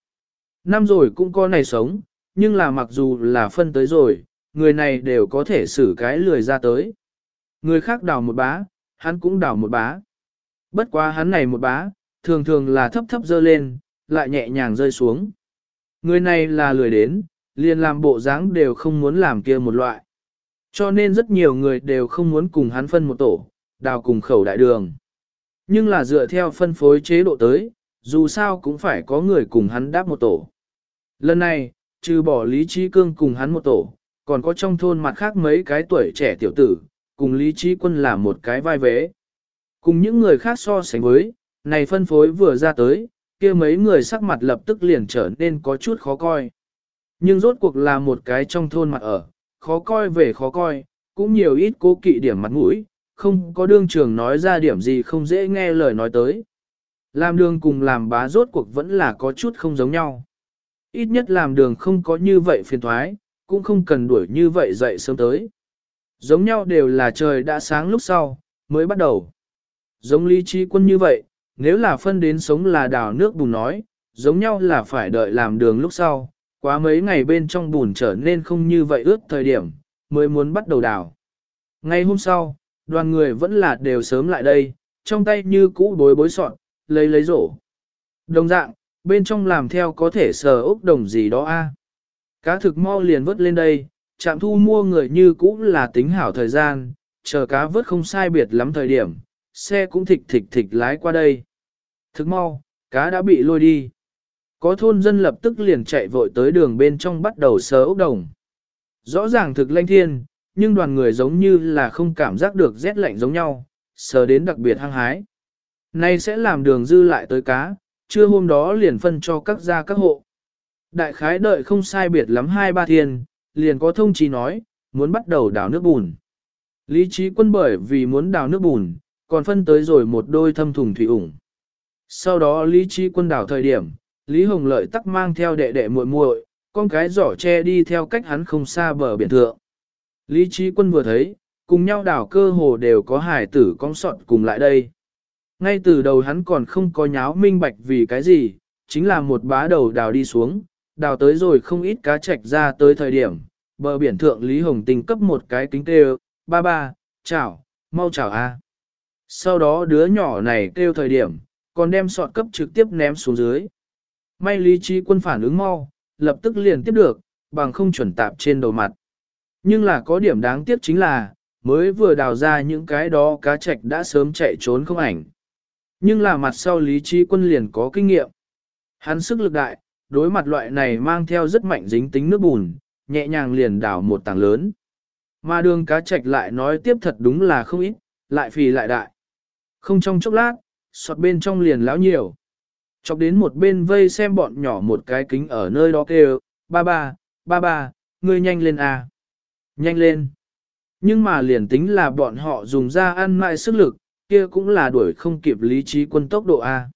Năm rồi cũng có này sống, nhưng là mặc dù là phân tới rồi, người này đều có thể xử cái lười ra tới. Người khác đào một bá, hắn cũng đào một bá. Bất quá hắn này một bá, thường thường là thấp thấp dơ lên, lại nhẹ nhàng rơi xuống. Người này là lười đến, liền làm bộ dáng đều không muốn làm kia một loại. Cho nên rất nhiều người đều không muốn cùng hắn phân một tổ, đào cùng khẩu đại đường. Nhưng là dựa theo phân phối chế độ tới, dù sao cũng phải có người cùng hắn đáp một tổ. Lần này, trừ bỏ Lý Trí Cương cùng hắn một tổ, còn có trong thôn mặt khác mấy cái tuổi trẻ tiểu tử, cùng Lý Trí Quân làm một cái vai vế. Cùng những người khác so sánh với, này phân phối vừa ra tới, kia mấy người sắc mặt lập tức liền trở nên có chút khó coi. Nhưng rốt cuộc là một cái trong thôn mặt ở, khó coi về khó coi, cũng nhiều ít cố kỵ điểm mặt mũi, không có đương trường nói ra điểm gì không dễ nghe lời nói tới. Làm đường cùng làm bá rốt cuộc vẫn là có chút không giống nhau. Ít nhất làm đường không có như vậy phiền thoái, cũng không cần đuổi như vậy dậy sớm tới. Giống nhau đều là trời đã sáng lúc sau, mới bắt đầu. Giống lý trí quân như vậy, nếu là phân đến sống là đào nước bùn nói, giống nhau là phải đợi làm đường lúc sau, quá mấy ngày bên trong bùn trở nên không như vậy ướt thời điểm, mới muốn bắt đầu đào. Ngày hôm sau, đoàn người vẫn là đều sớm lại đây, trong tay như cũ bối bối sọn, lấy lấy rổ. Đồng dạng, bên trong làm theo có thể sờ ốc đồng gì đó a. Cá thực mau liền vớt lên đây, chạm thu mua người như cũ là tính hảo thời gian, chờ cá vớt không sai biệt lắm thời điểm, xe cũng thịch thịch thịch lái qua đây. Thức mau, cá đã bị lôi đi. Có thôn dân lập tức liền chạy vội tới đường bên trong bắt đầu sờ ốc đồng. Rõ ràng thực lanh thiên, nhưng đoàn người giống như là không cảm giác được rét lạnh giống nhau, sờ đến đặc biệt hăng hái. Nay sẽ làm đường dư lại tới cá, trưa hôm đó liền phân cho các gia các hộ. Đại khái đợi không sai biệt lắm hai ba thiên, liền có thông chí nói, muốn bắt đầu đào nước bùn. Lý trí quân bởi vì muốn đào nước bùn, còn phân tới rồi một đôi thâm thùng thủy ủng. Sau đó Lý trí quân đảo thời điểm, Lý Hồng Lợi tắc mang theo đệ đệ muội muội, con cái giỏ che đi theo cách hắn không xa bờ biển thượng. Lý trí quân vừa thấy, cùng nhau đảo cơ hồ đều có hải tử con sọt cùng lại đây. Ngay từ đầu hắn còn không có nháo minh bạch vì cái gì, chính là một bá đầu đào đi xuống, đào tới rồi không ít cá trạch ra tới thời điểm, bờ biển thượng Lý Hồng Tình cấp một cái kính tê ba ba, chào, mau chào a. Sau đó đứa nhỏ này kêu thời điểm, còn đem sọt cấp trực tiếp ném xuống dưới. May lý trí quân phản ứng mau, lập tức liền tiếp được, bằng không chuẩn tạp trên đầu mặt. Nhưng là có điểm đáng tiếc chính là, mới vừa đào ra những cái đó cá trạch đã sớm chạy trốn không ảnh. Nhưng là mặt sau lý trí quân liền có kinh nghiệm. Hắn sức lực đại, đối mặt loại này mang theo rất mạnh dính tính nước bùn, nhẹ nhàng liền đào một tảng lớn. Mà đường cá trạch lại nói tiếp thật đúng là không ít, lại phì lại đại. Không trong chốc lát, sọt bên trong liền lão nhiều. Chọc đến một bên vây xem bọn nhỏ một cái kính ở nơi đó kêu, ba ba, ba ba, ngươi nhanh lên à. Nhanh lên. Nhưng mà liền tính là bọn họ dùng ra ăn mại sức lực, kia cũng là đuổi không kịp lý trí quân tốc độ A.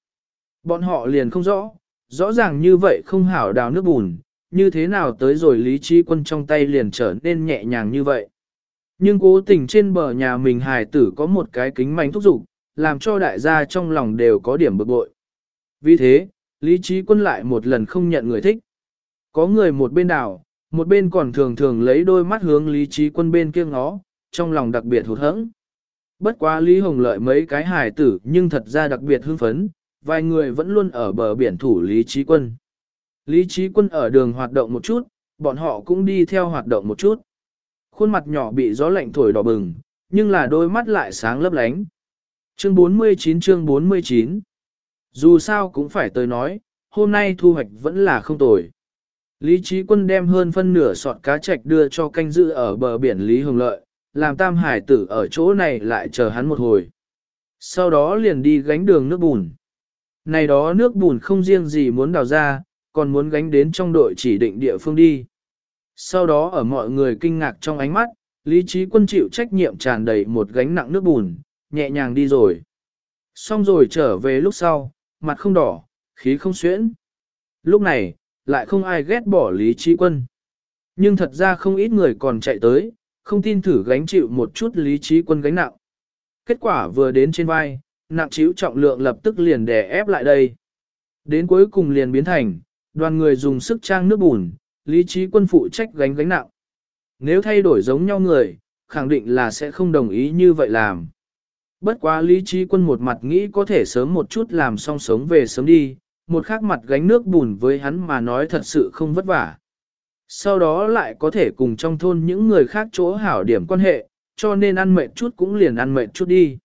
Bọn họ liền không rõ, rõ ràng như vậy không hảo đào nước bùn, như thế nào tới rồi lý trí quân trong tay liền trở nên nhẹ nhàng như vậy. Nhưng cố tình trên bờ nhà mình hài tử có một cái kính mảnh thúc dục làm cho đại gia trong lòng đều có điểm bực bội. Vì thế, Lý Trí Quân lại một lần không nhận người thích. Có người một bên đảo, một bên còn thường thường lấy đôi mắt hướng Lý Trí Quân bên kia ngó, trong lòng đặc biệt hụt hẫng. Bất quá Lý Hồng lợi mấy cái hài tử nhưng thật ra đặc biệt hưng phấn, vài người vẫn luôn ở bờ biển thủ Lý Trí Quân. Lý Trí Quân ở đường hoạt động một chút, bọn họ cũng đi theo hoạt động một chút. Khuôn mặt nhỏ bị gió lạnh thổi đỏ bừng, nhưng là đôi mắt lại sáng lấp lánh. Chương 49 chương 49 Dù sao cũng phải tới nói, hôm nay thu hoạch vẫn là không tồi. Lý Trí Quân đem hơn phân nửa sọt cá trạch đưa cho canh giữ ở bờ biển Lý Hồng Lợi, làm tam hải tử ở chỗ này lại chờ hắn một hồi. Sau đó liền đi gánh đường nước bùn. Này đó nước bùn không riêng gì muốn đào ra, còn muốn gánh đến trong đội chỉ định địa phương đi. Sau đó ở mọi người kinh ngạc trong ánh mắt, Lý Trí Quân chịu trách nhiệm tràn đầy một gánh nặng nước bùn, nhẹ nhàng đi rồi. Xong rồi trở về lúc sau, mặt không đỏ, khí không xuyễn. Lúc này, lại không ai ghét bỏ Lý Trí Quân. Nhưng thật ra không ít người còn chạy tới, không tin thử gánh chịu một chút Lý Trí Quân gánh nặng. Kết quả vừa đến trên vai, nặng chịu trọng lượng lập tức liền đè ép lại đây. Đến cuối cùng liền biến thành, đoàn người dùng sức trang nước bùn, Lý Trí Quân phụ trách gánh gánh nặng. Nếu thay đổi giống nhau người, khẳng định là sẽ không đồng ý như vậy làm. Bất quá Lý Trí Quân một mặt nghĩ có thể sớm một chút làm xong sống về sớm đi, một khác mặt gánh nước bùn với hắn mà nói thật sự không vất vả. Sau đó lại có thể cùng trong thôn những người khác chỗ hảo điểm quan hệ, cho nên ăn mệt chút cũng liền ăn mệt chút đi.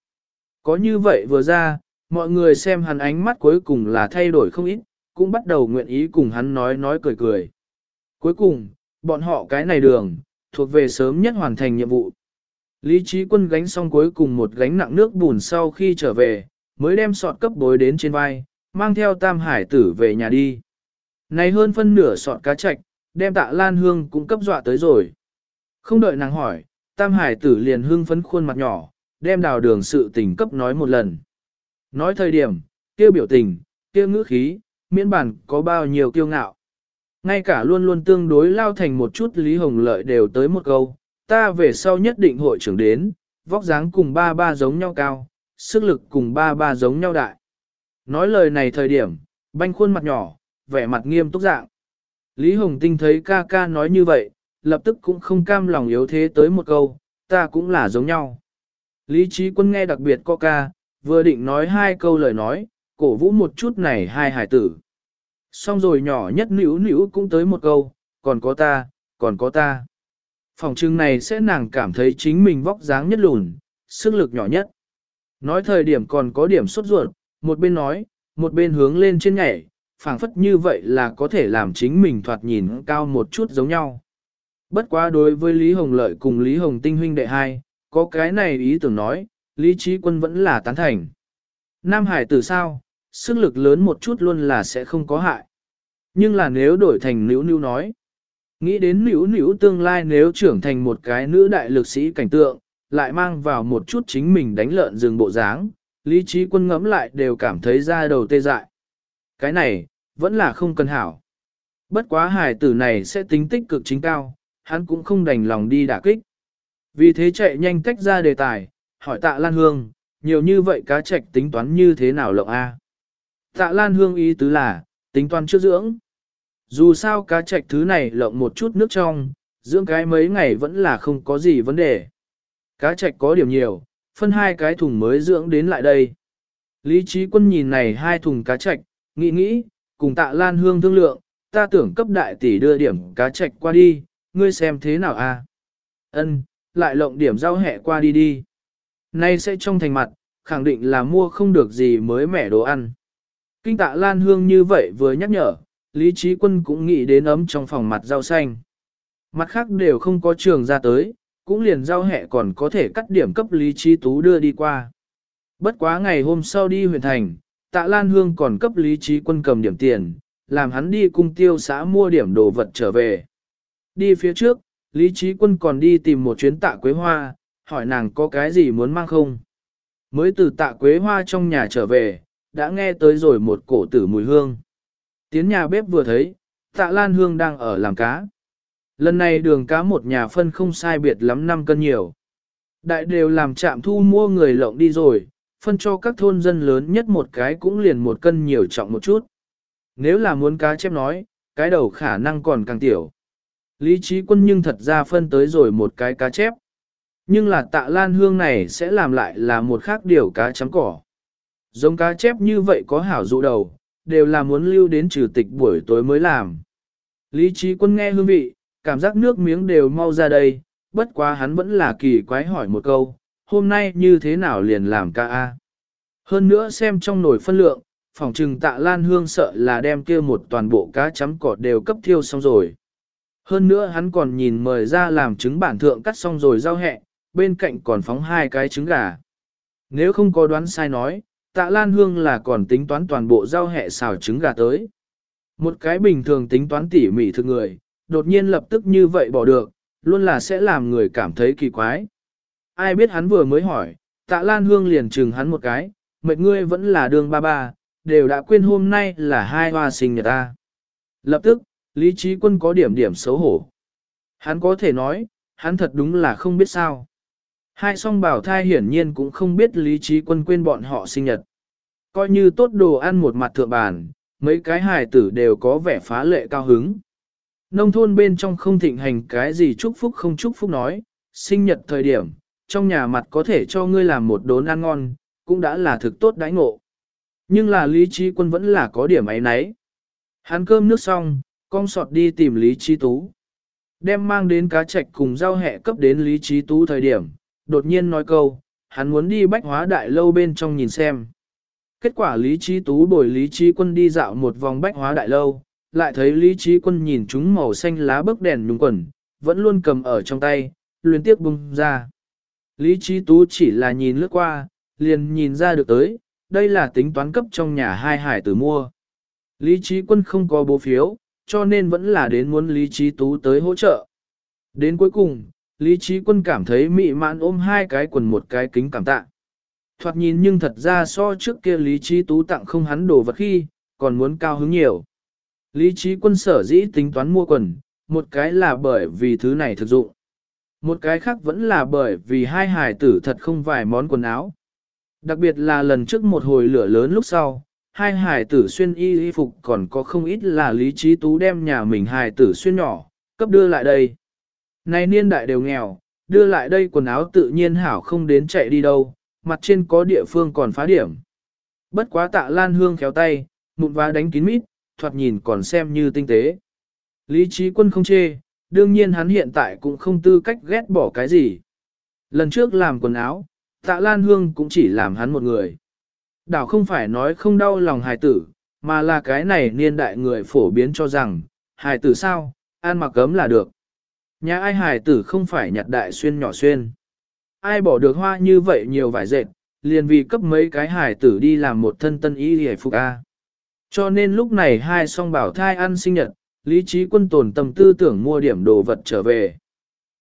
Có như vậy vừa ra, mọi người xem hắn ánh mắt cuối cùng là thay đổi không ít, cũng bắt đầu nguyện ý cùng hắn nói nói cười cười. Cuối cùng, bọn họ cái này đường, thuộc về sớm nhất hoàn thành nhiệm vụ. Lý trí quân gánh xong cuối cùng một gánh nặng nước bùn sau khi trở về, mới đem sọt cấp bối đến trên vai, mang theo tam hải tử về nhà đi. Này hơn phân nửa sọt cá chạch, đem tạ lan hương cũng cấp dọa tới rồi. Không đợi nàng hỏi, tam hải tử liền hương phấn khuôn mặt nhỏ, đem đào đường sự tình cấp nói một lần. Nói thời điểm, kêu biểu tình, kêu ngữ khí, miễn bản có bao nhiêu kiêu ngạo. Ngay cả luôn luôn tương đối lao thành một chút Lý Hồng Lợi đều tới một câu, ta về sau nhất định hội trưởng đến, vóc dáng cùng ba ba giống nhau cao, sức lực cùng ba ba giống nhau đại. Nói lời này thời điểm, banh khuôn mặt nhỏ, vẻ mặt nghiêm túc dạng. Lý Hồng Tinh thấy ca ca nói như vậy, lập tức cũng không cam lòng yếu thế tới một câu, ta cũng là giống nhau. Lý trí quân nghe đặc biệt có ca, vừa định nói hai câu lời nói, cổ vũ một chút này hai hải tử. Xong rồi nhỏ nhất nữ nữ cũng tới một câu, còn có ta, còn có ta. Phòng trưng này sẽ nàng cảm thấy chính mình vóc dáng nhất lùn, sức lực nhỏ nhất. Nói thời điểm còn có điểm sốt ruột, một bên nói, một bên hướng lên trên nhảy, phảng phất như vậy là có thể làm chính mình thoạt nhìn cao một chút giống nhau. Bất quá đối với Lý Hồng Lợi cùng Lý Hồng Tinh huynh đệ hai, có cái này ý tưởng nói, Lý Trí Quân vẫn là tán thành. Nam Hải từ sao, sức lực lớn một chút luôn là sẽ không có hại. Nhưng là nếu đổi thành nữ nữ nói, nghĩ đến nữ nữ tương lai nếu trưởng thành một cái nữ đại lực sĩ cảnh tượng, lại mang vào một chút chính mình đánh lợn rừng bộ dáng, lý trí quân ngẫm lại đều cảm thấy ra đầu tê dại. Cái này, vẫn là không cần hảo. Bất quá hài tử này sẽ tính tích cực chính cao, hắn cũng không đành lòng đi đả kích. Vì thế chạy nhanh tách ra đề tài, hỏi tạ Lan Hương, nhiều như vậy cá trạch tính toán như thế nào lộng A. Tạ Lan Hương ý tứ là, tính toán trước dưỡng. Dù sao cá trạch thứ này lộng một chút nước trong, dưỡng cái mấy ngày vẫn là không có gì vấn đề. Cá trạch có điểm nhiều, phân hai cái thùng mới dưỡng đến lại đây. Lý trí quân nhìn này hai thùng cá trạch, nghĩ nghĩ, cùng tạ lan hương thương lượng, ta tưởng cấp đại tỷ đưa điểm cá trạch qua đi, ngươi xem thế nào a? Ân, lại lộng điểm rau hẹ qua đi đi. Nay sẽ trong thành mặt, khẳng định là mua không được gì mới mẻ đồ ăn. Kinh tạ lan hương như vậy vừa nhắc nhở, Lý Trí Quân cũng nghĩ đến ấm trong phòng mặt rau xanh. Mặt khác đều không có trường ra tới, cũng liền rau hẹ còn có thể cắt điểm cấp Lý Trí Tú đưa đi qua. Bất quá ngày hôm sau đi huyện thành, tạ Lan Hương còn cấp Lý Trí Quân cầm điểm tiền, làm hắn đi cung tiêu xã mua điểm đồ vật trở về. Đi phía trước, Lý Trí Quân còn đi tìm một chuyến tạ Quế Hoa, hỏi nàng có cái gì muốn mang không. Mới từ tạ Quế Hoa trong nhà trở về, đã nghe tới rồi một cổ tử mùi hương. Tiến nhà bếp vừa thấy, tạ Lan Hương đang ở làm cá. Lần này đường cá một nhà phân không sai biệt lắm 5 cân nhiều. Đại đều làm trạm thu mua người lộng đi rồi, phân cho các thôn dân lớn nhất một cái cũng liền một cân nhiều trọng một chút. Nếu là muốn cá chép nói, cái đầu khả năng còn càng tiểu. Lý trí quân nhưng thật ra phân tới rồi một cái cá chép. Nhưng là tạ lan hương này sẽ làm lại là một khác điều cá chấm cỏ. Giống cá chép như vậy có hảo dụ đầu, đều là muốn lưu đến trừ tịch buổi tối mới làm. Lý trí quân nghe hương vị, cảm giác nước miếng đều mau ra đây, bất quá hắn vẫn là kỳ quái hỏi một câu, hôm nay như thế nào liền làm ca a? Hơn nữa xem trong nồi phân lượng, phòng trừng tạ lan hương sợ là đem kia một toàn bộ cá chấm cỏ đều cấp thiêu xong rồi. Hơn nữa hắn còn nhìn mời ra làm trứng bản thượng cắt xong rồi giao hẹ, bên cạnh còn phóng hai cái trứng gà. Nếu không có đoán sai nói, tạ lan hương là còn tính toán toàn bộ rau hẹ xào trứng gà tới. Một cái bình thường tính toán tỉ mỉ thực người, đột nhiên lập tức như vậy bỏ được, luôn là sẽ làm người cảm thấy kỳ quái. Ai biết hắn vừa mới hỏi, tạ lan hương liền chừng hắn một cái, mệt ngươi vẫn là đường ba ba, đều đã quên hôm nay là hai hoa sinh nhật ta. Lập tức, lý trí quân có điểm điểm xấu hổ. Hắn có thể nói, hắn thật đúng là không biết sao. Hai song bảo thai hiển nhiên cũng không biết lý trí quân quên bọn họ sinh nhật. Coi như tốt đồ ăn một mặt thượng bàn, mấy cái hài tử đều có vẻ phá lệ cao hứng. Nông thôn bên trong không thịnh hành cái gì chúc phúc không chúc phúc nói, sinh nhật thời điểm, trong nhà mặt có thể cho ngươi làm một đốn ăn ngon, cũng đã là thực tốt đãi ngộ. Nhưng là lý trí quân vẫn là có điểm ấy nấy. Hắn cơm nước xong, con sọt đi tìm lý trí tú. Đem mang đến cá trạch cùng rau hẹ cấp đến lý trí tú thời điểm, đột nhiên nói câu, hắn muốn đi bách hóa đại lâu bên trong nhìn xem. Kết quả lý trí tú bồi lý trí quân đi dạo một vòng bách hóa đại lâu, lại thấy lý trí quân nhìn chúng màu xanh lá bức đèn nhung quần, vẫn luôn cầm ở trong tay, luyến tiếc bung ra. Lý trí tú chỉ là nhìn lướt qua, liền nhìn ra được tới, đây là tính toán cấp trong nhà hai hải tử mua. Lý trí quân không có bố phiếu, cho nên vẫn là đến muốn Lý trí tú tới hỗ trợ. Đến cuối cùng, Lý trí quân cảm thấy mị mãn ôm hai cái quần một cái kính cảm tạ. Thoạt nhìn nhưng thật ra so trước kia Lý trí tú tặng không hắn đồ vật khi, còn muốn cao hứng nhiều. Lý trí quân sở dĩ tính toán mua quần, một cái là bởi vì thứ này thực dụng. Một cái khác vẫn là bởi vì hai Hải tử thật không vài món quần áo. Đặc biệt là lần trước một hồi lửa lớn lúc sau, hai Hải tử xuyên y y phục còn có không ít là lý trí tú đem nhà mình Hải tử xuyên nhỏ, cấp đưa lại đây. Này niên đại đều nghèo, đưa lại đây quần áo tự nhiên hảo không đến chạy đi đâu, mặt trên có địa phương còn phá điểm. Bất quá tạ lan hương khéo tay, mụn vá đánh kín mít, thoạt nhìn còn xem như tinh tế. Lý trí quân không chê, đương nhiên hắn hiện tại cũng không tư cách ghét bỏ cái gì. Lần trước làm quần áo, tạ Lan Hương cũng chỉ làm hắn một người. Đảo không phải nói không đau lòng hài tử, mà là cái này niên đại người phổ biến cho rằng, hài tử sao, ăn mặc cấm là được. Nhà ai hài tử không phải nhặt đại xuyên nhỏ xuyên. Ai bỏ được hoa như vậy nhiều vải dệt, liền vì cấp mấy cái hài tử đi làm một thân tân y hề phục A. Cho nên lúc này hai song bảo thai ăn sinh nhật, lý trí quân tồn tâm tư tưởng mua điểm đồ vật trở về.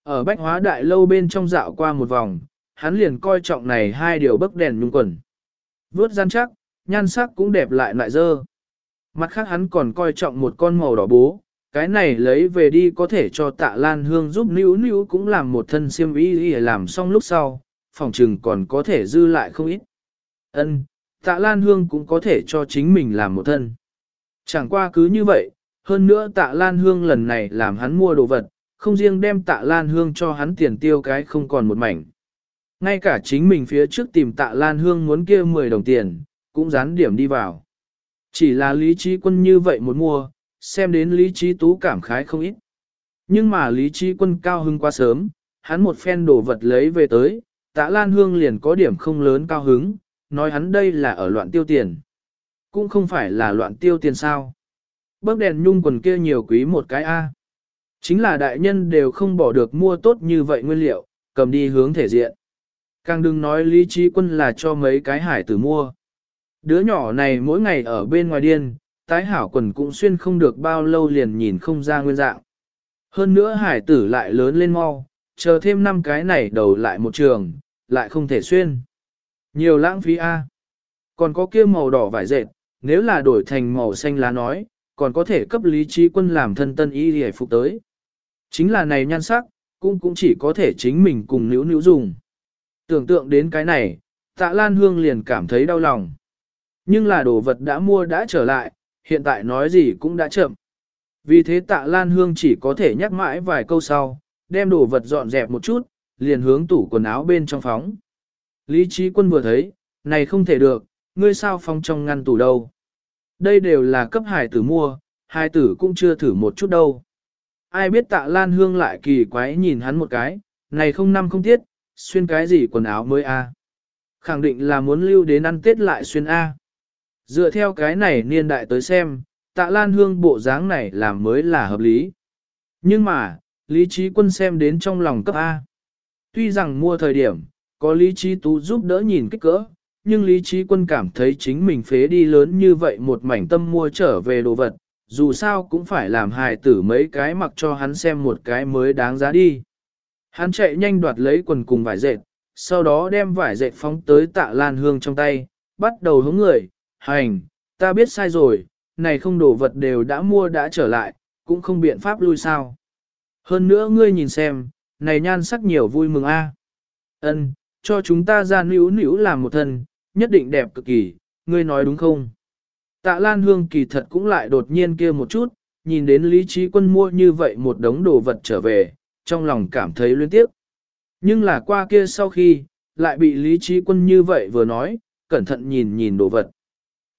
Ở bách hóa đại lâu bên trong dạo qua một vòng, hắn liền coi trọng này hai điều bấc đèn nhung quần. vớt gian chắc, nhan sắc cũng đẹp lại lại dơ. Mặt khác hắn còn coi trọng một con màu đỏ bố, cái này lấy về đi có thể cho tạ lan hương giúp níu níu cũng làm một thân xiêm y làm xong lúc sau, phòng trừng còn có thể dư lại không ít. Ân, tạ lan hương cũng có thể cho chính mình làm một thân. Chẳng qua cứ như vậy, hơn nữa tạ lan hương lần này làm hắn mua đồ vật, không riêng đem tạ lan hương cho hắn tiền tiêu cái không còn một mảnh. Ngay cả chính mình phía trước tìm tạ lan hương muốn kia 10 đồng tiền, cũng dán điểm đi vào. Chỉ là lý trí quân như vậy muốn mua, xem đến lý trí tú cảm khái không ít. Nhưng mà lý trí quân cao hứng quá sớm, hắn một phen đồ vật lấy về tới, tạ lan hương liền có điểm không lớn cao hứng, nói hắn đây là ở loạn tiêu tiền. Cũng không phải là loạn tiêu tiền sao. Bấc đèn nhung quần kia nhiều quý một cái A. Chính là đại nhân đều không bỏ được mua tốt như vậy nguyên liệu, cầm đi hướng thể diện. Càng đừng nói lý trí quân là cho mấy cái hải tử mua. Đứa nhỏ này mỗi ngày ở bên ngoài điên, tái hảo quần cũng xuyên không được bao lâu liền nhìn không ra nguyên dạng. Hơn nữa hải tử lại lớn lên mau, chờ thêm năm cái này đầu lại một trường, lại không thể xuyên. Nhiều lãng phí A. Còn có kia màu đỏ vải dệt, nếu là đổi thành màu xanh lá nói, còn có thể cấp lý trí quân làm thân tân y để phục tới. Chính là này nhan sắc, cũng cũng chỉ có thể chính mình cùng nữ nữ dùng. Tưởng tượng đến cái này, tạ Lan Hương liền cảm thấy đau lòng. Nhưng là đồ vật đã mua đã trở lại, hiện tại nói gì cũng đã chậm. Vì thế tạ Lan Hương chỉ có thể nhắc mãi vài câu sau, đem đồ vật dọn dẹp một chút, liền hướng tủ quần áo bên trong phóng. Lý trí quân vừa thấy, này không thể được, ngươi sao phóng trong ngăn tủ đâu. Đây đều là cấp hải tử mua, hai tử cũng chưa thử một chút đâu. Ai biết tạ Lan Hương lại kỳ quái nhìn hắn một cái, này không năm không tiết, xuyên cái gì quần áo mới a? Khẳng định là muốn lưu đến ăn tết lại xuyên a. Dựa theo cái này niên đại tới xem, tạ Lan Hương bộ dáng này làm mới là hợp lý. Nhưng mà, lý trí quân xem đến trong lòng cấp A. Tuy rằng mua thời điểm, có lý trí tú giúp đỡ nhìn kích cỡ, nhưng lý trí quân cảm thấy chính mình phế đi lớn như vậy một mảnh tâm mua trở về đồ vật, dù sao cũng phải làm hài tử mấy cái mặc cho hắn xem một cái mới đáng giá đi. Hắn chạy nhanh đoạt lấy quần cùng vải dệt, sau đó đem vải dệt phóng tới tạ lan hương trong tay, bắt đầu hướng người, hành, ta biết sai rồi, này không đồ vật đều đã mua đã trở lại, cũng không biện pháp lui sao. Hơn nữa ngươi nhìn xem, này nhan sắc nhiều vui mừng a. Ân, cho chúng ta ra nữ nữ làm một thân, nhất định đẹp cực kỳ, ngươi nói đúng không? Tạ Lan Hương kỳ thật cũng lại đột nhiên kia một chút, nhìn đến Lý Trí Quân mua như vậy một đống đồ vật trở về, trong lòng cảm thấy luyến tiếc. Nhưng là qua kia sau khi, lại bị Lý Trí Quân như vậy vừa nói, cẩn thận nhìn nhìn đồ vật.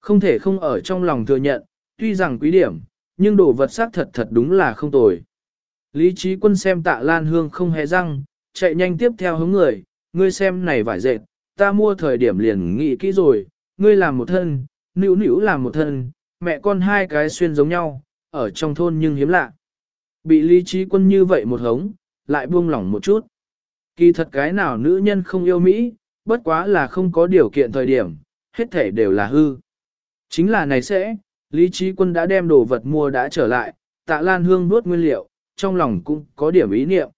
Không thể không ở trong lòng thừa nhận, tuy rằng quý điểm, nhưng đồ vật xác thật thật đúng là không tồi. Lý trí quân xem tạ lan hương không hề răng, chạy nhanh tiếp theo hướng người, ngươi xem này vải dệt, ta mua thời điểm liền nghĩ kỹ rồi, ngươi làm một thân, nữ nữ làm một thân, mẹ con hai cái xuyên giống nhau, ở trong thôn nhưng hiếm lạ. Bị lý trí quân như vậy một hống, lại buông lỏng một chút. Kỳ thật cái nào nữ nhân không yêu Mỹ, bất quá là không có điều kiện thời điểm, hết thể đều là hư. Chính là này sẽ, Lý Trí Quân đã đem đồ vật mua đã trở lại, tạ Lan Hương nuốt nguyên liệu, trong lòng cũng có điểm ý niệm.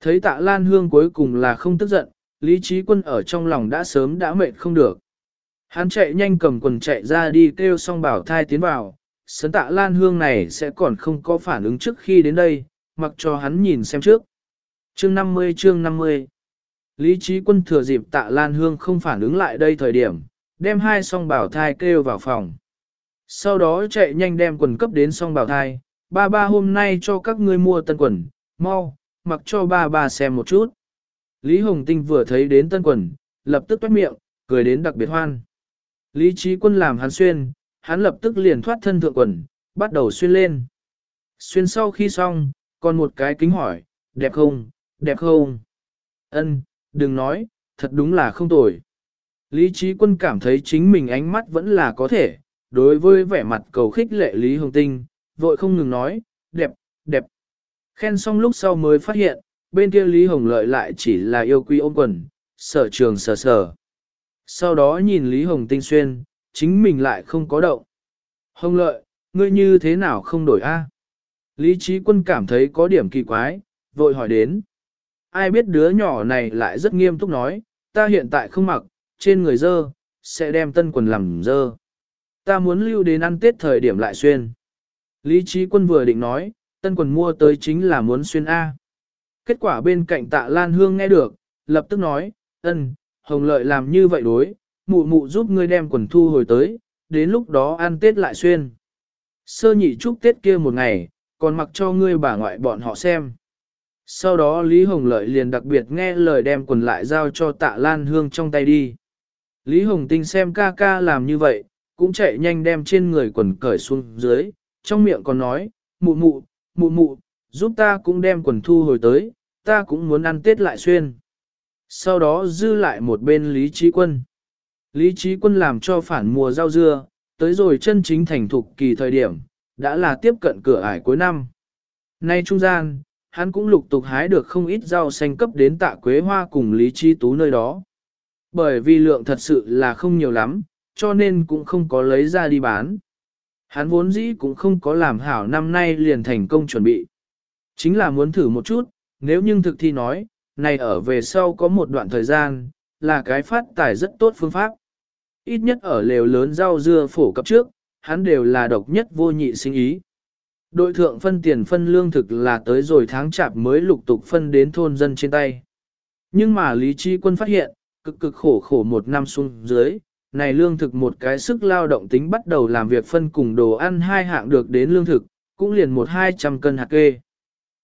Thấy tạ Lan Hương cuối cùng là không tức giận, Lý Trí Quân ở trong lòng đã sớm đã mệt không được. Hắn chạy nhanh cầm quần chạy ra đi kêu xong bảo thai tiến vào, sấn tạ Lan Hương này sẽ còn không có phản ứng trước khi đến đây, mặc cho hắn nhìn xem trước. Chương 50 chương 50 Lý Trí Quân thừa dịp tạ Lan Hương không phản ứng lại đây thời điểm, đem hai song bảo thai kêu vào phòng. Sau đó chạy nhanh đem quần cấp đến song bảo thai, ba ba hôm nay cho các ngươi mua tân quần, mau, mặc cho ba ba xem một chút. Lý Hồng Tinh vừa thấy đến tân quần, lập tức toát miệng, cười đến đặc biệt hoan. Lý Trí Quân làm hắn xuyên, hắn lập tức liền thoát thân thượng quần, bắt đầu xuyên lên. Xuyên sau khi xong, còn một cái kính hỏi, đẹp không, đẹp không? Ân, đừng nói, thật đúng là không tồi. Lý Trí Quân cảm thấy chính mình ánh mắt vẫn là có thể, đối với vẻ mặt cầu khích lệ Lý Hồng Tinh, vội không ngừng nói, đẹp, đẹp. Khen xong lúc sau mới phát hiện, bên kia Lý Hồng Lợi lại chỉ là yêu quý ôm quần, sở trường sở sở. Sau đó nhìn Lý Hồng Tinh xuyên, chính mình lại không có động. Hồng Lợi, ngươi như thế nào không đổi a? Lý Trí Quân cảm thấy có điểm kỳ quái, vội hỏi đến. Ai biết đứa nhỏ này lại rất nghiêm túc nói, ta hiện tại không mặc, trên người dơ, sẽ đem tân quần làm dơ. Ta muốn lưu đến ăn tết thời điểm lại xuyên. Lý trí quân vừa định nói, tân quần mua tới chính là muốn xuyên A. Kết quả bên cạnh tạ Lan Hương nghe được, lập tức nói, ân, hồng lợi làm như vậy đối, mụ mụ giúp ngươi đem quần thu hồi tới, đến lúc đó ăn tết lại xuyên. Sơ nhị chúc tết kia một ngày, còn mặc cho ngươi bà ngoại bọn họ xem. Sau đó Lý Hồng Lợi liền đặc biệt nghe lời đem quần lại giao cho tạ Lan Hương trong tay đi. Lý Hồng Tinh xem ca ca làm như vậy, cũng chạy nhanh đem trên người quần cởi xuống dưới, trong miệng còn nói, mụ mụ, mụ mụ, giúp ta cũng đem quần thu hồi tới, ta cũng muốn ăn tết lại xuyên. Sau đó dư lại một bên Lý Trí Quân. Lý Trí Quân làm cho phản mùa rau dưa, tới rồi chân chính thành thục kỳ thời điểm, đã là tiếp cận cửa ải cuối năm. Nay trung gian, hắn cũng lục tục hái được không ít rau xanh cấp đến tạ quế hoa cùng Lý Trí Tú nơi đó. Bởi vì lượng thật sự là không nhiều lắm, cho nên cũng không có lấy ra đi bán. Hắn vốn dĩ cũng không có làm hảo năm nay liền thành công chuẩn bị. Chính là muốn thử một chút, nếu nhưng thực thi nói, này ở về sau có một đoạn thời gian, là cái phát tài rất tốt phương pháp. Ít nhất ở lều lớn rau dưa phổ cập trước, hắn đều là độc nhất vô nhị sinh ý. Đội thượng phân tiền phân lương thực là tới rồi tháng chạp mới lục tục phân đến thôn dân trên tay. Nhưng mà Lý Trí Quân phát hiện, cực cực khổ khổ một năm xuống dưới, này lương thực một cái sức lao động tính bắt đầu làm việc phân cùng đồ ăn hai hạng được đến lương thực, cũng liền một hai trăm cân hạt kê.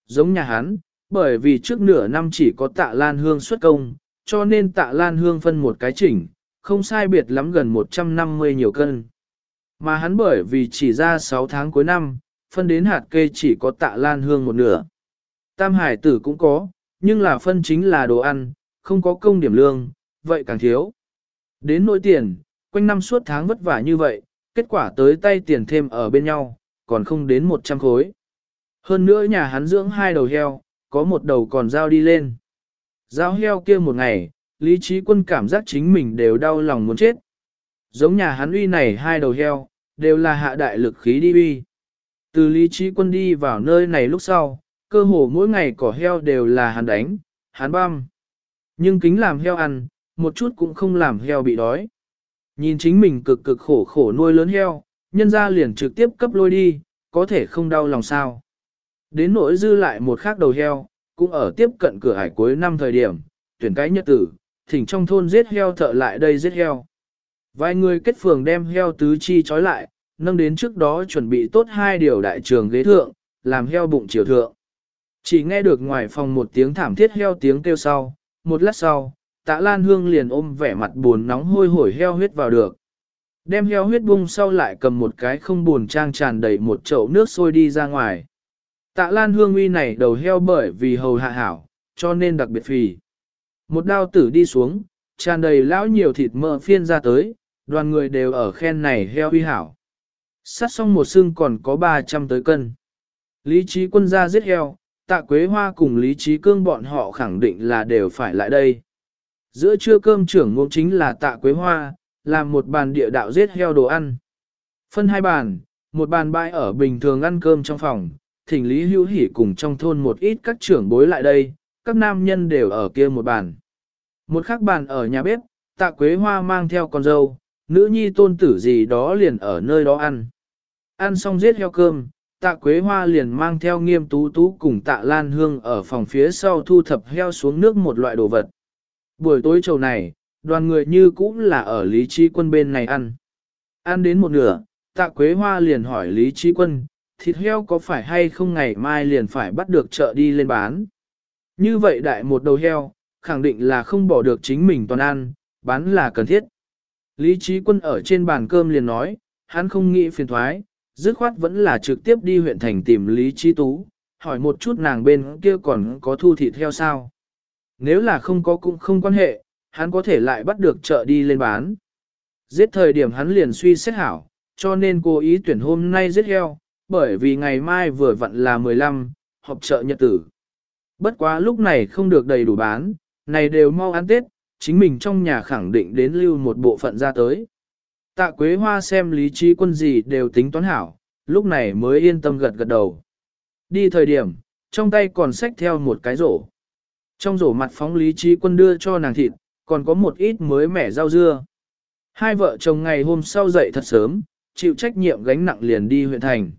Giống nhà hắn, bởi vì trước nửa năm chỉ có tạ lan hương xuất công, cho nên tạ lan hương phân một cái chỉnh, không sai biệt lắm gần 150 nhiều cân. Mà hắn bởi vì chỉ ra 6 tháng cuối năm, phân đến hạt kê chỉ có tạ lan hương một nửa. Tam hải tử cũng có, nhưng là phân chính là đồ ăn, không có công điểm lương, vậy càng thiếu. Đến nỗi tiền, quanh năm suốt tháng vất vả như vậy, kết quả tới tay tiền thêm ở bên nhau, còn không đến 100 khối. Hơn nữa nhà hắn dưỡng hai đầu heo, có một đầu còn giao đi lên. Giao heo kia một ngày, lý trí quân cảm giác chính mình đều đau lòng muốn chết. Giống nhà hắn uy này hai đầu heo, đều là hạ đại lực khí đi uy. Từ lý trí quân đi vào nơi này lúc sau, cơ hồ mỗi ngày cỏ heo đều là hắn đánh, hắn băm. Nhưng kính làm heo ăn, một chút cũng không làm heo bị đói. Nhìn chính mình cực cực khổ khổ nuôi lớn heo, nhân ra liền trực tiếp cấp lôi đi, có thể không đau lòng sao. Đến nỗi dư lại một khác đầu heo, cũng ở tiếp cận cửa hải cuối năm thời điểm, tuyển cái nhất tử, thỉnh trong thôn giết heo thợ lại đây giết heo. Vài người kết phường đem heo tứ chi trói lại, nâng đến trước đó chuẩn bị tốt hai điều đại trường ghế thượng, làm heo bụng chiều thượng. Chỉ nghe được ngoài phòng một tiếng thảm thiết heo tiếng kêu sau, một lát sau, tạ lan hương liền ôm vẻ mặt buồn nóng hôi hổi heo huyết vào được. Đem heo huyết bung sau lại cầm một cái không buồn trang tràn đầy một chậu nước sôi đi ra ngoài. Tạ lan hương uy này đầu heo bởi vì hầu hạ hảo, cho nên đặc biệt phì. Một đao tử đi xuống, tràn đầy lão nhiều thịt mỡ phiên ra tới, đoàn người đều ở khen này heo uy hảo. Sát xong một xương còn có 300 tới cân. Lý trí quân ra giết heo, tạ quế hoa cùng lý trí cương bọn họ khẳng định là đều phải lại đây. Giữa trưa cơm trưởng ngôn chính là tạ quế hoa, làm một bàn địa đạo giết heo đồ ăn. Phân hai bàn, một bàn bãi ở bình thường ăn cơm trong phòng, thỉnh Lý Hữu Hỷ cùng trong thôn một ít các trưởng bối lại đây, các nam nhân đều ở kia một bàn. Một khác bàn ở nhà bếp, tạ quế hoa mang theo con dâu, nữ nhi tôn tử gì đó liền ở nơi đó ăn. Ăn xong giết heo cơm, tạ quế hoa liền mang theo nghiêm tú tú cùng tạ lan hương ở phòng phía sau thu thập heo xuống nước một loại đồ vật. Buổi tối trầu này, đoàn người như cũng là ở Lý Trí Quân bên này ăn. Ăn đến một nửa, tạ quế hoa liền hỏi Lý Trí Quân, thịt heo có phải hay không ngày mai liền phải bắt được chợ đi lên bán. Như vậy đại một đầu heo, khẳng định là không bỏ được chính mình toàn ăn, bán là cần thiết. Lý Trí Quân ở trên bàn cơm liền nói, hắn không nghĩ phiền thoái, dứt khoát vẫn là trực tiếp đi huyện thành tìm Lý Trí Tú, hỏi một chút nàng bên kia còn có thu thịt heo sao. Nếu là không có cũng không quan hệ, hắn có thể lại bắt được chợ đi lên bán. Giết thời điểm hắn liền suy xét hảo, cho nên cố ý tuyển hôm nay giết heo, bởi vì ngày mai vừa vặn là 15, họp chợ nhật tử. Bất quá lúc này không được đầy đủ bán, này đều mau ăn Tết, chính mình trong nhà khẳng định đến lưu một bộ phận ra tới. Tạ Quế Hoa xem lý trí quân gì đều tính toán hảo, lúc này mới yên tâm gật gật đầu. Đi thời điểm, trong tay còn xách theo một cái rổ. Trong rổ mặt phóng lý trí quân đưa cho nàng thịt, còn có một ít mới mẻ rau dưa. Hai vợ chồng ngày hôm sau dậy thật sớm, chịu trách nhiệm gánh nặng liền đi huyện thành.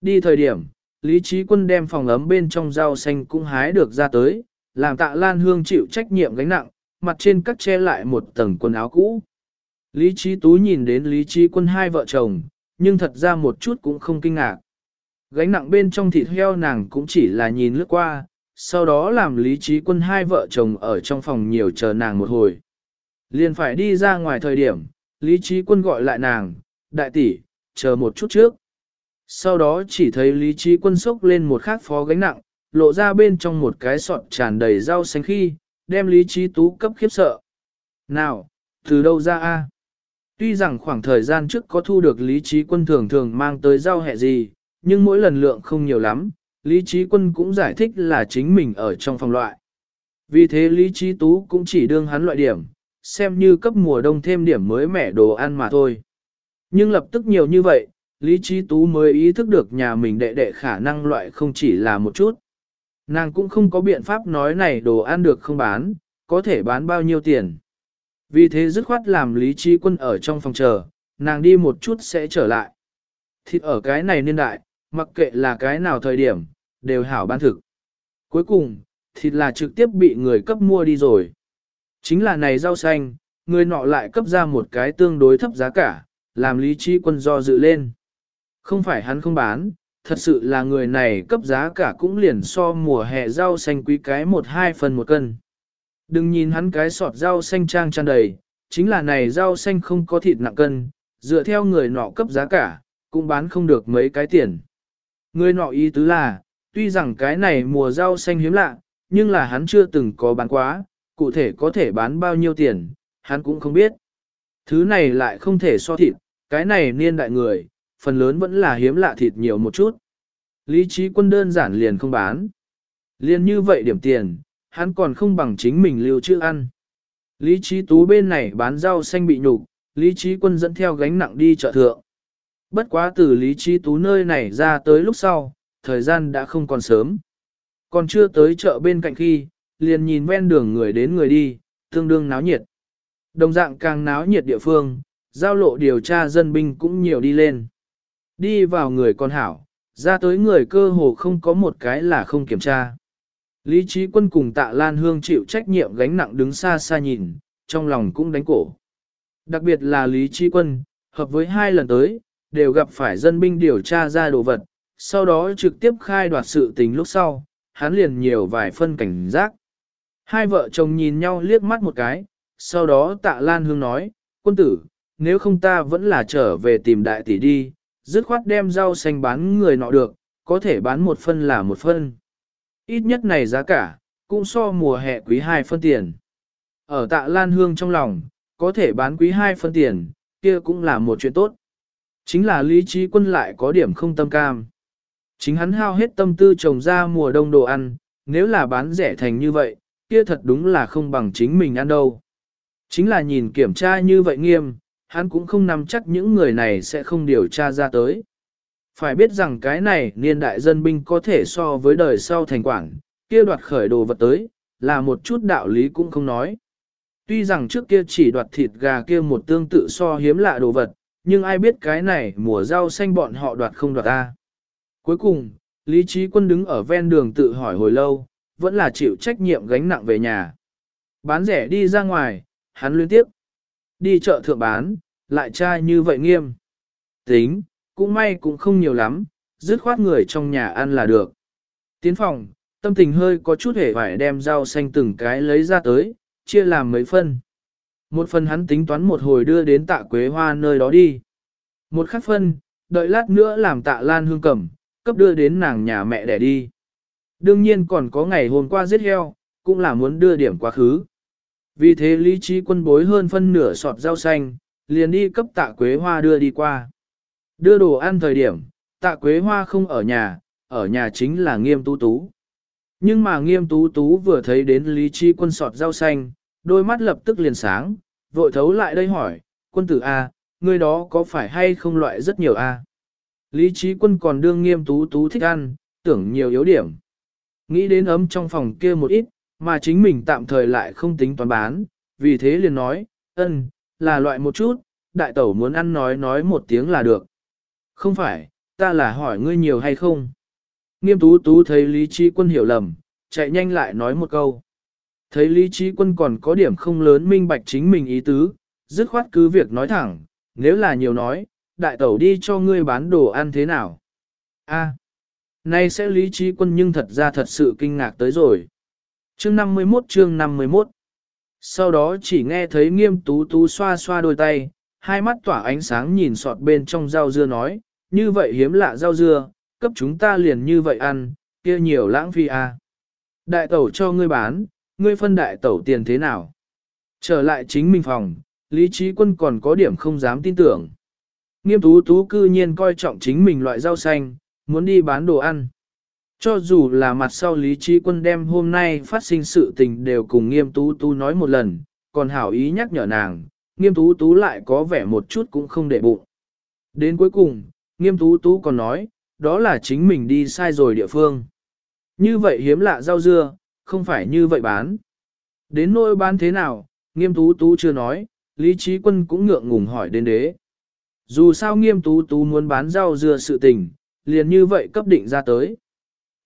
Đi thời điểm, Lý Trí Quân đem phòng ấm bên trong rau xanh cũng hái được ra tới, làm tạ Lan Hương chịu trách nhiệm gánh nặng, mặt trên cắt che lại một tầng quần áo cũ. Lý Trí Tú nhìn đến Lý Trí Quân hai vợ chồng, nhưng thật ra một chút cũng không kinh ngạc. Gánh nặng bên trong thịt heo nàng cũng chỉ là nhìn lướt qua, sau đó làm Lý Trí Quân hai vợ chồng ở trong phòng nhiều chờ nàng một hồi. Liền phải đi ra ngoài thời điểm, Lý Trí Quân gọi lại nàng, đại tỷ, chờ một chút trước. Sau đó chỉ thấy Lý Trí Quân sốc lên một khát phó gánh nặng, lộ ra bên trong một cái sọt tràn đầy rau xanh khi, đem Lý Trí Tú cấp khiếp sợ. Nào, từ đâu ra a? Tuy rằng khoảng thời gian trước có thu được Lý Trí Quân thường thường mang tới rau hẹ gì, nhưng mỗi lần lượng không nhiều lắm, Lý Trí Quân cũng giải thích là chính mình ở trong phòng loại. Vì thế Lý Trí Tú cũng chỉ đương hắn loại điểm, xem như cấp mùa đông thêm điểm mới mẻ đồ ăn mà thôi. Nhưng lập tức nhiều như vậy, Lý Trí Tú mới ý thức được nhà mình đệ đệ khả năng loại không chỉ là một chút. Nàng cũng không có biện pháp nói này đồ ăn được không bán, có thể bán bao nhiêu tiền. Vì thế dứt khoát làm Lý Trí Quân ở trong phòng chờ, nàng đi một chút sẽ trở lại. Thịt ở cái này niên đại, mặc kệ là cái nào thời điểm, đều hảo bán thực. Cuối cùng, thịt là trực tiếp bị người cấp mua đi rồi. Chính là này rau xanh, người nọ lại cấp ra một cái tương đối thấp giá cả, làm lý trí quân do dự lên. Không phải hắn không bán, thật sự là người này cấp giá cả cũng liền so mùa hè rau xanh quý cái một hai phần một cân. Đừng nhìn hắn cái sọt rau xanh trang tràn đầy, chính là này rau xanh không có thịt nặng cân, dựa theo người nọ cấp giá cả, cũng bán không được mấy cái tiền. Người nọ ý tứ là, tuy rằng cái này mùa rau xanh hiếm lạ, nhưng là hắn chưa từng có bán quá, cụ thể có thể bán bao nhiêu tiền, hắn cũng không biết. Thứ này lại không thể so thịt, cái này niên đại người, phần lớn vẫn là hiếm lạ thịt nhiều một chút. Lý trí quân đơn giản liền không bán. Liền như vậy điểm tiền, hắn còn không bằng chính mình lưu trữ ăn. Lý trí tú bên này bán rau xanh bị nhục, lý trí quân dẫn theo gánh nặng đi chợ thượng. Bất quá từ lý trí tú nơi này ra tới lúc sau, thời gian đã không còn sớm. Còn chưa tới chợ bên cạnh khi, liền nhìn ven đường người đến người đi, tương đương náo nhiệt. Đồng dạng càng náo nhiệt địa phương, giao lộ điều tra dân binh cũng nhiều đi lên. Đi vào người con hảo, ra tới người cơ hồ không có một cái là không kiểm tra. Lý trí quân cùng tạ Lan Hương chịu trách nhiệm gánh nặng đứng xa xa nhìn, trong lòng cũng đánh cổ. Đặc biệt là Lý trí quân, hợp với hai lần tới, đều gặp phải dân binh điều tra ra đồ vật, sau đó trực tiếp khai đoạt sự tình lúc sau, hắn liền nhiều vài phân cảnh giác. Hai vợ chồng nhìn nhau liếc mắt một cái, sau đó tạ Lan Hương nói, quân tử, nếu không ta vẫn là trở về tìm đại tỷ đi, dứt khoát đem rau xanh bán người nọ được, có thể bán một phân là một phân. Ít nhất này giá cả, cũng so mùa hè quý hai phân tiền. Ở tạ Lan Hương trong lòng, có thể bán quý hai phân tiền, kia cũng là một chuyện tốt. Chính là lý trí quân lại có điểm không tâm cam. Chính hắn hao hết tâm tư trồng ra mùa đông đồ ăn, nếu là bán rẻ thành như vậy, kia thật đúng là không bằng chính mình ăn đâu. Chính là nhìn kiểm tra như vậy nghiêm, hắn cũng không nắm chắc những người này sẽ không điều tra ra tới. Phải biết rằng cái này niên đại dân binh có thể so với đời sau thành quản, kia đoạt khởi đồ vật tới, là một chút đạo lý cũng không nói. Tuy rằng trước kia chỉ đoạt thịt gà kia một tương tự so hiếm lạ đồ vật, nhưng ai biết cái này mùa rau xanh bọn họ đoạt không đoạt ta. Cuối cùng, Lý Trí Quân đứng ở ven đường tự hỏi hồi lâu, vẫn là chịu trách nhiệm gánh nặng về nhà. Bán rẻ đi ra ngoài, hắn liên tiếp. Đi chợ thượng bán, lại trai như vậy nghiêm. Tính, cũng may cũng không nhiều lắm, dứt khoát người trong nhà ăn là được. Tiến phòng, tâm tình hơi có chút hề phải đem rau xanh từng cái lấy ra tới, chia làm mấy phân. Một phần hắn tính toán một hồi đưa đến tạ quế hoa nơi đó đi. Một khắc phân, đợi lát nữa làm tạ lan hương cẩm cấp đưa đến nàng nhà mẹ để đi. Đương nhiên còn có ngày hôm qua giết heo, cũng là muốn đưa điểm quá khứ. Vì thế lý trí quân bối hơn phân nửa sọt rau xanh, liền đi cấp tạ quế hoa đưa đi qua. Đưa đồ ăn thời điểm, tạ quế hoa không ở nhà, ở nhà chính là nghiêm tú tú. Nhưng mà nghiêm tú tú vừa thấy đến lý trí quân sọt rau xanh, đôi mắt lập tức liền sáng, vội thấu lại đây hỏi, quân tử A, người đó có phải hay không loại rất nhiều A? Lý trí quân còn đương nghiêm tú tú thích ăn, tưởng nhiều yếu điểm. Nghĩ đến ấm trong phòng kia một ít, mà chính mình tạm thời lại không tính toán bán, vì thế liền nói, ân, là loại một chút, đại tẩu muốn ăn nói nói một tiếng là được. Không phải, ta là hỏi ngươi nhiều hay không? Nghiêm tú tú thấy Lý Trí Quân hiểu lầm, chạy nhanh lại nói một câu. Thấy Lý Trí Quân còn có điểm không lớn minh bạch chính mình ý tứ, dứt khoát cứ việc nói thẳng, nếu là nhiều nói, đại tẩu đi cho ngươi bán đồ ăn thế nào? A, nay sẽ Lý Trí Quân nhưng thật ra thật sự kinh ngạc tới rồi. Chương 51 chương 51 Sau đó chỉ nghe thấy nghiêm tú tú xoa xoa đôi tay, hai mắt tỏa ánh sáng nhìn sọt bên trong rau dưa nói, như vậy hiếm lạ rau dưa, cấp chúng ta liền như vậy ăn, kia nhiều lãng phí à. Đại tẩu cho ngươi bán, ngươi phân đại tẩu tiền thế nào? Trở lại chính mình phòng, lý trí quân còn có điểm không dám tin tưởng. Nghiêm tú tú cư nhiên coi trọng chính mình loại rau xanh, muốn đi bán đồ ăn. Cho dù là mặt sau lý trí quân đem hôm nay phát sinh sự tình đều cùng nghiêm tú tú nói một lần, còn hảo ý nhắc nhở nàng, nghiêm tú tú lại có vẻ một chút cũng không để bụng. Đến cuối cùng, nghiêm tú tú còn nói, đó là chính mình đi sai rồi địa phương. Như vậy hiếm lạ rau dưa, không phải như vậy bán. Đến nỗi bán thế nào, nghiêm tú tú chưa nói, lý trí quân cũng ngượng ngùng hỏi đến đế. Dù sao nghiêm tú tú muốn bán rau dưa sự tình, liền như vậy cấp định ra tới.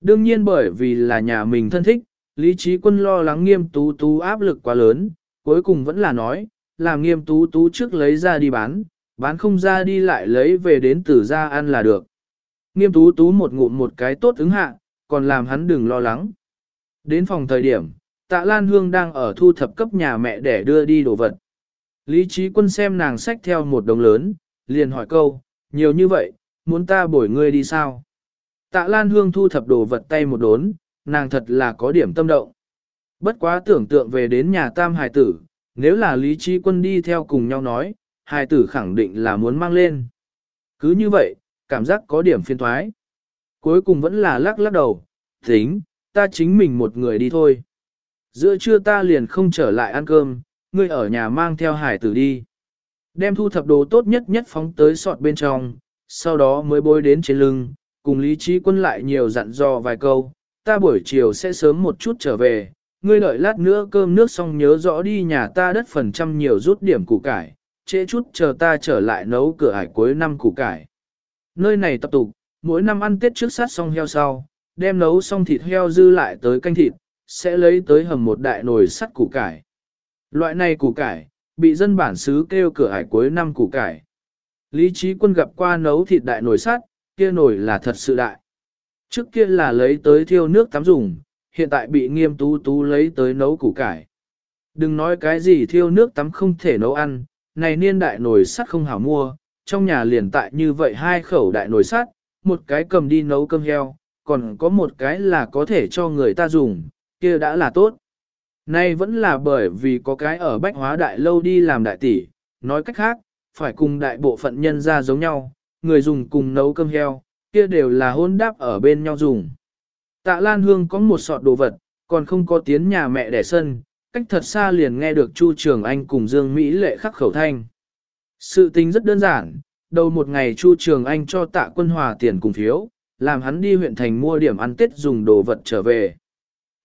Đương nhiên bởi vì là nhà mình thân thích, lý trí quân lo lắng nghiêm tú tú áp lực quá lớn, cuối cùng vẫn là nói, làm nghiêm tú tú trước lấy ra đi bán, bán không ra đi lại lấy về đến tử ra ăn là được. Nghiêm tú tú một ngụm một cái tốt ứng hạ, còn làm hắn đừng lo lắng. Đến phòng thời điểm, tạ Lan Hương đang ở thu thập cấp nhà mẹ để đưa đi đồ vật. Lý trí quân xem nàng sách theo một đồng lớn, liền hỏi câu, nhiều như vậy, muốn ta bổi ngươi đi sao? Tạ Lan Hương thu thập đồ vật tay một đốn, nàng thật là có điểm tâm động. Bất quá tưởng tượng về đến nhà tam hài tử, nếu là lý trí quân đi theo cùng nhau nói, hài tử khẳng định là muốn mang lên. Cứ như vậy, cảm giác có điểm phiên thoái. Cuối cùng vẫn là lắc lắc đầu, tính, ta chính mình một người đi thôi. Giữa trưa ta liền không trở lại ăn cơm, ngươi ở nhà mang theo hải tử đi. Đem thu thập đồ tốt nhất nhất phóng tới sọt bên trong, sau đó mới bôi đến trên lưng, cùng lý trí quân lại nhiều dặn dò vài câu, ta buổi chiều sẽ sớm một chút trở về, ngươi đợi lát nữa cơm nước xong nhớ rõ đi nhà ta đất phần trăm nhiều rút điểm củ cải, trễ chút chờ ta trở lại nấu cửa hải cuối năm củ cải. Nơi này tập tục, mỗi năm ăn tết trước sát xong heo sau, đem nấu xong thịt heo dư lại tới canh thịt, sẽ lấy tới hầm một đại nồi sắt củ cải. Loại này củ cải, bị dân bản xứ kêu cửa hải cuối năm củ cải. Lý trí quân gặp qua nấu thịt đại nồi sắt, kia nồi là thật sự đại. Trước kia là lấy tới thiêu nước tắm dùng, hiện tại bị nghiêm tú tú lấy tới nấu củ cải. Đừng nói cái gì thiêu nước tắm không thể nấu ăn, này niên đại nồi sắt không hảo mua, trong nhà liền tại như vậy hai khẩu đại nồi sắt, một cái cầm đi nấu cơm heo, còn có một cái là có thể cho người ta dùng, kia đã là tốt. Nay vẫn là bởi vì có cái ở bách hóa đại lâu đi làm đại tỷ, nói cách khác, phải cùng đại bộ phận nhân ra giống nhau, người dùng cùng nấu cơm heo, kia đều là hôn đáp ở bên nhau dùng. Tạ Lan Hương có một sọt đồ vật, còn không có tiến nhà mẹ đẻ sân, cách thật xa liền nghe được Chu Trường Anh cùng Dương Mỹ lệ khắc khẩu thanh. Sự tình rất đơn giản, đầu một ngày Chu Trường Anh cho tạ quân hòa tiền cùng phiếu, làm hắn đi huyện thành mua điểm ăn tết dùng đồ vật trở về.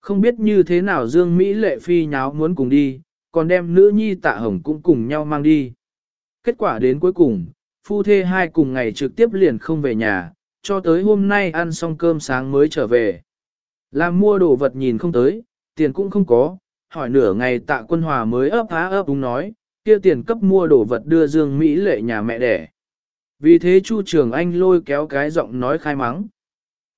Không biết như thế nào Dương Mỹ lệ phi nháo muốn cùng đi, còn đem nữ nhi tạ hồng cũng cùng nhau mang đi. Kết quả đến cuối cùng, phu thê hai cùng ngày trực tiếp liền không về nhà, cho tới hôm nay ăn xong cơm sáng mới trở về. Làm mua đồ vật nhìn không tới, tiền cũng không có, hỏi nửa ngày tạ quân hòa mới ấp há ấp đúng nói, kia tiền cấp mua đồ vật đưa Dương Mỹ lệ nhà mẹ đẻ. Vì thế Chu Trường Anh lôi kéo cái giọng nói khai mắng.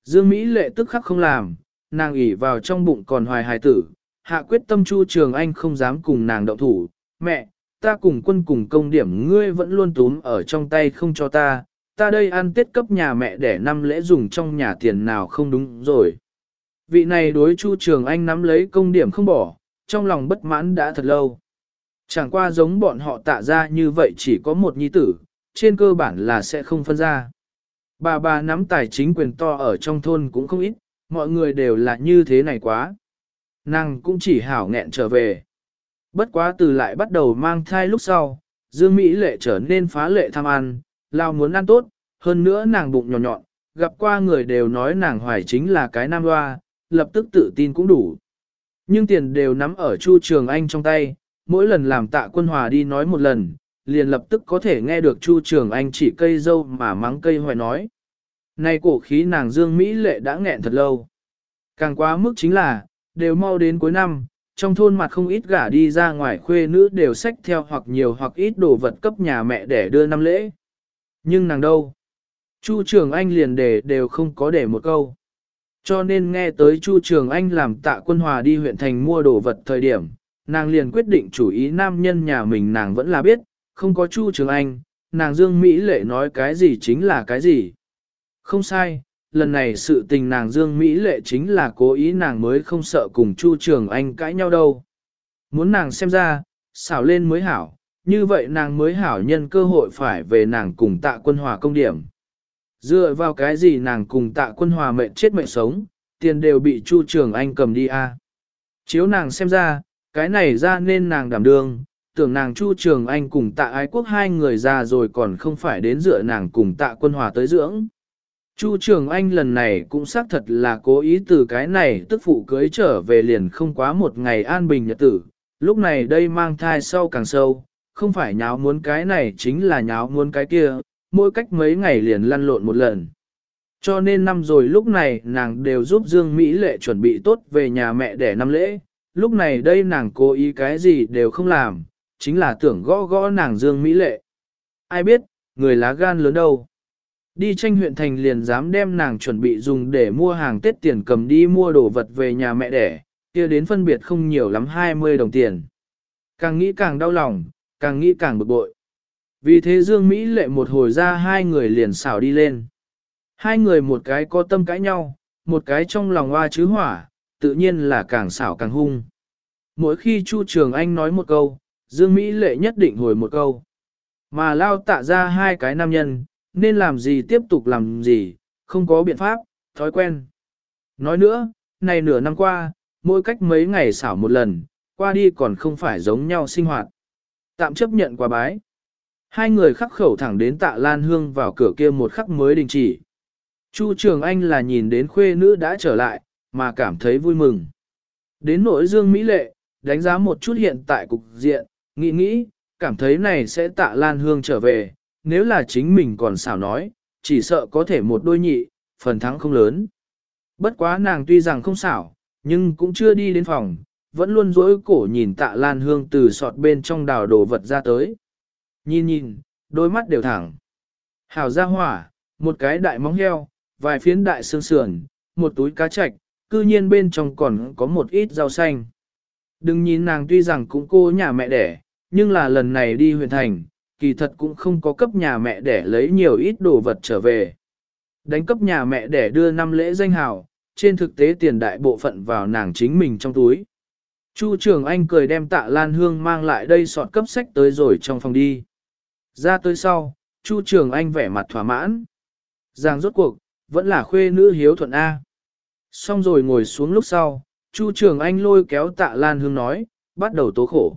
Dương Mỹ lệ tức khắc không làm, nàng ủy vào trong bụng còn hoài hài tử, hạ quyết tâm Chu Trường Anh không dám cùng nàng động thủ, mẹ, ta cùng quân cùng công điểm ngươi vẫn luôn túm ở trong tay không cho ta, ta đây ăn tết cấp nhà mẹ để năm lễ dùng trong nhà tiền nào không đúng rồi. Vị này đối Chu Trường Anh nắm lấy công điểm không bỏ, trong lòng bất mãn đã thật lâu. Chẳng qua giống bọn họ tạ ra như vậy chỉ có một nhi tử, trên cơ bản là sẽ không phân ra. Bà bà nắm tài chính quyền to ở trong thôn cũng không ít, mọi người đều là như thế này quá. Nàng cũng chỉ hảo nghẹn trở về. Bất quá từ lại bắt đầu mang thai lúc sau, Dương Mỹ lệ trở nên phá lệ tham ăn, lao muốn ăn tốt, hơn nữa nàng bụng nhỏ nhọn, gặp qua người đều nói nàng hoài chính là cái nam hoa, lập tức tự tin cũng đủ. Nhưng tiền đều nắm ở Chu Trường Anh trong tay, mỗi lần làm tạ quân hòa đi nói một lần, liền lập tức có thể nghe được Chu Trường Anh chỉ cây dâu mà mắng cây hoài nói. Này cổ khí nàng Dương Mỹ lệ đã nghẹn thật lâu. Càng quá mức chính là, đều mau đến cuối năm, trong thôn mặt không ít gả đi ra ngoài khuê nữ đều xách theo hoặc nhiều hoặc ít đồ vật cấp nhà mẹ để đưa năm lễ. Nhưng nàng đâu? Chu Trường Anh liền để đều không có để một câu. Cho nên nghe tới Chu Trường Anh làm tạ quân hòa đi huyện thành mua đồ vật thời điểm, nàng liền quyết định chủ ý nam nhân nhà mình nàng vẫn là biết, không có Chu Trường Anh, nàng Dương Mỹ lệ nói cái gì chính là cái gì. Không sai, lần này sự tình nàng Dương Mỹ lệ chính là cố ý nàng mới không sợ cùng Chu Trường Anh cãi nhau đâu. Muốn nàng xem ra, xảo lên mới hảo, như vậy nàng mới hảo nhân cơ hội phải về nàng cùng tạ quân hòa công điểm. Dựa vào cái gì nàng cùng tạ quân hòa mệnh chết mệnh sống, tiền đều bị Chu Trường Anh cầm đi a. À. Chiếu nàng xem ra, cái này ra nên nàng đảm đương, tưởng nàng Chu Trường Anh cùng tạ ái quốc hai người ra rồi còn không phải đến dựa nàng cùng tạ quân hòa tới dưỡng. Chu Trường Anh lần này cũng xác thật là cố ý từ cái này tức phụ cưới trở về liền không quá một ngày an bình nhật tử, lúc này đây mang thai sau càng sâu, không phải nháo muốn cái này chính là nháo muốn cái kia, mỗi cách mấy ngày liền lăn lộn một lần. Cho nên năm rồi lúc này nàng đều giúp Dương Mỹ Lệ chuẩn bị tốt về nhà mẹ để năm lễ, lúc này đây nàng cố ý cái gì đều không làm, chính là tưởng gõ gõ nàng Dương Mỹ Lệ. Ai biết, người lá gan lớn đâu. Đi tranh huyện thành liền dám đem nàng chuẩn bị dùng để mua hàng Tết tiền cầm đi mua đồ vật về nhà mẹ đẻ, kia đến phân biệt không nhiều lắm 20 đồng tiền. Càng nghĩ càng đau lòng, càng nghĩ càng bực bội. Vì thế Dương Mỹ lệ một hồi ra hai người liền xảo đi lên. Hai người một cái có tâm cãi nhau, một cái trong lòng hoa chứ hỏa, tự nhiên là càng xảo càng hung. Mỗi khi Chu Trường Anh nói một câu, Dương Mỹ lệ nhất định hồi một câu. Mà lao tạ ra hai cái nam nhân, nên làm gì tiếp tục làm gì, không có biện pháp, thói quen. Nói nữa, này nửa năm qua, mỗi cách mấy ngày xảo một lần, qua đi còn không phải giống nhau sinh hoạt. Tạm chấp nhận quả bái. Hai người khắc khẩu thẳng đến tạ Lan Hương vào cửa kia một khắc mới đình chỉ. Chu Trường Anh là nhìn đến khuê nữ đã trở lại, mà cảm thấy vui mừng. Đến nỗi Dương Mỹ Lệ, đánh giá một chút hiện tại cục diện, nghĩ nghĩ, cảm thấy này sẽ tạ Lan Hương trở về, nếu là chính mình còn xảo nói, chỉ sợ có thể một đôi nhị, phần thắng không lớn. Bất quá nàng tuy rằng không xảo, nhưng cũng chưa đi đến phòng, vẫn luôn dối cổ nhìn tạ Lan Hương từ sọt bên trong đào đồ vật ra tới. Nhìn nhìn, đôi mắt đều thẳng. Hảo ra hỏa, một cái đại móng heo, vài phiến đại xương sườn, một túi cá chạch, cư nhiên bên trong còn có một ít rau xanh. Đừng nhìn nàng tuy rằng cũng cô nhà mẹ đẻ, nhưng là lần này đi huyện thành, kỳ thật cũng không có cấp nhà mẹ để lấy nhiều ít đồ vật trở về. Đánh cấp nhà mẹ để đưa năm lễ danh hào, trên thực tế tiền đại bộ phận vào nàng chính mình trong túi. Chu trưởng anh cười đem tạ Lan Hương mang lại đây sọt cấp sách tới rồi trong phòng đi. Ra tới sau, Chu trưởng anh vẻ mặt thỏa mãn. Giang rốt cuộc, vẫn là khuê nữ hiếu thuận A. Xong rồi ngồi xuống lúc sau, Chu trưởng anh lôi kéo tạ Lan Hương nói, bắt đầu tố khổ.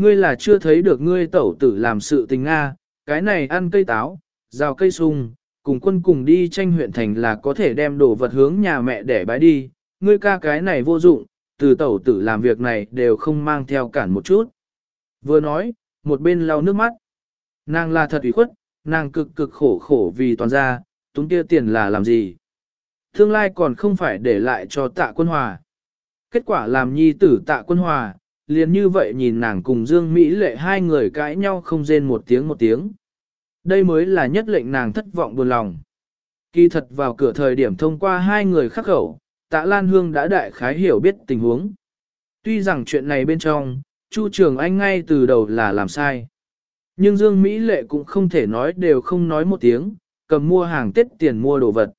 Ngươi là chưa thấy được ngươi tẩu tử làm sự tình Nga, cái này ăn cây táo, rào cây sung, cùng quân cùng đi tranh huyện thành là có thể đem đồ vật hướng nhà mẹ để bái đi, ngươi ca cái này vô dụng, từ tẩu tử làm việc này đều không mang theo cản một chút. Vừa nói, một bên lau nước mắt. Nàng là thật ủy khuất, nàng cực cực khổ khổ vì toàn gia, túng kia tiền là làm gì. Tương lai còn không phải để lại cho tạ quân hòa. Kết quả làm nhi tử tạ quân hòa, liền như vậy nhìn nàng cùng Dương Mỹ lệ hai người cãi nhau không rên một tiếng một tiếng. Đây mới là nhất lệnh nàng thất vọng buồn lòng. Kỳ thật vào cửa thời điểm thông qua hai người khắc khẩu, tạ Lan Hương đã đại khái hiểu biết tình huống. Tuy rằng chuyện này bên trong, Chu Trường Anh ngay từ đầu là làm sai. Nhưng Dương Mỹ Lệ cũng không thể nói đều không nói một tiếng, cầm mua hàng Tết tiền mua đồ vật.